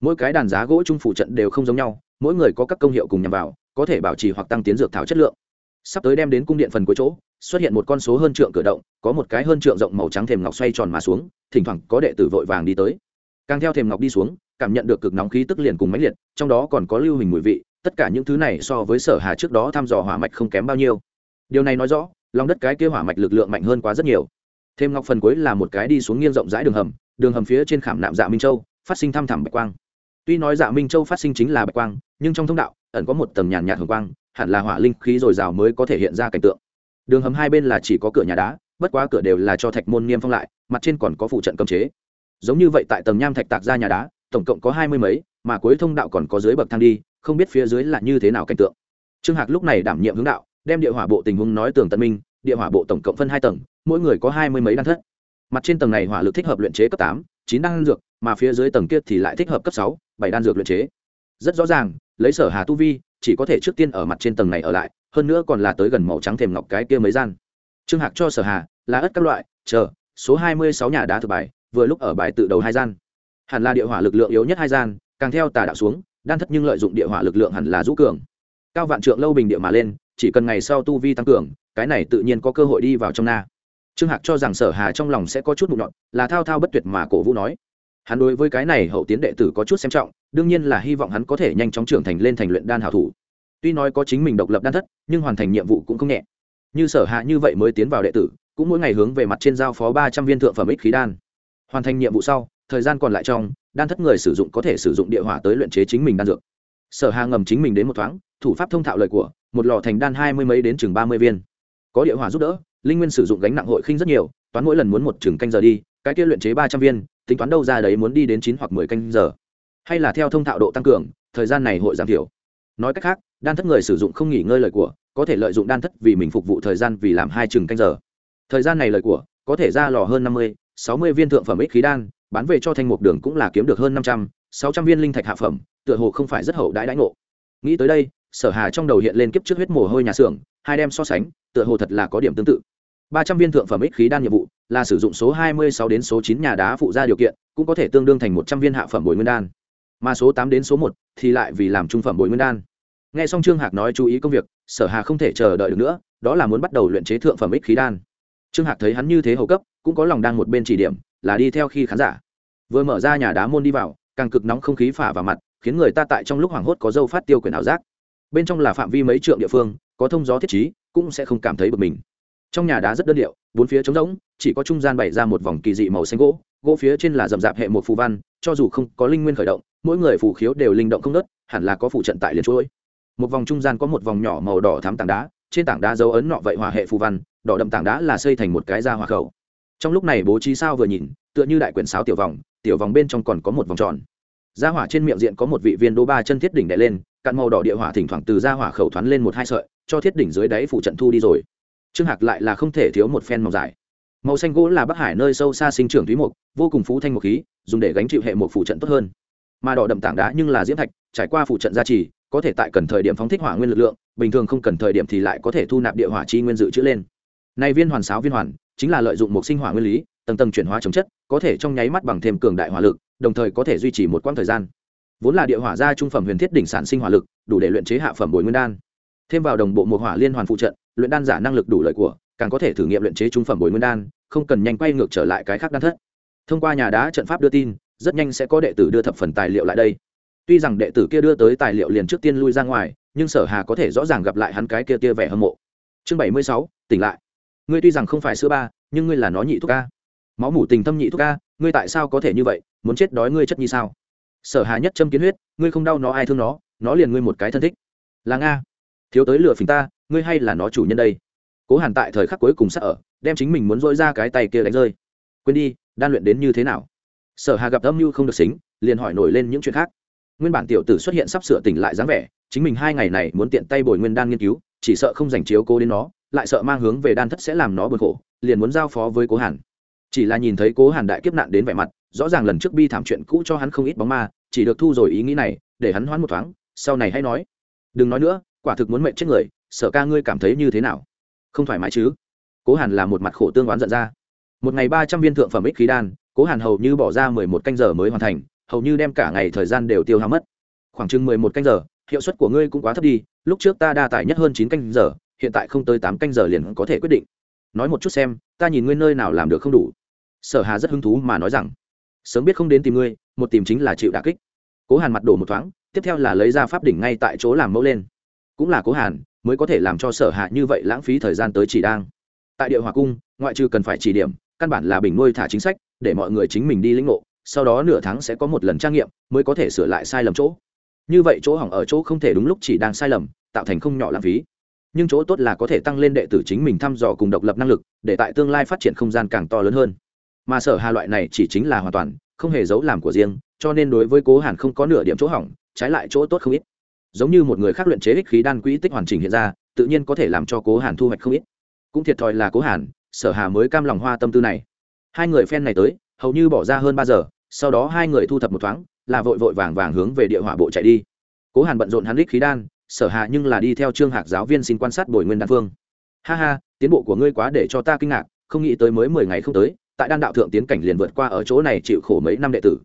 Mỗi cái đàn giá gỗ chung phụ trận đều không giống nhau, mỗi người có các công hiệu cùng nhằm vào, có thể bảo trì hoặc tăng tiến dược thảo chất lượng. Sắp tới đem đến cung điện phần cuối chỗ xuất hiện một con số hơn trượng cửa động, có một cái hơn trượng rộng màu trắng thềm ngọc xoay tròn mà xuống, thỉnh thoảng có đệ tử vội vàng đi tới. Càng theo thềm ngọc đi xuống, cảm nhận được cực nóng khí tức liền cùng mãnh liệt, trong đó còn có lưu hình mùi vị, tất cả những thứ này so với sở hà trước đó thăm dò hỏa mạch không kém bao nhiêu. Điều này nói rõ, lòng đất cái kia hỏa mạch lực lượng mạnh hơn quá rất nhiều. Thêm ngọc phần cuối là một cái đi xuống nghiêng rộng rãi đường hầm đường hầm phía trên khảm nạm dạ minh châu, phát sinh thăm thẳm bạch quang. Tuy nói dạ minh châu phát sinh chính là bạch quang, nhưng trong thông đạo, ẩn có một tầng nhàn nhạt hồng quang, hẳn là hỏa linh khí dồi dào mới có thể hiện ra cảnh tượng đường hầm hai bên là chỉ có cửa nhà đá, bất quá cửa đều là cho thạch môn niêm phong lại, mặt trên còn có phụ trận cấm chế. Giống như vậy tại tầng nham thạch tạc ra nhà đá, tổng cộng có hai mươi mấy, mà cuối thông đạo còn có dưới bậc thang đi, không biết phía dưới là như thế nào cảnh tượng. Trương hạc lúc này đảm nhiệm hướng đạo, đem địa hỏa bộ tình huống nói tường tân minh, địa hỏa bộ tổng cộng phân hai tầng, mỗi người có hai mươi mấy đan thất. Mặt trên tầng này hỏa lực thích hợp luyện chế cấp tám, chín đan dược, mà phía dưới tầng kia thì lại thích hợp cấp sáu, bảy đan dược luyện chế. Rất rõ ràng, lấy sở hà tu vi, chỉ có thể trước tiên ở mặt trên tầng này ở lại hơn nữa còn là tới gần màu trắng thềm ngọc cái kia mấy gian. Trương hạc cho sở hà, là ất các loại, chờ, số hai mươi sáu nhà đá thực bài, vừa lúc ở bài tự đầu hai gian. Hẳn là địa hỏa lực lượng yếu nhất hai gian, càng theo tà đạo xuống, đan thất nhưng lợi dụng địa hỏa lực lượng hẳn là rũ cường. Cao vạn trượng lâu bình địa mà lên, chỉ cần ngày sau tu vi tăng cường, cái này tự nhiên có cơ hội đi vào trong na. Trương hạc cho rằng sở hà trong lòng sẽ có chút mụn nhọn, là thao thao bất tuyệt mà cổ vũ nói. Hắn đối với cái này hậu tiến đệ tử có chút xem trọng, đương nhiên là hy vọng hắn có thể nhanh chóng trưởng thành lên thành luyện đan hảo thủ tuy nói có chính mình độc lập đan thất, nhưng hoàn thành nhiệm vụ cũng không nhẹ. Như sở hạ như vậy mới tiến vào đệ tử, cũng mỗi ngày hướng về mặt trên giao phó ba trăm viên thượng phẩm ích khí đan. Hoàn thành nhiệm vụ sau, thời gian còn lại trong, đan thất người sử dụng có thể sử dụng địa hỏa tới luyện chế chính mình đan dược. Sở Hạ ngầm chính mình đến một thoáng, thủ pháp thông thạo lời của, một lò thành đan hai mươi mấy đến chừng ba mươi viên. Có địa hỏa giúp đỡ, linh nguyên sử dụng gánh nặng hội khinh rất nhiều, toán mỗi lần muốn một chừng canh giờ đi, cái kia luyện chế ba trăm viên, tính toán đâu ra đấy muốn đi đến chín hoặc mười canh giờ. Hay là theo thông thạo độ tăng cường, thời gian này hội giảm thiểu. Nói cách khác đan thất người sử dụng không nghỉ ngơi lời của, có thể lợi dụng đan thất vì mình phục vụ thời gian vì làm hai chừng canh giờ. Thời gian này lời của, có thể ra lò hơn năm mươi, sáu mươi viên thượng phẩm ích khí đan, bán về cho thanh mục đường cũng là kiếm được hơn năm trăm, sáu trăm viên linh thạch hạ phẩm, tựa hồ không phải rất hậu đãi đãi ngộ. Nghĩ tới đây, sở hà trong đầu hiện lên kiếp trước huyết mồ hôi nhà xưởng, hai đem so sánh, tựa hồ thật là có điểm tương tự. ba trăm viên thượng phẩm ích khí đan nhiệm vụ, là sử dụng số hai mươi sáu đến số chín nhà đá phụ ra điều kiện, cũng có thể tương đương thành một trăm viên hạ phẩm bồi nguyên đan. Mà số tám đến số một thì lại vì làm trung phẩm bồi nguyên đan nghe xong trương hạc nói chú ý công việc, sở hà không thể chờ đợi được nữa, đó là muốn bắt đầu luyện chế thượng phẩm ích khí đan. Trương hạc thấy hắn như thế hầu cấp, cũng có lòng đang một bên chỉ điểm, là đi theo khi khán giả. Vừa mở ra nhà đá môn đi vào, càng cực nóng không khí phả vào mặt, khiến người ta tại trong lúc hoảng hốt có dâu phát tiêu quyền ảo giác. Bên trong là phạm vi mấy trượng địa phương, có thông gió thiết trí, cũng sẽ không cảm thấy bực mình. Trong nhà đá rất đơn điệu, bốn phía trống rỗng, chỉ có trung gian bày ra một vòng kỳ dị màu xanh gỗ gỗ phía trên là rậm rạp hệ một phù văn, cho dù không có linh nguyên khởi động, mỗi người phù khiếu đều linh động không nớt hẳn là có phụ trận tại liền chuỗi một vòng trung gian có một vòng nhỏ màu đỏ thắm tảng đá, trên tảng đá dấu ấn nọ vậy hỏa hệ phù văn, đỏ đậm tảng đá là xây thành một cái ra hỏa khẩu. Trong lúc này bố trí sao vừa nhìn, tựa như đại quyển sáo tiểu vòng tiểu vòng bên trong còn có một vòng tròn. Ra hỏa trên miệng diện có một vị viên đô ba chân thiết đỉnh đè lên, cạn màu đỏ địa hỏa thỉnh thoảng từ ra hỏa khẩu thoáng lên một hai sợi, cho thiết đỉnh dưới đáy phủ trận thu đi rồi. Trương hạc lại là không thể thiếu một phen màu dài màu xanh gỗ là bắc hải nơi sâu xa sinh trưởng thúy mục vô cùng phú thanh một khí, dùng để gánh chịu hệ một phủ trận tốt hơn. Mà đỏ đậm tảng đá nhưng là diễm thạch, trải qua phủ trận gia trì có thể tại cần thời điểm phóng thích hỏa nguyên lực lượng, bình thường không cần thời điểm thì lại có thể thu nạp địa hỏa chi nguyên dự trữ lên. Này viên hoàn sáo viên hoàn, chính là lợi dụng một sinh hỏa nguyên lý, tầng tầng chuyển hóa chống chất, có thể trong nháy mắt bằng thêm cường đại hỏa lực, đồng thời có thể duy trì một quãng thời gian. Vốn là địa hỏa gia trung phẩm huyền thiết đỉnh sản sinh hỏa lực, đủ để luyện chế hạ phẩm bồi nguyên đan. Thêm vào đồng bộ một hỏa liên hoàn phụ trận, luyện đan giả năng lực đủ lợi của, càng có thể thử nghiệm luyện chế trung phẩm bồi nguyên đan, không cần nhanh quay ngược trở lại cái khác đan thất. Thông qua nhà đá trận pháp đưa tin, rất nhanh sẽ có đệ tử đưa thập phần tài liệu lại đây tuy rằng đệ tử kia đưa tới tài liệu liền trước tiên lui ra ngoài, nhưng sở hà có thể rõ ràng gặp lại hắn cái kia tia vẻ hâm mộ. Chương bảy mươi sáu, tỉnh lại. Ngươi tuy rằng không phải sữa ba, nhưng ngươi là nó nhị thuốc ca. Máu mủ tình thâm nhị thuốc ca, ngươi tại sao có thể như vậy? Muốn chết đói ngươi chất như sao? Sở hà nhất châm kiến huyết, ngươi không đau nó ai thương nó nó liền ngươi một cái thân thích. Là nga. Thiếu tới lửa phình ta, ngươi hay là nó chủ nhân đây? Cố hàn tại thời khắc cuối cùng sắc ở, đem chính mình muốn dỗi ra cái tay kia đánh rơi. Quên đi, đan luyện đến như thế nào? Sở hà gặp âm mưu không được xính, liền hỏi nổi lên những chuyện khác nguyên bản tiểu tử xuất hiện sắp sửa tỉnh lại dáng vẻ, chính mình hai ngày này muốn tiện tay bồi nguyên đan nghiên cứu, chỉ sợ không dành chiếu cố đến nó, lại sợ mang hướng về đan thất sẽ làm nó bực khổ, liền muốn giao phó với cố hàn. Chỉ là nhìn thấy cố hàn đại kiếp nạn đến vẻ mặt, rõ ràng lần trước bi thảm chuyện cũ cho hắn không ít bóng ma, chỉ được thu rồi ý nghĩ này, để hắn hoãn một thoáng, sau này hãy nói. Đừng nói nữa, quả thực muốn mệnh chết người sợ ca ngươi cảm thấy như thế nào? Không thoải mái chứ? Cố hàn là một mặt khổ tương oán giận ra. Một ngày ba trăm viên thượng phẩm ích khí đan, cố hàn hầu như bỏ ra mười một canh giờ mới hoàn thành hầu như đem cả ngày thời gian đều tiêu hao mất. Khoảng chừng mười một canh giờ, hiệu suất của ngươi cũng quá thấp đi, lúc trước ta đa tải nhất hơn chín canh giờ, hiện tại không tới tám canh giờ liền có thể quyết định. Nói một chút xem, ta nhìn ngươi nơi nào làm được không đủ. Sở hà rất hứng thú mà nói rằng, sớm biết không đến tìm ngươi, một tìm chính là chịu đả kích. Cố hàn mặt đổ một thoáng, tiếp theo là lấy ra pháp đỉnh ngay tại chỗ làm mẫu lên. Cũng là cố hàn, mới có thể làm cho sở hạ như vậy lãng phí thời gian tới chỉ đang. Tại địa hòa cung, ngoại trừ cần phải chỉ điểm, căn bản là bình nuôi thả chính sách, để mọi người chính mình đi lĩnh ngộ sau đó nửa tháng sẽ có một lần trang nghiệm, mới có thể sửa lại sai lầm chỗ. Như vậy chỗ hỏng ở chỗ không thể đúng lúc chỉ đang sai lầm, tạo thành không nhỏ lãng phí. Nhưng chỗ tốt là có thể tăng lên đệ tử chính mình thăm dò cùng độc lập năng lực, để tại tương lai phát triển không gian càng to lớn hơn. Mà sở hà loại này chỉ chính là hoàn toàn, không hề giấu làm của riêng, cho nên đối với cố hàn không có nửa điểm chỗ hỏng, trái lại chỗ tốt không ít. Giống như một người khác luyện chế ích khí đan quỹ tích hoàn chỉnh hiện ra, tự nhiên có thể làm cho cố hàn thu hoạch không ít. Cũng thiệt thòi là cố hàn, sở hà mới cam lòng hoa tâm tư này. Hai người phen này tới, hầu như bỏ ra hơn ba giờ sau đó hai người thu thập một thoáng, là vội vội vàng vàng hướng về địa hỏa bộ chạy đi. Cố hàn bận rộn hắn ích khí đan, sở hạ nhưng là đi theo trương hạc giáo viên xin quan sát bồi nguyên đan phương ha ha, tiến bộ của ngươi quá để cho ta kinh ngạc, không nghĩ tới mới mười ngày không tới, tại đan đạo thượng tiến cảnh liền vượt qua ở chỗ này chịu khổ mấy năm đệ tử.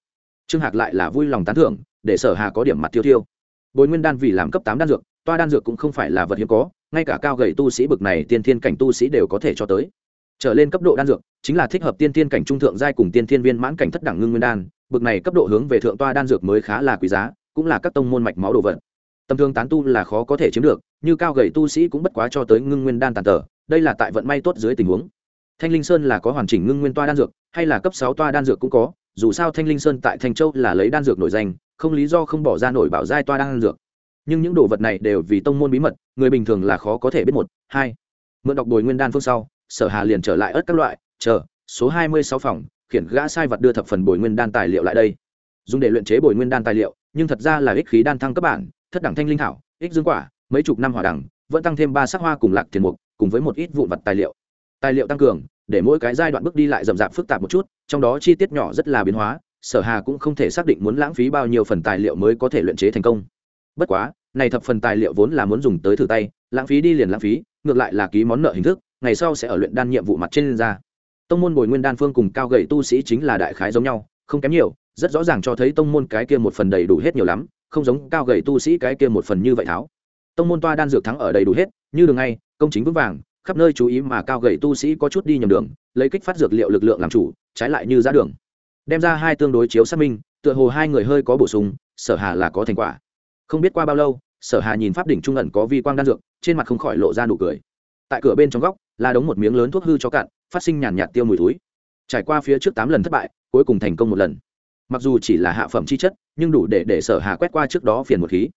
Trương hạc lại là vui lòng tán thưởng, để sở hà có điểm mặt tiêu tiêu. Bồi nguyên đan vì làm cấp tám đan dược, toa đan dược cũng không phải là vật hiếm có, ngay cả cao gầy tu sĩ bực này tiên thiên cảnh tu sĩ đều có thể cho tới trở lên cấp độ đan dược, chính là thích hợp tiên thiên cảnh trung thượng giai cùng tiên thiên viên mãn cảnh thất đẳng ngưng nguyên đan, bực này cấp độ hướng về thượng toa đan dược mới khá là quý giá, cũng là các tông môn mạch máu đồ vật. Tầm thường tán tu là khó có thể chiếm được, như cao gầy tu sĩ cũng bất quá cho tới ngưng nguyên đan tàn tờ đây là tại vận may tốt dưới tình huống. Thanh linh sơn là có hoàn chỉnh ngưng nguyên toa đan dược, hay là cấp sáu toa đan dược cũng có, dù sao thanh linh sơn tại thanh châu là lấy đan dược nổi danh, không lý do không bỏ ra nổi bảo giai toa đan dược. Nhưng những đồ vật này đều vì tông môn bí mật, người bình thường là khó có thể biết một, hai. Mượn đọc bồi nguyên đan phương sau sở hà liền trở lại ớt các loại, chờ, số hai mươi sáu phòng, khiển gã sai vật đưa thập phần bồi nguyên đan tài liệu lại đây. Dùng để luyện chế bồi nguyên đan tài liệu, nhưng thật ra là ích khí đan thăng cấp bản, thất đẳng thanh linh thảo, ích dương quả, mấy chục năm hỏa đẳng, vẫn tăng thêm ba sắc hoa cùng lạc tiền mục, cùng với một ít vụn vật tài liệu. Tài liệu tăng cường, để mỗi cái giai đoạn bước đi lại rậm rạp phức tạp một chút, trong đó chi tiết nhỏ rất là biến hóa, sở hà cũng không thể xác định muốn lãng phí bao nhiêu phần tài liệu mới có thể luyện chế thành công. Bất quá, này thập phần tài liệu vốn là muốn dùng tới thử tay, lãng phí đi liền lãng phí, ngược lại là ký món nợ hình thức ngày sau sẽ ở luyện đan nhiệm vụ mặt trên ra. Tông môn bồi nguyên đan phương cùng cao gậy tu sĩ chính là đại khái giống nhau, không kém nhiều, rất rõ ràng cho thấy tông môn cái kia một phần đầy đủ hết nhiều lắm, không giống cao gậy tu sĩ cái kia một phần như vậy tháo. Tông môn toa đan dược thắng ở đầy đủ hết, như đường ngay, công chính vững vàng, khắp nơi chú ý mà cao gậy tu sĩ có chút đi nhầm đường, lấy kích phát dược liệu lực lượng làm chủ, trái lại như ra đường. Đem ra hai tương đối chiếu xác minh, tựa hồ hai người hơi có bổ sung, sở hà là có thành quả. Không biết qua bao lâu, sở hà nhìn pháp đỉnh trung ẩn có vi quang đan dược, trên mặt không khỏi lộ ra nụ cười. Tại cửa bên trong góc là đống một miếng lớn thuốc hư cho cạn, phát sinh nhàn nhạt tiêu mùi túi trải qua phía trước tám lần thất bại, cuối cùng thành công một lần. Mặc dù chỉ là hạ phẩm chi chất, nhưng đủ để để sở hà quét qua trước đó phiền một khí.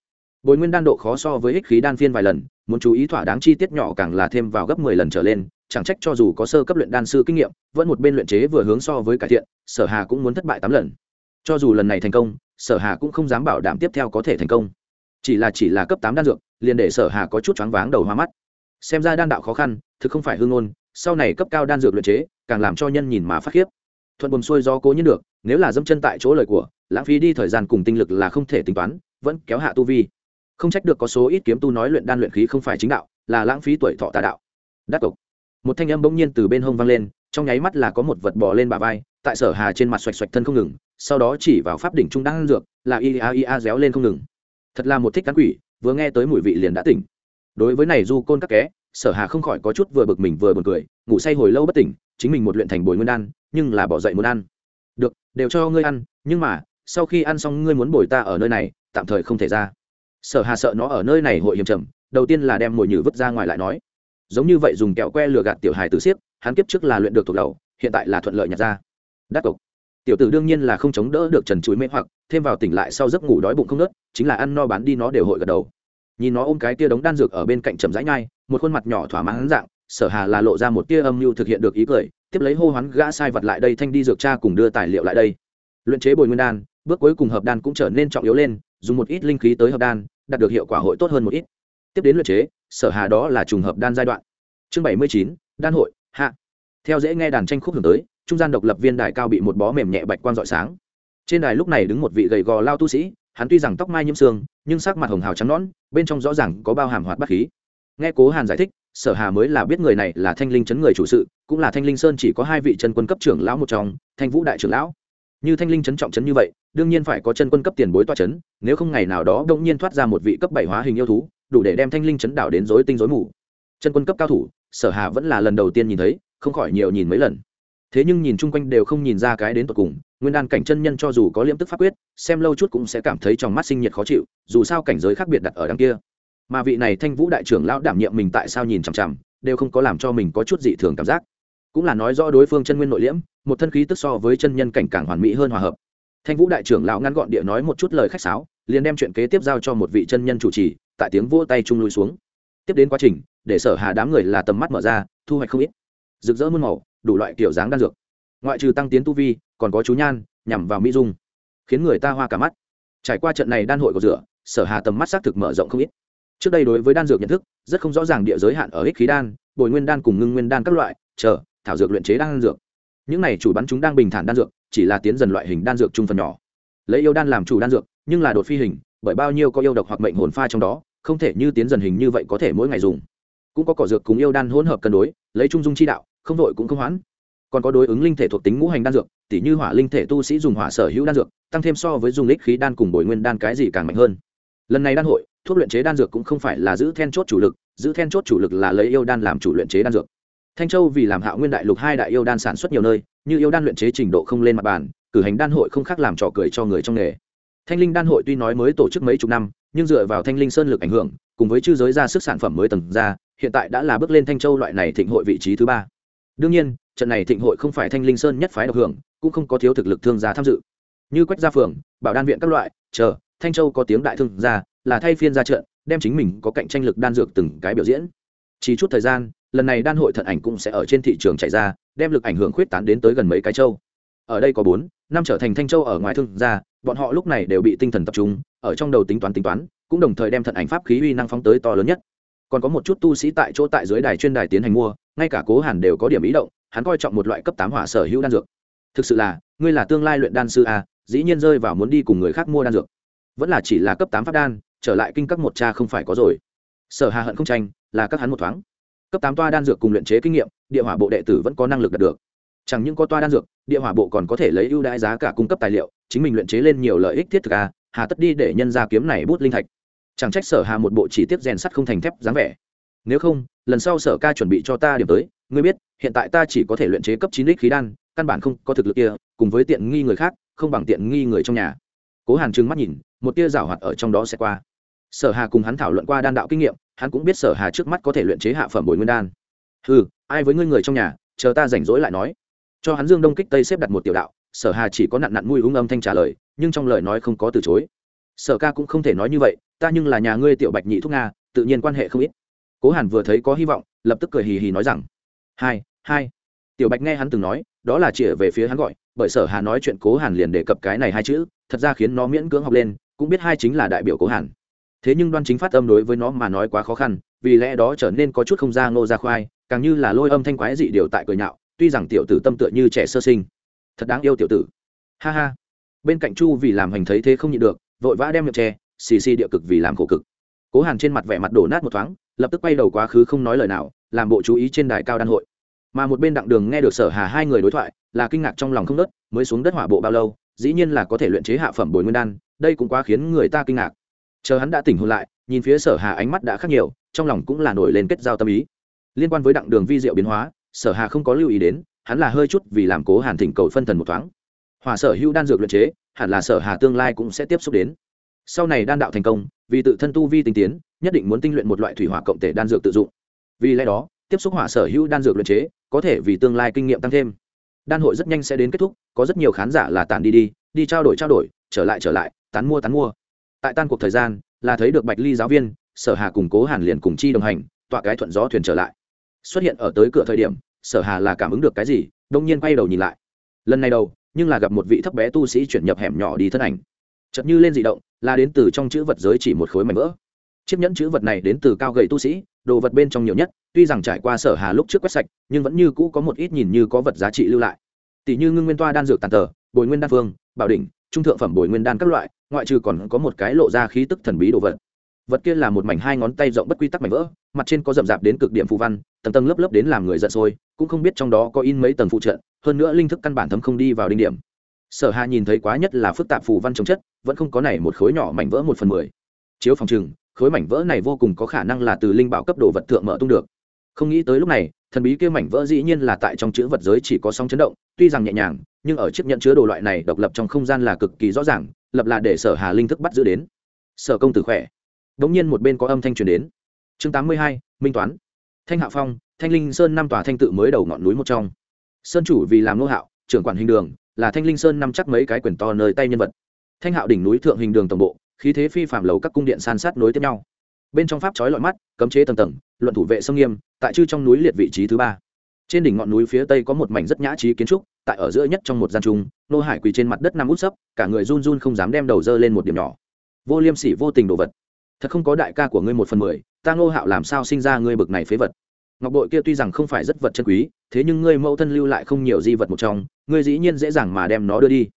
Bồi nguyên đan độ khó so với ích khí đan phiên vài lần, muốn chú ý thỏa đáng chi tiết nhỏ càng là thêm vào gấp mười lần trở lên, chẳng trách cho dù có sơ cấp luyện đan sư kinh nghiệm, vẫn một bên luyện chế vừa hướng so với cải thiện, sở hà cũng muốn thất bại tám lần. Cho dù lần này thành công, sở hà cũng không dám bảo đảm tiếp theo có thể thành công. Chỉ là chỉ là cấp tám đan dược, liền để sở hà có chút choáng váng đầu hoa mắt. Xem ra đan đạo khó khăn thực không phải hương ngôn, sau này cấp cao đan dược luyện chế, càng làm cho nhân nhìn mà phát khiếp. Thuận buồn xuôi do cố nhiên được, nếu là dâm chân tại chỗ lời của, lãng phí đi thời gian cùng tinh lực là không thể tính toán, vẫn kéo hạ tu vi. Không trách được có số ít kiếm tu nói luyện đan luyện khí không phải chính đạo, là lãng phí tuổi thọ tà đạo. Đắc cộc một thanh âm bỗng nhiên từ bên hông vang lên, trong nháy mắt là có một vật bỏ lên bả vai, tại sở hà trên mặt xoạch xoạch thân không ngừng, sau đó chỉ vào pháp đỉnh trung đan dược, là ia ia réo lên không ngừng. Thật là một thích cắn quỷ, vừa nghe tới mùi vị liền đã tỉnh. Đối với này du côn các ké sở hà không khỏi có chút vừa bực mình vừa buồn cười ngủ say hồi lâu bất tỉnh chính mình một luyện thành bồi nguyên ăn, nhưng là bỏ dậy muốn ăn. Được đều cho ngươi ăn nhưng mà sau khi ăn xong ngươi muốn bồi ta ở nơi này tạm thời không thể ra. Sở hà sợ nó ở nơi này hội hiểm trầm đầu tiên là đem mồi nhử vứt ra ngoài lại nói. Giống như vậy dùng kẹo que lừa gạt tiểu hài tử Siếp, hắn kiếp trước là luyện được thuộc đầu hiện tại là thuận lợi nhặt ra. Đắc cộc tiểu tử đương nhiên là không chống đỡ được trần chuối mê hoặc thêm vào tỉnh lại sau giấc ngủ đói bụng không nớt chính là ăn no bán đi nó đều hội gật đầu nhìn nó ôm cái tia đống đan dược ở bên cạnh chậm rãi nhai, một khuôn mặt nhỏ thỏa mãn dạng, sở hà là lộ ra một tia âm mưu thực hiện được ý cười, tiếp lấy hô hoán gã sai vật lại đây thanh đi dược cha cùng đưa tài liệu lại đây. Luyện chế bồi nguyên đan, bước cuối cùng hợp đan cũng trở nên trọng yếu lên, dùng một ít linh khí tới hợp đan, đạt được hiệu quả hội tốt hơn một ít. Tiếp đến luyện chế, sở hà đó là trùng hợp đan giai đoạn. Chương bảy mươi chín, đan hội, hạ. Theo dễ nghe đàn tranh khúc hưởng tới, trung gian độc lập viên đài cao bị một bó mềm nhẹ bạch quang rọi sáng. Trên đài lúc này đứng một vị gầy gò lao tu sĩ hắn tuy rằng tóc mai nhiễm xương, nhưng sắc mặt hồng hào trắng nõn, bên trong rõ ràng có bao hàm hoạt bát khí. Nghe cố hàn giải thích, sở hà mới là biết người này là thanh linh chấn người chủ sự, cũng là thanh linh sơn chỉ có hai vị chân quân cấp trưởng lão một trong, thanh vũ đại trưởng lão. Như thanh linh chấn trọng chấn như vậy, đương nhiên phải có chân quân cấp tiền bối toa chấn nếu không ngày nào đó đông nhiên thoát ra một vị cấp bảy hóa hình yêu thú, đủ để đem thanh linh chấn đảo đến rối tinh rối mù. Chân quân cấp cao thủ, sở hà vẫn là lần đầu tiên nhìn thấy, không khỏi nhiều nhìn mấy lần. Thế nhưng nhìn chung quanh đều không nhìn ra cái đến tột cùng nguyên đan cảnh chân nhân cho dù có liễm tức pháp quyết, xem lâu chút cũng sẽ cảm thấy trong mắt sinh nhiệt khó chịu, dù sao cảnh giới khác biệt đặt ở đằng kia. Mà vị này thanh vũ đại trưởng lão đảm nhiệm mình tại sao nhìn chằm chằm, đều không có làm cho mình có chút dị thường cảm giác. Cũng là nói rõ đối phương chân nguyên nội liễm, một thân khí tức so với chân nhân cảnh càng hoàn mỹ hơn hòa hợp. Thanh vũ đại trưởng lão ngắn gọn địa nói một chút lời khách sáo, liền đem chuyện kế tiếp giao cho một vị chân nhân chủ trì, tại tiếng vỗ tay chung lui xuống. Tiếp đến quá trình, để sở hà đám người là tầm mắt mở ra, thu hoạch không ít. Rực rỡ muôn màu, đủ loại kiểu dáng đan dược ngoại trừ tăng tiến tu vi, còn có chú nhan, nhằm vào mỹ dung, khiến người ta hoa cả mắt. Trải qua trận này đan hội của rửa sở hà tầm mắt xác thực mở rộng không ít. Trước đây đối với đan dược nhận thức, rất không rõ ràng địa giới hạn ở ích khí đan, bồi nguyên đan cùng ngưng nguyên đan các loại, chờ, thảo dược luyện chế đan dược. Những này chủ bắn chúng đang bình thản đan dược, chỉ là tiến dần loại hình đan dược trung phần nhỏ. Lấy yêu đan làm chủ đan dược, nhưng là đột phi hình, bởi bao nhiêu có yêu độc hoặc mệnh hồn pha trong đó, không thể như tiến dần hình như vậy có thể mỗi ngày dùng. Cũng có cỏ dược cùng yêu đan hỗn hợp cân đối, lấy trung dung chi đạo, không vội cũng không hoãn còn có đối ứng linh thể thuộc tính ngũ hành đan dược, tỉ như hỏa linh thể tu sĩ dùng hỏa sở hữu đan dược, tăng thêm so với dùng lích khí đan cùng bồi nguyên đan cái gì càng mạnh hơn. Lần này đan hội, thuốc luyện chế đan dược cũng không phải là giữ then chốt chủ lực, giữ then chốt chủ lực là lấy yêu đan làm chủ luyện chế đan dược. Thanh châu vì làm hạo nguyên đại lục hai đại yêu đan sản xuất nhiều nơi, như yêu đan luyện chế trình độ không lên mặt bàn, cử hành đan hội không khác làm trò cười cho người trong nghề. Thanh linh đan hội tuy nói mới tổ chức mấy chục năm, nhưng dựa vào thanh linh sơn lực ảnh hưởng, cùng với chư giới ra sức sản phẩm mới tầng ra, hiện tại đã là bước lên thanh châu loại này thịnh hội vị trí thứ ba. Đương nhiên trận này thịnh hội không phải thanh linh sơn nhất phái độc hưởng, cũng không có thiếu thực lực thương gia tham dự. Như quách gia phường, bảo đan viện các loại, chờ, thanh châu có tiếng đại thương gia, là thay phiên ra trận, đem chính mình có cạnh tranh lực đan dược từng cái biểu diễn. Chỉ chút thời gian, lần này đan hội thận ảnh cũng sẽ ở trên thị trường chạy ra, đem lực ảnh hưởng khuyết tán đến tới gần mấy cái châu. Ở đây có bốn, năm trở thành thanh châu ở ngoài thương gia, bọn họ lúc này đều bị tinh thần tập trung, ở trong đầu tính toán tính toán, cũng đồng thời đem thận ảnh pháp khí uy năng phóng tới to lớn nhất. Còn có một chút tu sĩ tại chỗ tại dưới đài chuyên đài tiến hành mua, ngay cả cố hàn đều có điểm ý động hắn coi trọng một loại cấp tám hỏa sở hữu đan dược. Thực sự là, ngươi là tương lai luyện đan sư a dĩ nhiên rơi vào muốn đi cùng người khác mua đan dược. Vẫn là chỉ là cấp tám pháp đan, trở lại kinh các một cha không phải có rồi. Sở hà hận không tranh, là các hắn một thoáng. Cấp tám toa đan dược cùng luyện chế kinh nghiệm, địa hỏa bộ đệ tử vẫn có năng lực đạt được. Chẳng những có toa đan dược, địa hỏa bộ còn có thể lấy ưu đãi giá cả cung cấp tài liệu, chính mình luyện chế lên nhiều lợi ích thiết thực a hà tất đi để nhân ra kiếm này bút linh thạch. Chẳng trách sở hà một bộ chỉ tiếp rèn sắt không thành thép dáng vẻ. Nếu không, lần sau sở ca chuẩn bị cho ta điểm tới, ngươi biết hiện tại ta chỉ có thể luyện chế cấp chín lít khí đan, căn bản không có thực lực kia, cùng với tiện nghi người khác, không bằng tiện nghi người trong nhà. Cố hàn trừng mắt nhìn, một tia rào hoạt ở trong đó sẽ qua. Sở hà cùng hắn thảo luận qua đan đạo kinh nghiệm, hắn cũng biết sở hà trước mắt có thể luyện chế hạ phẩm bồi nguyên đan. Ừ ai với ngươi người trong nhà, chờ ta rảnh rỗi lại nói. Cho hắn dương đông kích tây xếp đặt một tiểu đạo, sở hà chỉ có nặn nặn mùi ung âm thanh trả lời, nhưng trong lời nói không có từ chối. Sở ca cũng không thể nói như vậy, ta nhưng là nhà ngươi tiểu bạch nhị thúc nga, tự nhiên quan hệ không ít. Cố hàn vừa thấy có hy vọng, lập tức cười hì hì nói rằng hai hai. Tiểu bạch nghe hắn từng nói, đó là chĩa về phía hắn gọi, bởi sở hà nói chuyện cố hàn liền đề cập cái này hai chữ, thật ra khiến nó miễn cưỡng học lên, cũng biết hai chính là đại biểu cố hàn. Thế nhưng đoan chính phát âm đối với nó mà nói quá khó khăn, vì lẽ đó trở nên có chút không ra ngô ra khoai, càng như là lôi âm thanh quái dị điều tại cười nhạo, tuy rằng tiểu tử tâm tựa như trẻ sơ sinh. Thật đáng yêu tiểu tử. Ha ha. Bên cạnh chu vì làm hành thấy thế không nhịn được, vội vã đem miệng tre xì xì địa cực vì làm khổ cực. Cố hàn trên mặt vẻ mặt đổ nát một thoáng, lập tức quay đầu quá khứ không nói lời nào làm bộ chú ý trên đài cao đan hội. Mà một bên đặng đường nghe được sở hà hai người đối thoại, là kinh ngạc trong lòng không nớt mới xuống đất hỏa bộ bao lâu, dĩ nhiên là có thể luyện chế hạ phẩm bồi nguyên đan, đây cũng quá khiến người ta kinh ngạc. Chờ hắn đã tỉnh hôn lại, nhìn phía sở hà ánh mắt đã khác nhiều, trong lòng cũng là nổi lên kết giao tâm ý. Liên quan với đặng đường vi diệu biến hóa, sở hà không có lưu ý đến, hắn là hơi chút vì làm cố hàn thỉnh cầu phân thần một thoáng. Hòa sở hữu đan dược luyện chế, hẳn là sở hà tương lai cũng sẽ tiếp xúc đến. Sau này đan đạo thành công, vì tự thân tu vi tinh tiến, nhất định muốn tinh luyện một loại thủy hỏa cộng thể đan dược tự dụng vì lẽ đó, tiếp xúc hỏa sở hữu đan dược luyện chế, có thể vì tương lai kinh nghiệm tăng thêm. Đan hội rất nhanh sẽ đến kết thúc, có rất nhiều khán giả là tàn đi đi đi trao đổi trao đổi, trở lại trở lại, tán mua tán mua. Tại tan cuộc thời gian, là thấy được bạch ly giáo viên, sở hà cùng cố hàn liền cùng chi đồng hành, tọa cái thuận gió thuyền trở lại. Xuất hiện ở tới cửa thời điểm, sở hà là cảm ứng được cái gì, đông nhiên quay đầu nhìn lại. Lần này đầu, nhưng là gặp một vị thấp bé tu sĩ chuyển nhập hẻm nhỏ đi thân ảnh. Chợt như lên dị động, là đến từ trong chữ vật giới chỉ một khối mảnh vỡ chiếc nhẫn chữ vật này đến từ cao gầy tu sĩ, đồ vật bên trong nhiều nhất, tuy rằng trải qua sở hà lúc trước quét sạch, nhưng vẫn như cũ có một ít nhìn như có vật giá trị lưu lại. Tỷ như ngưng nguyên toa đan dược tàn tờ, bồi nguyên đan phương, bảo đỉnh, trung thượng phẩm bồi nguyên đan các loại, ngoại trừ còn có một cái lộ ra khí tức thần bí đồ vật. Vật kia là một mảnh hai ngón tay rộng bất quy tắc mảnh vỡ, mặt trên có rậm rạp đến cực điểm phù văn, tầng tầng lớp lớp đến làm người giận sôi, cũng không biết trong đó có in mấy tầng phụ trợ, hơn nữa linh thức căn bản thấm không đi vào đinh điểm. Sở hà nhìn thấy quá nhất là phức tạp phù văn chống chất, vẫn không có này một khối nhỏ mảnh vỡ một phần mười. Chiếu phòng trường khối mảnh vỡ này vô cùng có khả năng là từ linh bảo cấp đồ vật thượng mở tung được. Không nghĩ tới lúc này, thần bí kia mảnh vỡ dĩ nhiên là tại trong chữ vật giới chỉ có sóng chấn động, tuy rằng nhẹ nhàng, nhưng ở chiếc nhận chứa đồ loại này độc lập trong không gian là cực kỳ rõ ràng, lập là để sở hà linh thức bắt giữ đến. Sở công tử khỏe. Đống nhiên một bên có âm thanh truyền đến. Chương tám mươi hai, minh toán. Thanh hạ phong, thanh linh sơn năm tòa thanh tự mới đầu ngọn núi một trong. Sơn chủ vì làm nô hạo, trưởng quản hình đường, là thanh linh sơn năm chắc mấy cái quyền to nơi tay nhân vật. Thanh hạo đỉnh núi thượng hình đường tổng bộ khí thế phi phạm lầu các cung điện san sát nối tiếp nhau. Bên trong pháp chói lọi mắt, cấm chế tầng tầng, luận thủ vệ sông nghiêm, tại chư trong núi liệt vị trí thứ ba. Trên đỉnh ngọn núi phía tây có một mảnh rất nhã trí kiến trúc, tại ở giữa nhất trong một gian trung, nô hải quỳ trên mặt đất nằm út sấp, cả người run run không dám đem đầu dơ lên một điểm nhỏ. Vô liêm sỉ vô tình đồ vật. Thật không có đại ca của ngươi một phần mười, ta ngô hạo làm sao sinh ra ngươi bực này phế vật? Ngọc bội kia tuy rằng không phải rất vật chân quý, thế nhưng ngươi mẫu thân lưu lại không nhiều di vật một trong, ngươi dĩ nhiên dễ dàng mà đem nó đưa đi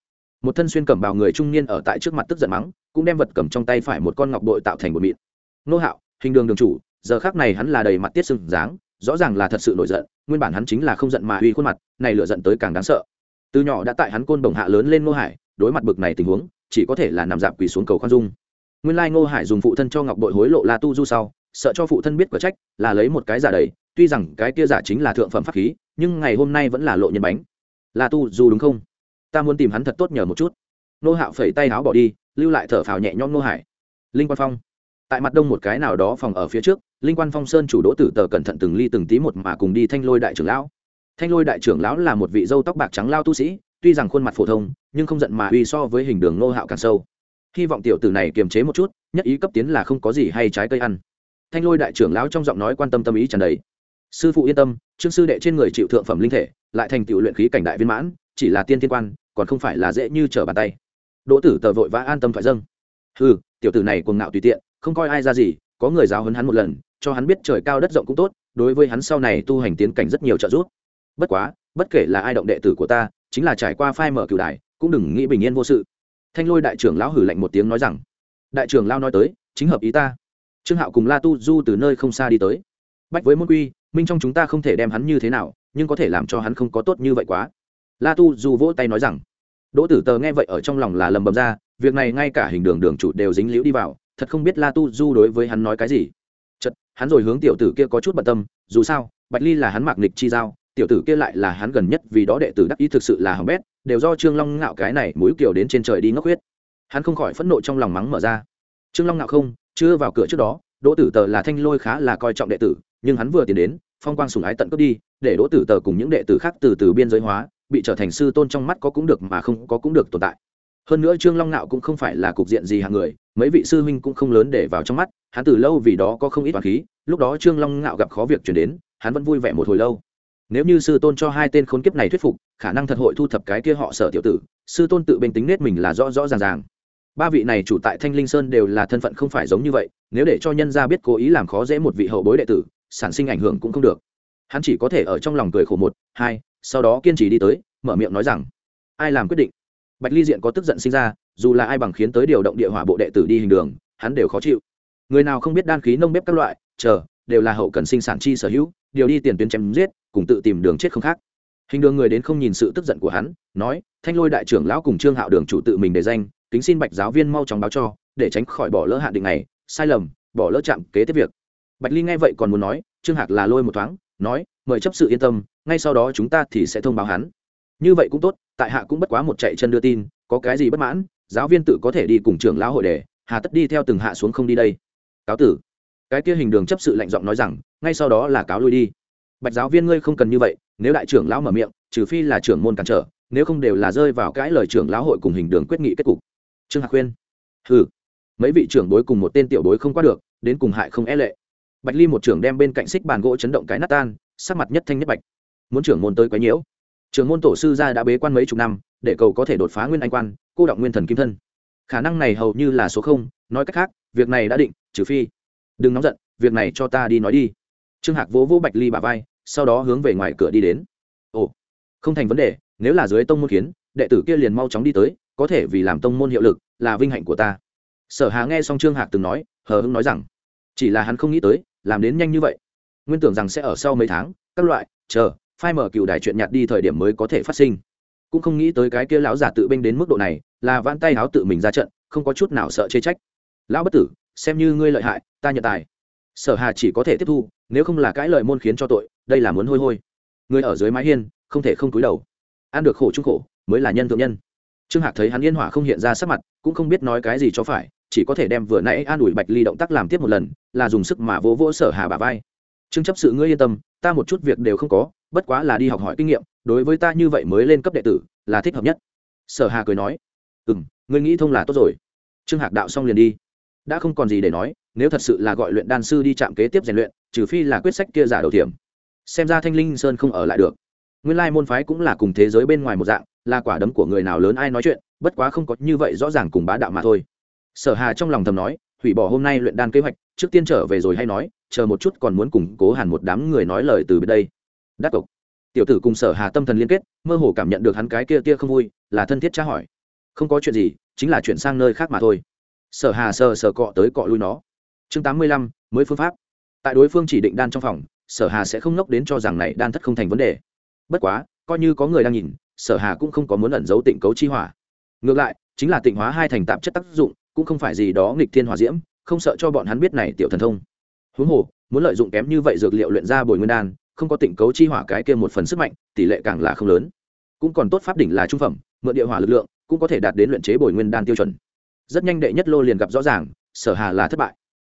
một thân xuyên cẩm bào người trung niên ở tại trước mặt tức giận mắng, cũng đem vật cầm trong tay phải một con ngọc bội tạo thành một mịn. Nô hạo, hình đường đường chủ, giờ khác này hắn là đầy mặt tiết sừng dáng, rõ ràng là thật sự nổi giận, nguyên bản hắn chính là không giận mà uy khuôn mặt, này lựa giận tới càng đáng sợ. Từ nhỏ đã tại hắn côn bồng hạ lớn lên nô hải, đối mặt bực này tình huống, chỉ có thể là nằm dạp quỳ xuống cầu khoan dung. Nguyên lai ngô hải dùng phụ thân cho ngọc bội hối lộ la tu du sau, sợ cho phụ thân biết quả trách, là lấy một cái giả đầy, tuy rằng cái kia giả chính là thượng phẩm pháp khí, nhưng ngày hôm nay vẫn là lộ nhân bánh. La tu du đúng không? Ta muốn tìm hắn thật tốt nhờ một chút. Nô hạo phẩy tay áo bỏ đi, lưu lại thở phào nhẹ nhõm nô hải. Linh quan phong. Tại mặt đông một cái nào đó phòng ở phía trước, linh quan phong sơn chủ đỗ tử tờ cẩn thận từng ly từng tí một mà cùng đi thanh lôi đại trưởng lão. Thanh lôi đại trưởng lão là một vị dâu tóc bạc trắng lao tu sĩ, tuy rằng khuôn mặt phổ thông, nhưng không giận mà uy so với hình đường nô hạo càng sâu. Hy vọng tiểu tử này kiềm chế một chút, nhất ý cấp tiến là không có gì hay trái cây ăn. Thanh lôi đại trưởng lão trong giọng nói quan tâm tâm ý tràn đầy. Sư phụ yên tâm trương sư đệ trên người chịu thượng phẩm linh thể, lại thành tiểu luyện khí cảnh đại viên mãn chỉ là tiên thiên quan, còn không phải là dễ như trở bàn tay. Đỗ tử tờ vội vã an tâm thoại dâng. Ừ tiểu tử này cuồng ngạo tùy tiện, không coi ai ra gì, có người giáo hấn hắn một lần, cho hắn biết trời cao đất rộng cũng tốt, đối với hắn sau này tu hành tiến cảnh rất nhiều trợ giúp. Bất quá, bất kể là ai động đệ tử của ta, chính là trải qua phai mở cửu đài cũng đừng nghĩ bình yên vô sự. Thanh lôi đại trưởng lão hử lạnh một tiếng nói rằng, đại trưởng lao nói tới, chính hợp ý ta. Trương hạo cùng la tu du từ nơi không xa đi tới. Bách với môn quy, minh trong chúng ta không thể đem hắn như thế nào, nhưng có thể làm cho hắn không có tốt như vậy quá la tu du vỗ tay nói rằng, đỗ tử tờ nghe vậy ở trong lòng là lầm bầm ra, việc này ngay cả hình đường đường chủ đều dính liễu đi vào, thật không biết la tu du đối với hắn nói cái gì. Chật hắn rồi hướng tiểu tử kia có chút bận tâm, dù sao, bạch ly là hắn mạc nịch chi giao, tiểu tử kia lại là hắn gần nhất vì đó đệ tử đắc ý thực sự là hỏng bét, đều do trương long ngạo cái này mũi kiểu đến trên trời đi ngốc huyết. Hắn không khỏi phẫn nộ trong lòng mắng mở ra. Trương long ngạo không, chưa vào cửa trước đó, đỗ tử tờ là thanh lôi khá là coi trọng đệ tử, nhưng hắn vừa tiến đến, phong quang sùng ái tận cướp đi, để đỗ tử tờ cùng những đệ tử khác từ từ biên giới hóa bị trở thành sư tôn trong mắt có cũng được mà không có cũng được tồn tại. Hơn nữa trương long nạo cũng không phải là cục diện gì hàng người, mấy vị sư huynh cũng không lớn để vào trong mắt, hắn từ lâu vì đó có không ít toàn khí, lúc đó trương long nạo gặp khó việc chuyển đến, hắn vẫn vui vẻ một hồi lâu. Nếu như sư tôn cho hai tên khốn kiếp này thuyết phục, khả năng thật hội thu thập cái kia họ sở tiểu tử, sư tôn tự bình tính nết mình là rõ rõ ràng ràng. Ba vị này chủ tại thanh linh sơn đều là thân phận không phải giống như vậy, nếu để cho nhân gia biết cố ý làm khó dễ một vị hậu bối đệ tử, sản sinh ảnh hưởng cũng không được. Hắn chỉ có thể ở trong lòng cười khổ một, hai sau đó kiên trì đi tới, mở miệng nói rằng, ai làm quyết định? Bạch ly diện có tức giận sinh ra, dù là ai bằng khiến tới điều động địa hỏa bộ đệ tử đi hình đường, hắn đều khó chịu. Người nào không biết đan khí nông bếp các loại, chờ, đều là hậu cần sinh sản chi sở hữu, điều đi tiền tuyến chém giết, cùng tự tìm đường chết không khác. Hình đường người đến không nhìn sự tức giận của hắn, nói, thanh lôi đại trưởng lão cùng trương hạo đường chủ tự mình đề danh, kính xin bạch giáo viên mau chóng báo cho, để tránh khỏi bỏ lỡ hạn định này, sai lầm, bỏ lỡ chạm kế tiếp việc. Bạch ly nghe vậy còn muốn nói, trương hạc là lôi một thoáng, nói mời chấp sự yên tâm, ngay sau đó chúng ta thì sẽ thông báo hắn. Như vậy cũng tốt, tại hạ cũng bất quá một chạy chân đưa tin, có cái gì bất mãn, giáo viên tự có thể đi cùng trưởng lão hội đề hà tất đi theo từng hạ xuống không đi đây. Cáo tử. Cái kia hình đường chấp sự lạnh giọng nói rằng, ngay sau đó là cáo lui đi. Bạch giáo viên ngươi không cần như vậy, nếu đại trưởng lão mở miệng, trừ phi là trưởng môn cản trở, nếu không đều là rơi vào cái lời trưởng lão hội cùng hình đường quyết nghị kết cục. Trương hạc khuyên. Ừ mấy vị trưởng bối cùng một tên tiểu bối không qua được, đến cùng hại không e lệ. Bạch ly một trưởng đem bên cạnh xích bàn gỗ chấn động cái nát tan sắc mặt nhất thanh nhất bạch. Muốn trưởng môn tới quấy nhiễu. Trưởng môn tổ sư gia đã bế quan mấy chục năm, để cầu có thể đột phá nguyên anh quan, cô động nguyên thần kim thân. Khả năng này hầu như là số không, nói cách khác, việc này đã định, trừ phi. Đừng nóng giận, việc này cho ta đi nói đi. Trương hạc vỗ vỗ bạch ly bà vai, sau đó hướng về ngoài cửa đi đến. Ồ, không thành vấn đề, nếu là dưới tông môn kiến, đệ tử kia liền mau chóng đi tới, có thể vì làm tông môn hiệu lực, là vinh hạnh của ta. Sở hà nghe xong trương hạc từng nói, hờ hững nói rằng, chỉ là hắn không nghĩ tới, làm đến nhanh như vậy nguyên tưởng rằng sẽ ở sau mấy tháng, các loại, chờ, phai mở cựu đài chuyện nhạt đi thời điểm mới có thể phát sinh. Cũng không nghĩ tới cái kia lão giả tự binh đến mức độ này, là vãn tay háo tự mình ra trận, không có chút nào sợ chê trách. Lão bất tử, xem như ngươi lợi hại, ta nhận tài. Sở hà chỉ có thể tiếp thu, nếu không là cãi lời môn khiến cho tội, đây là muốn hôi hôi. Người ở dưới mái hiên, không thể không cúi đầu. Ăn được khổ chung khổ, mới là nhân thượng nhân. Trương hạc thấy hắn yên hỏa không hiện ra sắc mặt, cũng không biết nói cái gì cho phải, chỉ có thể đem vừa nãy an ủi bạch ly động tác làm tiếp một lần, là dùng sức mà vỗ vỗ sở hà bà vai trương chấp sự ngươi yên tâm, ta một chút việc đều không có, bất quá là đi học hỏi kinh nghiệm, đối với ta như vậy mới lên cấp đệ tử, là thích hợp nhất. Sở hà cười nói ừ m ngươi nghĩ thông là tốt rồi. Trương hạc đạo xong liền đi. Đã không còn gì để nói, nếu thật sự là gọi luyện đan sư đi chạm kế tiếp rèn luyện, trừ phi là quyết sách kia giả đầu tiệm. xem ra thanh linh sơn không ở lại được. Nguyên lai môn phái cũng là cùng thế giới bên ngoài một dạng, là quả đấm của người nào lớn ai nói chuyện, bất quá không có như vậy rõ ràng cùng bá đạo mà thôi. Sở hà trong lòng thầm nói, hủy bỏ hôm nay luyện đan kế hoạch trước tiên trở về rồi hay nói, chờ một chút còn muốn củng cố hẳn một đám người nói lời từ bên đây. Đắc cộc. Tiểu tử cùng sở hà tâm thần liên kết, mơ hồ cảm nhận được hắn cái kia kia không vui, là thân thiết tra hỏi. Không có chuyện gì, chính là chuyện sang nơi khác mà thôi. Sở hà sờ sờ cọ tới cọ lui nó. Chương tám mươi lăm, mới phương pháp. Tại đối phương chỉ định đan trong phòng, sở hà sẽ không nốc đến cho rằng này đan thất không thành vấn đề. Bất quá, coi như có người đang nhìn, sở hà cũng không có muốn ẩn giấu tịnh cấu chi hỏa. Ngược lại, chính là tịnh hóa hai thành tạp chất tác dụng, cũng không phải gì đó nghịch thiên hỏa diễm không sợ cho bọn hắn biết này tiểu thần thông. Huống hồ, muốn lợi dụng kém như vậy dược liệu luyện ra bồi nguyên đan, không có tịnh cấu chi hỏa cái kia một phần sức mạnh, tỷ lệ càng là không lớn. Cũng còn tốt pháp đỉnh là trung phẩm, mượn địa hỏa lực lượng, cũng có thể đạt đến luyện chế bồi nguyên đan tiêu chuẩn. Rất nhanh đệ nhất lô liền gặp rõ ràng, sở hà là thất bại.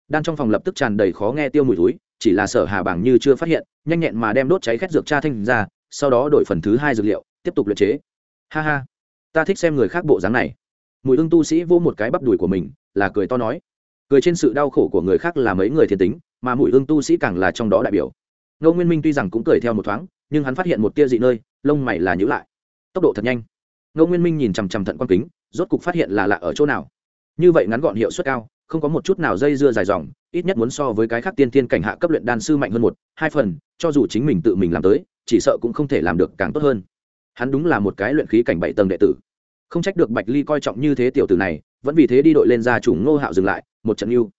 Đan trong phòng lập tức tràn đầy khó nghe tiêu mùi túi chỉ là sở hà bảng như chưa phát hiện, nhanh nhẹn mà đem đốt cháy khét dược cha thanh ra, sau đó đổi phần thứ hai dược liệu, tiếp tục luyện chế. Ha ha, ta thích xem người khác bộ dáng này. Mùi ưng tu sĩ vô một cái bắp đùi của mình, là cười to nói cười trên sự đau khổ của người khác là mấy người thiên tính, mà mùi hương tu sĩ càng là trong đó đại biểu. Ngô nguyên minh tuy rằng cũng cười theo một thoáng, nhưng hắn phát hiện một tia dị nơi, lông mày là nhữ lại. Tốc độ thật nhanh. Ngô nguyên minh nhìn chằm chằm thận quan kính, rốt cục phát hiện là lạ ở chỗ nào. Như vậy ngắn gọn hiệu suất cao, không có một chút nào dây dưa dài dòng, ít nhất muốn so với cái khác tiên tiên cảnh hạ cấp luyện đan sư mạnh hơn một, hai phần, cho dù chính mình tự mình làm tới, chỉ sợ cũng không thể làm được càng tốt hơn. Hắn đúng là một cái luyện khí cảnh bảy tầng đệ tử. Không trách được bạch ly coi trọng như thế tiểu tử này, vẫn vì thế đi đội lên ra chủ ngô hạo dừng lại một trận lưu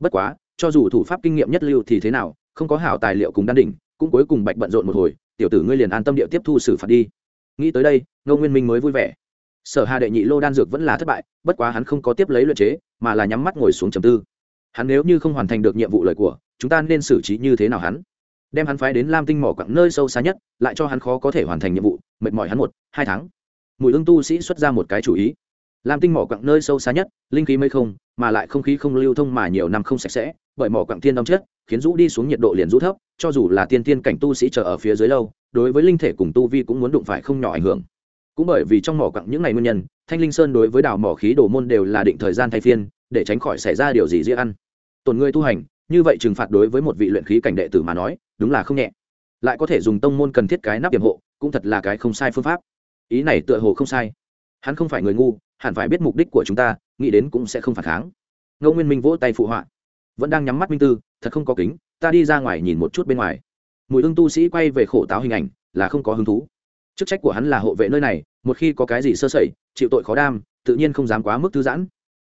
bất quá, cho dù thủ pháp kinh nghiệm nhất lưu thì thế nào, không có hảo tài liệu cùng đan đỉnh, cũng cuối cùng bạch bận rộn một hồi, tiểu tử ngươi liền an tâm địa tiếp thu xử phạt đi. Nghĩ tới đây, ngô nguyên minh mới vui vẻ. Sở hà đệ nhị lô đan dược vẫn là thất bại, bất quá hắn không có tiếp lấy luyện chế, mà là nhắm mắt ngồi xuống trầm tư. Hắn nếu như không hoàn thành được nhiệm vụ lời của, chúng ta nên xử trí như thế nào hắn? Đem hắn phái đến lam tinh mỏ quặng nơi sâu xa nhất, lại cho hắn khó có thể hoàn thành nhiệm vụ, mệt mỏi hắn một, hai tháng. Mùi ưng tu sĩ xuất ra một cái chủ ý lam tinh mỏ quặng nơi sâu xa nhất linh khí mấy không mà lại không khí không lưu thông mà nhiều năm không sạch sẽ bởi mỏ quặng tiên đông chết, khiến rũ đi xuống nhiệt độ liền rũ thấp cho dù là tiên tiên cảnh tu sĩ chờ ở phía dưới lâu đối với linh thể cùng tu vi cũng muốn đụng phải không nhỏ ảnh hưởng. Cũng bởi vì trong mỏ quặng những ngày nguyên nhân thanh linh sơn đối với đào mỏ khí đồ môn đều là định thời gian thay phiên để tránh khỏi xảy ra điều gì dễ ăn. Tổn người tu hành như vậy trừng phạt đối với một vị luyện khí cảnh đệ tử mà nói đúng là không nhẹ. Lại có thể dùng tông môn cần thiết cái nắp tiềm hộ cũng thật là cái không sai phương pháp. Ý này tựa hồ không sai hắn không phải người ngu, hẳn phải biết mục đích của chúng ta, nghĩ đến cũng sẽ không phản kháng. Ngô nguyên minh vỗ tay phụ họa. Vẫn đang nhắm mắt minh tư, thật không có kính, ta đi ra ngoài nhìn một chút bên ngoài. Mùi hương tu sĩ quay về khổ táo hình ảnh, là không có hứng thú. Chức trách của hắn là hộ vệ nơi này, một khi có cái gì sơ sẩy, chịu tội khó đam, tự nhiên không dám quá mức thư giãn.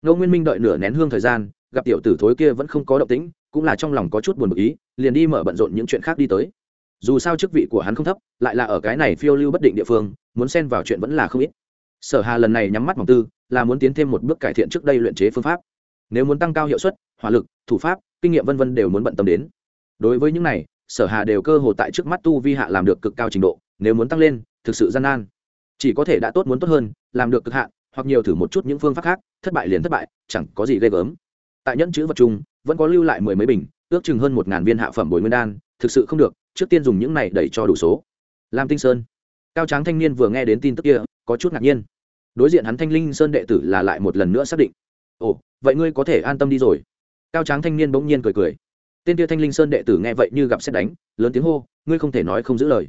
Ngô nguyên minh đợi nửa nén hương thời gian, gặp tiểu tử thối kia vẫn không có động tĩnh, cũng là trong lòng có chút buồn bực ý, liền đi mở bận rộn những chuyện khác đi tới. Dù sao chức vị của hắn không thấp, lại là ở cái này phiêu lưu bất định địa phương, muốn xen vào chuyện vẫn là không ít sở hà lần này nhắm mắt mỏng tư, là muốn tiến thêm một bước cải thiện trước đây luyện chế phương pháp. Nếu muốn tăng cao hiệu suất, hỏa lực, thủ pháp, kinh nghiệm vân vân đều muốn bận tâm đến. Đối với những này, sở hà đều cơ hồ tại trước mắt tu vi hạ làm được cực cao trình độ, nếu muốn tăng lên, thực sự gian nan. Chỉ có thể đã tốt muốn tốt hơn, làm được cực hạn, hoặc nhiều thử một chút những phương pháp khác, thất bại liền thất bại, chẳng có gì ghê gớm. Tại nhẫn chữ vật chung, vẫn có lưu lại mười mấy bình, ước chừng hơn một ngàn viên hạ phẩm bồi nguyên đan, thực sự không được, trước tiên dùng những này đẩy cho đủ số. Lam tinh sơn cao tráng thanh niên vừa nghe đến tin tức kia, có chút ngạc nhiên. Đối diện hắn thanh linh sơn đệ tử là lại một lần nữa xác định. Ồ, vậy ngươi có thể an tâm đi rồi. Cao tráng thanh niên bỗng nhiên cười cười. Tên kia thanh linh sơn đệ tử nghe vậy như gặp xét đánh, lớn tiếng hô, ngươi không thể nói không giữ lời.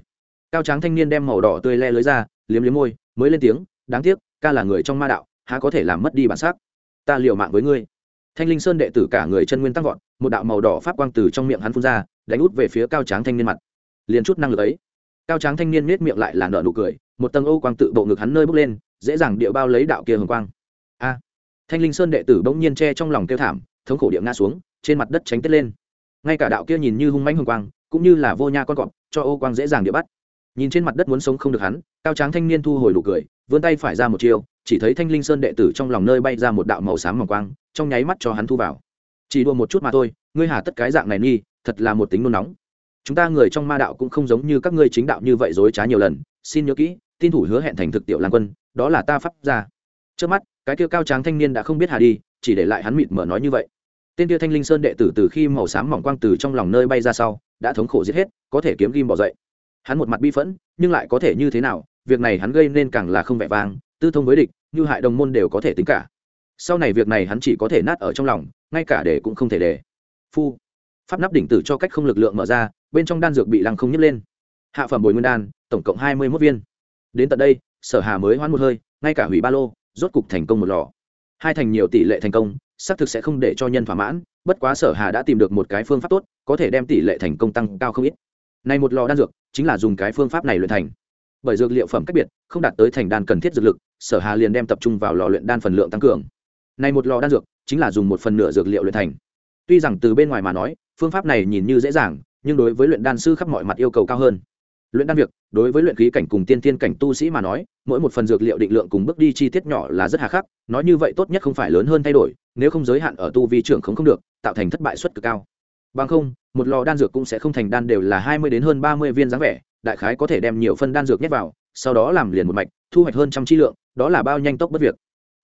Cao tráng thanh niên đem màu đỏ tươi le lưới ra, liếm liếm môi, mới lên tiếng, đáng tiếc, ca là người trong ma đạo, há có thể làm mất đi bản sắc. Ta liều mạng với ngươi. Thanh linh sơn đệ tử cả người chân nguyên tăng vọt, một đạo màu đỏ pháp quang từ trong miệng hắn phun ra, đánh út về phía cao tráng thanh niên mặt. Liền chút năng lực ấy cao tráng thanh niên nết miệng lại là nở nụ cười, một tầng ô quang tự bộ ngực hắn nơi bốc lên, dễ dàng địa bao lấy đạo kia hồng quang. A! Thanh linh sơn đệ tử bỗng nhiên che trong lòng kêu thảm, thống khổ địa ngã xuống, trên mặt đất tránh tết lên. Ngay cả đạo kia nhìn như hung mãnh hồng quang, cũng như là vô nha con cọp, cho ô quang dễ dàng địa bắt. Nhìn trên mặt đất muốn sống không được hắn, cao tráng thanh niên thu hồi nụ cười, vươn tay phải ra một chiều chỉ thấy thanh linh sơn đệ tử trong lòng nơi bay ra một đạo màu xám mỏng quang, trong nháy mắt cho hắn thu vào. Chỉ đua một chút mà thôi, ngươi hà tất cái dạng này nghi, thật là một tính nôn nóng chúng ta người trong ma đạo cũng không giống như các ngươi chính đạo như vậy dối trá nhiều lần, xin nhớ kỹ, tin thủ hứa hẹn thành thực tiểu lan quân, đó là ta pháp ra. Trước mắt, cái kia cao tráng thanh niên đã không biết hà đi, chỉ để lại hắn mịt mở nói như vậy. Tên kia thanh linh sơn đệ tử từ khi màu xám mỏng quang từ trong lòng nơi bay ra sau, đã thống khổ giết hết, có thể kiếm ghim bỏ dậy. Hắn một mặt bi phẫn, nhưng lại có thể như thế nào, việc này hắn gây nên càng là không vẻ vang, tư thông với địch, như hại đồng môn đều có thể tính cả. Sau này việc này hắn chỉ có thể nát ở trong lòng, ngay cả để cũng không thể để. Phu, pháp nắp đỉnh tử cho cách không lực lượng mở ra bên trong đan dược bị lăng không nhấc lên. Hạ phẩm bồi nguyên đan, tổng cộng hai mươi mốt viên. Đến tận đây, sở hà mới hoãn một hơi, ngay cả hủy ba lô, rốt cục thành công một lò. Hai thành nhiều tỷ lệ thành công, xác thực sẽ không để cho nhân thỏa mãn, bất quá sở hà đã tìm được một cái phương pháp tốt, có thể đem tỷ lệ thành công tăng cao không ít. Này một lò đan dược, chính là dùng cái phương pháp này luyện thành. Bởi dược liệu phẩm cách biệt, không đạt tới thành đan cần thiết dược lực, sở hà liền đem tập trung vào lò luyện đan phần lượng tăng cường. Này một lò đan dược, chính là dùng một phần nửa dược liệu luyện thành. Tuy rằng từ bên ngoài mà nói, phương pháp này nhìn như dễ dàng nhưng đối với luyện đan sư khắp mọi mặt yêu cầu cao hơn. Luyện đan việc, đối với luyện khí cảnh cùng tiên tiên cảnh tu sĩ mà nói, mỗi một phần dược liệu định lượng cùng bước đi chi tiết nhỏ là rất hà khắc, nói như vậy tốt nhất không phải lớn hơn thay đổi, nếu không giới hạn ở tu vi trưởng không không được, tạo thành thất bại suất cực cao. Bằng không, một lò đan dược cũng sẽ không thành đan đều là hai mươi đến hơn ba mươi viên dáng vẻ, đại khái có thể đem nhiều phân đan dược nhét vào, sau đó làm liền một mạch, thu hoạch hơn trăm chi lượng, đó là bao nhanh tốc bất việc.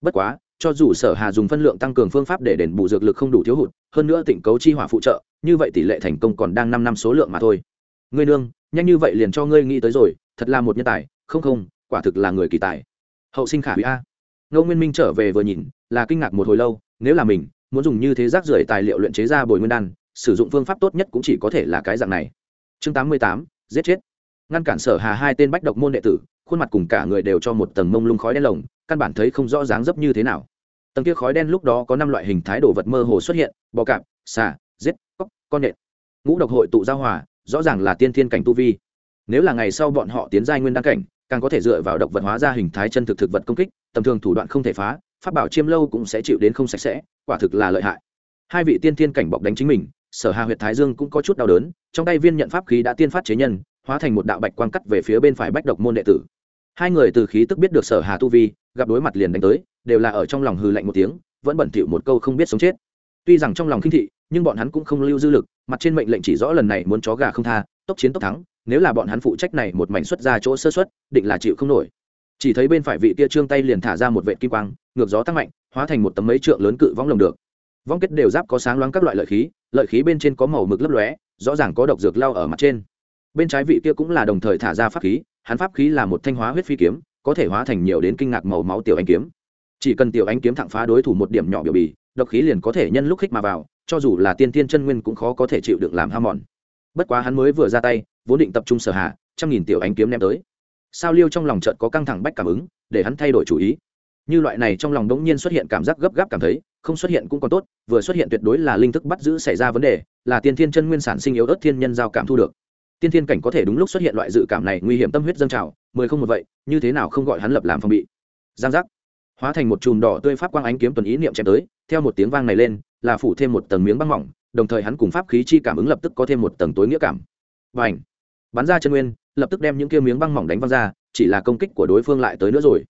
Bất quá cho dù sở hà dùng phân lượng tăng cường phương pháp để đền bù dược lực không đủ thiếu hụt, hơn nữa tỉnh cấu chi hỏa phụ trợ, như vậy tỷ lệ thành công còn đang năm năm số lượng mà thôi. Ngươi nương, nhanh như vậy liền cho ngươi nghĩ tới rồi, thật là một nhân tài, không không, quả thực là người kỳ tài. Hậu sinh khả hủy a. Ngô nguyên minh trở về vừa nhìn, là kinh ngạc một hồi lâu, nếu là mình, muốn dùng như thế rác rưởi tài liệu luyện chế ra bồi nguyên đan, sử dụng phương pháp tốt nhất cũng chỉ có thể là cái dạng này. Chương tám mươi tám, giết chết. Ngăn cản sở hà hai tên bách độc môn đệ tử khuôn mặt cùng cả người đều cho một tầng mông lung khói đen lồng, căn bản thấy không rõ dáng dấp như thế nào. Tầng kia khói đen lúc đó có năm loại hình thái đồ vật mơ hồ xuất hiện, bò cạp, xà, giết, cóc, con nện. Ngũ độc hội tụ giao hòa, rõ ràng là tiên thiên cảnh tu vi. Nếu là ngày sau bọn họ tiến giai nguyên đăng cảnh, càng có thể dựa vào độc vật hóa ra hình thái chân thực thực vật công kích, tầm thường thủ đoạn không thể phá, pháp bảo chiêm lâu cũng sẽ chịu đến không sạch sẽ, quả thực là lợi hại. Hai vị tiên thiên cảnh bọc đánh chính mình, sở hà huyệt thái dương cũng có chút đau đớn, trong tay viên nhận pháp khí đã tiên phát chế nhân, hóa thành một đạo bạch quang cắt về phía bên phải bách độc môn đệ tử hai người từ khí tức biết được sở hà tu vi, gặp đối mặt liền đánh tới, đều là ở trong lòng hư lạnh một tiếng, vẫn bẩn thỉu một câu không biết sống chết. Tuy rằng trong lòng khinh thị, nhưng bọn hắn cũng không lưu dư lực, mặt trên mệnh lệnh chỉ rõ lần này muốn chó gà không tha, tốc chiến tốc thắng, nếu là bọn hắn phụ trách này một mảnh xuất ra chỗ sơ xuất định là chịu không nổi. Chỉ thấy bên phải vị kia trương tay liền thả ra một vệ kim quang, ngược gió tăng mạnh, hóa thành một tấm mấy trượng lớn cự vong lồng được. Vong kết đều giáp có sáng loáng các loại lợi khí lợi khí bên trên có màu mực lấp lóe, rõ ràng có độc dược lao ở mặt trên. Bên trái vị kia cũng là đồng thời thả ra pháp khí hắn pháp khí là một thanh hóa huyết phi kiếm, có thể hóa thành nhiều đến kinh ngạc màu máu tiểu anh kiếm. Chỉ cần tiểu anh kiếm thẳng phá đối thủ một điểm nhỏ biểu bì, độc khí liền có thể nhân lúc khích mà vào, cho dù là tiên tiên chân nguyên cũng khó có thể chịu được làm ham mòn. Bất quá hắn mới vừa ra tay, vốn định tập trung sở hạ, trăm nghìn tiểu ánh kiếm ném tới. Sao liêu trong lòng trận có căng thẳng bách cảm ứng, để hắn thay đổi chủ ý. Như loại này trong lòng đống nhiên xuất hiện cảm giác gấp gáp cảm thấy, không xuất hiện cũng còn tốt, vừa xuất hiện tuyệt đối là linh thức bắt giữ xảy ra vấn đề, là tiên thiên chân nguyên sản sinh yếu ớt thiên nhân giao cảm thu được tiên thiên cảnh có thể đúng lúc xuất hiện loại dự cảm này, nguy hiểm tâm huyết dâng trào, mười không một vậy, như thế nào không gọi hắn lập làm phòng bị. Giang giác. Hóa thành một chùm đỏ tươi pháp quang ánh kiếm tuần ý niệm chém tới, theo một tiếng vang này lên, là phủ thêm một tầng miếng băng mỏng, đồng thời hắn cùng pháp khí chi cảm ứng lập tức có thêm một tầng tối nghĩa cảm. Và ảnh bắn ra chân nguyên, lập tức đem những kia miếng băng mỏng đánh văng ra, chỉ là công kích của đối phương lại tới nữa rồi.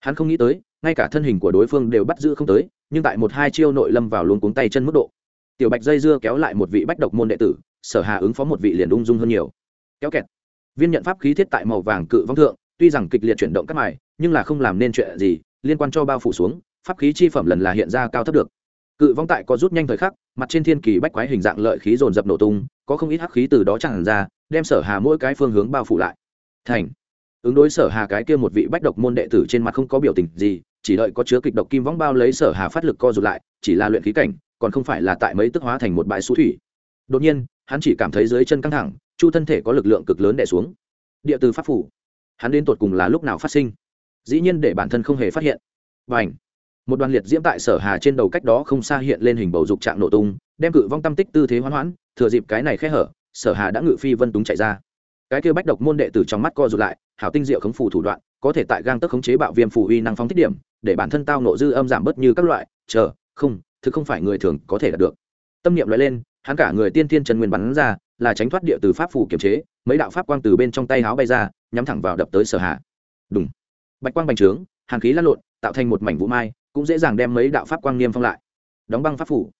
Hắn không nghĩ tới, ngay cả thân hình của đối phương đều bắt giữ không tới, nhưng tại một hai chiêu nội lâm vào luôn cuống tay chân mức độ. Tiểu bạch dây dưa kéo lại một vị bách độc môn đệ tử sở hà ứng phó một vị liền ung dung hơn nhiều. Kéo kẹt. Viên nhận pháp khí thiết tại màu vàng cự vong thượng, tuy rằng kịch liệt chuyển động các mài, nhưng là không làm nên chuyện gì, liên quan cho bao phủ xuống, pháp khí chi phẩm lần là hiện ra cao thấp được. Cự vong tại có rút nhanh thời khắc, mặt trên thiên kỳ bách quái hình dạng lợi khí dồn dập nổ tung, có không ít hắc khí từ đó tràn ra, đem sở hà mỗi cái phương hướng bao phủ lại. Thành. Ứng đối sở hà cái kia một vị bách độc môn đệ tử trên mặt không có biểu tình gì, chỉ đợi có chứa kịch độc kim võng bao lấy sở hà phát lực co rụt lại, chỉ là luyện khí cảnh, còn không phải là tại mấy tức hóa thành một bãi xú thủy. Đột nhiên hắn chỉ cảm thấy dưới chân căng thẳng, chu thân thể có lực lượng cực lớn đè xuống. Địa từ pháp phủ. Hắn đến tột cùng là lúc nào phát sinh? Dĩ nhiên để bản thân không hề phát hiện. Và ảnh một đoàn liệt diễm tại sở hà trên đầu cách đó không xa hiện lên hình bầu dục trạng nổ tung, đem cự vong tâm tích tư thế hoán hoãn, thừa dịp cái này khe hở, sở hà đã ngự phi vân túng chạy ra. Cái kia bách độc môn đệ tử trong mắt co rụt lại, hảo tinh diệu khống phủ thủ đoạn, có thể tại gang tức khống chế bạo viêm phủ uy năng phóng thích điểm, để bản thân tao nộ dư âm giảm bớt như các loại, chờ, không, thực không phải người thường có thể đạt được. Tâm niệm loại lên hắn cả người tiên thiên trần nguyên bắn ra, là tránh thoát địa từ pháp phủ kiểm chế, mấy đạo pháp quang từ bên trong tay háo bay ra, nhắm thẳng vào đập tới sở hạ. Đúng bạch quang bành trướng, hàn khí lăn lộn, tạo thành một mảnh vũ mai, cũng dễ dàng đem mấy đạo pháp quang niêm phong lại. Đóng băng pháp phủ.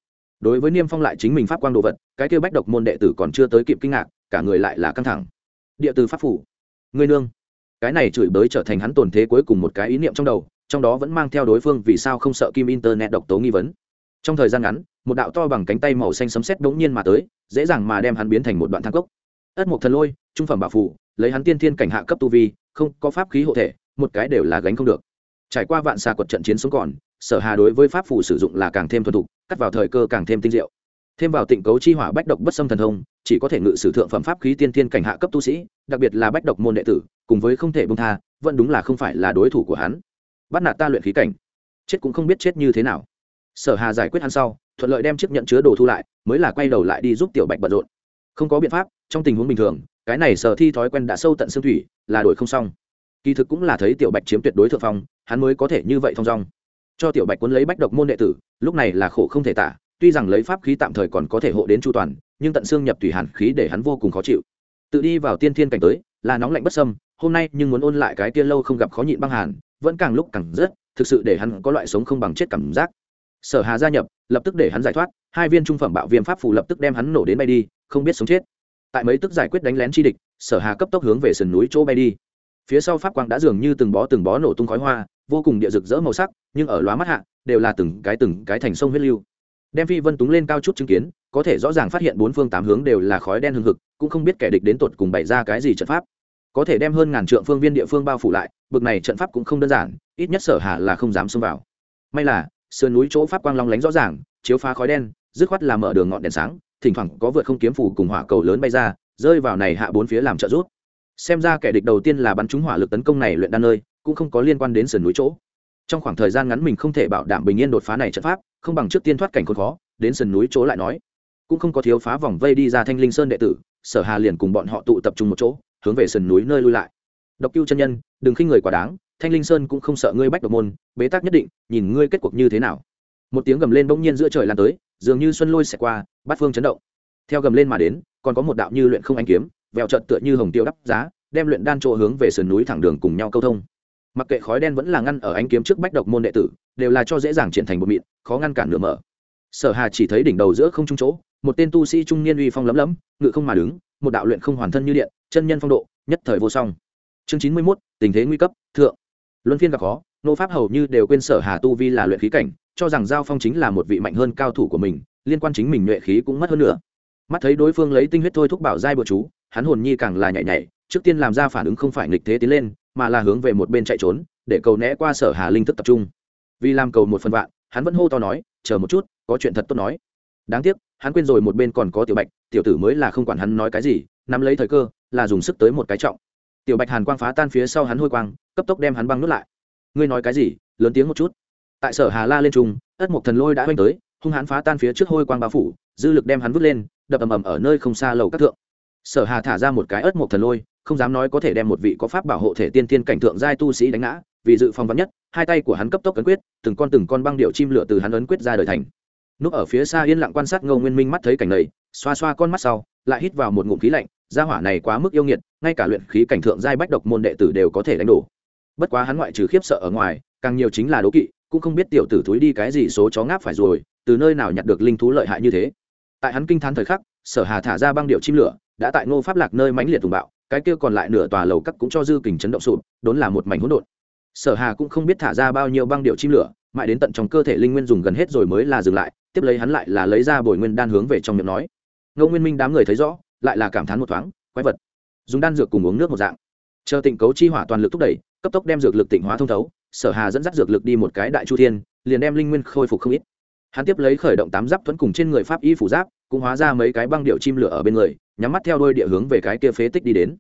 Đối với niêm phong lại chính mình pháp quang đồ vật, cái kêu bách độc môn đệ tử còn chưa tới kịp kinh ngạc, cả người lại là căng thẳng. Địa từ pháp phủ. Ngươi nương. Cái này chửi bới trở thành hắn tồn thế cuối cùng một cái ý niệm trong đầu, trong đó vẫn mang theo đối phương vì sao không sợ kim internet độc tố nghi vấn trong thời gian ngắn, một đạo to bằng cánh tay màu xanh sấm sét đống nhiên mà tới, dễ dàng mà đem hắn biến thành một đoạn thang cốc. Ất mộc thần lôi, trung phẩm bảo phủ, lấy hắn tiên thiên cảnh hạ cấp tu vi, không có pháp khí hộ thể, một cái đều là gánh không được. Trải qua vạn xà quật trận chiến sống còn, sở hà đối với pháp phủ sử dụng là càng thêm thuần thục, cắt vào thời cơ càng thêm tinh diệu. Thêm vào tịnh cấu chi hỏa bách độc bất xâm thần thông, chỉ có thể ngự sử thượng phẩm pháp khí tiên thiên cảnh hạ cấp tu sĩ, đặc biệt là bách độc môn đệ tử, cùng với không thể bông tha, vẫn đúng là không phải là đối thủ của hắn. Bắt nạt ta luyện khí cảnh. Chết cũng không biết chết như thế nào sở hà giải quyết hắn sau, thuận lợi đem chiếc nhận chứa đồ thu lại, mới là quay đầu lại đi giúp tiểu bạch bận rộn. Không có biện pháp, trong tình huống bình thường, cái này sở thi thói quen đã sâu tận xương thủy, là đổi không xong. Kỳ thực cũng là thấy tiểu bạch chiếm tuyệt đối thượng phong, hắn mới có thể như vậy thong dong. Cho tiểu bạch cuốn lấy bách độc môn đệ tử, lúc này là khổ không thể tả, tuy rằng lấy pháp khí tạm thời còn có thể hộ đến chu toàn, nhưng tận xương nhập tùy hàn khí để hắn vô cùng khó chịu. Tự đi vào tiên thiên cảnh tới, là nóng lạnh bất sâm hôm nay nhưng muốn ôn lại cái kia lâu không gặp khó nhịn băng hàn, vẫn càng lúc càng rất thực sự để hắn có loại sống không bằng chết cảm giác sở hà gia nhập, lập tức để hắn giải thoát, hai viên trung phẩm bạo viêm pháp phù lập tức đem hắn nổ đến bay đi, không biết sống chết. Tại mấy tức giải quyết đánh lén chi địch, sở hà cấp tốc hướng về sườn núi chỗ bay đi. Phía sau pháp quang đã dường như từng bó từng bó nổ tung khói hoa, vô cùng địa rực rỡ màu sắc, nhưng ở lóa mắt hạ, đều là từng cái từng cái thành sông huyết lưu. Đem phi vân túng lên cao chút chứng kiến, có thể rõ ràng phát hiện bốn phương tám hướng đều là khói đen hừng hực, cũng không biết kẻ địch đến tột cùng bày ra cái gì trận pháp. Có thể đem hơn ngàn trượng phương viên địa phương bao phủ lại, bực này trận pháp cũng không đơn giản, ít nhất sở hà là không dám xông vào. May là sườn núi chỗ pháp quang long lánh rõ ràng, chiếu phá khói đen, dứt khoát làm mở đường ngọn đèn sáng, thỉnh thoảng có vượt không kiếm phủ cùng hỏa cầu lớn bay ra, rơi vào này hạ bốn phía làm trợ rút xem ra kẻ địch đầu tiên là bắn trúng hỏa lực tấn công này luyện đan nơi, cũng không có liên quan đến sườn núi chỗ. Trong khoảng thời gian ngắn mình không thể bảo đảm bình yên đột phá này trận pháp, không bằng trước tiên thoát cảnh khốn khó, đến sườn núi chỗ lại nói. Cũng không có thiếu phá vòng vây đi ra thanh linh sơn đệ tử, sở hà liền cùng bọn họ tụ tập trung một chỗ, hướng về sườn núi nơi lui lại. Độc cưu chân nhân, đừng khinh người quá đáng thanh linh sơn cũng không sợ ngươi bách độc môn bế tắc nhất định nhìn ngươi kết cuộc như thế nào. Một tiếng gầm lên bỗng nhiên giữa trời lan tới dường như xuân lôi xẹt qua bát phương chấn động. Theo gầm lên mà đến còn có một đạo như luyện không anh kiếm vẹo trận tựa như hồng tiêu đắp giá đem luyện đan chỗ hướng về sườn núi thẳng đường cùng nhau câu thông. Mặc kệ khói đen vẫn là ngăn ở ánh kiếm trước bách độc môn đệ tử đều là cho dễ dàng triển thành một mịn khó ngăn cản nửa mở. Sở hà chỉ thấy đỉnh đầu giữa không trung chỗ một tên tu sĩ trung niên uy phong lấm lấm ngự không mà đứng một đạo luyện không hoàn thân như điện chân nhân phong độ nhất thời vô song. Chương chín mươi 91, tình thế nguy cấp thượng luân phiên gặp khó, nô pháp hầu như đều quên sở hà tu vi là luyện khí cảnh, cho rằng giao phong chính là một vị mạnh hơn cao thủ của mình, liên quan chính mình nhuệ khí cũng mất hơn nữa. Mắt thấy đối phương lấy tinh huyết thôi thúc bảo giai bừa chú, hắn hồn nhi càng là nhảy nhảy, trước tiên làm ra phản ứng không phải nghịch thế tiến lên, mà là hướng về một bên chạy trốn, để cầu né qua sở hà linh thức tập trung. Vì làm cầu một phần vạn, hắn vẫn hô to nói, chờ một chút, có chuyện thật tốt nói. Đáng tiếc, hắn quên rồi một bên còn có tiểu bạch, tiểu tử mới là không quản hắn nói cái gì, nắm lấy thời cơ, là dùng sức tới một cái trọng tiểu bạch hàn quang phá tan phía sau hắn hôi quang cấp tốc đem hắn băng nuốt lại. Ngươi nói cái gì? Lớn tiếng một chút. Tại sở hà la lên trùng, ất mộc thần lôi đã oanh tới hung hãn phá tan phía trước hôi quang bao phủ dư lực đem hắn vứt lên đập ầm ầm ở nơi không xa lầu các thượng. Sở hà thả ra một cái ất mộc thần lôi không dám nói có thể đem một vị có pháp bảo hộ thể tiên tiên cảnh thượng giai tu sĩ đánh ngã vì dự phòng vắn nhất hai tay của hắn cấp tốc ấn quyết từng con từng con băng điệu chim lửa từ hắn ấn quyết ra đời thành. Núp ở phía xa yên lặng quan sát ngô nguyên minh mắt thấy cảnh này xoa xoa con mắt sau lại hít vào một ngụm khí lạnh gia hỏa này quá mức yêu nghiệt, ngay cả luyện khí cảnh thượng giai bách độc môn đệ tử đều có thể đánh đổ. Bất quá hắn ngoại trừ khiếp sợ ở ngoài, càng nhiều chính là đố kỵ, cũng không biết tiểu tử thúi đi cái gì số chó ngáp phải rồi, từ nơi nào nhặt được linh thú lợi hại như thế. Tại hắn kinh thán thời khắc, sở hà thả ra băng điệu chim lửa, đã tại ngô pháp lạc nơi mãnh liệt tùng bạo, cái kia còn lại nửa tòa lầu cắt cũng cho dư kình chấn động sụp, đốn là một mảnh hỗn độn. Sở hà cũng không biết thả ra bao nhiêu băng điệu chim lửa, mãi đến tận trong cơ thể linh nguyên dùng gần hết rồi mới là dừng lại, tiếp lấy hắn lại là lấy ra bồi nguyên đan hướng về trong miệng nói. Ngô nguyên minh đám người thấy rõ lại là cảm thán một thoáng, quái vật. Dùng đan dược cùng uống nước một dạng. Chờ tịnh cấu chi hỏa toàn lực thúc đẩy, cấp tốc đem dược lực tịnh hóa thông thấu, sở hà dẫn dắt dược lực đi một cái đại chu thiên, liền đem linh nguyên khôi phục không ít. Hắn tiếp lấy khởi động tám giáp thuẫn cùng trên người pháp y phủ giáp, cũng hóa ra mấy cái băng điệu chim lửa ở bên người, nhắm mắt theo đôi địa hướng về cái kia phế tích đi đến.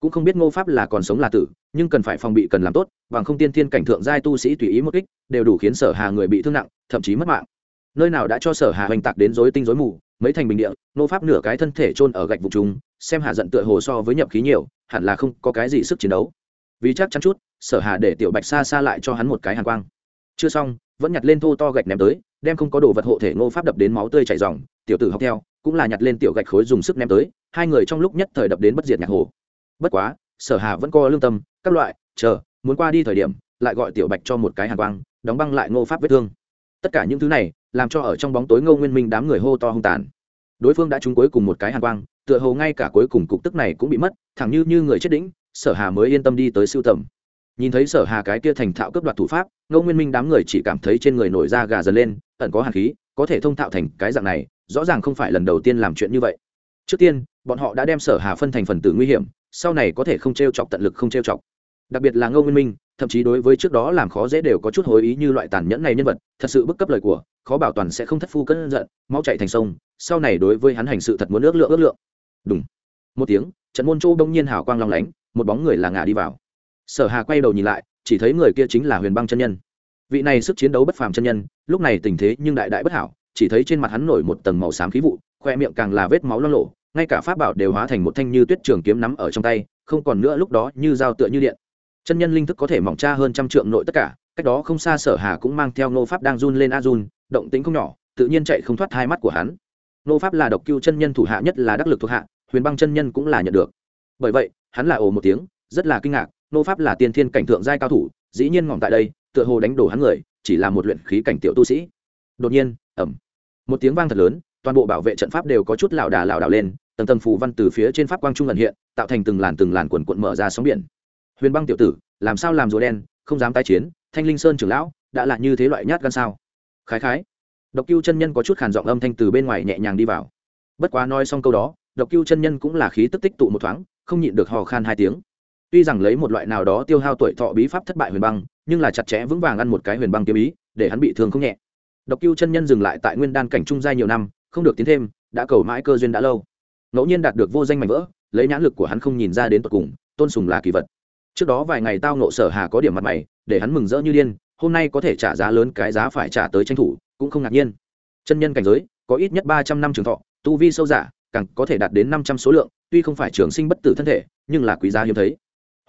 Cũng không biết ngô pháp là còn sống là tử, nhưng cần phải phòng bị cần làm tốt, bằng không tiên thiên cảnh thượng giai tu sĩ tùy ý một kích, đều đủ khiến sở hà người bị thương nặng, thậm chí mất mạng. Nơi nào đã cho sở hà hoành tạc đến rối tinh rối mù mấy thành bình địa ngô pháp nửa cái thân thể chôn ở gạch vùng trùng, xem hà giận tựa hồ so với nhập khí nhiều, hẳn là không có cái gì sức chiến đấu. Vì chắc chắn chút, sở hà để tiểu bạch xa xa lại cho hắn một cái hàn quang. Chưa xong, vẫn nhặt lên thô to gạch ném tới, đem không có đồ vật hộ thể ngô pháp đập đến máu tươi chảy ròng, tiểu tử học theo, cũng là nhặt lên tiểu gạch khối dùng sức ném tới, hai người trong lúc nhất thời đập đến bất diệt nhạc hồ. Bất quá, sở hà vẫn co lương tâm, các loại, chờ, muốn qua đi thời điểm, lại gọi tiểu bạch cho một cái hàn quang, đóng băng lại ngô pháp vết thương. Tất cả những thứ này làm cho ở trong bóng tối ngô nguyên minh đám người hô to hung tàn. Đối phương đã trúng cuối cùng một cái hàn quang, tựa hồ ngay cả cuối cùng cục tức này cũng bị mất, thẳng như như người chết đĩnh sở hà mới yên tâm đi tới siêu tầm. Nhìn thấy sở hà cái kia thành thạo cấp đoạt thủ pháp, ngô nguyên minh đám người chỉ cảm thấy trên người nổi da gà dần lên, ẩn có hàn khí, có thể thông thạo thành cái dạng này, rõ ràng không phải lần đầu tiên làm chuyện như vậy. Trước tiên, bọn họ đã đem sở hà phân thành phần tử nguy hiểm, sau này có thể không t r e o chọc tận lực không t r e o chọc. Đặc biệt là ngô nguyên minh thậm chí đối với trước đó làm khó dễ đều có chút hối ý như loại tàn nhẫn này nhân vật, thật sự bức cấp lời của, khó bảo toàn sẽ không thất phu cân giận máu chạy thành sông, sau này đối với hắn hành sự thật muốn ước lượng ước lượng. Đúng một tiếng, trận môn châu đông nhiên hào quang long lánh, một bóng người là ngả đi vào. Sở hà quay đầu nhìn lại, chỉ thấy người kia chính là huyền băng chân nhân. Vị này sức chiến đấu bất phàm chân nhân, lúc này tình thế nhưng đại đại bất hảo, chỉ thấy trên mặt hắn nổi một tầng màu xám khí vụ, khoe miệng càng là vết máu lo lộ, ngay cả pháp bảo đều hóa thành một thanh như tuyết trường kiếm nắm ở trong tay, không còn nữa lúc đó như dao tựa như điện chân nhân linh thức có thể mỏng tra hơn trăm trượng nội tất cả, cách đó không xa sở hà cũng mang theo nô pháp đang run lên a run, động tính không nhỏ, tự nhiên chạy không thoát hai mắt của hắn. Nô pháp là độc cưu chân nhân thủ hạ nhất là đắc lực thuộc hạ, huyền băng chân nhân cũng là nhận được. Bởi vậy, hắn là ồ một tiếng, rất là kinh ngạc nô pháp là tiên thiên cảnh thượng giai cao thủ, dĩ nhiên ngỏm tại đây, tựa hồ đánh đổ hắn người, chỉ là một luyện khí cảnh tiểu tu sĩ. Đột nhiên ẩm một tiếng vang thật lớn, toàn bộ bảo vệ trận pháp đều có chút lảo đà lảo đảo lên, tầng tầng phù văn từ phía trên pháp quang trung lần hiện, tạo thành từng làn từng làn quần quận mở ra sóng biển huyền băng tiểu tử, làm sao làm rùa đen, không dám tái chiến, thanh linh sơn trưởng lão, đã là như thế loại nhát gan sao? Khái khái. Độc cưu chân nhân có chút khàn giọng âm thanh từ bên ngoài nhẹ nhàng đi vào. Bất quá nói xong câu đó, độc cưu chân nhân cũng là khí tức tích tụ một thoáng, không nhịn được hò khan hai tiếng. Tuy rằng lấy một loại nào đó tiêu hao tuổi thọ bí pháp thất bại huyền băng, nhưng là chặt chẽ vững vàng ăn một cái huyền băng kiếm ý, để hắn bị thương không nhẹ. Độc cưu chân nhân dừng lại tại nguyên đan cảnh trung giai nhiều năm, không được tiến thêm, đã cầu mãi cơ duyên đã lâu. Ngẫu nhiên đạt được vô danh mảnh vỡ, lấy nhãn lực của hắn không nhìn ra đến tột cùng, tôn sùng là kỳ vật trước đó vài ngày tao nộ sở hà có điểm mặt mày, để hắn mừng rỡ như điên, hôm nay có thể trả giá lớn cái giá phải trả tới tranh thủ, cũng không ngạc nhiên. Chân nhân cảnh giới, có ít nhất ba trăm năm trường thọ, tu vi sâu giả càng có thể đạt đến năm trăm số lượng, tuy không phải trường sinh bất tử thân thể, nhưng là quý giá hiếm thấy.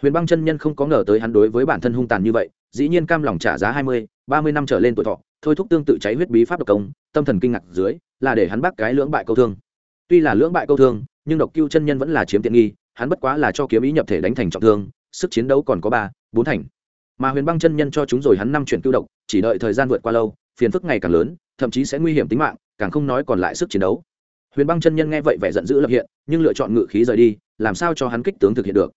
Huyền băng chân nhân không có ngờ tới hắn đối với bản thân hung tàn như vậy, dĩ nhiên cam lòng trả giá hai mươi, ba mươi năm trở lên tuổi thọ, thôi thúc tương tự cháy huyết bí pháp độc công, tâm thần kinh ngạc dưới, là để hắn bắt cái lưỡng bại câu thương. Tuy là lưỡng bại câu thương, nhưng độc cưu chân nhân vẫn là chiếm tiện nghi, hắn bất quá là cho kiếm ý nhập thể đánh thành trọng thương sức chiến đấu còn có ba, bốn thành. Mà huyền băng chân nhân cho chúng rồi hắn năm chuyển cưu độc, chỉ đợi thời gian vượt qua lâu, phiền phức ngày càng lớn, thậm chí sẽ nguy hiểm tính mạng, càng không nói còn lại sức chiến đấu. Huyền băng chân nhân nghe vậy vẻ giận dữ lập hiện, nhưng lựa chọn ngự khí rời đi, làm sao cho hắn kích tướng thực hiện được?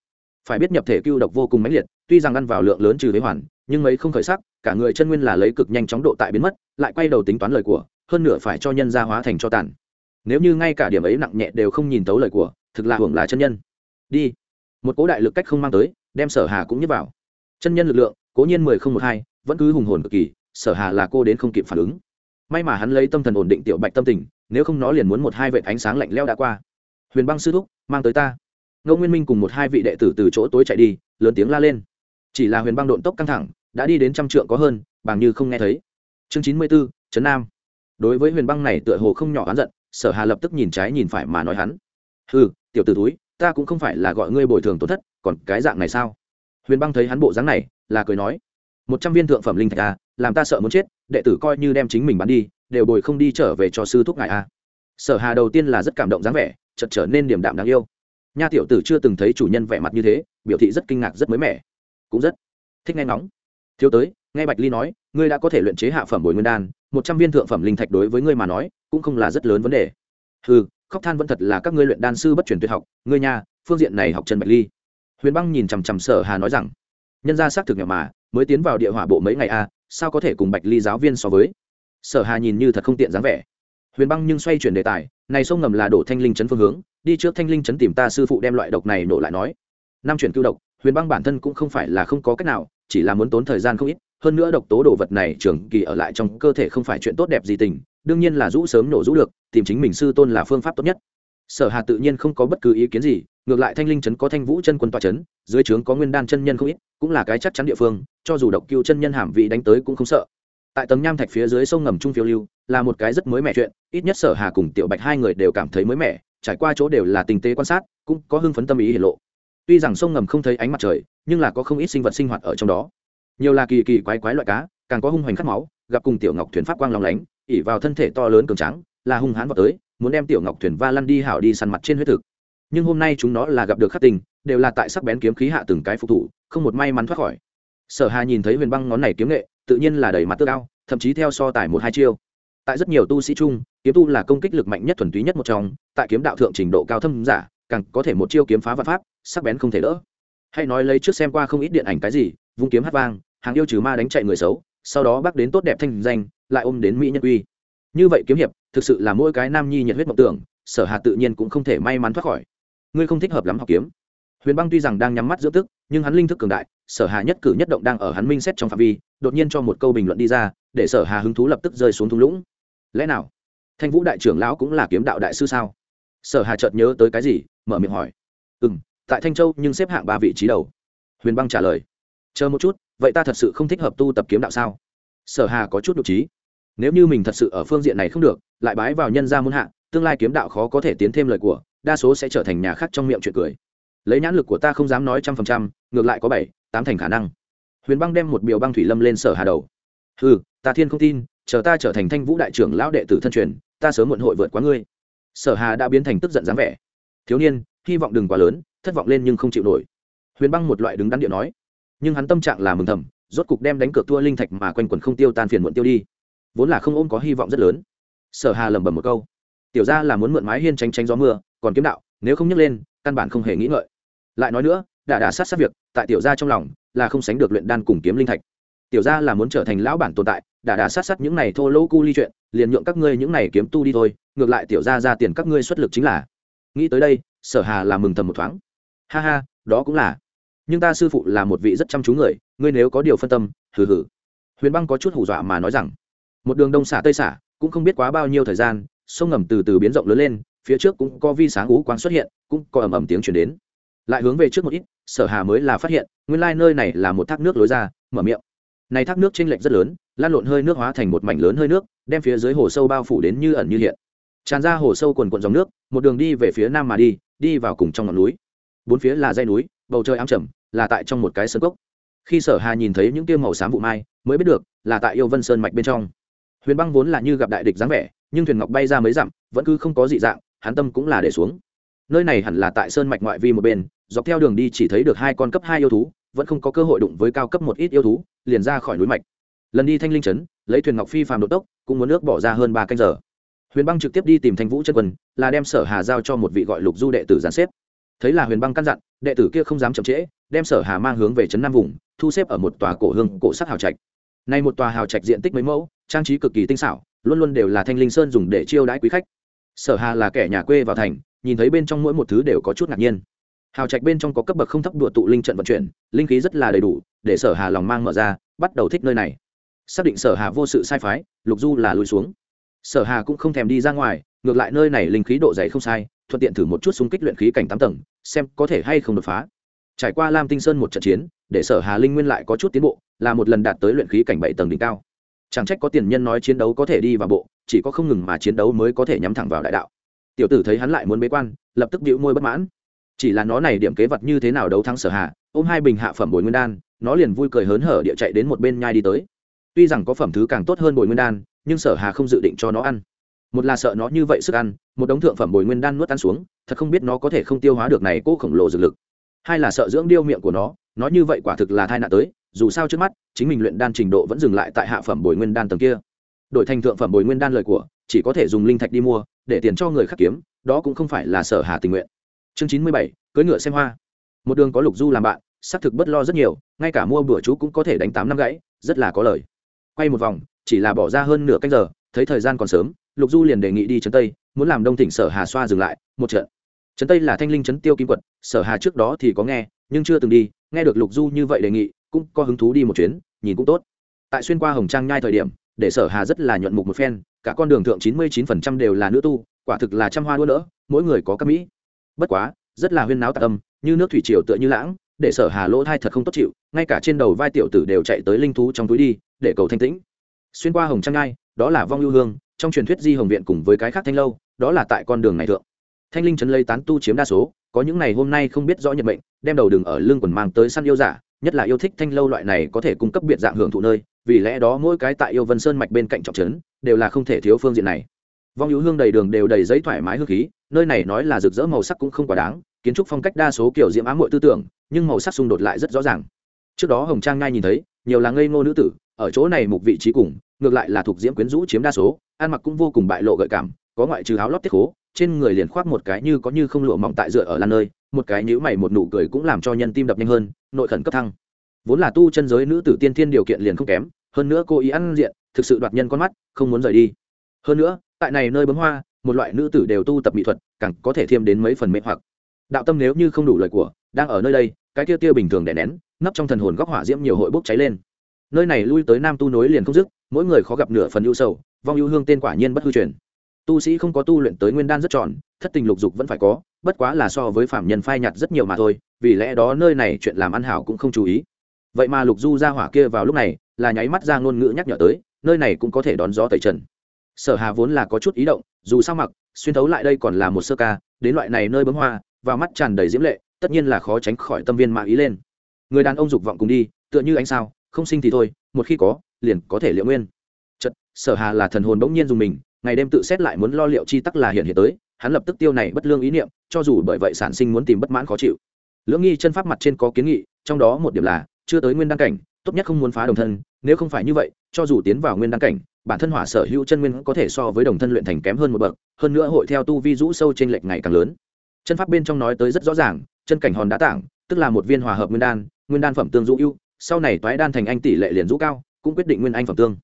Phải biết nhập thể cưu độc vô cùng mãnh liệt, tuy rằng ăn vào lượng lớn trừ với hoàn, nhưng mấy không khởi sắc, cả người chân nguyên là lấy cực nhanh chóng độ tại biến mất, lại quay đầu tính toán lời của, hơn nửa phải cho nhân gia hóa thành cho tàn. Nếu như ngay cả điểm ấy nặng nhẹ đều không nhìn tấu lời của, thực là hưởng là chân nhân. Đi. Một cố đại lực cách không mang tới đem sở hà cũng nhấp vào. Chân nhân lực lượng, cố nhiên mười không một hai, vẫn cứ hùng hồn cực kỳ, sở hà là cô đến không kịp phản ứng. May mà hắn lấy tâm thần ổn định tiểu bạch tâm tình, nếu không nó liền muốn một hai vệ ánh sáng lạnh leo đã qua. Huyền băng sư thúc, mang tới ta. Ngô nguyên minh cùng một hai vị đệ tử từ chỗ tối chạy đi, lớn tiếng la lên. Chỉ là huyền băng độn tốc căng thẳng, đã đi đến trăm trượng có hơn, bằng như không nghe thấy. Chương chín mươi b ố trấn nam. Đối với huyền băng này tựa hồ không nhỏ oán giận, sở hà lập tức nhìn trái nhìn phải mà nói hắn. Ừ tiểu t ử túi ta cũng không phải là gọi ngươi bồi thường tổn thất còn cái dạng này sao? Huyền băng thấy hắn bộ dáng này là cười nói một trăm viên thượng phẩm linh thạch a à, làm ta sợ muốn chết đệ tử coi như đem chính mình bắn đi đều bồi không đi trở về cho sư thúc ngài a à. sở hà đầu tiên là rất cảm động dáng vẻ chợt trở nên điềm đạm đáng yêu. Nha tiểu tử chưa từng thấy chủ nhân vẻ mặt như thế biểu thị rất kinh ngạc rất mới mẻ. Cũng rất thích nghe ngóng. Thiếu tới nghe bạch ly nói ngươi đã có thể luyện chế hạ phẩm bồi nguyên đan một trăm viên thượng phẩm linh thạch đối với ngươi mà nói cũng không là rất lớn vấn đề. Ừ khóc than vẫn thật là các ngươi luyện đan sư bất truyền tuyệt học ngươi nha phương diện này học trần bạch ly huyền băng nhìn chằm chằm sở hà nói rằng, nhân gia xác thực nhỏ mà, mới tiến vào địa hỏa bộ mấy ngày a sao có thể cùng bạch ly giáo viên so với? Sở hà nhìn như thật không tiện dáng vẻ. Huyền băng nhưng xoay chuyển đề tài, này sông ngầm là đổ thanh linh chấn phương hướng, đi trước thanh linh chấn tìm ta sư phụ đem loại độc này nổ lại nói. Năm chuyển cưu độc, huyền băng bản thân cũng không phải là không có cách nào, chỉ là muốn tốn thời gian không ít, hơn nữa độc tố đồ vật này trường kỳ ở lại trong cơ thể không phải chuyện tốt đẹp gì tình, đương nhiên là rũ sớm nổ rũ được, tìm chính mình sư tôn là phương pháp tốt nhất sở hà tự nhiên không có bất cứ ý kiến gì, ngược lại thanh linh trấn có thanh vũ chân quân tòa trấn, dưới trướng có nguyên đan chân nhân không ít, cũng là cái chắc chắn địa phương, cho dù độc cưu chân nhân hàm vị đánh tới cũng không sợ. Tại tầng nham thạch phía dưới sông ngầm trung phiêu lưu, là một cái rất mới mẻ chuyện, ít nhất sở hà cùng tiểu bạch hai người đều cảm thấy mới mẻ, trải qua chỗ đều là tình tế quan sát, cũng có hưng phấn tâm ý hiển lộ. Tuy rằng sông ngầm không thấy ánh mặt trời, nhưng là có không ít sinh vật sinh hoạt ở trong đó. Nhiều là kỳ kỳ quái quái loại cá, càng có hung hoành khát máu, gặp cùng tiểu ngọc thuyền pháp quang lòng lánh, ỉ vào thân thể to lớn cường trắng là hung hãn vào tới, muốn đem tiểu ngọc thuyền va lăn đi hảo đi săn mặt trên huyết thực. Nhưng hôm nay chúng nó là gặp được khắc tình, đều là tại sắc bén kiếm khí hạ từng cái phục thủ, không một may mắn thoát khỏi. Sở hà nhìn thấy huyền băng ngón này kiếm nghệ, tự nhiên là đầy mặt tước cao thậm chí theo so tài một hai chiêu. Tại rất nhiều tu sĩ chung, kiếm tu là công kích lực mạnh nhất thuần túy nhất một trong, tại kiếm đạo thượng trình độ cao thâm giả, càng có thể một chiêu kiếm phá vạn pháp, sắc bén không thể đỡ. Hay nói lấy trước xem qua không ít điện ảnh cái gì, vung kiếm hát vang, hàng yêu trừ ma đánh chạy người xấu, sau đó bác đến tốt đẹp thanh danh, lại ôm đến mỹ nhân uy như vậy kiếm hiệp, thực sự là mỗi cái nam nhi nhiệt huyết mộng tưởng, sở hà tự nhiên cũng không thể may mắn thoát khỏi. Ngươi không thích hợp lắm học kiếm. Huyền băng tuy rằng đang nhắm mắt dưỡng tức, nhưng hắn linh thức cường đại, sở hà nhất cử nhất động đang ở hắn minh xét trong phạm vi, đột nhiên cho một câu bình luận đi ra, để sở hà hứng thú lập tức rơi xuống thung lũng. Lẽ nào? Thanh vũ đại trưởng lão cũng là kiếm đạo đại sư sao? Sở hà chợt nhớ tới cái gì, mở miệng hỏi. Ừ m tại thanh châu nhưng xếp hạng ba vị trí đầu. Huyền băng trả lời. Chờ một chút, vậy ta thật sự không thích hợp tu tập kiếm đạo sao? Sở hà có chút đ ộ trí nếu như mình thật sự ở phương diện này không được, lại bái vào nhân gia muôn hạ, tương lai kiếm đạo khó có thể tiến thêm lời của, đa số sẽ trở thành nhà khác trong miệng chuyện cười. Lấy nhãn lực của ta không dám nói trăm phần trăm, ngược lại có bảy, tám thành khả năng. Huyền băng đem một biểu băng thủy lâm lên sở hà đầu. Ừ ta thiên không tin, chờ ta trở thành thanh vũ đại trưởng lão đệ tử thân truyền, ta sớm muộn hội vượt quá ngươi. Sở hà đã biến thành tức giận dáng vẻ. Thiếu niên, hy vọng đừng quá lớn, thất vọng lên nhưng không chịu nổi. Huyền băng một loại đứng đắn điện nói. Nhưng hắn tâm trạng là mừng thầm, rốt cục đem đánh cược thua linh thạch mà quanh quần không tiêu tan phiền muộn tiêu đi vốn là không ôm có hy vọng rất lớn. Sở hà lẩm bẩm một câu. Tiểu ra là muốn mượn mái hiên tránh tránh gió mưa, còn kiếm đạo, nếu không nhấc lên, căn bản không hề nghĩ ngợi. Lại nói nữa đã đả sát sát việc, tại tiểu gia trong lòng, là không sánh được luyện đan cùng kiếm linh thạch. Tiểu gia là muốn trở thành lão bản tồn tại đã đả sát sát những này thô lỗ cu ly chuyện, liền nhượng các ngươi những này kiếm tu đi thôi, ngược lại tiểu gia ra tiền các ngươi xuất lực chính là. Nghĩ tới đây, sở hà là mừng thầm một thoáng. Ha ha, đó cũng là. Nhưng ta sư phụ là một vị rất chăm chú người, ngươi nếu có điều phân tâm, hừ hừ. Huyền băng có chút hù dọa mà nói rằng một đường đông xả tây xả, cũng không biết quá bao nhiêu thời gian, sông ngầm từ từ biến rộng lớn lên, phía trước cũng có vi sáng ú quang xuất hiện, cũng có ầm ầm tiếng chuyển đến. Lại hướng về trước một ít, sở hà mới là phát hiện, nguyên lai nơi này là một thác nước lối ra, mở miệng. Này thác nước trên lệch rất lớn, lan lộn hơi nước hóa thành một mảnh lớn hơi nước, đem phía dưới hồ sâu bao phủ đến như ẩn như hiện. Tràn ra hồ sâu quần quần dòng nước, một đường đi về phía nam mà đi đi vào cùng trong ngọn núi. Bốn phía là dây núi, bầu trời ám trầm, là tại trong một cái sơn cốc. Khi sở hà nhìn thấy những tiêu màu xám vụ mai, mới biết được là tại yêu vân sơn mạch bên trong huyền băng vốn là như gặp đại địch dáng vẻ, nhưng thuyền ngọc bay ra mấy dặm, vẫn cứ không có dị dạng, hắn tâm cũng là để xuống. Nơi này hẳn là tại sơn mạch ngoại vi một bên, dọc theo đường đi chỉ thấy được hai con cấp hai yêu thú, vẫn không có cơ hội đụng với cao cấp một ít yêu thú, liền ra khỏi núi mạch. Lần đi thanh linh trấn, lấy thuyền ngọc phi phàm đột tốc, cũng muốn nước bỏ ra hơn ba canh giờ. Huyền băng trực tiếp đi tìm thanh vũ chân quân, là đem sở hà giao cho một vị gọi lục du đệ tử dàn xếp. Thấy là huyền băng căn dặn, đệ tử kia không dám chậm trễ, đem sở hà mang hướng về trấn nam vùng, thu xếp ở một tòa cổ hương, cổ sắc hào trạch nay một tòa hào trạch diện tích mấy mẫu, trang trí cực kỳ tinh xảo, luôn luôn đều là thanh linh sơn dùng để chiêu đãi quý khách. Sở hà là kẻ nhà quê vào thành, nhìn thấy bên trong mỗi một thứ đều có chút ngạc nhiên. Hào trạch bên trong có cấp bậc không thấp đụa tụ linh trận vận chuyển, linh khí rất là đầy đủ, để sở hà lòng mang mở ra, bắt đầu thích nơi này. Xác định sở hà vô sự sai phái, lục du là lùi xuống. Sở hà cũng không thèm đi ra ngoài, ngược lại nơi này linh khí độ dày không sai, thuận tiện thử một chút xung kích luyện khí cảnh tám tầng, xem có thể hay không đột phá trải qua lam tinh sơn một trận chiến, để sở hà linh nguyên lại có chút tiến bộ, là một lần đạt tới luyện khí cảnh bảy tầng đỉnh cao. Chẳng trách có tiền nhân nói chiến đấu có thể đi vào bộ, chỉ có không ngừng mà chiến đấu mới có thể nhắm thẳng vào đại đạo. Tiểu tử thấy hắn lại muốn bế quan, lập tức bĩu môi bất mãn. Chỉ là nó này điểm kế vật như thế nào đấu thắng sở Hà? ôm hai bình hạ phẩm bồi nguyên đan, nó liền vui cười hớn hở địa chạy đến một bên nhai đi tới. Tuy rằng có phẩm thứ càng tốt hơn bồi nguyên đan, nhưng sở hà không dự định cho nó ăn. Một là sợ nó như vậy sức ăn, một đống thượng phẩm bồi nguyên đan nuốt ăn xuống, thật không biết nó có thể không tiêu hóa được này cố khổng lồ dược lực hai là sợ dưỡng điêu miệng của nó nói như vậy quả thực là thai nạn tới, dù sao trước mắt, chính mình luyện đan trình độ vẫn dừng lại tại hạ phẩm bồi nguyên đan tầng kia. Đổi thành thượng phẩm bồi nguyên đan lời của, chỉ có thể dùng linh thạch đi mua, để tiền cho người khác kiếm, đó cũng không phải là sở hà tình nguyện. Chương chín mươi bảy, cưỡi ngựa xem hoa. Một đường có lục du làm bạn, xác thực bất lo rất nhiều, ngay cả mua bữa chú cũng có thể đánh tám năm gãy, rất là có lời. Quay một vòng, chỉ là bỏ ra hơn nửa canh giờ, thấy thời gian còn sớm, lục du liền đề nghị đi trấn tây, muốn làm đông tỉnh sở hà xoa dừng lại, một trận trấn tây là thanh linh trấn tiêu kim quật sở hà trước đó thì có nghe, nhưng chưa từng đi, nghe được lục du như vậy đề nghị, cũng có hứng thú đi một chuyến, nhìn cũng tốt. Tại xuyên qua hồng trang nhai thời điểm, để sở hà rất là nhuận mục một phen, cả con đường thượng chín mươi 99% đều là nữ tu, quả thực là trăm hoa đua nữa mỗi người có các mỹ. Bất quá, rất là huyên náo tạc âm, như nước thủy triều tựa như lãng, để sở hà lỗ thai thật không tốt chịu, ngay cả trên đầu vai tiểu tử đều chạy tới linh thú trong túi đi, để cầu thanh tĩnh. Xuyên qua hồng trang ngai đó là vong lưu hương, trong truyền thuyết di hồng viện cùng với cái khác thanh lâu, đó là tại con đường này thượng thanh linh trấn lây tán tu chiếm đa số, có những ngày hôm nay không biết rõ nhận mệnh, đem đầu đường ở lưng quần mang tới săn yêu giả, nhất là yêu thích thanh lâu loại này có thể cung cấp biệt dạng hưởng thụ nơi, vì lẽ đó mỗi cái tại yêu vân sơn mạch bên cạnh trọng trấn, đều là không thể thiếu phương diện này. Vong hữu hương đầy đường đều đầy giấy thoải mái hương khí, nơi này nói là rực rỡ màu sắc cũng không quá đáng, kiến trúc phong cách đa số kiểu diễm ám muội tư tưởng, nhưng màu sắc xung đột lại rất rõ ràng. Trước đó hồng trang ngay nhìn thấy, nhiều là ngây ngô nữ tử, ở chỗ này mục vị trí cùng, ngược lại là thuộc diễm quyến rũ chiếm đa số, ăn mặc cũng vô cùng bại lộ gợi cảm, có ngoại trừ áo lót tiết khố trên người liền khoác một cái như có như không lụa mỏng tại dựa ở lan nơi, một cái nhữ mày một nụ cười cũng làm cho nhân tim đập nhanh hơn, nội khẩn cấp thăng. Vốn là tu chân giới nữ tử tiên thiên điều kiện liền không kém, hơn nữa cô ý ăn diện, thực sự đoạt nhân con mắt, không muốn rời đi. Hơn nữa, tại này nơi bấm hoa, một loại nữ tử đều tu tập mỹ thuật, càng có thể thêm đến mấy phần mê hoặc. Đạo tâm nếu như không đủ lời của, đang ở nơi đây, cái kia tiêu bình thường đè nén, nấp trong thần hồn góc hỏa diễm nhiều hội bốc cháy lên. Nơi này lui tới nam tu nối liền không dứt, mỗi người khó gặp nửa phần ưu sầu, vong ưu hương tên quả nhiên bất hư truyền tu sĩ không có tu luyện tới nguyên đan rất tròn, thất tình lục dục vẫn phải có, bất quá là so với phạm nhân phai nhạt rất nhiều mà thôi, vì lẽ đó nơi này chuyện làm ăn hảo cũng không chú ý. Vậy mà lục du ra hỏa kia vào lúc này, là nháy mắt ra ngôn ngữ nhắc nhở tới, nơi này cũng có thể đón gió tẩy trần. Sở hà vốn là có chút ý động, dù sao mặc, xuyên thấu lại đây còn là một sơ ca, đến loại này nơi bấm hoa và mắt tràn đầy diễm lệ, tất nhiên là khó tránh khỏi tâm viên mạng ý lên. Người đàn ông dục vọng cùng đi, tựa như anh sao, không sinh thì thôi, một khi có, liền có thể liệu nguyên. Chật sở hà là thần hồn bỗng nhiên dùng mình ngày đêm tự xét lại muốn lo liệu chi tắc là hiện hiện tới, hắn lập tức tiêu này bất lương ý niệm, cho dù bởi vậy sản sinh muốn tìm bất mãn khó chịu. Lưỡng nghi chân pháp mặt trên có kiến nghị, trong đó một điểm là, chưa tới nguyên đăng cảnh, tốt nhất không muốn phá đồng thân, nếu không phải như vậy, cho dù tiến vào nguyên đăng cảnh, bản thân hỏa sở hữu chân nguyên có thể so với đồng thân luyện thành kém hơn một bậc, hơn nữa hội theo tu vi rũ sâu trên lệch ngày càng lớn. Chân pháp bên trong nói tới rất rõ ràng, chân cảnh hòn đá tảng, tức là một viên hòa hợp nguyên đan nguyên đan phẩm tương rũ ưu, sau này toái đan thành anh tỷ lệ liền rũ cao, cũng quyết định nguyên anh phẩm tương.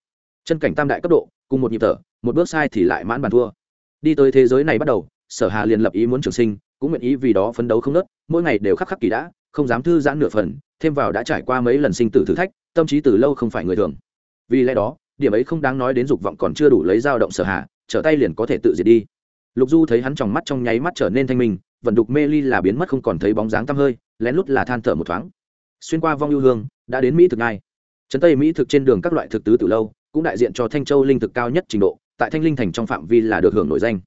Chân cảnh tam đại cấp độ cùng một nhịp thở, một bước sai thì lại mãn bàn thua. Đi tới thế giới này bắt đầu, sở hà liền lập ý muốn trường sinh, cũng nguyện ý vì đó phấn đấu không nớt, mỗi ngày đều khắc khắc kỳ đã, không dám thư giãn nửa phần, thêm vào đã trải qua mấy lần sinh tử thử thách, tâm trí từ lâu không phải người thường. Vì lẽ đó, điểm ấy không đáng nói đến dục vọng còn chưa đủ lấy dao động sở hạ trở tay liền có thể tự diệt đi. Lục du thấy hắn trong mắt trong nháy mắt trở nên thanh minh, vận đục mê ly là biến mất không còn thấy bóng dáng tăm hơi, lén lút là than thở một thoáng. Xuyên qua vong yêu hương, đã đến mỹ thực ngay. Trấn tây mỹ thực trên đường các loại thực tứ từ lâu cũng đại diện cho thanh châu linh thực cao nhất trình độ, tại thanh linh thành trong phạm vi là được hưởng nổi danh.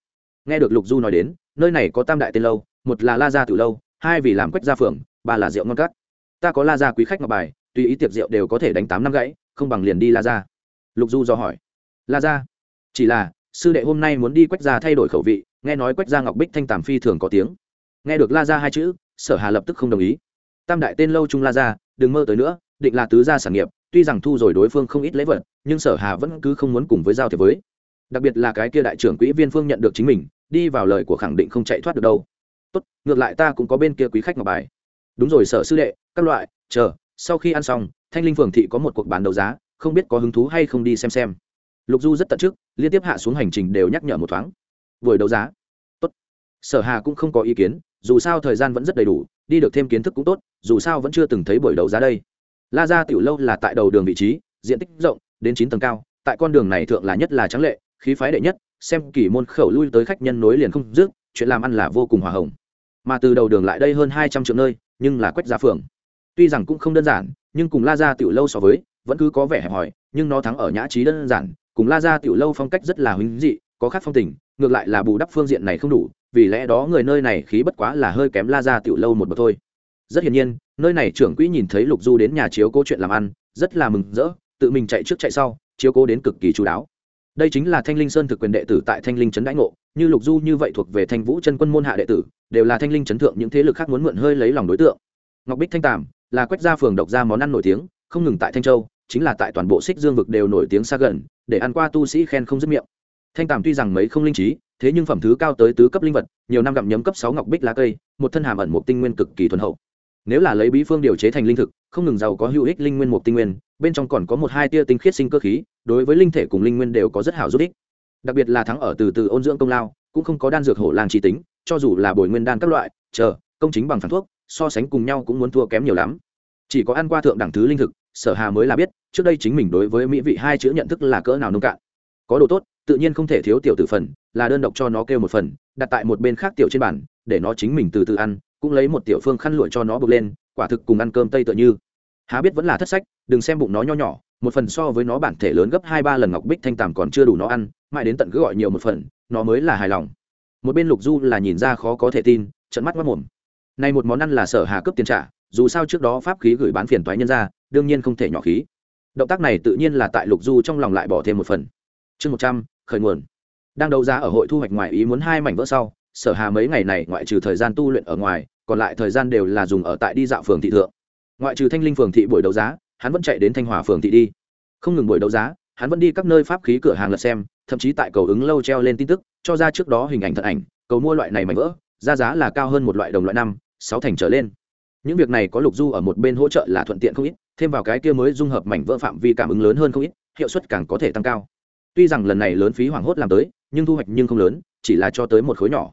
Nghe được lục du nói đến, nơi này có tam đại tên lâu, một là la gia từ lâu, hai vì làm quách gia phường, ba là rượu ngon cắt ta có la gia quý khách ngọc bài, tùy ý tiệc rượu đều có thể đánh tám năm gãy, không bằng liền đi la gia. Lục du do hỏi. La gia? Chỉ là, sư đệ hôm nay muốn đi quách gia thay đổi khẩu vị, nghe nói quách gia ngọc bích thanh tàm phi thường có tiếng. Nghe được la gia hai chữ, sở hà lập tức không đồng ý. Tam đại tên lâu chung la gia, đừng mơ tới nữa, định là tứ gia sản nghiệp tuy rằng thu rồi đối phương không ít lễ vật nhưng sở hà vẫn cứ không muốn cùng với giao thiệp với. Đặc biệt là cái kia đại trưởng quỹ viên phương nhận được chính mình đi vào lời của khẳng định không chạy thoát được đâu. Tốt ngược lại ta cũng có bên kia quý khách ngọc bài. Đúng rồi sở sư đệ các loại chờ sau khi ăn xong thanh linh phường thị có một cuộc bán đấu giá không biết có hứng thú hay không đi xem xem. Lục du rất tận trước, liên tiếp hạ xuống hành trình đều nhắc nhở một thoáng. Buổi đấu giá. Tốt. Sở hà cũng không có ý kiến dù sao thời gian vẫn rất đầy đủ đi được thêm kiến thức cũng tốt dù sao vẫn chưa từng thấy buổi đấu giá đây la gia tiểu lâu là tại đầu đường vị trí, diện tích rộng, đến chín tầng cao, tại con đường này thượng là nhất là trắng lệ, khí phái đệ nhất, xem kỳ môn khẩu lui tới khách nhân nối liền không dứt, chuyện làm ăn là vô cùng hòa hồng. Mà từ đầu đường lại đây hơn hai trăm triệu nơi, nhưng là quách gia phường. Tuy rằng cũng không đơn giản, nhưng cùng la gia tiểu lâu so với, vẫn cứ có vẻ hẹp hòi, nhưng nó thắng ở nhã trí đơn giản, cùng la gia tiểu lâu phong cách rất là huynh dị, có khác phong tình, ngược lại là bù đắp phương diện này không đủ, vì lẽ đó người nơi này khí bất quá là hơi kém la gia tiểu lâu một bậc thôi. Rất hiển nhiên nơi này trưởng quỹ nhìn thấy lục du đến nhà chiếu cố chuyện làm ăn, rất là mừng rỡ, tự mình chạy trước chạy sau, chiếu cố đến cực kỳ chú đáo. Đây chính là thanh linh sơn thực quyền đệ tử tại thanh linh trấn đãi ngộ, như lục du như vậy thuộc về thanh vũ chân quân môn hạ đệ tử, đều là thanh linh trấn thượng những thế lực khác muốn mượn hơi lấy lòng đối tượng. Ngọc bích thanh tàm là quách gia phường độc ra món ăn nổi tiếng, không ngừng tại thanh châu, chính là tại toàn bộ xích dương vực đều nổi tiếng xa gần, để ăn qua tu sĩ khen không dứt miệng. Thanh tàm tuy rằng mấy không linh trí, thế nhưng phẩm thứ cao tới tứ cấp linh vật, nhiều năm gặm nhấm cấp sáu ngọc bích lá cây, một thân hàm ẩn một tinh nguyên cực kỳ thuần hậu nếu là lấy bí phương điều chế thành linh thực, không ngừng giàu có hữu ích linh nguyên một tinh nguyên, bên trong còn có một hai tia tinh khiết sinh cơ khí, đối với linh thể cùng linh nguyên đều có rất hảo giúp ích. Đặc biệt là thắng ở từ từ ôn dưỡng công lao, cũng không có đan dược hổ lang trí tính, cho dù là bồi nguyên đan các loại, chờ, công chính bằng phản thuốc, so sánh cùng nhau cũng muốn thua kém nhiều lắm. Chỉ có ăn qua thượng đẳng thứ linh thực, sở hà mới là biết, trước đây chính mình đối với mỹ vị hai chữ nhận thức là cỡ nào nông cạn. Có đồ tốt, tự nhiên không thể thiếu tiểu tử phần, là đơn độc cho nó kêu một phần, đặt tại một bên khác tiểu trên bàn, để nó chính mình từ từ ăn cũng lấy một tiểu phương khăn lụa cho nó bực lên, quả thực cùng ăn cơm tây tựa như. Há biết vẫn là thất sách, đừng xem bụng nó nho nhỏ, một phần so với nó bản thể lớn gấp hai ba lần ngọc bích thanh tàm còn chưa đủ nó ăn, mãi đến tận cứ gọi nhiều một phần, nó mới là hài lòng. Một bên lục du là nhìn ra khó có thể tin trận mắt mất mồm. Nay một món ăn là sở hà cướp tiền trả, dù sao trước đó pháp khí gửi bán phiền toái nhân ra, đương nhiên không thể nhỏ khí. Động tác này tự nhiên là tại lục du trong lòng lại bỏ thêm một phần. Chương một trăm, khởi nguồn. Đang đấu giá ở hội thu hoạch ngoài ý muốn hai mảnh vỡ sau sở hà mấy ngày này ngoại trừ thời gian tu luyện ở ngoài, còn lại thời gian đều là dùng ở tại đi dạo phường thị thượng. Ngoại trừ thanh linh phường thị buổi đấu giá, hắn vẫn chạy đến thanh hòa phường thị đi. Không ngừng buổi đấu giá, hắn vẫn đi các nơi pháp khí cửa hàng lật xem, thậm chí tại cầu ứng lâu treo lên tin tức, cho ra trước đó hình ảnh thật ảnh, cầu mua loại này mảnh vỡ, ra giá là cao hơn một loại đồng loại năm, sáu thành trở lên. Những việc này có lục du ở một bên hỗ trợ là thuận tiện không ít, thêm vào cái kia mới dung hợp mảnh vỡ phạm vi cảm ứng lớn hơn không ít, hiệu suất càng có thể tăng cao. Tuy rằng lần này lớn phí hoảng hốt làm tới, nhưng thu hoạch nhưng không lớn, chỉ là cho tới một khối nhỏ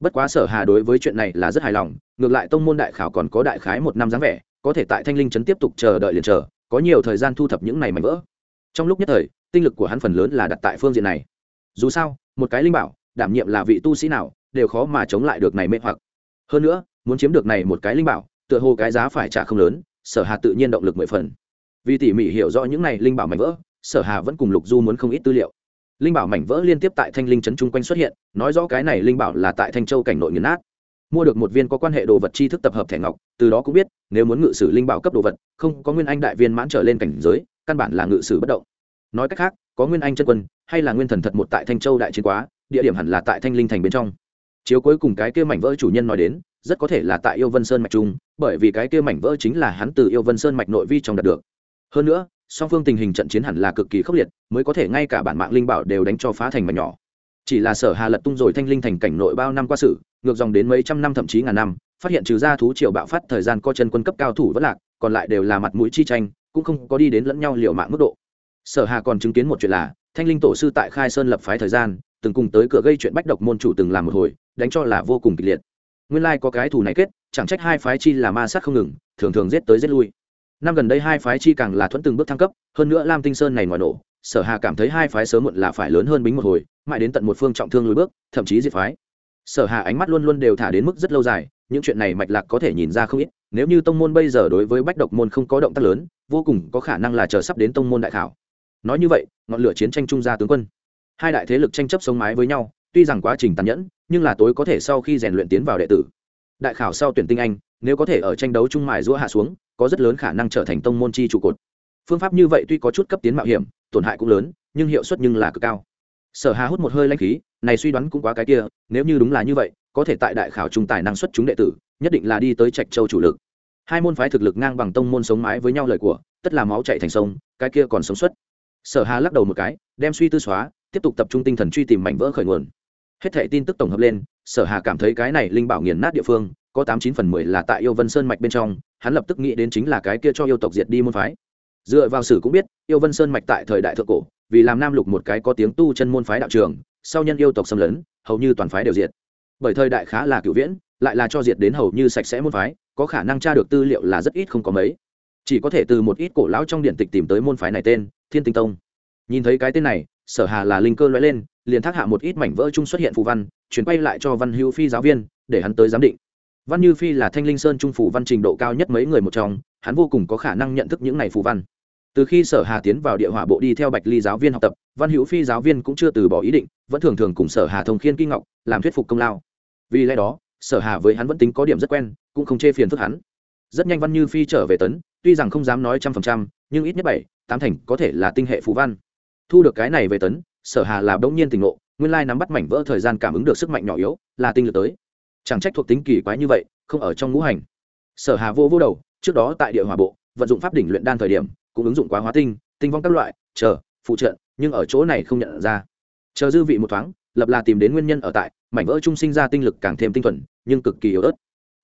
bất quá sở hà đối với chuyện này là rất hài lòng, ngược lại tông môn đại khảo còn có đại khái một năm dáng vẻ, có thể tại thanh linh trấn tiếp tục chờ đợi liền chờ, có nhiều thời gian thu thập những này mảnh vỡ. Trong lúc nhất thời, tinh lực của hắn phần lớn là đặt tại phương diện này. Dù sao, một cái linh bảo, đảm nhiệm là vị tu sĩ nào, đều khó mà chống lại được này mê hoặc. Hơn nữa, muốn chiếm được này một cái linh bảo, tựa hồ cái giá phải trả không lớn, sở hà tự nhiên động lực mười phần. Vì tỉ mỉ hiểu rõ những này linh bảo mảnh vỡ, sở hà vẫn cùng lục du muốn không ít tư liệu linh bảo mảnh vỡ liên tiếp tại thanh linh trấn chung quanh xuất hiện, nói rõ cái này linh bảo là tại thanh châu cảnh nội nghiền nát. Mua được một viên có quan hệ đồ vật tri thức tập hợp thẻ ngọc, từ đó cũng biết, nếu muốn ngự sử linh bảo cấp đồ vật, không có nguyên anh đại viên mãn trở lên cảnh giới, căn bản là ngự sử bất động. Nói cách khác, có nguyên anh chân quân, hay là nguyên thần thật một tại thanh châu đại chiến quá, địa điểm hẳn là tại thanh linh thành bên trong. Chiếu cuối cùng cái kia mảnh vỡ chủ nhân nói đến, rất có thể là tại yêu vân sơn mạch trung bởi vì cái kia mảnh vỡ chính là hắn từ yêu vân sơn mạch nội vi trong đạt được. Hơn nữa song phương tình hình trận chiến hẳn là cực kỳ khốc liệt, mới có thể ngay cả bản mạng linh bảo đều đánh cho phá thành mà nhỏ. Chỉ là sở hà lật tung rồi thanh linh thành cảnh nội bao năm qua sự ngược dòng đến mấy trăm năm thậm chí ngàn năm, phát hiện trừ ra thú triều bạo phát thời gian co chân quân cấp cao thủ vẫn lạc, còn lại đều là mặt mũi chi tranh, cũng không có đi đến lẫn nhau liệu mạng mức độ. Sở hà còn chứng kiến một chuyện là, thanh linh tổ sư tại khai sơn lập phái thời gian, từng cùng tới cửa gây chuyện bách độc môn chủ từng làm một hồi, đánh cho là vô cùng kịch liệt. Nguyên lai like có cái thù này kết, chẳng trách hai phái chi là ma sát không ngừng, thường thường giết tới giết lui năm gần đây hai phái chi càng là thuận từng bước thăng cấp, hơn nữa lam tinh sơn này ngoài nổ, sở hà cảm thấy hai phái sớm muộn là phải lớn hơn bính một hồi, mãi đến tận một phương trọng thương lùi bước, thậm chí diệt phái. Sở hà ánh mắt luôn luôn đều thả đến mức rất lâu dài, những chuyện này mạch lạc có thể nhìn ra không ít, nếu như tông môn bây giờ đối với bách độc môn không có động tác lớn, vô cùng có khả năng là chờ sắp đến tông môn đại khảo. Nói như vậy, ngọn lửa chiến tranh trung gia tướng quân. Hai đại thế lực tranh chấp sống mái với nhau, tuy rằng quá trình tàn nhẫn, nhưng là tối có thể sau khi rèn luyện tiến vào đệ tử. Đại khảo sau tuyển tinh anh, nếu có thể ở tranh đấu trung mài giũa hạ xuống có rất lớn khả năng trở thành tông môn chi trụ cột. Phương pháp như vậy tuy có chút cấp tiến mạo hiểm, tổn hại cũng lớn, nhưng hiệu suất nhưng là cực cao. Sở hà hút một hơi lanh khí, này suy đoán cũng quá cái kia, nếu như đúng là như vậy, có thể tại đại khảo trung tài năng xuất chúng đệ tử, nhất định là đi tới trạch châu chủ lực. Hai môn phái thực lực ngang bằng tông môn sống mái với nhau lời của, tất là máu chạy thành sông, cái kia còn sống xuất sở hà lắc đầu một cái, đem suy tư xóa, tiếp tục tập trung tinh thần truy tìm mảnh vỡ khởi nguồn. Hết thệ tin tức tổng hợp lên, sở hà cảm thấy cái này linh bảo nghiền nát địa phương, có tám chín phần mười là tại yêu vân sơn mạch bên trong hắn lập tức nghĩ đến chính là cái kia cho yêu tộc diệt đi môn phái. Dựa vào sử cũng biết, yêu vân sơn mạch tại thời đại thượng cổ, vì làm nam lục một cái có tiếng tu chân môn phái đạo trường, sau nhân yêu tộc xâm lấn, hầu như toàn phái đều diệt. Bởi thời đại khá là cựu viễn, lại là cho diệt đến hầu như sạch sẽ môn phái, có khả năng tra được tư liệu là rất ít không có mấy. Chỉ có thể từ một ít cổ lão trong điện tịch tìm tới môn phái này tên, thiên tinh tông. Nhìn thấy cái tên này, sở hà là linh cơ lóe lên, liền thác hạ một ít mảnh vỡ chung xuất hiện phù văn, chuyển quay lại cho văn hữu phi giáo viên, để hắn tới giám định văn như phi là thanh linh sơn trung phủ văn trình độ cao nhất mấy người một trong, hắn vô cùng có khả năng nhận thức những này phù văn. Từ khi sở hà tiến vào địa hỏa bộ đi theo bạch ly giáo viên học tập, văn hữu phi giáo viên cũng chưa từ bỏ ý định, vẫn thường thường cùng sở hà thông khiên kinh ngọc, làm thuyết phục công lao. Vì lẽ đó, sở hà với hắn vẫn tính có điểm rất quen, cũng không chê phiền phức hắn. Rất nhanh văn như phi trở về tấn, tuy rằng không dám nói trăm phần trăm, nhưng ít nhất bảy, tám thành có thể là tinh hệ phù văn. Thu được cái này về tấn, sở hà là bỗng nhiên tỉnh ngộ, nguyên lai nắm bắt mảnh vỡ thời gian cảm ứng được sức mạnh nhỏ yếu, là tinh lực tới chẳng trách thuộc tính kỳ quái như vậy, không ở trong ngũ hành. Sở hà vô vô đầu, trước đó tại địa hòa bộ, vận dụng pháp đỉnh luyện đan thời điểm, cũng ứng dụng quá hóa tinh tinh vong các loại, chờ, phụ trợ, nhưng ở chỗ này không nhận ra. Chờ dư vị một thoáng, lập là tìm đến nguyên nhân ở tại, mảnh vỡ trung sinh ra tinh lực càng thêm tinh thuần, nhưng cực kỳ yếu ớt.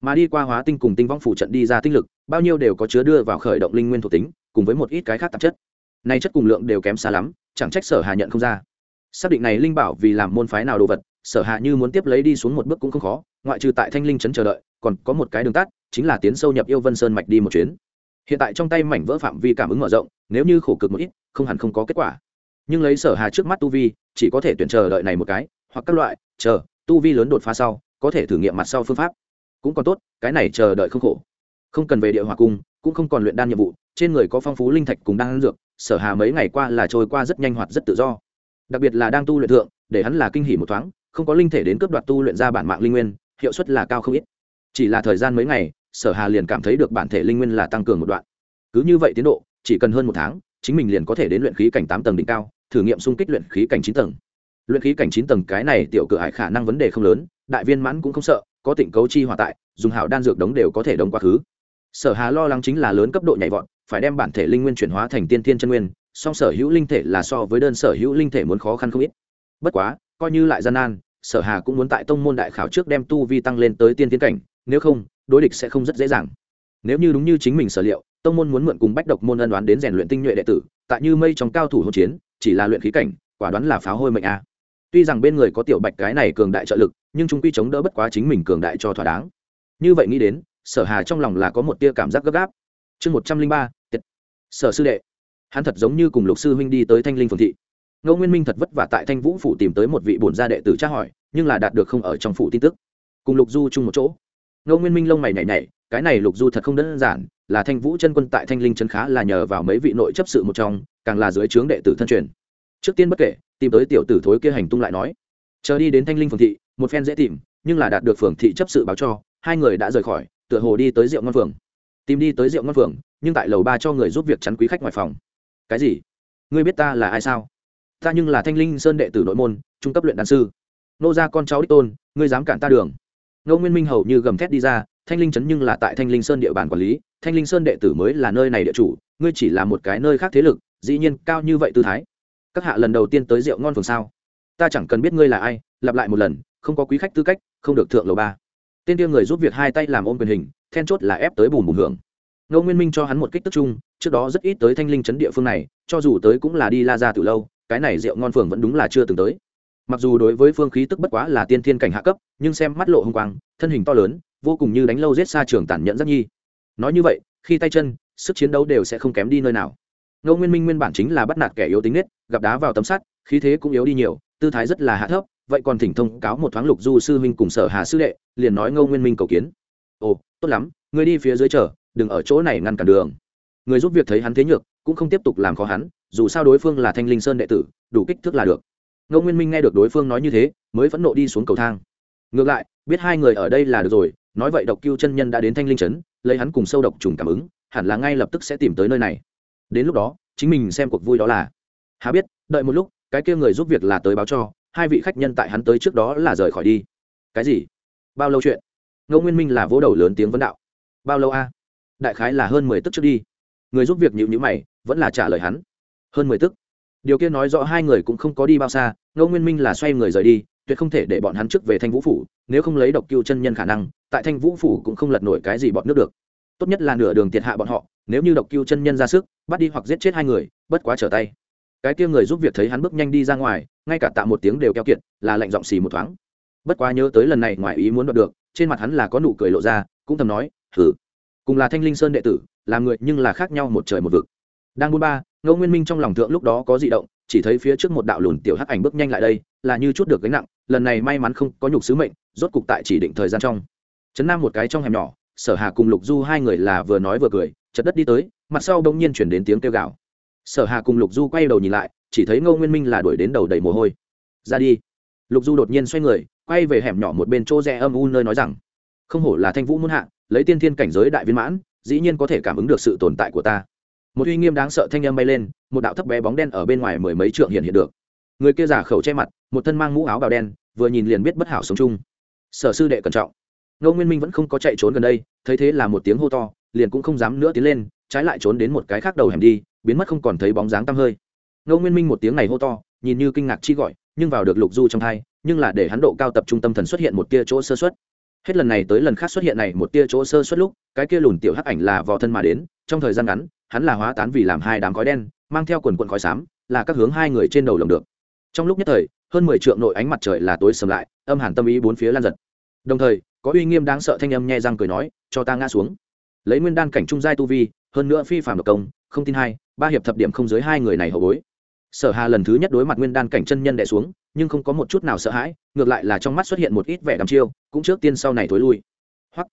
Mà đi qua hóa tinh cùng tinh vong phụ trận đi ra tinh lực, bao nhiêu đều có chứa đưa vào khởi động linh nguyên thuộc tính, cùng với một ít cái khác tạp chất. Nay chất cùng lượng đều kém xa lắm, chẳng trách sở hà nhận không ra. Xác định này linh bảo vì làm môn phái nào đồ vật sở hạ như muốn tiếp lấy đi xuống một bước cũng không khó, ngoại trừ tại thanh linh trấn chờ đợi, còn có một cái đường tắt, chính là tiến sâu nhập yêu vân sơn mạch đi một chuyến. Hiện tại trong tay mảnh vỡ phạm vi cảm ứng mở rộng, nếu như khổ cực một ít, không hẳn không có kết quả. Nhưng lấy sở hà trước mắt tu vi, chỉ có thể tuyển chờ đợi này một cái, hoặc các loại, chờ, tu vi lớn đột phá sau, có thể thử nghiệm mặt sau phương pháp. Cũng còn tốt, cái này chờ đợi không khổ. Không cần về địa hòa cung, cũng không còn luyện đan nhiệm vụ, trên người có phong phú linh thạch cùng đan dược, sở hà mấy ngày qua là trôi qua rất nhanh hoạt rất tự do. Đặc biệt là đang tu luyện thượng, để hắn là kinh hỉ một thoáng không có linh thể đến cướp đoạt tu luyện ra bản mạng linh nguyên, hiệu suất là cao không ít. Chỉ là thời gian mấy ngày, sở hà liền cảm thấy được bản thể linh nguyên là tăng cường một đoạn. Cứ như vậy tiến độ, chỉ cần hơn một tháng, chính mình liền có thể đến luyện khí cảnh tám tầng đỉnh cao, thử nghiệm xung kích luyện khí cảnh chín tầng. Luyện khí cảnh chín tầng cái này tiểu cửa hải khả năng vấn đề không lớn, đại viên mãn cũng không sợ, có tỉnh cấu chi hòa tại, dùng hảo đan dược đống đều có thể đống quá khứ. Sở hà lo lắng chính là lớn cấp độ nhảy vọt, phải đem bản thể linh nguyên chuyển hóa thành tiên thiên chân nguyên, song sở hữu linh thể là so với đơn sở hữu linh thể muốn khó khăn không ít. Bất quá coi như lại gian nan, sở hà cũng muốn tại tông môn đại khảo trước đem tu vi tăng lên tới tiên tiến cảnh, nếu không, đối địch sẽ không rất dễ dàng. Nếu như đúng như chính mình sở liệu, tông môn muốn mượn cùng bách độc môn ân đoán đến rèn luyện tinh nhuệ đệ tử, tại như mây trong cao thủ hỗn chiến, chỉ là luyện khí cảnh, quả đoán là pháo hôi mệnh a. Tuy rằng bên người có tiểu bạch cái này cường đại trợ lực, nhưng chúng quy chống đỡ bất quá chính mình cường đại cho thỏa đáng. Như vậy nghĩ đến, sở hà trong lòng là có một tia cảm giác gấp gáp. Chương một trăm linh ba sở sư đệ. Hắn thật giống như cùng lục sư huynh đi tới thanh linh phường thị ngô nguyên minh thật vất vả tại thanh vũ phủ tìm tới một vị bổn gia đệ tử tra hỏi, nhưng là đạt được không ở trong phủ tin tức. Cùng lục du chung một chỗ. Ngô nguyên minh lông mày nhảy nhảy, cái này lục du thật không đơn giản, là thanh vũ chân quân tại thanh linh chân khá là nhờ vào mấy vị nội chấp sự một trong, càng là dưới trướng đệ tử thân truyền. Trước tiên bất kể, tìm tới tiểu tử thối kia hành tung lại nói. Chờ đi đến thanh linh phường thị, một phen dễ tìm, nhưng là đạt được phường thị chấp sự báo cho, hai người đã rời khỏi, tựa hồ đi tới rượu ngon phường. Tìm đi tới rượu ngon phường, nhưng tại lầu ba cho người giúp việc chắn quý khách ngoài phòng. Cái gì? Ngươi biết ta là ai sao? Ta nhưng là thanh linh sơn đệ tử nội môn, trung cấp luyện đan sư. Nô ra con cháu đích tôn, ngươi dám cản ta đường. Ngô nguyên minh hầu như gầm thét đi ra, thanh linh trấn nhưng là tại thanh linh sơn địa bàn quản lý, thanh linh sơn đệ tử mới là nơi này địa chủ, ngươi chỉ là một cái nơi khác thế lực, dĩ nhiên cao như vậy tư thái. Các hạ lần đầu tiên tới rượu ngon phường sao? Ta chẳng cần biết ngươi là ai, lặp lại một lần, không có quý khách tư cách, không được thượng lầu ba. Tên tiêu người giúp việc hai tay làm ôm quyền hình, then chốt là ép tới bùn bùn hưởng. Ngô nguyên minh cho hắn một kích tức chung, trước đó rất ít tới thanh linh trấn địa phương này, cho dù tới cũng là đi la ra từ lâu cái này rượu ngon phường vẫn đúng là chưa từng tới. Mặc dù đối với phương khí tức bất quá là tiên thiên cảnh hạ cấp, nhưng xem mắt lộ hồng quang, thân hình to lớn, vô cùng như đánh lâu giết xa trường tản nhận rất nhi. Nói như vậy, khi tay chân, sức chiến đấu đều sẽ không kém đi nơi nào. Ngô nguyên minh nguyên bản chính là bắt nạt kẻ yếu tính nết, gặp đá vào tấm sắt, khí thế cũng yếu đi nhiều, tư thái rất là hạ thấp, vậy còn thỉnh thông cáo một thoáng lục du sư huynh cùng sở hà sư đệ, liền nói ngô nguyên minh cầu kiến. Ồ, tốt lắm, người đi phía dưới chờ, đừng ở chỗ này ngăn cản đường. Người giúp việc thấy hắn thế nhược, cũng không tiếp tục làm khó hắn dù sao đối phương là thanh linh sơn đệ tử, đủ kích thước là được. Ngô nguyên minh nghe được đối phương nói như thế, mới phẫn nộ đi xuống cầu thang. Ngược lại, biết hai người ở đây là được rồi, nói vậy độc cưu chân nhân đã đến thanh linh trấn, lấy hắn cùng sâu độc trùng cảm ứng, hẳn là ngay lập tức sẽ tìm tới nơi này. Đến lúc đó, chính mình xem cuộc vui đó là. Hà biết, đợi một lúc, cái kia người giúp việc là tới báo cho, hai vị khách nhân tại hắn tới trước đó là rời khỏi đi. Cái gì? Bao lâu chuyện? Ngô nguyên minh là vỗ đầu lớn tiếng vấn đạo. Bao lâu a? Đại khái là hơn mười tức trước đi. Người giúp việc nhịu nhữ mày, vẫn là trả lời hắn hơn mười tức. Điều kia nói rõ hai người cũng không có đi bao xa, ngô nguyên minh là xoay người rời đi, tuyệt không thể để bọn hắn trước về thanh vũ phủ, nếu không lấy độc cưu chân nhân khả năng, tại thanh vũ phủ cũng không lật nổi cái gì bọn nước được. Tốt nhất là nửa đường thiệt hạ bọn họ, nếu như độc cưu chân nhân ra sức, bắt đi hoặc giết chết hai người, bất quá trở tay. Cái kia người giúp việc thấy hắn bước nhanh đi ra ngoài, ngay cả tạ một tiếng đều keo kiệt, là lạnh giọng xì một thoáng. Bất quá nhớ tới lần này ngoài ý muốn đoạt được, trên mặt hắn là có nụ cười lộ ra, cũng thầm nói thử cùng là thanh linh sơn đệ tử, làm người nhưng là khác nhau một trời một vực. Đang buôn ba ngô nguyên minh trong lòng thượng lúc đó có dị động, chỉ thấy phía trước một đạo lùn tiểu hắc ảnh bước nhanh lại đây, là như chút được gánh nặng, lần này may mắn không có nhục sứ mệnh, rốt cục tại chỉ định thời gian trong. Chấn nam một cái trong hẻm nhỏ, sở hà cùng lục du hai người là vừa nói vừa cười chật đất đi tới, mặt sau đông nhiên chuyển đến tiếng kêu gào. Sở hà cùng lục du quay đầu nhìn lại, chỉ thấy ngô nguyên minh là đuổi đến đầu đầy mồ hôi. Ra đi. Lục du đột nhiên xoay người, quay về hẻm nhỏ một bên chỗ rẽ âm u nơi nói rằng, không hổ là thanh vũ muôn hạ, lấy tiên thiên cảnh giới đại viên mãn, dĩ nhiên có thể cảm ứng được sự tồn tại của ta một uy nghiêm đáng sợ thanh âm bay lên, một đạo thấp bé bóng đen ở bên ngoài mười mấy trượng hiện hiện được. Người kia giả khẩu che mặt, một thân mang mũ áo bào đen, vừa nhìn liền biết bất hảo sống chung. Sở sư đệ cẩn trọng. Ngô nguyên minh vẫn không có chạy trốn gần đây, thấy thế là một tiếng hô to, liền cũng không dám nữa tiến lên, trái lại trốn đến một cái khác đầu hẻm đi, biến mất không còn thấy bóng dáng tăm hơi. Ngô nguyên minh một tiếng này hô to, nhìn như kinh ngạc chi gọi, nhưng vào được lục du trong thai, nhưng là để hắn độ cao tập trung tâm thần xuất hiện một tia chỗ sơ xuất hết lần này tới lần khác xuất hiện này một tia chỗ sơ xuất lúc, cái kia lùn tiểu hắc ảnh là vò thân mà đến, trong thời gian ngắn hắn là hóa tán vì làm hai đám khói đen, mang theo quần quần khói xám, là các hướng hai người trên đầu lồng được. Trong lúc nhất thời, hơn mười triệu nội ánh mặt trời là tối sầm lại, âm hàn tâm ý bốn phía lan giật. Đồng thời, có uy nghiêm đáng sợ thanh âm nhẹ răng cười nói, cho ta ngã xuống. Lấy nguyên đan cảnh trung giai tu vi, hơn nữa phi phạm độc công, không tin hai, ba hiệp thập điểm không dưới hai người này hậu bối. Sở hà lần thứ nhất đối mặt nguyên đan cảnh chân nhân đẻ xuống, nhưng không có một chút nào sợ hãi, ngược lại là trong mắt xuất hiện một ít vẻ đăm chiêu, cũng trước tiên sau này thối lui. Hoặc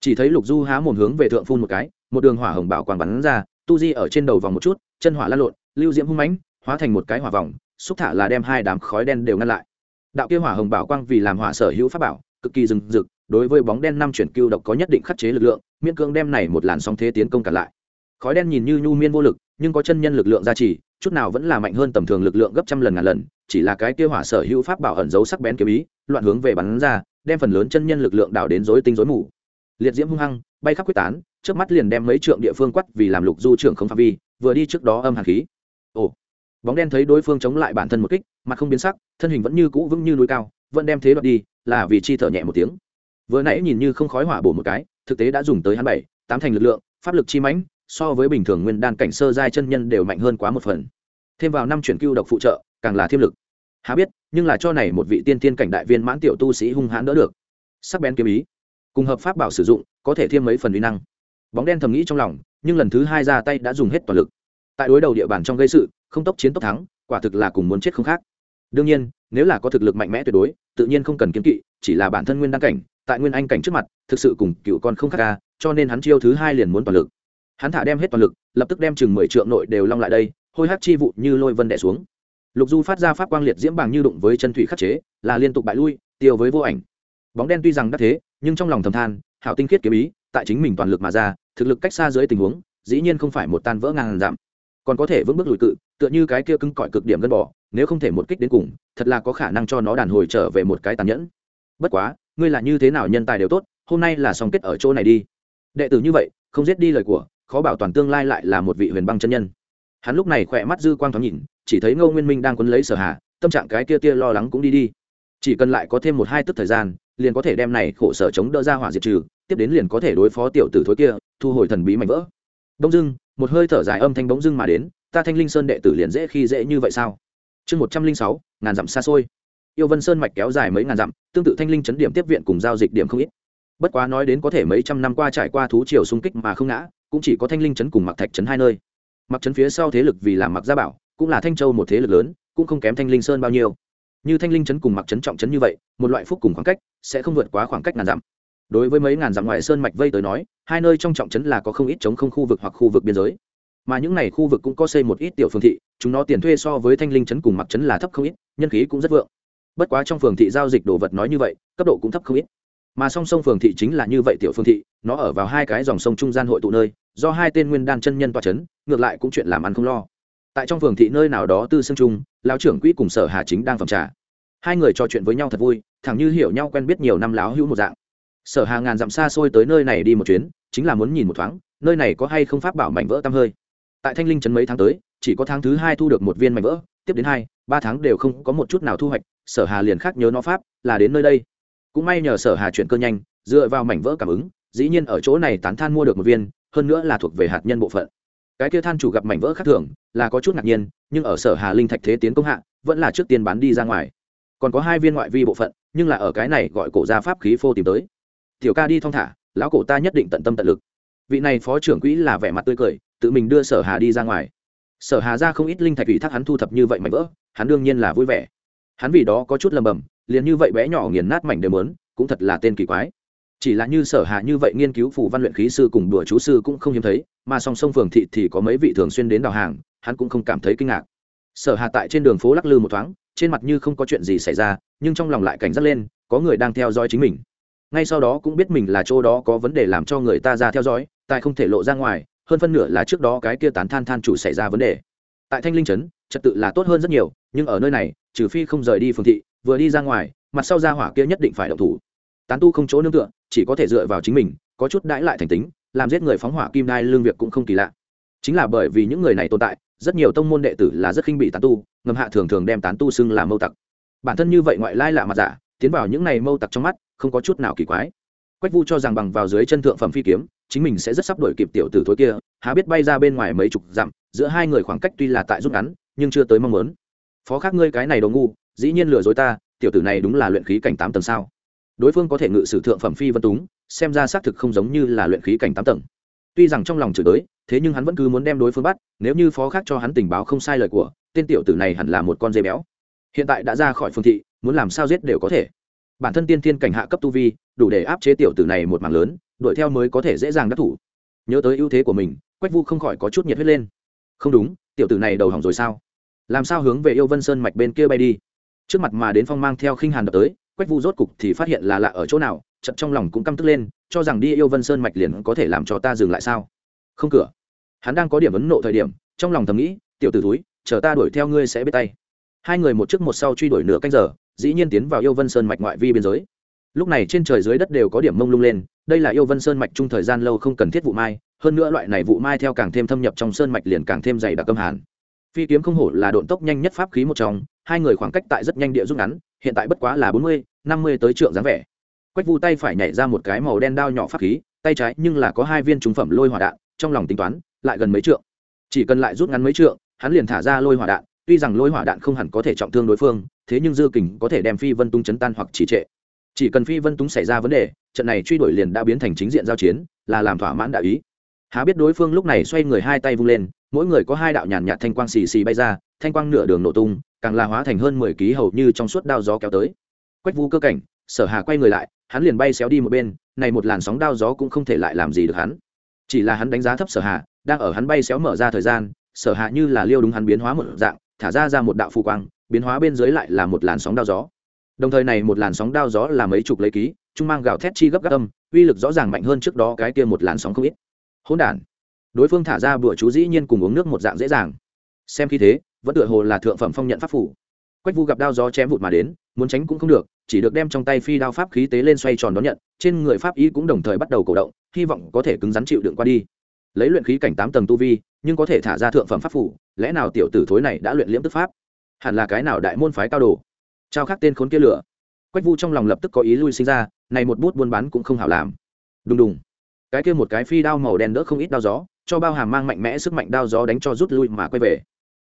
chỉ thấy lục du há mồm hướng về thượng phun một cái, một đường hỏa hồng bảo quang bắn ra tu di ở trên đầu vòng một chút, chân hỏa lan lộn, lưu diễm hung mãnh, hóa thành một cái hỏa vòng, xúc thả là đem hai đám khói đen đều ngăn lại. Đạo kia hỏa hồng bảo quang vì làm hỏa sở hữu pháp bảo, cực kỳ rừng rực, đối với bóng đen năm chuyển cưu độc có nhất định khắc chế lực lượng, miễn cưỡng đem này một làn sóng thế tiến công cả lại. Khói đen nhìn như nhu miên vô lực, nhưng có chân nhân lực lượng gia trì, chút nào vẫn là mạnh hơn tầm thường lực lượng gấp trăm lần ngàn lần, chỉ là cái kia hỏa sở hữu pháp bảo ẩn giấu sắc bén kiếm ý, loạn hướng về bắn ra, đem phần lớn chân nhân lực lượng đảo đến rối tinh rối mù. Liệt diễm hung hăng, bay khắp quyết tán trước mắt liền đem mấy trượng địa phương quắt vì làm lục du trưởng không phạm vi, vừa đi trước đó âm hàn khí. Ồ, bóng đen thấy đối phương chống lại bản thân một kích mặt không biến sắc, thân hình vẫn như cũ vững như núi cao, vẫn đem thế đoạt đi, là vì chi thở nhẹ một tiếng. Vừa nãy nhìn như không khói hỏa bổ một cái, thực tế đã dùng tới hắn bảy, tám thành lực lượng, pháp lực chi mãnh, so với bình thường nguyên đan cảnh sơ giai chân nhân đều mạnh hơn quá một phần. Thêm vào năm chuyển cưu độc phụ trợ, càng là thiêm lực. Há biết, nhưng là cho này một vị tiên tiên cảnh đại viên mãn tiểu tu sĩ hung hãn đỡ được. Sắc bén kiếm ý. Cùng hợp pháp bảo sử dụng, có thể thêm mấy phần uy năng bóng đen thầm nghĩ trong lòng, nhưng lần thứ hai ra tay đã dùng hết toàn lực. Tại đối đầu địa bàn trong gây sự, không tốc chiến tốc thắng, quả thực là cùng muốn chết không khác. Đương nhiên, nếu là có thực lực mạnh mẽ tuyệt đối, tự nhiên không cần kiếm kỵ, chỉ là bản thân nguyên đăng cảnh, tại nguyên anh cảnh trước mặt, thực sự cùng cựu con không khác ca cho nên hắn chiêu thứ hai liền muốn toàn lực. Hắn thả đem hết toàn lực, lập tức đem chừng mười trượng nội đều long lại đây, hôi hát chi vụ như lôi vân đẻ xuống. Lục du phát ra pháp quang liệt diễm bàng như đụng với chân thủy khắc chế, là liên tục bại lui, tiêu với vô ảnh. Bóng đen tuy rằng đắc thế, nhưng trong lòng thầm than, hảo tinh khiết kiếm ý tại chính mình toàn lực mà ra, thực lực cách xa dưới tình huống, dĩ nhiên không phải một tan vỡ ngàn giảm. Còn có thể vững bước lùi cự, tựa như cái kia cưng cõi cực điểm gân bỏ nếu không thể một kích đến cùng, thật là có khả năng cho nó đàn hồi trở về một cái tàn nhẫn. Bất quá, ngươi là như thế nào nhân tài đều tốt, hôm nay là xong kết ở chỗ này đi. Đệ tử như vậy, không giết đi lời của, khó bảo toàn tương lai lại là một vị huyền băng chân nhân. Hắn lúc này khỏe mắt dư quang thoáng nhìn, chỉ thấy ngô nguyên minh đang quấn lấy sở hà, tâm trạng cái kia tia lo lắng cũng đi đi. Chỉ cần lại có thêm một hai tức thời gian, liền có thể đem này khổ sở chống đỡ ra hỏa diệt trừ tiếp đến liền có thể đối phó tiểu tử thối kia, thu hồi thần bí mạnh vỡ. Đông dưng một hơi thở dài âm thanh bỗng dưng mà đến, ta thanh linh sơn đệ tử liền dễ khi dễ như vậy sao? Chương một trăm linh sáu, ngàn dặm xa xôi. Yêu vân sơn mạch kéo dài mấy ngàn dặm, tương tự thanh linh chấn điểm tiếp viện cùng giao dịch điểm không ít. Bất quá nói đến có thể mấy trăm năm qua trải qua thú triều xung kích mà không ngã, cũng chỉ có thanh linh chấn cùng mặc thạch chấn hai nơi. Mặc chấn phía sau thế lực vì làm mặc gia bảo, cũng là thanh châu một thế lực lớn, cũng không kém thanh linh sơn bao nhiêu. Như thanh linh chấn cùng mặc chấn trọng chấn như vậy, một loại phúc cùng khoảng cách sẽ không vượt quá khoảng cách ngàn dặm đối với mấy ngàn dặm ngoại sơn mạch vây tới nói, hai nơi trong trọng trấn là có không ít chống không khu vực hoặc khu vực biên giới. Mà những này khu vực cũng có xây một ít tiểu phương thị, chúng nó tiền thuê so với thanh linh trấn cùng mặc trấn là thấp không ít, nhân khí cũng rất vượng. Bất quá trong phường thị giao dịch đồ vật nói như vậy, cấp độ cũng thấp không ít. Mà song song phường thị chính là như vậy tiểu phương thị, nó ở vào hai cái dòng sông trung gian hội tụ nơi, do hai tên nguyên đan chân nhân toa c h ấ n ngược lại cũng chuyện làm ăn không lo. Tại trong phường thị nơi nào đó tư xương trung lão trưởng quỹ cùng sở hà chính đang phòng trà. Hai người trò chuyện với nhau thật vui, thẳng như hiểu nhau quen biết nhiều năm láo hữu một dạng sở hà ngàn dặm xa xôi tới nơi này đi một chuyến, chính là muốn nhìn một thoáng, nơi này có hay không pháp bảo mảnh vỡ tăm hơi. Tại thanh linh trấn mấy tháng tới, chỉ có tháng thứ hai thu được một viên mảnh vỡ, tiếp đến hai, ba tháng đều không có một chút nào thu hoạch, sở hà liền khác nhớ nó pháp, là đến nơi đây. Cũng may nhờ sở hà chuyển cơ nhanh, dựa vào mảnh vỡ cảm ứng, dĩ nhiên ở chỗ này tán than mua được một viên, hơn nữa là thuộc về hạt nhân bộ phận. Cái kia than chủ gặp mảnh vỡ khác thường, là có chút ngạc nhiên, nhưng ở sở hà linh thạch thế tiến công hạ, vẫn là trước tiên bán đi ra ngoài. Còn có hai viên ngoại vi bộ phận, nhưng là ở cái này gọi cổ ra pháp khí phô tìm tới tiểu ca đi thong thả, lão cổ ta nhất định tận tâm tận lực. Vị này phó trưởng quỹ là vẻ mặt tươi cười, tự mình đưa sở hà đi ra ngoài. Sở hà ra không ít linh thạch ủy thác hắn thu thập như vậy mảnh vỡ, hắn đương nhiên là vui vẻ. Hắn vì đó có chút lầm bầm, liền như vậy bé nhỏ nghiền nát mảnh đều mớn cũng thật là tên kỳ quái. Chỉ là như sở Hà như vậy nghiên cứu phù văn luyện khí sư cùng đùa chú sư cũng không hiếm thấy, mà song song phường thị thì có mấy vị thường xuyên đến đào hàng, hắn cũng không cảm thấy kinh ngạc. Sở Hà tại trên đường phố lắc lư một thoáng, trên mặt như không có chuyện gì xảy ra, nhưng trong lòng lại cảnh giác lên, có người đang theo dõi chính mình ngay sau đó cũng biết mình là chỗ đó có vấn đề làm cho người ta ra theo dõi tại không thể lộ ra ngoài, hơn phân nửa là trước đó cái kia tán than than chủ xảy ra vấn đề. Tại thanh linh trấn, trật tự là tốt hơn rất nhiều, nhưng ở nơi này, trừ phi không rời đi phường thị, vừa đi ra ngoài, mặt sau ra hỏa kia nhất định phải động thủ. Tán tu không chỗ nương tựa, chỉ có thể dựa vào chính mình, có chút đãi lại thành tính, làm giết người phóng hỏa kim đai lương việc cũng không kỳ lạ. Chính là bởi vì những người này tồn tại, rất nhiều tông môn đệ tử là rất khinh bị tán tu, ngầm hạ thường thường đem tán tu xưng là mâu tặc. Bản thân như vậy ngoại lai lạ mặt giả tiến vào những này mâu tặc trong mắt, không có chút nào kỳ quái. Quách vu cho rằng bằng vào dưới chân thượng phẩm phi kiếm, chính mình sẽ rất sắp đổi kịp tiểu tử thối kia, há biết bay ra bên ngoài mấy chục dặm, giữa hai người khoảng cách tuy là tại rút ngắn, nhưng chưa tới mong muốn. Phó khác ngươi cái này đồ ngu, dĩ nhiên lừa dối ta, tiểu tử này đúng là luyện khí cảnh tám tầng sao? Đối phương có thể ngự sử thượng phẩm phi vân túng, xem ra xác thực không giống như là luyện khí cảnh tám tầng. Tuy rằng trong lòng chửi tới thế nhưng hắn vẫn cứ muốn đem đối phương bắt, nếu như phó khác cho hắn tình báo không sai lời của, tên tiểu tử này hẳn là một con dê béo. Hiện tại đã ra khỏi phương thị muốn làm sao giết đều có thể. Bản thân tiên thiên cảnh hạ cấp tu vi, đủ để áp chế tiểu tử này một mảng lớn, đuổi theo mới có thể dễ dàng đắc thủ. Nhớ tới ưu thế của mình, quách vu không khỏi có chút nhiệt huyết lên. Không đúng, tiểu tử này đầu hỏng rồi sao? Làm sao hướng về yêu vân sơn mạch bên kia bay đi? Trước mặt mà đến phong mang theo khinh hàn đập tới, quách vu rốt cục thì phát hiện là lạ ở chỗ nào chật trong lòng cũng căm tức lên, cho rằng đi yêu vân sơn mạch liền có thể làm cho ta dừng lại sao? Không cửa. Hắn đang có điểm ấn nộ thời điểm, trong lòng thầm nghĩ, tiểu t ử túi chờ ta đuổi theo ngươi sẽ biết tay. Hai người một trước một sau truy đuổi nửa canh giờ dĩ nhiên tiến vào yêu vân sơn mạch ngoại vi biên giới. Lúc này trên trời dưới đất đều có điểm mông lung lên, đây là yêu vân sơn mạch chung thời gian lâu không cần thiết vụ mai, hơn nữa loại này vụ mai theo càng thêm thâm nhập trong sơn mạch liền càng thêm dày đặc âm hàn. Phi kiếm không hổ là độn tốc nhanh nhất pháp khí một trong, hai người khoảng cách tại rất nhanh địa rút ngắn, hiện tại bất quá là bốn mươi, năm mươi tới trượng dáng vẻ. Quách vu tay phải nhảy ra một cái màu đen đao nhỏ pháp khí, tay trái nhưng là có hai viên trúng phẩm lôi hỏa đạn, trong lòng tính toán, lại gần mấy trượng. Chỉ cần lại rút ngắn mấy trượng, hắn liền thả ra lôi hỏa đạn, tuy rằng lôi hỏa đạn không hẳn có thể trọng thương đối phương thế nhưng dư kình có thể đem phi vân tung chấn tan hoặc trì trệ. Chỉ cần phi vân tung xảy ra vấn đề, trận này truy đuổi liền đã biến thành chính diện giao chiến, là làm thỏa mãn đạo ý. Há biết đối phương lúc này xoay người hai tay vung lên, mỗi người có hai đạo nhàn nhạt thanh quang xì xì bay ra, thanh quang nửa đường nổ tung, càng là hóa thành hơn mười ký hầu như trong suốt đao gió kéo tới. Quách vu cơ cảnh, sở hà quay người lại, hắn liền bay xéo đi một bên, này một làn sóng đao gió cũng không thể lại làm gì được hắn. Chỉ là hắn đánh giá thấp sở hà, đang ở hắn bay xéo mở ra thời gian, sở hạ như là liêu đúng hắn biến hóa một dạng, thả ra ra một đạo phù quang biến hóa bên dưới lại là một làn sóng đao gió. Đồng thời này một làn sóng đao gió là mấy chục lấy ký, trung mang gào thét chi gấp gáp âm, uy lực rõ ràng mạnh hơn trước đó cái kia một làn sóng không ít. Hỗn đản. Đối phương thả ra bữa chú dĩ nhiên cùng uống nước một dạng dễ dàng. Xem khi thế, vẫn tựa hồ là thượng phẩm phong nhận pháp phủ. Quách vu gặp đao gió chém vụt mà đến, muốn tránh cũng không được, chỉ được đem trong tay phi đao pháp khí tế lên xoay tròn đón nhận, trên người pháp ý cũng đồng thời bắt đầu cổ động, hy vọng có thể cứng rắn chịu đựng qua đi. Lấy luyện khí cảnh tám tầng tu vi, nhưng có thể thả ra thượng phẩm pháp phủ, lẽ nào tiểu tử thối này đã luyện liễm tức pháp? Hẳn là cái nào đại môn phái cao đồ? Trao khắc tên khốn kia lửa. Quách vu trong lòng lập tức có ý lui sinh ra, này một bút buôn bán cũng không hảo làm. Đùng đùng. Cái kia một cái phi đao màu đen đỡ không ít đao gió, cho bao hàm mang mạnh mẽ sức mạnh đao gió đánh cho rút lui mà quay về.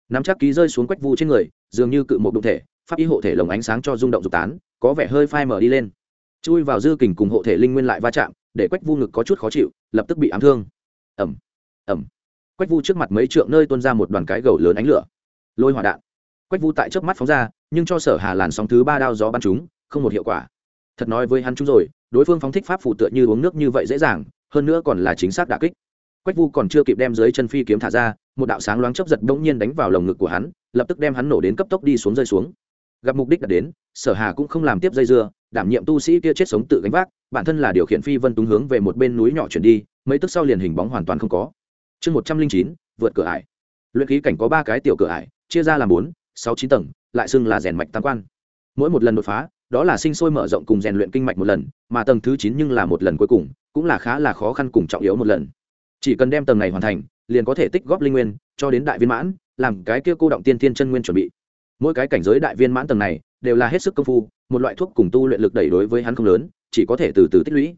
Nắm chắc ký rơi xuống quách vu trên người, dường như cự một đụng thể, pháp ý hộ thể lồng ánh sáng cho rung động dục tán, có vẻ hơi phai mở đi lên. Chui vào dư kình cùng hộ thể linh nguyên lại va chạm, để quách vu ngực có chút khó chịu, lập tức bị ám thương. Ẩm ẩm quách vu trước mặt mấy trượng nơi tuôn ra một đoàn cái gầu lớn ánh lửa. Lôi hỏa đạn quách vu tại trước mắt phóng ra, nhưng cho sở hà làn sóng thứ ba đao gió bắn chúng, không một hiệu quả. Thật nói với hắn chúng rồi, đối phương phóng thích pháp phụ tựa như uống nước như vậy dễ dàng, hơn nữa còn là chính xác đả kích. Quách vu còn chưa kịp đem dưới chân phi kiếm thả ra, một đạo sáng loáng chấp giật bỗng nhiên đánh vào lồng ngực của hắn, lập tức đem hắn nổ đến cấp tốc đi xuống rơi xuống. Gặp mục đích đã đến, sở hà cũng không làm tiếp dây dưa, đảm nhiệm tu sĩ kia chết sống tự gánh vác, bản thân là điều khiển phi vân túng hướng về một bên núi nhỏ chuyển đi, mấy tức sau liền hình bóng hoàn toàn không có. Chương một trăm linh chín, vượt cửa ải. Luyện khí cảnh có ba cái tiểu cửa ải, chia ra làm bốn sáu chín tầng, lại xưng là rèn mạch tam quan. Mỗi một lần đột phá, đó là sinh sôi mở rộng cùng rèn luyện kinh mạch một lần, mà tầng thứ chín nhưng là một lần cuối cùng, cũng là khá là khó khăn cùng trọng yếu một lần. Chỉ cần đem tầng này hoàn thành, liền có thể tích góp linh nguyên, cho đến đại viên mãn, làm cái kia cô động tiên thiên chân nguyên chuẩn bị. Mỗi cái cảnh giới đại viên mãn tầng này, đều là hết sức công phu, một loại thuốc cùng tu luyện lực đẩy đối với hắn không lớn, chỉ có thể từ từ tích lũy.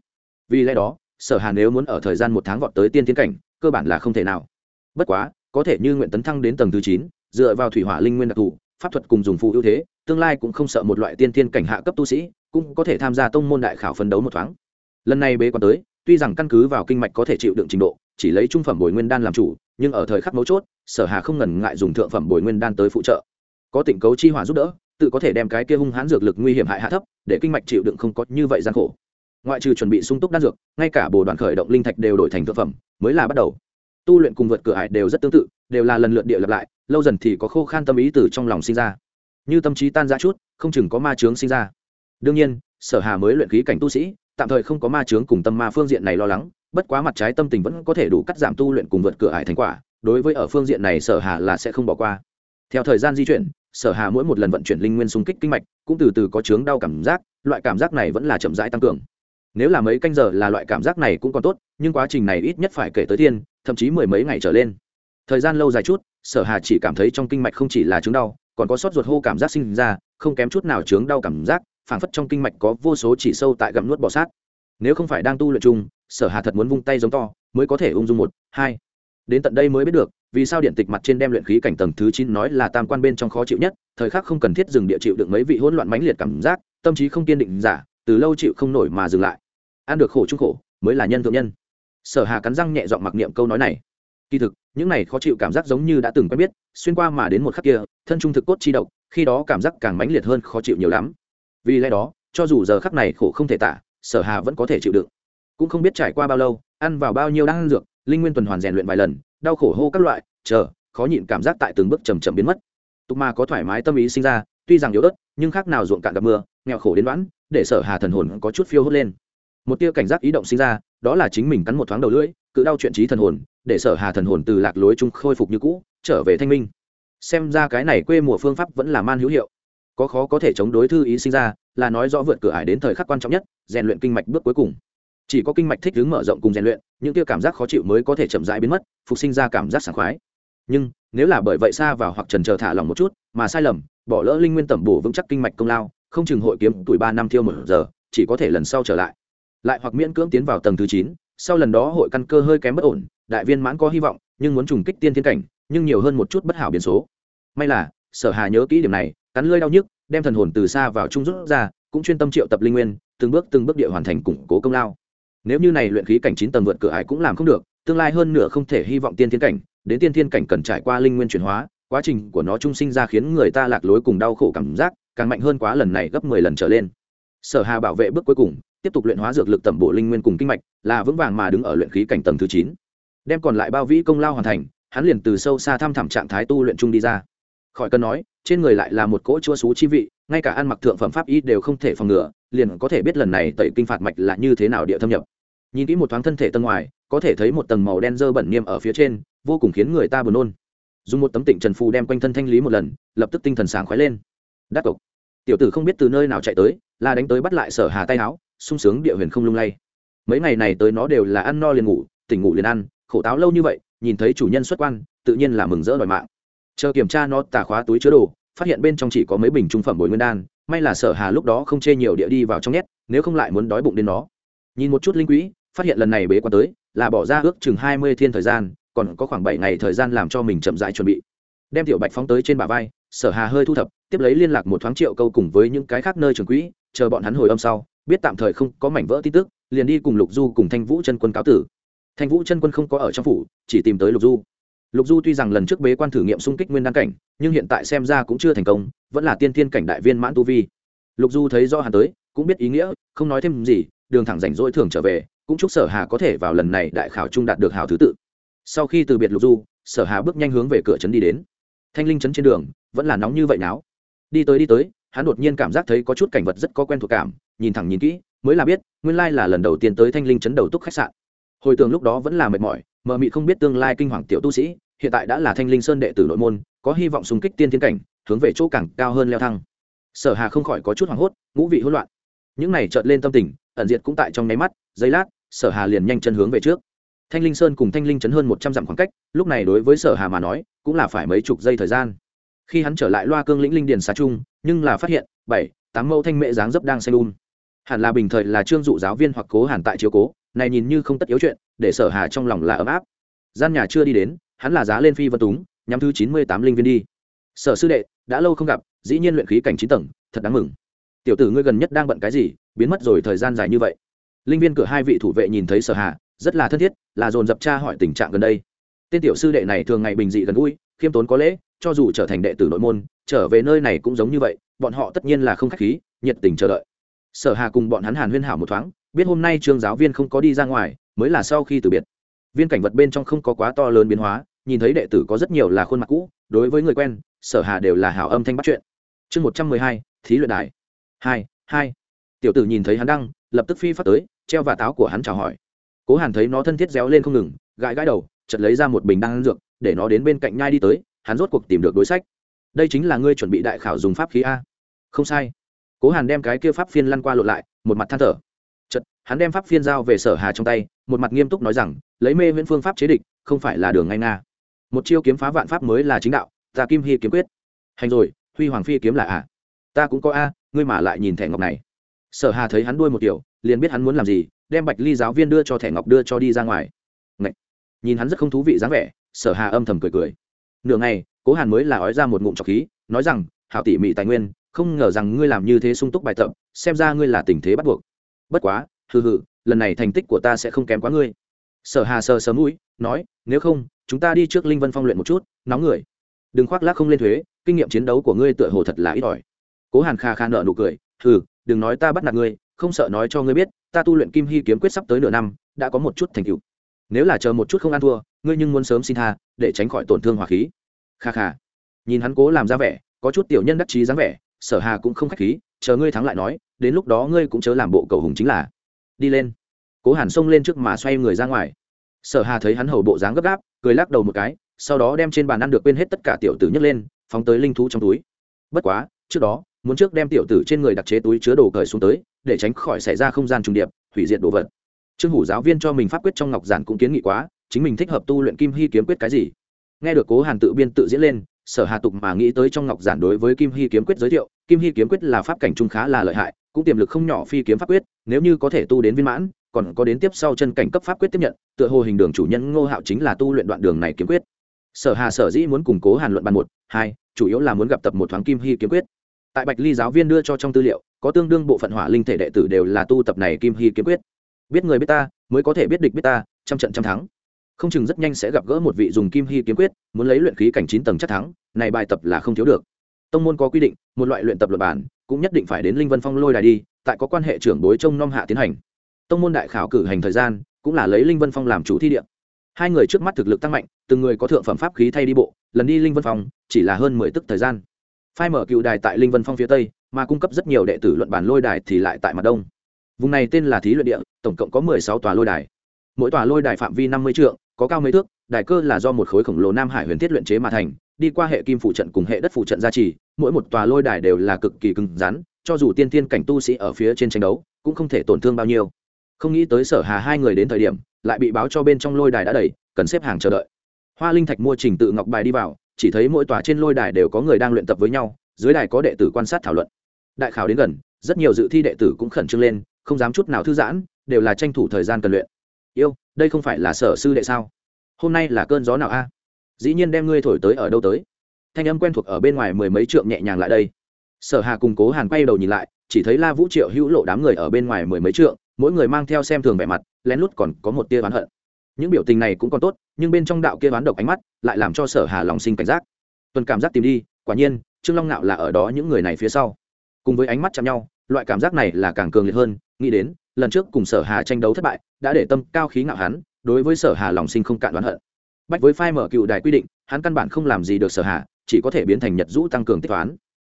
Vì lẽ đó, sở hàn nếu muốn ở thời gian một tháng vọt tới tiên tiến cảnh, cơ bản là không thể nào. Bất quá, có thể như nguyện tấn thăng đến tầng thứ chín dựa vào thủy hỏa linh nguyên đặc thù, pháp thuật cùng dùng phụ ưu thế, tương lai cũng không sợ một loại tiên tiên cảnh hạ cấp tu sĩ, cũng có thể tham gia tông môn đại khảo phấn đấu một thoáng. Lần này bế quan tới, tuy rằng căn cứ vào kinh mạch có thể chịu đựng trình độ, chỉ lấy trung phẩm bồi nguyên đan làm chủ, nhưng ở thời khắc mấu chốt, sở hà không ngần ngại dùng thượng phẩm bồi nguyên đan tới phụ trợ. Có tỉnh cấu chi hỏa giúp đỡ, tự có thể đem cái kia hung hãn dược lực nguy hiểm hại hạ thấp, để kinh mạch chịu đựng không có như vậy gian khổ. Ngoại trừ chuẩn bị sung túc đan dược, ngay cả bồ đoàn khởi động linh thạch đều đổi thành thực phẩm, mới là bắt đầu. Tu luyện cùng vượt cửa hải đều rất tương tự, đều là lần lượt địa lặp lại lâu dần thì có khô khan tâm ý từ trong lòng sinh ra. Như tâm trí tan ra chút, không chừng có ma chướng sinh ra. Đương nhiên, sở hà mới luyện khí cảnh tu sĩ, tạm thời không có ma chướng cùng tâm ma phương diện này lo lắng, bất quá mặt trái tâm tình vẫn có thể đủ cắt giảm tu luyện cùng vượt cửa ải thành quả, đối với ở phương diện này sở hà là sẽ không bỏ qua. Theo thời gian di chuyển, sở hà mỗi một lần vận chuyển linh nguyên xung kích kinh mạch, cũng từ từ có chướng đau cảm giác, loại cảm giác này vẫn là chậm rãi tăng cường. Nếu là mấy canh giờ là loại cảm giác này cũng còn tốt, nhưng quá trình này ít nhất phải kể tới thiên thậm chí mười mấy ngày trở lên. Thời gian lâu dài chút sở hà chỉ cảm thấy trong kinh mạch không chỉ là chứng đau, còn có sót ruột hô cảm giác sinh ra, không kém chút nào chướng đau cảm giác, phảng phất trong kinh mạch có vô số chỉ sâu tại gặm nuốt bọ sát. Nếu không phải đang tu luyện chung, sở hà thật muốn vung tay giống to, mới có thể ung dung một, hai. Đến tận đây mới biết được, vì sao điện tịch mặt trên đem luyện khí cảnh tầng thứ chín nói là tam quan bên trong khó chịu nhất, thời khắc không cần thiết dừng địa chịu được mấy vị hỗn loạn mãnh liệt cảm giác, tâm trí không kiên định giả, từ lâu chịu không nổi mà dừng lại. Ăn được khổ chung khổ, mới là nhân thượng nhân. Sở hà cắn răng nhẹ giọng mặc niệm câu nói này kỳ thực, những này khó chịu cảm giác giống như đã từng quen biết, xuyên qua mà đến một khắc kia, thân trung thực cốt chi độc, khi đó cảm giác càng mãnh liệt hơn khó chịu nhiều lắm. Vì lẽ đó, cho dù giờ khắc này khổ không thể tả, sở hà vẫn có thể chịu đựng. Cũng không biết trải qua bao lâu, ăn vào bao nhiêu đan dược, linh nguyên tuần hoàn rèn luyện vài lần, đau khổ hô các loại, chờ, khó nhịn cảm giác tại từng bước chầm chậm biến mất. Tục mà có thoải mái tâm ý sinh ra, tuy rằng yếu ớt, nhưng khác nào ruộng cạn gặp mưa, nghèo khổ đến đoán, để sở hà thần hồn có chút phiêu hốt lên. Một tia cảnh giác ý động sinh ra, đó là chính mình cắn một thoáng đầu lưỡi cự đau chuyện trí thần hồn, để sở hà thần hồn từ lạc lối chung khôi phục như cũ, trở về thanh minh. Xem ra cái này quê mùa phương pháp vẫn là man hữu hiệu. Có khó có thể chống đối thư ý sinh ra, là nói rõ vượt cửa ải đến thời khắc quan trọng nhất, rèn luyện kinh mạch bước cuối cùng. Chỉ có kinh mạch thích hướng mở rộng cùng rèn luyện, những kia cảm giác khó chịu mới có thể chậm rãi biến mất, phục sinh ra cảm giác sảng khoái. Nhưng, nếu là bởi vậy xa vào hoặc trần chờ thả lòng một chút, mà sai lầm, bỏ lỡ linh nguyên tẩm bổ vững chắc kinh mạch công lao, không chừng hội kiếm tuổi ba năm thiêu một giờ, chỉ có thể lần sau trở lại. Lại hoặc miễn cưỡng tiến vào tầng thứ chín sau lần đó hội căn cơ hơi kém bất ổn, đại viên mãn có hy vọng, nhưng muốn trùng kích tiên thiên cảnh, nhưng nhiều hơn một chút bất hảo biến số. May là, sở hà nhớ kỹ điểm này, cắn lơi đau nhức, đem thần hồn từ xa vào trung rút ra, cũng chuyên tâm triệu tập linh nguyên, từng bước từng bước địa hoàn thành củng cố công lao. Nếu như này luyện khí cảnh chín tầng vượt cửa ải cũng làm không được, tương lai hơn nửa không thể hy vọng tiên thiên cảnh, đến tiên thiên cảnh cần trải qua linh nguyên chuyển hóa, quá trình của nó trung sinh ra khiến người ta lạc lối cùng đau khổ cảm giác, càng mạnh hơn quá lần này gấp mười lần trở lên. Sở hà bảo vệ bước cuối cùng tiếp tục luyện hóa dược lực tẩm bộ linh nguyên cùng kinh mạch, là vững vàng mà đứng ở luyện khí cảnh tầng thứ chín. Đem còn lại bao vĩ công lao hoàn thành, hắn liền từ sâu xa thăm thẳm trạng thái tu luyện chung đi ra. Khỏi cần nói, trên người lại là một cỗ chua xú chi vị, ngay cả ăn mặc thượng phẩm pháp y đều không thể phòng ngừa, liền có thể biết lần này tẩy kinh phạt mạch là như thế nào địa thâm nhập. Nhìn kỹ một thoáng thân thể tân ngoài, có thể thấy một tầng màu đen dơ bẩn niêm ở phía trên, vô cùng khiến người ta buồn nôn. Dùng một tấm tịnh trần phù đem quanh thân thanh lý một lần, lập tức tinh thần sáng khoái lên. Đắc cộc tiểu tử không biết từ nơi nào chạy tới, là đánh tới bắt lại sở hà tay áo sung sướng địa huyền không lung lay. Mấy ngày này tới nó đều là ăn no liền ngủ, tỉnh ngủ liền ăn, khổ táo lâu như vậy, nhìn thấy chủ nhân xuất quan, tự nhiên là mừng rỡ đòi mạng. Chờ kiểm tra nó tà khóa túi chứa đồ, phát hiện bên trong chỉ có mấy bình trung phẩm bồi nguyên đan, may là sở hà lúc đó không chê nhiều địa đi vào trong nhét, nếu không lại muốn đói bụng đến nó. Nhìn một chút linh quỹ, phát hiện lần này bế quan tới, là bỏ ra ước chừng hai mươi thiên thời gian, còn có khoảng bảy ngày thời gian làm cho mình chậm rãi chuẩn bị. Đem tiểu bạch phóng tới trên bả vai, sở hà hơi thu thập, tiếp lấy liên lạc một thoáng triệu câu cùng với những cái khác nơi trường quỹ, chờ bọn hắn hồi âm sau biết tạm thời không có mảnh vỡ tin tức, liền đi cùng lục du cùng thanh vũ chân quân cáo tử. Thanh vũ chân quân không có ở trong phủ, chỉ tìm tới lục du. Lục du tuy rằng lần trước bế quan thử nghiệm xung kích nguyên đăng cảnh, nhưng hiện tại xem ra cũng chưa thành công, vẫn là tiên thiên cảnh đại viên mãn tu vi. Lục du thấy do hắn tới, cũng biết ý nghĩa, không nói thêm gì, đường thẳng rảnh rỗi thường trở về, cũng chúc sở hà có thể vào lần này đại khảo trung đạt được hảo thứ tự. Sau khi từ biệt lục du, sở hà bước nhanh hướng về cửa trấn đi đến. Thanh linh trấn trên đường, vẫn là nóng như vậy náo. Đi tới đi tới hắn đột nhiên cảm giác thấy có chút cảnh vật rất có quen thuộc cảm, nhìn thẳng nhìn kỹ, mới là biết, nguyên lai là lần đầu tiên tới thanh linh trấn đầu túc khách sạn. Hồi tưởng lúc đó vẫn là mệt mỏi, mờ mị không biết tương lai kinh hoàng tiểu tu sĩ, hiện tại đã là thanh linh sơn đệ tử nội môn, có hy vọng xung kích tiên thiên cảnh, hướng về chỗ càng cao hơn leo thăng. Sở hà không khỏi có chút hoảng hốt, ngũ vị hỗn loạn. Những này chợt lên tâm tình, ẩn diệt cũng tại trong nháy mắt, giây lát, sở hà liền nhanh chân hướng về trước. Thanh linh sơn cùng thanh linh chấn hơn một trăm dặm khoảng cách, lúc này đối với sở hà mà nói, cũng là phải mấy chục giây thời gian khi hắn trở lại loa cương lĩnh linh điền xá trung, nhưng là phát hiện, bảy, tám mẫu thanh mệ dáng dấp đang say un hẳn là bình thời là trương dụ giáo viên hoặc cố hàn tại chiếu cố, này nhìn như không tất yếu chuyện, để sở hà trong lòng là ấm áp. Gian nhà chưa đi đến, hắn là giá lên phi vân túng, nhắm thứ chín mươi tám linh viên đi. Sở sư đệ, đã lâu không gặp, dĩ nhiên luyện khí cảnh chín tầng, thật đáng mừng. Tiểu tử ngươi gần nhất đang bận cái gì, biến mất rồi thời gian dài như vậy. Linh viên cửa hai vị thủ vệ nhìn thấy sở hà, rất là thân thiết, là dồn dập tra hỏi tình trạng gần đây. Tên tiểu sư đệ này thường ngày bình dị gần gũi, khiêm tốn có lễ cho dù trở thành đệ tử nội môn, trở về nơi này cũng giống như vậy, bọn họ tất nhiên là không khách khí, nhiệt tình chờ đợi. Sở hà cùng bọn hắn hàn huyên hảo một thoáng, biết hôm nay trường giáo viên không có đi ra ngoài, mới là sau khi từ biệt. Viên cảnh vật bên trong không có quá to lớn biến hóa, nhìn thấy đệ tử có rất nhiều là khuôn mặt cũ, đối với người quen, sở hà đều là hảo âm thanh bắt chuyện. Chương một trăm mười hai, thí luyện đài. Hai hai. Tiểu tử nhìn thấy hắn đăng, lập tức phi phát tới, treo và táo của hắn chào hỏi. Cố hàn thấy nó thân thiết réo lên không ngừng, gãi gãi đầu chật lấy ra một bình đan dược, để nó đến bên cạnh nhai đi tới hắn rốt cuộc tìm được đối sách. Đây chính là ngươi chuẩn bị đại khảo dùng pháp khí a. Không sai. Cố hàn đem cái kia pháp phiên lăn qua lộ lại, một mặt than thở. Chật hắn đem pháp phiên giao về sở hà trong tay, một mặt nghiêm túc nói rằng, lấy mê viễn phương pháp chế địch, không phải là đường ngay nga một chiêu kiếm phá vạn pháp mới là chính đạo, ta kim hy kiếm quyết. Hành rồi, huy hoàng phi kiếm là à ta cũng có a, ngươi mà lại nhìn thẻ ngọc này. Sở hà thấy hắn đuôi một kiểu, liền biết hắn muốn làm gì, đem bạch ly giáo viên đưa cho thẻ ngọc đưa cho đi ra ngoài. Ngậy! nhìn hắn rất không thú vị dáng vẻ, sở hà âm thầm cười cười nửa ngày, cố hàn mới là ói ra một ngụm trọc khí, nói rằng, hảo tỉ mỉ tài nguyên, không ngờ rằng ngươi làm như thế sung túc bài tập, xem ra ngươi là tình thế bắt buộc. Bất quá, hừ hừ, lần này thành tích của ta sẽ không kém quá ngươi. Sở hà sờ sớm mũi, nói, nếu không, chúng ta đi trước linh vân phong luyện một chút, nóng người. Đừng khoác lác không lên thuế, kinh nghiệm chiến đấu của ngươi tựa hồ thật là ít ỏi. Cố hàn kha kha nợ nụ cười, hừ, đừng nói ta bắt nạt ngươi, không sợ nói cho ngươi biết, ta tu luyện kim hy kiếm quyết sắp tới nửa năm, đã có một chút thành tựu. Nếu là chờ một chút không ăn thua ngươi nhưng muốn sớm xin tha, để tránh khỏi tổn thương hỏa khí. Kha kha. Nhìn hắn cố làm ra vẻ, có chút tiểu nhân đắc chí dáng vẻ, sở hà cũng không khách khí, chờ ngươi thắng lại nói, đến lúc đó ngươi cũng chớ làm bộ cầu hùng chính là. Đi lên. Cố hàn xông lên trước mà xoay người ra ngoài. Sở hà thấy hắn hầu bộ dáng gấp gáp, cười lắc đầu một cái, sau đó đem trên bàn ăn được quên hết tất cả tiểu tử nhấc lên, phóng tới linh thú trong túi. Bất quá, trước đó, muốn trước đem tiểu tử trên người đặc chế túi chứa đồ cởi xuống tới, để tránh khỏi xảy ra không gian trùng điệp, hủy diệt đồ vật. Trương hủ giáo viên cho mình pháp quyết trong ngọc giản cũng kiến nghị quá chính mình thích hợp tu luyện kim hy kiếm quyết cái gì. Nghe được cố hàn tự biên tự diễn lên, sở hà tục mà nghĩ tới trong ngọc giản đối với kim hy kiếm quyết giới thiệu, kim hy kiếm quyết là pháp cảnh trung khá là lợi hại, cũng tiềm lực không nhỏ phi kiếm pháp quyết, nếu như có thể tu đến viên mãn, còn có đến tiếp sau chân cảnh cấp pháp quyết tiếp nhận, tựa hồ hình đường chủ nhân ngô hạo chính là tu luyện đoạn đường này kiếm quyết. Sở hà sở dĩ muốn củng cố hàn luận bàn một, hai, chủ yếu là muốn gặp tập một thoáng kim hy kiếm quyết. Tại bạch ly giáo viên đưa cho trong tư liệu, có tương đương bộ phận hỏa linh thể đệ tử đều là tu tập này kim hy kiếm quyết. Biết người biết ta, mới có thể biết địch biết ta, trăm trận trăm thắng không chừng rất nhanh sẽ gặp gỡ một vị dùng kim hy kiếm quyết, muốn lấy luyện khí cảnh chín tầng chắc thắng, này bài tập là không thiếu được. Tông môn có quy định, một loại luyện tập luật bản cũng nhất định phải đến linh vân phong lôi đài đi, tại có quan hệ trưởng bối trông nom hạ tiến hành. Tông môn đại khảo cử hành thời gian cũng là lấy linh vân phong làm chủ thi địa. Hai người trước mắt thực lực tăng mạnh, từng người có thượng phẩm pháp khí thay đi bộ, lần đi linh vân phong chỉ là hơn mười tức thời gian. Phai mở cựu đài tại linh vân phong phía tây, mà cung cấp rất nhiều đệ tử luận bản lôi đài thì lại tại mặt đông. Vùng này tên là thí luyện địa, tổng cộng có mười sáu tòa lôi đài. Mỗi tòa lôi đài phạm vi năm mươi trượng có cao mấy thước đại cơ là do một khối khổng lồ nam hải huyền thiết luyện chế mà thành, đi qua hệ kim phụ trận cùng hệ đất phụ trận gia trì, mỗi một tòa lôi đài đều là cực kỳ cứng rắn, cho dù tiên tiên cảnh tu sĩ ở phía trên tranh đấu, cũng không thể tổn thương bao nhiêu. Không nghĩ tới sở hà hai người đến thời điểm, lại bị báo cho bên trong lôi đài đã đầy, cần xếp hàng chờ đợi. Hoa linh thạch mua trình tự ngọc bài đi vào, chỉ thấy mỗi tòa trên lôi đài đều có người đang luyện tập với nhau, dưới đài có đệ tử quan sát thảo luận. Đại khảo đến gần, rất nhiều dự thi đệ tử cũng khẩn trương lên, không dám chút nào thư giãn, đều là tranh thủ thời gian cần luyện. Yêu đây không phải là sở sư đệ sao? Hôm nay là cơn gió nào a? Dĩ nhiên đem ngươi thổi tới ở đâu tới? Thanh âm quen thuộc ở bên ngoài mười mấy trượng nhẹ nhàng lại đây. Sở hà cùng cố hàn quay đầu nhìn lại, chỉ thấy la vũ triệu hữu lộ đám người ở bên ngoài mười mấy trượng, mỗi người mang theo xem thường vẻ mặt, lén lút còn có một tia oán hận. Những biểu tình này cũng còn tốt, nhưng bên trong đạo kia oán độc ánh mắt lại làm cho sở hà lòng sinh cảnh giác. Tuần cảm giác tìm đi, quả nhiên, trương long ngạo là ở đó những người này phía sau. Cùng với ánh mắt chạm nhau, loại cảm giác này là càng cường liệt hơn, nghĩ đến lần trước cùng sở hà tranh đấu thất bại, đã để tâm cao khí ngạo hắn, đối với sở hà lòng sinh không cạn đoán hận. Bách với phai mở cựu đài quy định, hắn căn bản không làm gì được sở hà, chỉ có thể biến thành nhật dũ tăng cường tích toán.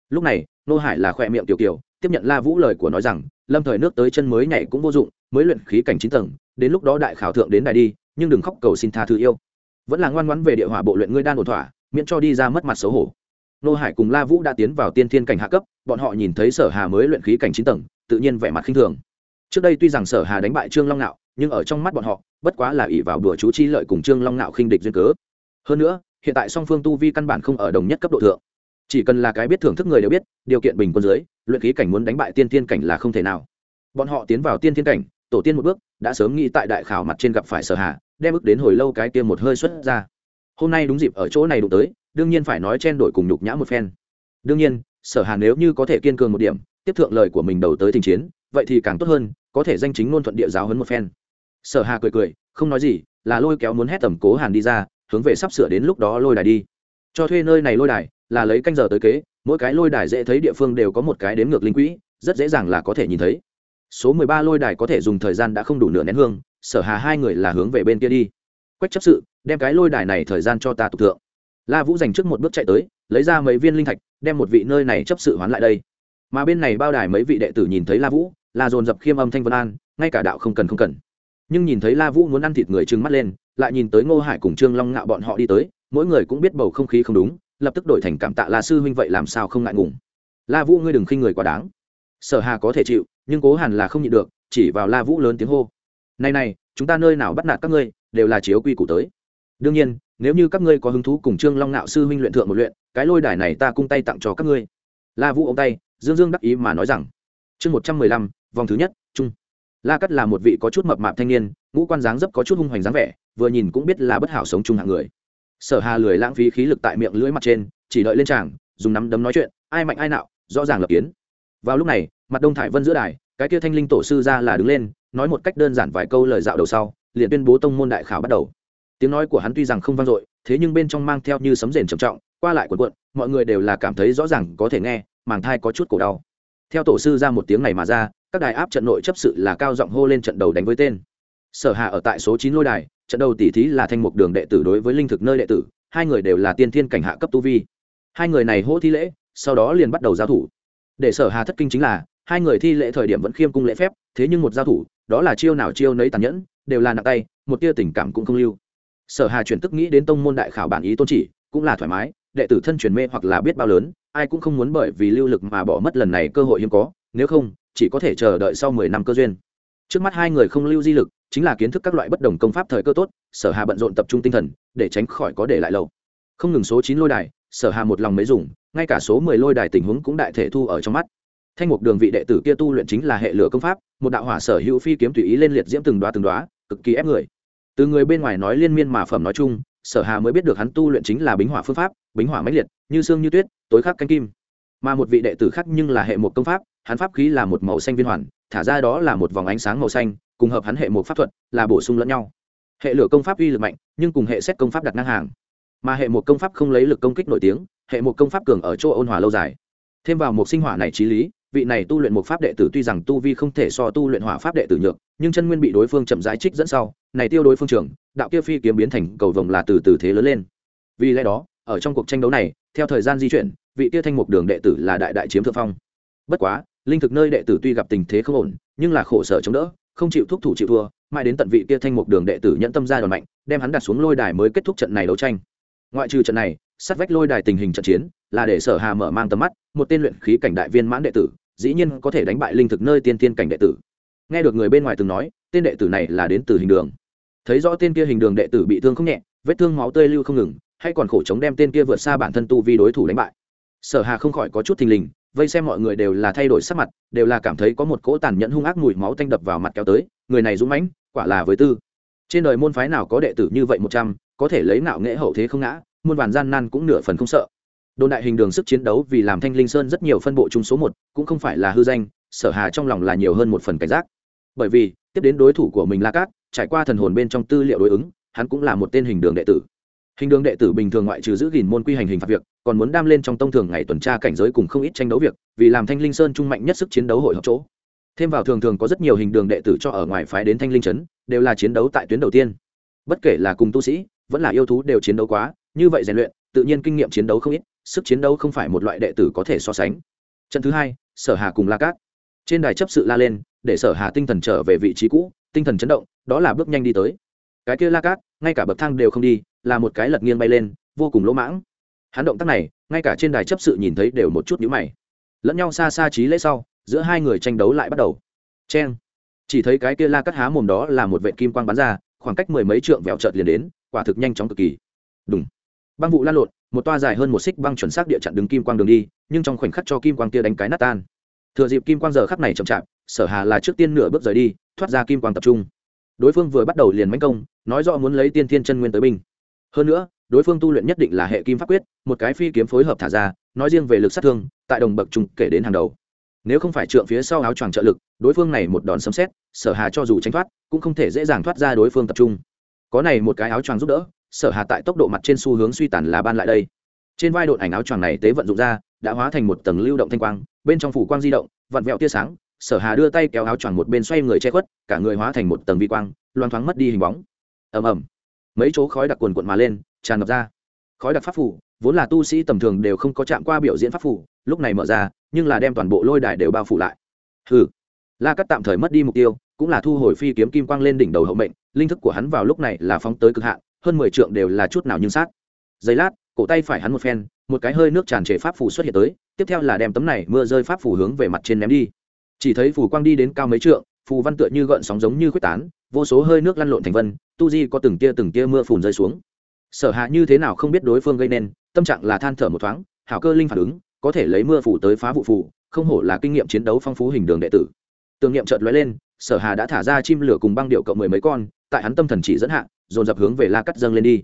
Lúc này, nô hải là khoe miệng tiểu kiều, tiếp nhận la vũ lời của nói rằng, lâm thời nước tới chân mới nhảy cũng vô dụng, mới luyện khí cảnh chín tầng, đến lúc đó đại khảo thượng đến đài đi, nhưng đừng khóc cầu xin tha thứ yêu. Vẫn là ngoan ngoãn về địa hỏa bộ luyện ngươi đan ổn thỏa, miễn cho đi ra mất mặt xấu hổ. Nô hải cùng la vũ đã tiến vào tiên thiên cảnh hạ cấp, bọn họ nhìn thấy sở hà mới luyện khí cảnh chín tầng, tự nhiên vẻ mặt khinh thường trước đây tuy rằng sở hà đánh bại trương long nạo, nhưng ở trong mắt bọn họ, bất quá là ỷ vào đùa chú chi lợi cùng trương long nạo khinh địch duyên cớ. Hơn nữa, hiện tại song phương tu vi căn bản không ở đồng nhất cấp độ thượng. Chỉ cần là cái biết thưởng thức người đều biết, điều kiện bình quân dưới, luyện khí cảnh muốn đánh bại tiên thiên cảnh là không thể nào. Bọn họ tiến vào tiên thiên cảnh, tổ tiên một bước, đã sớm nghĩ tại đại khảo mặt trên gặp phải sở hà, đem ức đến hồi lâu cái kia một hơi xuất ra. Hôm nay đúng dịp ở chỗ này đụng tới, đương nhiên phải nói chen đổi cùng nhục nhã một phen. Đương nhiên, sở hà nếu như có thể kiên cường một điểm, tiếp thượng lời của mình đầu tới tình chiến vậy thì càng tốt hơn, có thể danh chính ngôn thuận địa giáo hấn một phen. Sở hà cười cười, không nói gì, là lôi kéo muốn hét tầm cố hàn đi ra, hướng về sắp sửa đến lúc đó lôi đài đi. Cho thuê nơi này lôi đài, là lấy canh giờ tới kế, mỗi cái lôi đài dễ thấy địa phương đều có một cái đếm ngược linh quỹ, rất dễ dàng là có thể nhìn thấy. Số mười ba lôi đài có thể dùng thời gian đã không đủ nửa nén hương, sở hà hai người là hướng về bên kia đi. Quách chấp sự, đem cái lôi đài này thời gian cho ta tục thượng. La vũ dành trước một bước chạy tới, lấy ra mấy viên linh thạch, đem một vị nơi này chấp sự hoán lại đây. Mà bên này bao đài mấy vị đệ tử nhìn thấy la vũ là dồn dập khiêm âm thanh vân an, ngay cả đạo không cần không cần. Nhưng nhìn thấy la vũ muốn ăn thịt người trừng mắt lên, lại nhìn tới ngô hải cùng trương long ngạo bọn họ đi tới, mỗi người cũng biết bầu không khí không đúng, lập tức đổi thành cảm tạ la sư huynh vậy làm sao không ngại ngùng. La vũ ngươi đừng khinh người quá đáng. Sở hà có thể chịu, nhưng cố hẳn là không nhịn được, chỉ vào la vũ lớn tiếng hô. Này này, chúng ta nơi nào bắt nạt các ngươi, đều là chiếu quy củ tới. Đương nhiên, nếu như các ngươi có hứng thú cùng trương long ngạo sư huynh luyện thượng một luyện, cái lôi đài này ta cung tay tặng cho các ngươi. La vũ ông tay, dương dương đắc ý mà nói rằng chương một trăm mười lăm, vòng thứ nhất trung la cắt là một vị có chút mập mạp thanh niên, ngũ quan dáng dấp có chút hung hoành dáng vẻ, vừa nhìn cũng biết là bất hảo sống chung hạng người. Sở hà lười lãng phí khí lực tại miệng lưỡi mặt trên, chỉ đợi lên tràng, dùng nắm đấm nói chuyện, ai mạnh ai nạo, rõ ràng lập kiến. Vào lúc này, mặt đông thải vân giữa đài, cái kia thanh linh tổ sư ra là đứng lên, nói một cách đơn giản vài câu lời dạo đầu sau, liền tuyên bố tông môn đại khảo bắt đầu. Tiếng nói của hắn tuy rằng không vang dội, thế nhưng bên trong mang theo như sấm rền trầm trọng, qua lại cuộn cuộn, mọi người đều là cảm thấy rõ ràng có thể nghe, màng thai có chút cổ đau theo tổ sư ra một tiếng này mà ra, các đài áp trận nội chấp sự là cao giọng hô lên trận đầu đánh với tên. Sở hạ ở tại số chín lôi đài, trận đầu tỷ thí là thanh mục đường đệ tử đối với linh thực nơi đệ tử, hai người đều là tiên thiên cảnh hạ cấp tu vi. Hai người này hô thi lễ, sau đó liền bắt đầu giao thủ. Để sở hà thất kinh chính là, hai người thi lễ thời điểm vẫn khiêm cung lễ phép, thế nhưng một giao thủ, đó là chiêu nào chiêu nấy tàn nhẫn, đều là nặng tay, một tia tình cảm cũng không lưu. Sở hà chuyển tức nghĩ đến tông môn đại khảo bản ý tôn chỉ, cũng là thoải mái đệ tử thân truyền mê hoặc là biết bao lớn, ai cũng không muốn bởi vì lưu lực mà bỏ mất lần này cơ hội hiếm có, nếu không, chỉ có thể chờ đợi sau mười năm cơ duyên. Trước mắt hai người không lưu di lực, chính là kiến thức các loại bất đồng công pháp thời cơ tốt, sở hà bận rộn tập trung tinh thần, để tránh khỏi có để lại lâu. Không ngừng số chín lôi đài, sở hà một lòng mới dùng, ngay cả số mười lôi đài tình huống cũng đại thể thu ở trong mắt. Thanh mục đường vị đệ tử kia tu luyện chính là hệ lửa công pháp, một đạo hỏa sở hữu phi kiếm tùy ý lên liệt diễm từng đoá từng đoá cực kỳ ép người. Từ người bên ngoài nói liên miên mà phẩm nói chung sở hà mới biết được hắn tu luyện chính là bính hỏa phương pháp, bính hỏa mãnh liệt, như xương như tuyết, tối khắc canh kim. Mà một vị đệ tử khác nhưng là hệ một công pháp, hắn pháp khí là một màu xanh viên hoàn, thả ra đó là một vòng ánh sáng màu xanh, cùng hợp hắn hệ một pháp thuật, là bổ sung lẫn nhau. Hệ lửa công pháp uy lực mạnh, nhưng cùng hệ xét công pháp đặt ngang hàng. Mà hệ một công pháp không lấy lực công kích nổi tiếng, hệ một công pháp cường ở chỗ ôn hòa lâu dài. Thêm vào một sinh hỏa này trí lý vị này tu luyện một pháp đệ tử tuy rằng tu vi không thể so tu luyện hỏa pháp đệ tử nhược, nhưng chân nguyên bị đối phương chậm rãi trích dẫn sau, này tiêu đối phương trưởng, đạo kia phi kiếm biến thành cầu vồng là từ từ thế lớn lên. Vì lẽ đó, ở trong cuộc tranh đấu này, theo thời gian di chuyển, vị kia thanh mục đường đệ tử là đại đại chiếm thượng phong. Bất quá, linh thực nơi đệ tử tuy gặp tình thế không ổn, nhưng là khổ sở chống đỡ, không chịu thúc thủ chịu thua, mãi đến tận vị kia thanh mục đường đệ tử nhận tâm ra đòn mạnh, đem hắn đặt xuống lôi đài mới kết thúc trận này đấu tranh. Ngoại trừ trận này, sát vách lôi đài tình hình trận chiến, là để sở hà mở mang tầm mắt, một tên luyện khí cảnh đại viên mãn đệ tử dĩ nhiên có thể đánh bại linh thực nơi tiên tiên cảnh đệ tử. Nghe được người bên ngoài từng nói, tên đệ tử này là đến từ hình đường. Thấy rõ tên kia hình đường đệ tử bị thương không nhẹ, vết thương máu tươi lưu không ngừng, hay còn khổ chống đem tên kia vượt xa bản thân tu vi đối thủ đánh bại. Sở hà không khỏi có chút thình lình, vây xem mọi người đều là thay đổi sắc mặt, đều là cảm thấy có một cỗ tàn nhẫn hung ác mùi máu tanh đập vào mặt kéo tới, người này dũng mãnh, quả là với tư. Trên đời môn phái nào có đệ tử như vậy một trăm, có thể lấy nạo nghệ hậu thế không ngã, muôn vàn gian nan cũng nửa phần không sợ đồn đại hình đường sức chiến đấu vì làm thanh linh sơn rất nhiều phân bộ chung số một, cũng không phải là hư danh, sở hà trong lòng là nhiều hơn một phần cảnh giác. Bởi vì, tiếp đến đối thủ của mình la cát, trải qua thần hồn bên trong tư liệu đối ứng, hắn cũng là một tên hình đường đệ tử. Hình đường đệ tử bình thường ngoại trừ giữ gìn môn quy hành hình phạt việc, còn muốn đam lên trong tông thường ngày tuần tra cảnh giới cùng không ít tranh đấu việc, vì làm thanh linh sơn trung mạnh nhất sức chiến đấu hội hợp chỗ. Thêm vào thường thường có rất nhiều hình đường đệ tử cho ở ngoài phái đến thanh linh trấn, đều là chiến đấu tại tuyến đầu tiên. Bất kể là cùng tu sĩ, vẫn là yêu thú đều chiến đấu quá, như vậy rèn luyện, tự nhiên kinh nghiệm chiến đấu không ít sức chiến đấu không phải một loại đệ tử có thể so sánh. Trận thứ hai, sở hà cùng la cát. Trên đài chấp sự la lên, để sở hà tinh thần trở về vị trí cũ, tinh thần chấn động, đó là bước nhanh đi tới. Cái kia la cát, ngay cả bậc thang đều không đi, là một cái lật nghiêng bay lên, vô cùng lỗ mãng. Hắn động tác này, ngay cả trên đài chấp sự nhìn thấy đều một chút nhíu mày. Lẫn nhau xa xa trí lễ sau, giữa hai người tranh đấu lại bắt đầu. Chen chỉ thấy cái kia la cắt há mồm đó là một vệ kim quang bắn ra, khoảng cách mười mấy trượng vẹo trợt liền đến, quả thực nhanh chóng cực kỳ. Đúng băng vụ lan lộn một toa dài hơn một xích băng chuẩn xác địa chặn đứng kim quang đường đi, nhưng trong khoảnh khắc cho kim quang kia đánh cái nát tan. Thừa dịp kim quang giờ khắc này chậm chạp, sở hà là trước tiên nửa bước rời đi, thoát ra kim quang tập trung. Đối phương vừa bắt đầu liền mánh công, nói rõ muốn lấy tiên thiên chân nguyên tới binh. Hơn nữa, đối phương tu luyện nhất định là hệ kim pháp quyết, một cái phi kiếm phối hợp thả ra, nói riêng về lực sát thương, tại đồng bậc trung kể đến hàng đầu. Nếu không phải trượng phía sau áo choàng trợ lực, đối phương này một đòn sấm xét sở hà cho dù tránh thoát, cũng không thể dễ dàng thoát ra đối phương tập trung. Có này một cái áo choàng giúp đỡ sở hà tại tốc độ mặt trên xu hướng suy tàn là ban lại đây. Trên vai đột ảnh áo choàng này tế vận dụng ra, đã hóa thành một tầng lưu động thanh quang, bên trong phủ quang di động, vặn vẹo tia sáng, sở hà đưa tay kéo áo choàng một bên xoay người che khuất, cả người hóa thành một tầng vi quang loan thoáng mất đi hình bóng. Ầm ầm. Mấy chỗ khói đặc quần quận mà lên, tràn ngập ra. Khói đặc pháp phủ, vốn là tu sĩ tầm thường đều không có chạm qua biểu diễn pháp phủ, lúc này mở ra, nhưng là đem toàn bộ lôi đài đều bao phủ lại. Hừ. La cắt tạm thời mất đi mục tiêu, cũng là thu hồi phi kiếm kim quang lên đỉnh đầu hậu mệnh, linh thức của hắn vào lúc này là phóng tới cực hạn hơn mười trượng đều là chút nào nhưng sát. Giây lát, cổ tay phải hắn một phen, một cái hơi nước tràn trề pháp phù xuất hiện tới, tiếp theo là đem tấm này mưa rơi pháp phù hướng về mặt trên ném đi. Chỉ thấy phù quang đi đến cao mấy trượng, phù văn tựa như gợn sóng giống như quyết tán, vô số hơi nước lăn lộn thành vân, tu di có từng tia từng tia mưa phùn rơi xuống. Sở hạ như thế nào không biết đối phương gây nên, tâm trạng là than thở một thoáng, hảo cơ linh phản ứng, có thể lấy mưa phủ tới phá vụ phủ không hổ là kinh nghiệm chiến đấu phong phú hình đường đệ tử. Tưởng niệm chợt lóe lên, sở hà đã thả ra chim lửa cùng băng điệu cộng mười mấy con tại hắn tâm thần chỉ dẫn hạ, dồn dập hướng về la cắt dâng lên đi.